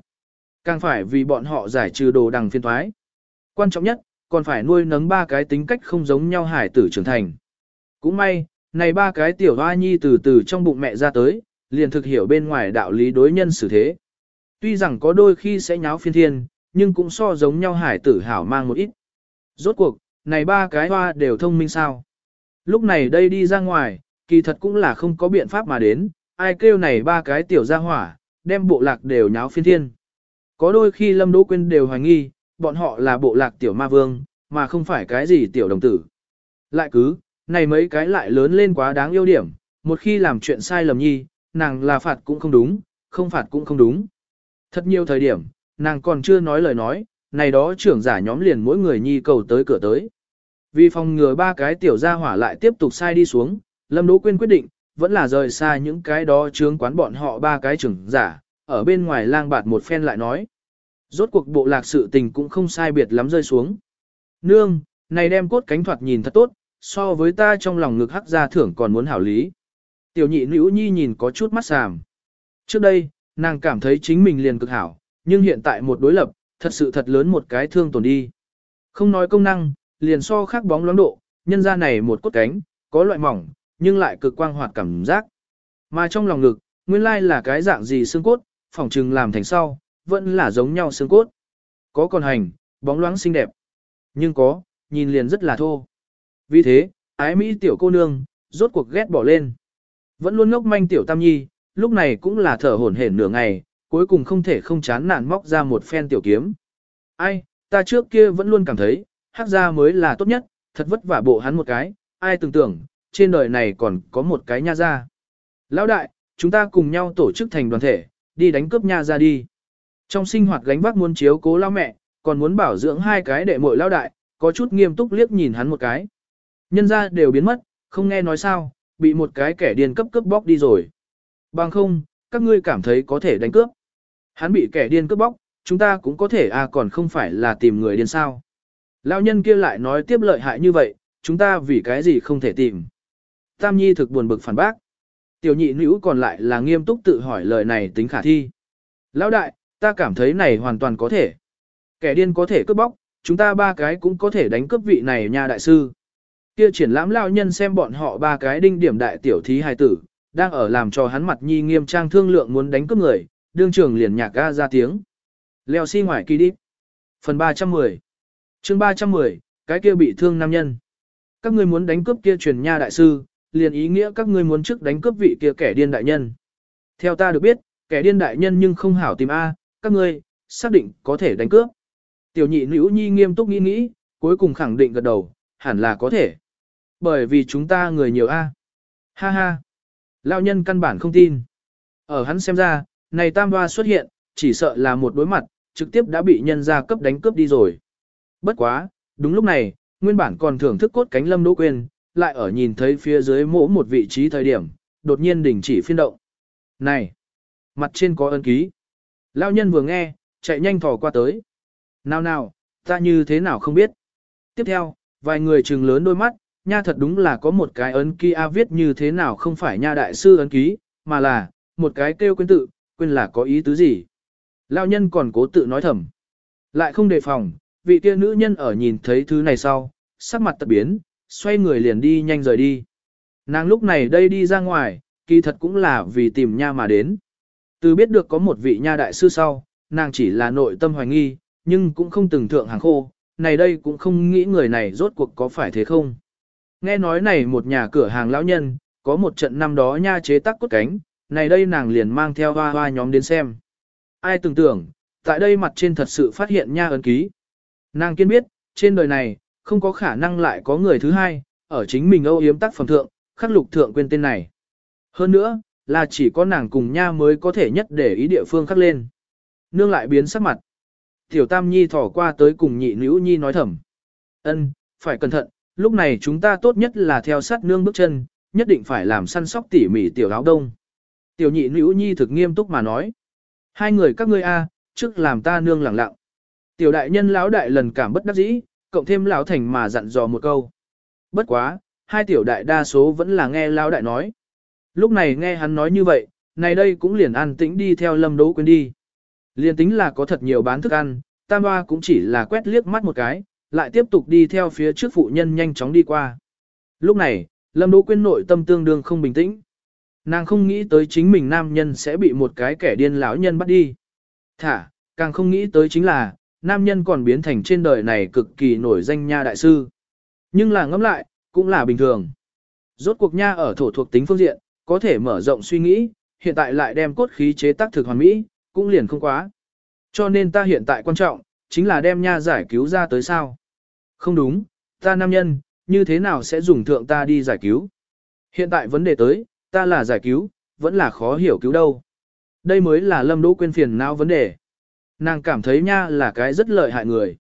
Càng phải vì bọn họ giải trừ đồ đằng phiên thoái. Quan trọng nhất, còn phải nuôi nấng ba cái tính cách không giống nhau hải tử trưởng thành. Cũng may, này ba cái tiểu hoa nhi từ từ trong bụng mẹ ra tới, liền thực hiểu bên ngoài đạo lý đối nhân xử thế. Tuy rằng có đôi khi sẽ nháo phiên thiên, nhưng cũng so giống nhau hải tử hảo mang một ít. Rốt cuộc, này ba cái hoa đều thông minh sao. Lúc này đây đi ra ngoài, kỳ thật cũng là không có biện pháp mà đến, ai kêu này ba cái tiểu ra hỏa, đem bộ lạc đều nháo phiên thiên. Có đôi khi Lâm Đỗ Quyên đều hoài nghi, bọn họ là bộ lạc tiểu ma vương, mà không phải cái gì tiểu đồng tử. Lại cứ, này mấy cái lại lớn lên quá đáng yêu điểm, một khi làm chuyện sai lầm nhi, nàng là phạt cũng không đúng, không phạt cũng không đúng. Thật nhiều thời điểm, nàng còn chưa nói lời nói, này đó trưởng giả nhóm liền mỗi người nhi cầu tới cửa tới. Vì phòng ngừa ba cái tiểu gia hỏa lại tiếp tục sai đi xuống, Lâm Đỗ Quyên quyết định, vẫn là rời xa những cái đó chướng quán bọn họ ba cái trưởng giả, ở bên ngoài lang bạt một phen lại nói. Rốt cuộc bộ lạc sự tình cũng không sai biệt lắm rơi xuống. Nương, này đem cốt cánh thoạt nhìn thật tốt, so với ta trong lòng ngực hắc ra thưởng còn muốn hảo lý. Tiểu nhị nữ nhi nhìn có chút mắt sàm. Trước đây, nàng cảm thấy chính mình liền cực hảo, nhưng hiện tại một đối lập, thật sự thật lớn một cái thương tổn đi. Không nói công năng, liền so khác bóng loáng độ, nhân ra này một cốt cánh, có loại mỏng, nhưng lại cực quang hoạt cảm giác. Mà trong lòng ngực, nguyên lai là cái dạng gì xương cốt, phỏng trừng làm thành sau, vẫn là giống nhau xương cốt. Có còn hành, bóng loáng xinh đẹp. Nhưng có, nhìn liền rất là thô. Vì thế, ái Mỹ tiểu cô nương, rốt cuộc ghét bỏ lên. Vẫn luôn ngốc manh tiểu tam nhi, lúc này cũng là thở hổn hển nửa ngày, cuối cùng không thể không chán nản móc ra một phen tiểu kiếm. Ai, ta trước kia vẫn luôn cảm thấy, hắc gia mới là tốt nhất, thật vất vả bộ hắn một cái, ai tưởng tưởng, trên đời này còn có một cái nha gia. Lão đại, chúng ta cùng nhau tổ chức thành đoàn thể, đi đánh cướp nha ra đi. Trong sinh hoạt gánh vác muốn chiếu cố lao mẹ, còn muốn bảo dưỡng hai cái đệ muội lao đại, có chút nghiêm túc liếc nhìn hắn một cái. Nhân gia đều biến mất, không nghe nói sao, bị một cái kẻ điên cấp cướp bóc đi rồi. Bằng không, các ngươi cảm thấy có thể đánh cướp. Hắn bị kẻ điên cướp bóc, chúng ta cũng có thể à còn không phải là tìm người điên sao. Lão nhân kia lại nói tiếp lợi hại như vậy, chúng ta vì cái gì không thể tìm. Tam Nhi thực buồn bực phản bác. Tiểu nhị nữ còn lại là nghiêm túc tự hỏi lời này tính khả thi. Lão đại, ta cảm thấy này hoàn toàn có thể. Kẻ điên có thể cướp bóc, chúng ta ba cái cũng có thể đánh cướp vị này nha đại sư. Kia triển lãm lão nhân xem bọn họ ba cái đinh điểm đại tiểu thí hài tử, đang ở làm cho hắn mặt nhi nghiêm trang thương lượng muốn đánh cướp người, đương trường liền nhạc ga ra tiếng. Leo xi si ngoài kỳ đi. Phần 310 chương 310, cái kia bị thương nam nhân. Các ngươi muốn đánh cướp kia truyền nha đại sư, liền ý nghĩa các ngươi muốn trước đánh cướp vị kia kẻ điên đại nhân. Theo ta được biết, kẻ điên đại nhân nhưng không hảo tìm A, các ngươi, xác định có thể đánh cướp. Tiểu nhị nữ nhi nghiêm túc nghĩ nghĩ, cuối cùng khẳng định gật đầu, hẳn là có thể. Bởi vì chúng ta người nhiều A. Ha ha. Lão nhân căn bản không tin. Ở hắn xem ra, này tam hoa xuất hiện, chỉ sợ là một đối mặt, trực tiếp đã bị nhân gia cấp đánh cướp đi rồi. Bất quá, đúng lúc này, nguyên bản còn thưởng thức cốt cánh lâm đỗ quên, lại ở nhìn thấy phía dưới mỗ một vị trí thời điểm, đột nhiên đình chỉ phiên động. Này! Mặt trên có ân ký. Lão nhân vừa nghe, chạy nhanh thò qua tới. Nào nào, ta như thế nào không biết. Tiếp theo, vài người trừng lớn đôi mắt, nha thật đúng là có một cái ấn ký A viết như thế nào không phải nha đại sư ấn ký, mà là, một cái kêu quên tự, quên là có ý tứ gì. Lão nhân còn cố tự nói thầm. Lại không đề phòng, vị kia nữ nhân ở nhìn thấy thứ này sau, sắc mặt tật biến, xoay người liền đi nhanh rời đi. Nàng lúc này đây đi ra ngoài, kỳ thật cũng là vì tìm nha mà đến. Từ biết được có một vị nha đại sư sau, nàng chỉ là nội tâm hoài nghi, nhưng cũng không từng thượng hàng khô, này đây cũng không nghĩ người này rốt cuộc có phải thế không. Nghe nói này một nhà cửa hàng lão nhân, có một trận năm đó nha chế tác cốt cánh, này đây nàng liền mang theo hoa hoa nhóm đến xem. Ai tưởng tưởng, tại đây mặt trên thật sự phát hiện nha ấn ký. Nàng kiên biết, trên đời này, không có khả năng lại có người thứ hai, ở chính mình âu yếm tác phẩm thượng, khắc lục thượng quên tên này. Hơn nữa, là chỉ có nàng cùng nha mới có thể nhất để ý địa phương khắc lên. Nương lại biến sắc mặt. Tiểu Tam Nhi thỏ qua tới cùng nhị nữ Nhi nói thầm. ân phải cẩn thận, lúc này chúng ta tốt nhất là theo sát nương bước chân, nhất định phải làm săn sóc tỉ mỉ tiểu áo đông. Tiểu nhị nữ Nhi thực nghiêm túc mà nói. Hai người các ngươi a, trước làm ta nương lẳng lặng. Tiểu đại nhân lão đại lần cảm bất đắc dĩ, cộng thêm lão thành mà dặn dò một câu. Bất quá, hai tiểu đại đa số vẫn là nghe lão đại nói. Lúc này nghe hắn nói như vậy, này đây cũng liền an tĩnh đi theo lâm đỗ quên đi. liền tính là có thật nhiều bán thức ăn, tam hoa cũng chỉ là quét liếc mắt một cái, lại tiếp tục đi theo phía trước phụ nhân nhanh chóng đi qua. Lúc này, Lâm Đỗ quên nội tâm tương đương không bình tĩnh. Nàng không nghĩ tới chính mình nam nhân sẽ bị một cái kẻ điên lão nhân bắt đi. Thả, càng không nghĩ tới chính là, nam nhân còn biến thành trên đời này cực kỳ nổi danh nha đại sư. Nhưng là ngẫm lại, cũng là bình thường. Rốt cuộc nha ở thổ thuộc tính phương diện, có thể mở rộng suy nghĩ, hiện tại lại đem cốt khí chế tác thực hoàn mỹ, cũng liền không quá. Cho nên ta hiện tại quan trọng, chính là đem nha giải cứu ra tới sao. Không đúng, ta nam nhân, như thế nào sẽ dùng thượng ta đi giải cứu? Hiện tại vấn đề tới, ta là giải cứu, vẫn là khó hiểu cứu đâu. Đây mới là lâm đỗ quên phiền não vấn đề. Nàng cảm thấy nha là cái rất lợi hại người.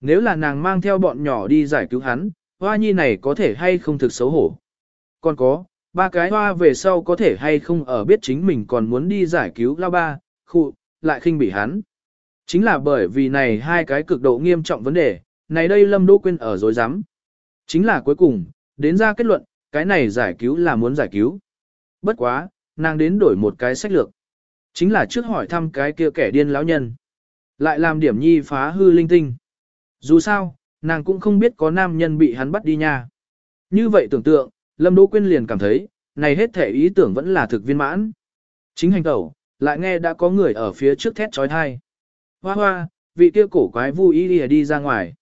Nếu là nàng mang theo bọn nhỏ đi giải cứu hắn, hoa nhi này có thể hay không thực xấu hổ. Còn có, ba cái hoa về sau có thể hay không ở biết chính mình còn muốn đi giải cứu lao ba, khụ, lại khinh bỉ hắn. Chính là bởi vì này hai cái cực độ nghiêm trọng vấn đề, này đây Lâm Đỗ Quyên ở dối rắm Chính là cuối cùng, đến ra kết luận, cái này giải cứu là muốn giải cứu. Bất quá, nàng đến đổi một cái sách lược. Chính là trước hỏi thăm cái kia kẻ điên lão nhân. Lại làm điểm nhi phá hư linh tinh. Dù sao, nàng cũng không biết có nam nhân bị hắn bắt đi nha. Như vậy tưởng tượng, Lâm Đỗ Quyên liền cảm thấy, này hết thể ý tưởng vẫn là thực viên mãn. Chính hành tẩu, lại nghe đã có người ở phía trước thét chói tai Hoa hoa, vị kia cổ quái vui ý đi ra ngoài.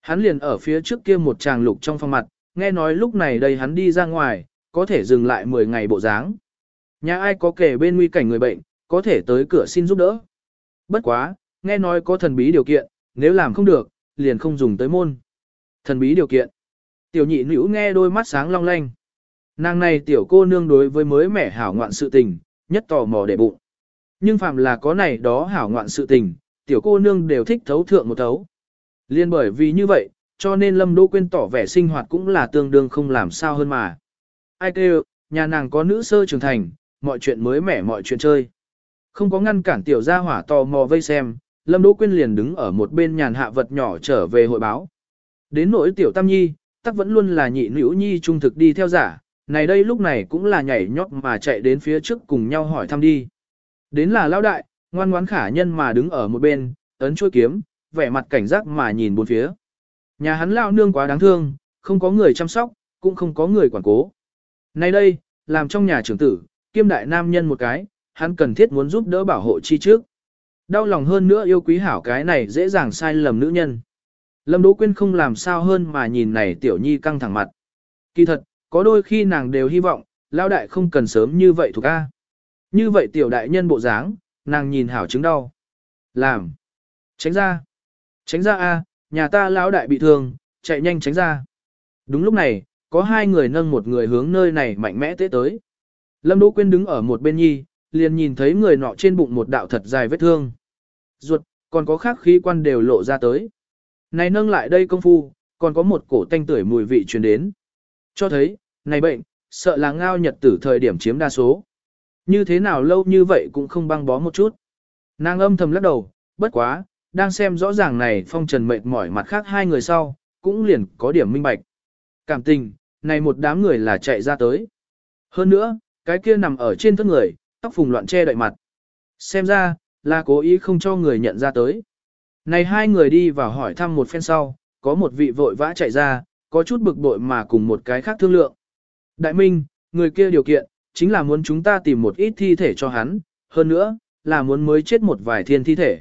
Hắn liền ở phía trước kia một tràng lục trong phòng mặt, nghe nói lúc này đây hắn đi ra ngoài, có thể dừng lại 10 ngày bộ dáng. Nhà ai có kể bên nguy cảnh người bệnh, có thể tới cửa xin giúp đỡ. Bất quá, nghe nói có thần bí điều kiện, nếu làm không được, liền không dùng tới môn. Thần bí điều kiện. Tiểu nhị nữ nghe đôi mắt sáng long lanh. Nàng này tiểu cô nương đối với mới mẻ hảo ngoạn sự tình, nhất tò mò để bụng. Nhưng phạm là có này đó hảo ngoạn sự tình, tiểu cô nương đều thích thấu thượng một thấu. Liên bởi vì như vậy, cho nên Lâm Đỗ Quyên tỏ vẻ sinh hoạt cũng là tương đương không làm sao hơn mà. Ai kêu, nhà nàng có nữ sơ trưởng thành, mọi chuyện mới mẻ mọi chuyện chơi. Không có ngăn cản tiểu gia hỏa tò mò vây xem, Lâm Đỗ Quyên liền đứng ở một bên nhàn hạ vật nhỏ trở về hội báo. Đến nỗi tiểu Tam Nhi, tắc vẫn luôn là nhị nữ nhi trung thực đi theo giả, này đây lúc này cũng là nhảy nhót mà chạy đến phía trước cùng nhau hỏi thăm đi. Đến là lão đại, ngoan ngoãn khả nhân mà đứng ở một bên, ấn chuôi kiếm, vẻ mặt cảnh giác mà nhìn bốn phía. Nhà hắn lão nương quá đáng thương, không có người chăm sóc, cũng không có người quản cố. Nay đây, làm trong nhà trưởng tử, kiêm đại nam nhân một cái, hắn cần thiết muốn giúp đỡ bảo hộ chi trước. Đau lòng hơn nữa yêu quý hảo cái này dễ dàng sai lầm nữ nhân. Lâm Đỗ Quyên không làm sao hơn mà nhìn này tiểu nhi căng thẳng mặt. Kỳ thật, có đôi khi nàng đều hy vọng, lao đại không cần sớm như vậy thuộc A. Như vậy tiểu đại nhân bộ dáng, nàng nhìn hảo chứng đau. Làm. Tránh ra. Tránh ra A, nhà ta lão đại bị thương, chạy nhanh tránh ra. Đúng lúc này, có hai người nâng một người hướng nơi này mạnh mẽ tế tới. Lâm Đỗ Quyên đứng ở một bên nhi, liền nhìn thấy người nọ trên bụng một đạo thật dài vết thương. Ruột, còn có khác khí quan đều lộ ra tới. Này nâng lại đây công phu, còn có một cổ tanh tưởi mùi vị truyền đến. Cho thấy, này bệnh, sợ là ngao nhật tử thời điểm chiếm đa số. Như thế nào lâu như vậy cũng không băng bó một chút. Nàng âm thầm lắc đầu, bất quá, đang xem rõ ràng này phong trần mệt mỏi mặt khác hai người sau, cũng liền có điểm minh bạch. Cảm tình, này một đám người là chạy ra tới. Hơn nữa, cái kia nằm ở trên thân người, tóc phùng loạn che đậy mặt. Xem ra, là cố ý không cho người nhận ra tới. Này hai người đi vào hỏi thăm một phen sau, có một vị vội vã chạy ra, có chút bực bội mà cùng một cái khác thương lượng. Đại Minh, người kia điều kiện, chính là muốn chúng ta tìm một ít thi thể cho hắn, hơn nữa, là muốn mới chết một vài thiên thi thể.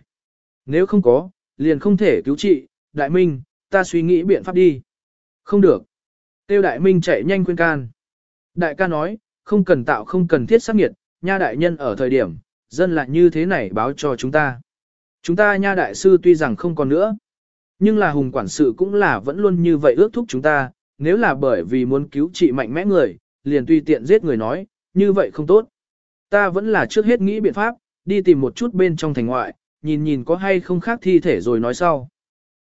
Nếu không có, liền không thể cứu trị, Đại Minh, ta suy nghĩ biện pháp đi. Không được. Tiêu Đại Minh chạy nhanh khuyên can. Đại ca nói, không cần tạo không cần thiết sát nghiệt, nha đại nhân ở thời điểm, dân lại như thế này báo cho chúng ta. Chúng ta nha đại sư tuy rằng không còn nữa, nhưng là hùng quản sự cũng là vẫn luôn như vậy ước thúc chúng ta, nếu là bởi vì muốn cứu trị mạnh mẽ người, liền tùy tiện giết người nói, như vậy không tốt. Ta vẫn là trước hết nghĩ biện pháp, đi tìm một chút bên trong thành ngoại, nhìn nhìn có hay không khác thi thể rồi nói sau.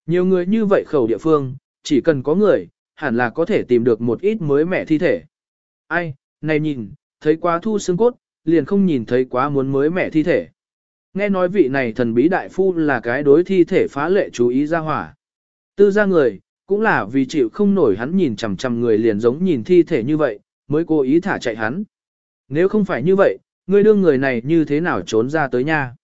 Nhiều người như vậy khẩu địa phương, chỉ cần có người, hẳn là có thể tìm được một ít mới mẻ thi thể. Ai, này nhìn, thấy quá thu xương cốt, liền không nhìn thấy quá muốn mới mẻ thi thể. Nghe nói vị này thần bí đại phu là cái đối thi thể phá lệ chú ý ra hỏa. Tư ra người, cũng là vì chịu không nổi hắn nhìn chằm chằm người liền giống nhìn thi thể như vậy, mới cố ý thả chạy hắn. Nếu không phải như vậy, ngươi đương người này như thế nào trốn ra tới nha.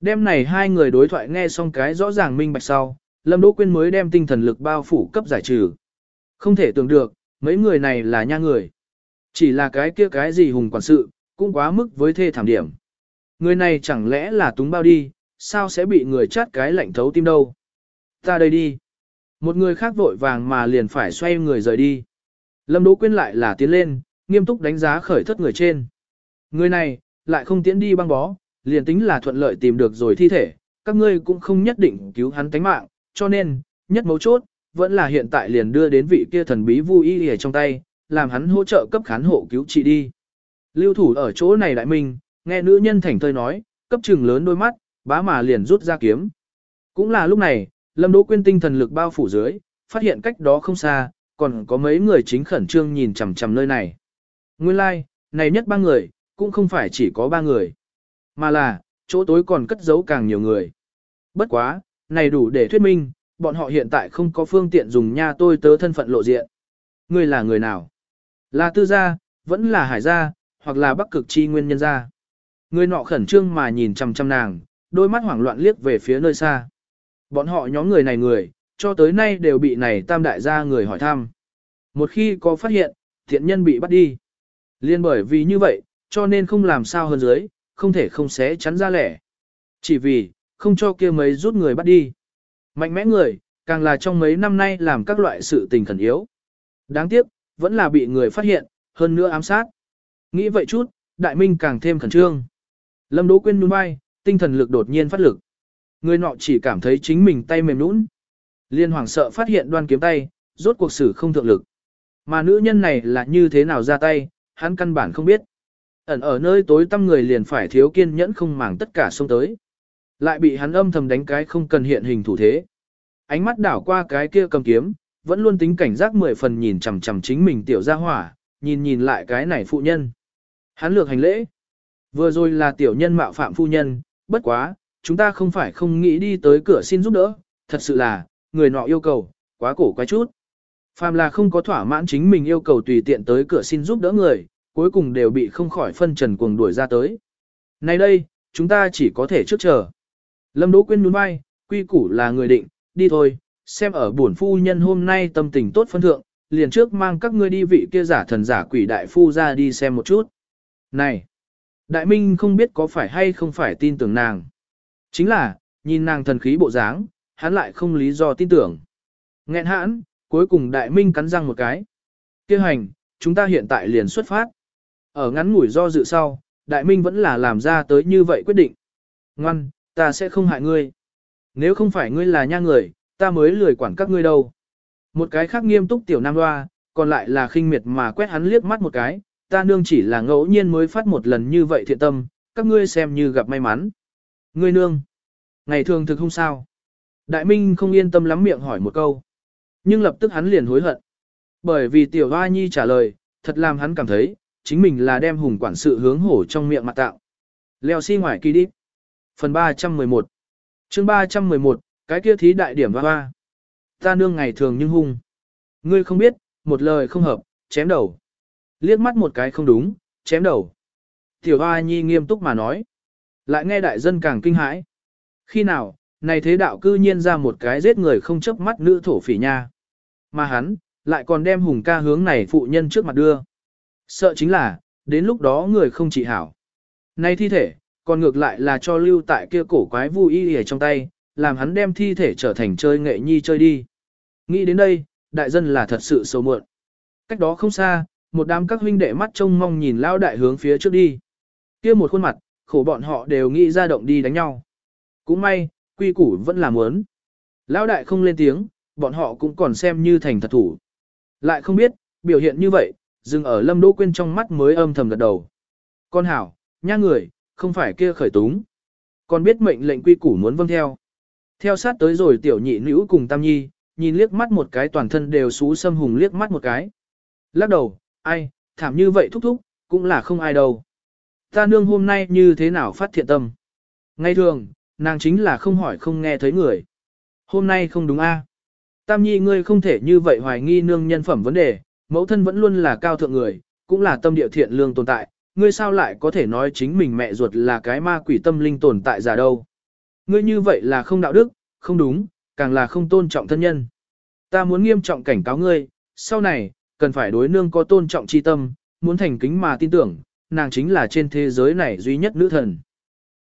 Đêm này hai người đối thoại nghe xong cái rõ ràng minh bạch sau, Lâm Đỗ Quyên mới đem tinh thần lực bao phủ cấp giải trừ. Không thể tưởng được, mấy người này là nha người. Chỉ là cái kia cái gì hùng quản sự, cũng quá mức với thê thảm điểm. Người này chẳng lẽ là túng bao đi, sao sẽ bị người chát cái lạnh thấu tim đâu. Ta đây đi. Một người khác vội vàng mà liền phải xoay người rời đi. Lâm Đỗ Quyên lại là tiến lên, nghiêm túc đánh giá khởi thất người trên. Người này, lại không tiến đi băng bó, liền tính là thuận lợi tìm được rồi thi thể, các ngươi cũng không nhất định cứu hắn tánh mạng, cho nên, nhất mấu chốt, vẫn là hiện tại liền đưa đến vị kia thần bí vui y ở trong tay, làm hắn hỗ trợ cấp khán hộ cứu trị đi. Lưu thủ ở chỗ này đại minh, nghe nữ nhân thảnh thơi nói, cấp trừng lớn đôi mắt, bá mà liền rút ra kiếm. Cũng là lúc này, Lâm Đỗ Quyên tinh thần lực bao phủ dưới, phát hiện cách đó không xa, còn có mấy người chính khẩn trương nhìn chằm chằm nơi này. Nguyên lai, like, này nhất ba người, cũng không phải chỉ có ba người, mà là, chỗ tối còn cất giấu càng nhiều người. Bất quá, này đủ để thuyết minh, bọn họ hiện tại không có phương tiện dùng nha tôi tớ thân phận lộ diện. Ngươi là người nào? Là tư gia, vẫn là hải gia, hoặc là bắc cực chi nguyên nhân ra, Người nọ khẩn trương mà nhìn chằm chằm nàng, đôi mắt hoảng loạn liếc về phía nơi xa. Bọn họ nhóm người này người, cho tới nay đều bị này tam đại gia người hỏi thăm. Một khi có phát hiện, thiện nhân bị bắt đi. Liên bởi vì như vậy, cho nên không làm sao hơn dưới, không thể không xé chắn ra lẻ. Chỉ vì, không cho kia mấy rút người bắt đi. Mạnh mẽ người, càng là trong mấy năm nay làm các loại sự tình khẩn yếu. Đáng tiếc, vẫn là bị người phát hiện, hơn nữa ám sát. Nghĩ vậy chút, đại minh càng thêm khẩn trương. Lâm Đỗ Quyên nhún vai, tinh thần lực đột nhiên phát lực. Người nọ chỉ cảm thấy chính mình tay mềm nũng. Liên hoàng sợ phát hiện đoan kiếm tay, rốt cuộc xử không thượng lực. Mà nữ nhân này là như thế nào ra tay, hắn căn bản không biết. Ẩn ở nơi tối tăm người liền phải thiếu kiên nhẫn không màng tất cả xông tới. Lại bị hắn âm thầm đánh cái không cần hiện hình thủ thế. Ánh mắt đảo qua cái kia cầm kiếm, vẫn luôn tính cảnh giác mười phần nhìn chằm chằm chính mình tiểu gia hỏa, nhìn nhìn lại cái này phụ nhân. Hắn lược hành lễ. Vừa rồi là tiểu nhân mạo phạm phu nhân, bất quá, chúng ta không phải không nghĩ đi tới cửa xin giúp đỡ, thật sự là, người nọ yêu cầu, quá cổ quái chút. Phàm là không có thỏa mãn chính mình yêu cầu tùy tiện tới cửa xin giúp đỡ người, cuối cùng đều bị không khỏi phân trần cuồng đuổi ra tới. Nay đây, chúng ta chỉ có thể trước chờ. Lâm Đỗ Quyên nhún vai, quy củ là người định, đi thôi, xem ở buồn phu nhân hôm nay tâm tình tốt phân thượng, liền trước mang các ngươi đi vị kia giả thần giả quỷ đại phu ra đi xem một chút. Này, đại minh không biết có phải hay không phải tin tưởng nàng. Chính là, nhìn nàng thần khí bộ dáng, hắn lại không lý do tin tưởng. Nghẹn hãn, cuối cùng đại minh cắn răng một cái. Kêu hành, chúng ta hiện tại liền xuất phát. Ở ngắn ngủi do dự sau, đại minh vẫn là làm ra tới như vậy quyết định. Ngoan, ta sẽ không hại ngươi. Nếu không phải ngươi là nha người, ta mới lười quản các ngươi đâu. Một cái khác nghiêm túc tiểu nam hoa, còn lại là khinh miệt mà quét hắn liếc mắt một cái, ta nương chỉ là ngẫu nhiên mới phát một lần như vậy thiện tâm, các ngươi xem như gặp may mắn. Ngươi nương, ngày thường thực không sao. Đại Minh không yên tâm lắm miệng hỏi một câu. Nhưng lập tức hắn liền hối hận. Bởi vì tiểu hoa nhi trả lời, thật làm hắn cảm thấy, chính mình là đem hùng quản sự hướng hổ trong miệng mặt tạo. Leo xi si ngoài kỳ đi. Phần 311 chương 311, cái kia thí đại điểm hoa hoa. Ta nương ngày thường nhưng hung. Ngươi không biết, một lời không hợp, chém đầu. Liếc mắt một cái không đúng, chém đầu. Tiểu hoa nhi nghiêm túc mà nói. Lại nghe đại dân càng kinh hãi. Khi nào, này thế đạo cư nhiên ra một cái giết người không chớp mắt nữ thổ phỉ nha. Mà hắn, lại còn đem hùng ca hướng này phụ nhân trước mặt đưa. Sợ chính là, đến lúc đó người không trị hảo. Này thi thể, còn ngược lại là cho lưu tại kia cổ quái vu y ở trong tay, làm hắn đem thi thể trở thành chơi nghệ nhi chơi đi. Nghĩ đến đây, đại dân là thật sự xấu muộn. Cách đó không xa, một đám các huynh đệ mắt trông mong nhìn lao đại hướng phía trước đi. Kia một khuôn mặt, khổ bọn họ đều nghĩ ra động đi đánh nhau. Cũng may, quy củ vẫn là muốn. Lão đại không lên tiếng, bọn họ cũng còn xem như thành thật thủ. Lại không biết, biểu hiện như vậy, dừng ở lâm đỗ quên trong mắt mới âm thầm gật đầu. Con hảo, nha người, không phải kia khởi túng. Còn biết mệnh lệnh quy củ muốn vâng theo. Theo sát tới rồi tiểu nhị nữ cùng tam nhi, nhìn liếc mắt một cái toàn thân đều xú xâm hùng liếc mắt một cái. Lắc đầu, ai, thảm như vậy thúc thúc, cũng là không ai đâu. Ta nương hôm nay như thế nào phát thiện tâm. Ngay thường, nàng chính là không hỏi không nghe thấy người. Hôm nay không đúng a Tam nhi ngươi không thể như vậy hoài nghi nương nhân phẩm vấn đề, mẫu thân vẫn luôn là cao thượng người, cũng là tâm địa thiện lương tồn tại, ngươi sao lại có thể nói chính mình mẹ ruột là cái ma quỷ tâm linh tồn tại giả đâu. ngươi như vậy là không đạo đức, không đúng, càng là không tôn trọng thân nhân. Ta muốn nghiêm trọng cảnh cáo ngươi, sau này, cần phải đối nương có tôn trọng chi tâm, muốn thành kính mà tin tưởng, nàng chính là trên thế giới này duy nhất nữ thần.